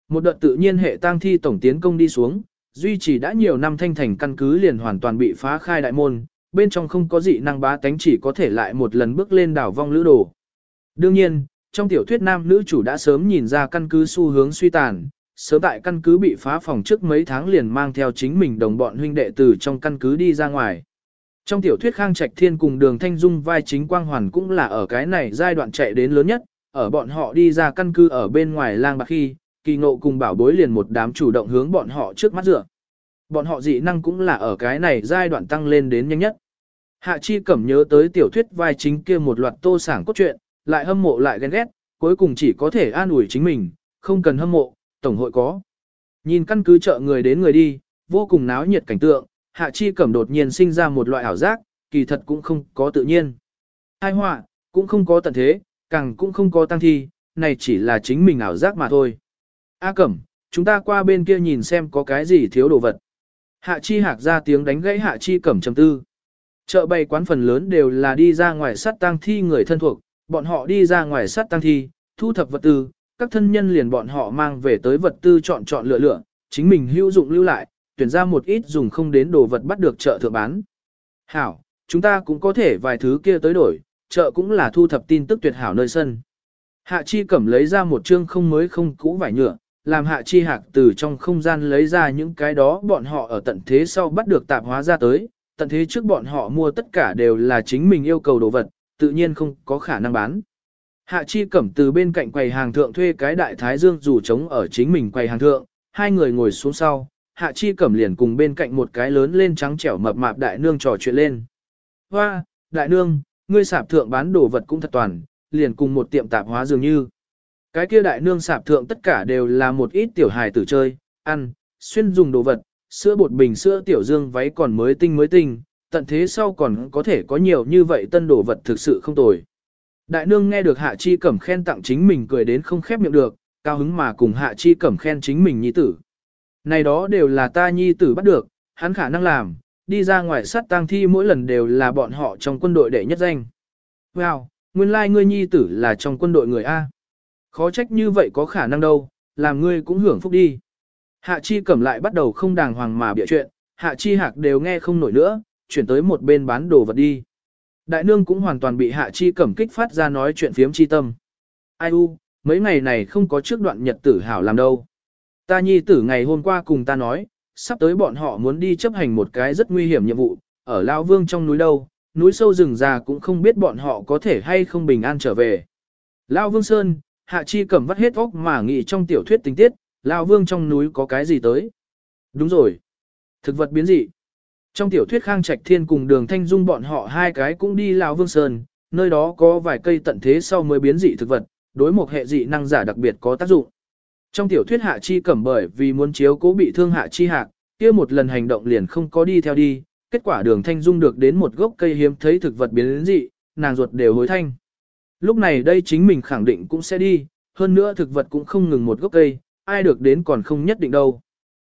S1: Một đợt tự nhiên hệ tăng thi tổng tiến công đi xuống, duy trì đã nhiều năm thanh thành căn cứ liền hoàn toàn bị phá khai đại môn, bên trong không có dị năng bá tánh chỉ có thể lại một lần bước lên đảo vong lữ đồ. Đương nhiên, trong tiểu thuyết nam nữ chủ đã sớm nhìn ra căn cứ xu hướng suy tàn, sớm tại căn cứ bị phá phòng trước mấy tháng liền mang theo chính mình đồng bọn huynh đệ từ trong căn cứ đi ra ngoài. Trong tiểu thuyết Khang Trạch Thiên cùng Đường Thanh Dung vai chính Quang Hoàn cũng là ở cái này giai đoạn chạy đến lớn nhất, ở bọn họ đi ra căn cứ ở bên ngoài lang bạc khi, kỳ ngộ cùng bảo bối liền một đám chủ động hướng bọn họ trước mắt dựa. Bọn họ dị năng cũng là ở cái này giai đoạn tăng lên đến nhanh nhất. Hạ Chi Cẩm nhớ tới tiểu thuyết vai chính kia một loạt tô sảng cốt truyện, lại hâm mộ lại ghen ghét, cuối cùng chỉ có thể an ủi chính mình, không cần hâm mộ, tổng hội có. Nhìn căn cứ chợ người đến người đi, vô cùng náo nhiệt cảnh tượng, Hạ Chi Cẩm đột nhiên sinh ra một loại ảo giác, kỳ thật cũng không có tự nhiên. Hai họa, cũng không có tận thế, càng cũng không có tăng thi, này chỉ là chính mình ảo giác mà thôi. A Cẩm, chúng ta qua bên kia nhìn xem có cái gì thiếu đồ vật. Hạ Chi Hạc ra tiếng đánh gãy Hạ Chi Cẩm trầm tư. Chợ bày quán phần lớn đều là đi ra ngoài sát tang thi người thân thuộc, bọn họ đi ra ngoài sát tang thi, thu thập vật tư, các thân nhân liền bọn họ mang về tới vật tư chọn chọn lựa lựa, chính mình hữu dụng lưu lại, tuyển ra một ít dùng không đến đồ vật bắt được chợ thượng bán. Hảo, chúng ta cũng có thể vài thứ kia tới đổi, chợ cũng là thu thập tin tức tuyệt hảo nơi sân. Hạ Chi Cẩm lấy ra một chương không mới không cũ vải nhựa, làm Hạ Chi Hạc từ trong không gian lấy ra những cái đó bọn họ ở tận thế sau bắt được tạp hóa ra tới, tận thế trước bọn họ mua tất cả đều là chính mình yêu cầu đồ vật, tự nhiên không có khả năng bán. Hạ Chi Cẩm từ bên cạnh quầy hàng thượng thuê cái đại thái dương dù trống ở chính mình quầy hàng thượng, hai người ngồi xuống sau, Hạ Chi Cẩm liền cùng bên cạnh một cái lớn lên trắng trẻo mập mạp đại nương trò chuyện lên. Hoa, đại nương, ngươi sạp thượng bán đồ vật cũng thật toàn, liền cùng một tiệm tạp hóa dường như. Cái kia đại nương sạp thượng tất cả đều là một ít tiểu hài tử chơi, ăn, xuyên dùng đồ vật, sữa bột bình sữa tiểu dương váy còn mới tinh mới tinh, tận thế sau còn có thể có nhiều như vậy tân đồ vật thực sự không tồi. Đại nương nghe được Hạ Chi Cẩm khen tặng chính mình cười đến không khép miệng được, cao hứng mà cùng Hạ Chi Cẩm khen chính mình nhi tử. Này đó đều là ta nhi tử bắt được, hắn khả năng làm, đi ra ngoài sát tang thi mỗi lần đều là bọn họ trong quân đội đệ nhất danh. Wow, nguyên lai like ngươi nhi tử là trong quân đội người A. Khó trách như vậy có khả năng đâu, làm ngươi cũng hưởng phúc đi. Hạ Chi Cẩm lại bắt đầu không đàng hoàng mà bịa chuyện, Hạ Chi Hạc đều nghe không nổi nữa, chuyển tới một bên bán đồ vật đi. Đại nương cũng hoàn toàn bị Hạ Chi Cẩm kích phát ra nói chuyện phiếm chi tâm. Ai u, mấy ngày này không có trước đoạn nhật tử hảo làm đâu. Ta nhi tử ngày hôm qua cùng ta nói, sắp tới bọn họ muốn đi chấp hành một cái rất nguy hiểm nhiệm vụ, ở Lao Vương trong núi đâu, núi sâu rừng già cũng không biết bọn họ có thể hay không bình an trở về. Lao Vương Sơn, Hạ chi cẩm vắt hết óc mà nghĩ trong tiểu thuyết tình tiết, lão vương trong núi có cái gì tới. Đúng rồi. Thực vật biến dị. Trong tiểu thuyết Khang Trạch Thiên cùng Đường Thanh Dung bọn họ hai cái cũng đi lão vương sơn, nơi đó có vài cây tận thế sau mới biến dị thực vật, đối một hệ dị năng giả đặc biệt có tác dụng. Trong tiểu thuyết Hạ Chi Cẩm bởi vì muốn chiếu cố bị thương Hạ Chi Hạc, kia một lần hành động liền không có đi theo đi, kết quả Đường Thanh Dung được đến một gốc cây hiếm thấy thực vật biến dị, nàng ruột đều hối thanh. Lúc này đây chính mình khẳng định cũng sẽ đi, hơn nữa thực vật cũng không ngừng một gốc cây, ai được đến còn không nhất định đâu.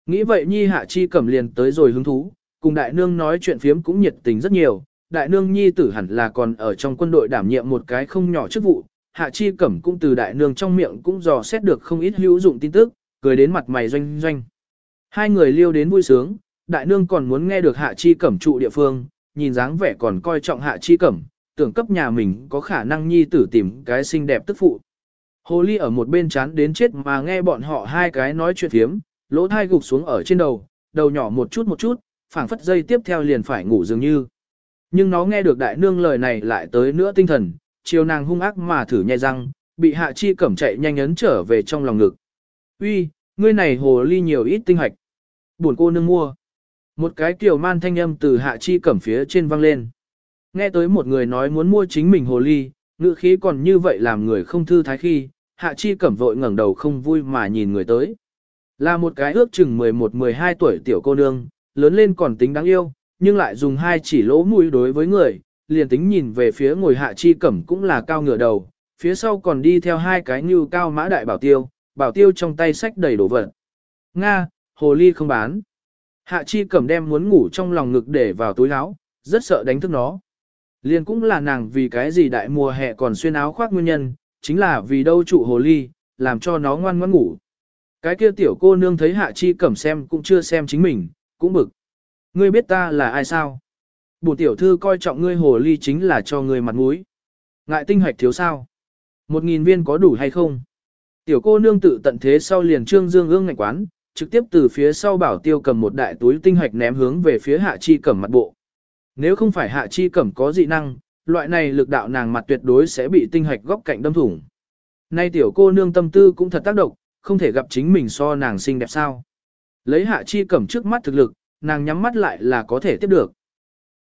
S1: Nghĩ vậy Nhi Hạ Chi Cẩm liền tới rồi hứng thú, cùng đại nương nói chuyện phiếm cũng nhiệt tình rất nhiều, đại nương Nhi tử hẳn là còn ở trong quân đội đảm nhiệm một cái không nhỏ chức vụ, Hạ Chi Cẩm cũng từ đại nương trong miệng cũng dò xét được không ít hữu dụng tin tức, cười đến mặt mày doanh doanh. Hai người liêu đến vui sướng, đại nương còn muốn nghe được Hạ Chi Cẩm trụ địa phương, nhìn dáng vẻ còn coi trọng Hạ Chi Cẩm, tưởng cấp nhà mình có khả năng nhi tử tìm cái xinh đẹp tức phụ. Hồ ly ở một bên chán đến chết mà nghe bọn họ hai cái nói chuyện thiếm, lỗ thai gục xuống ở trên đầu, đầu nhỏ một chút một chút, phảng phất dây tiếp theo liền phải ngủ dường như. Nhưng nó nghe được đại nương lời này lại tới nữa tinh thần, chiều nàng hung ác mà thử nhai răng, bị hạ chi cẩm chạy nhanh ấn trở về trong lòng ngực. Uy, ngươi này hồ ly nhiều ít tinh hạch. Buồn cô nương mua. Một cái kiểu man thanh âm từ hạ chi cẩm phía trên vang lên. Nghe tới một người nói muốn mua chính mình hồ ly, ngữ khí còn như vậy làm người không thư thái khi, hạ chi cẩm vội ngẩng đầu không vui mà nhìn người tới. Là một cái ước chừng 11-12 tuổi tiểu cô nương, lớn lên còn tính đáng yêu, nhưng lại dùng hai chỉ lỗ mũi đối với người, liền tính nhìn về phía ngồi hạ chi cẩm cũng là cao ngựa đầu, phía sau còn đi theo hai cái như cao mã đại bảo tiêu, bảo tiêu trong tay sách đầy đồ vật. Nga, hồ ly không bán. Hạ chi cẩm đem muốn ngủ trong lòng ngực để vào túi áo, rất sợ đánh thức nó. Liền cũng là nàng vì cái gì đại mùa hè còn xuyên áo khoác nguyên nhân, chính là vì đâu trụ hồ ly, làm cho nó ngoan ngoãn ngủ. Cái kia tiểu cô nương thấy hạ chi cẩm xem cũng chưa xem chính mình, cũng bực. Ngươi biết ta là ai sao? Bổ tiểu thư coi trọng ngươi hồ ly chính là cho ngươi mặt mũi. Ngại tinh hoạch thiếu sao? Một nghìn viên có đủ hay không? Tiểu cô nương tự tận thế sau liền trương dương ương ngạch quán, trực tiếp từ phía sau bảo tiêu cầm một đại túi tinh hoạch ném hướng về phía hạ chi cẩm mặt bộ. Nếu không phải hạ chi cẩm có dị năng, loại này lực đạo nàng mặt tuyệt đối sẽ bị tinh hạch góc cạnh đâm thủng. Nay tiểu cô nương tâm tư cũng thật tác động, không thể gặp chính mình so nàng xinh đẹp sao. Lấy hạ chi cẩm trước mắt thực lực, nàng nhắm mắt lại là có thể tiếp được.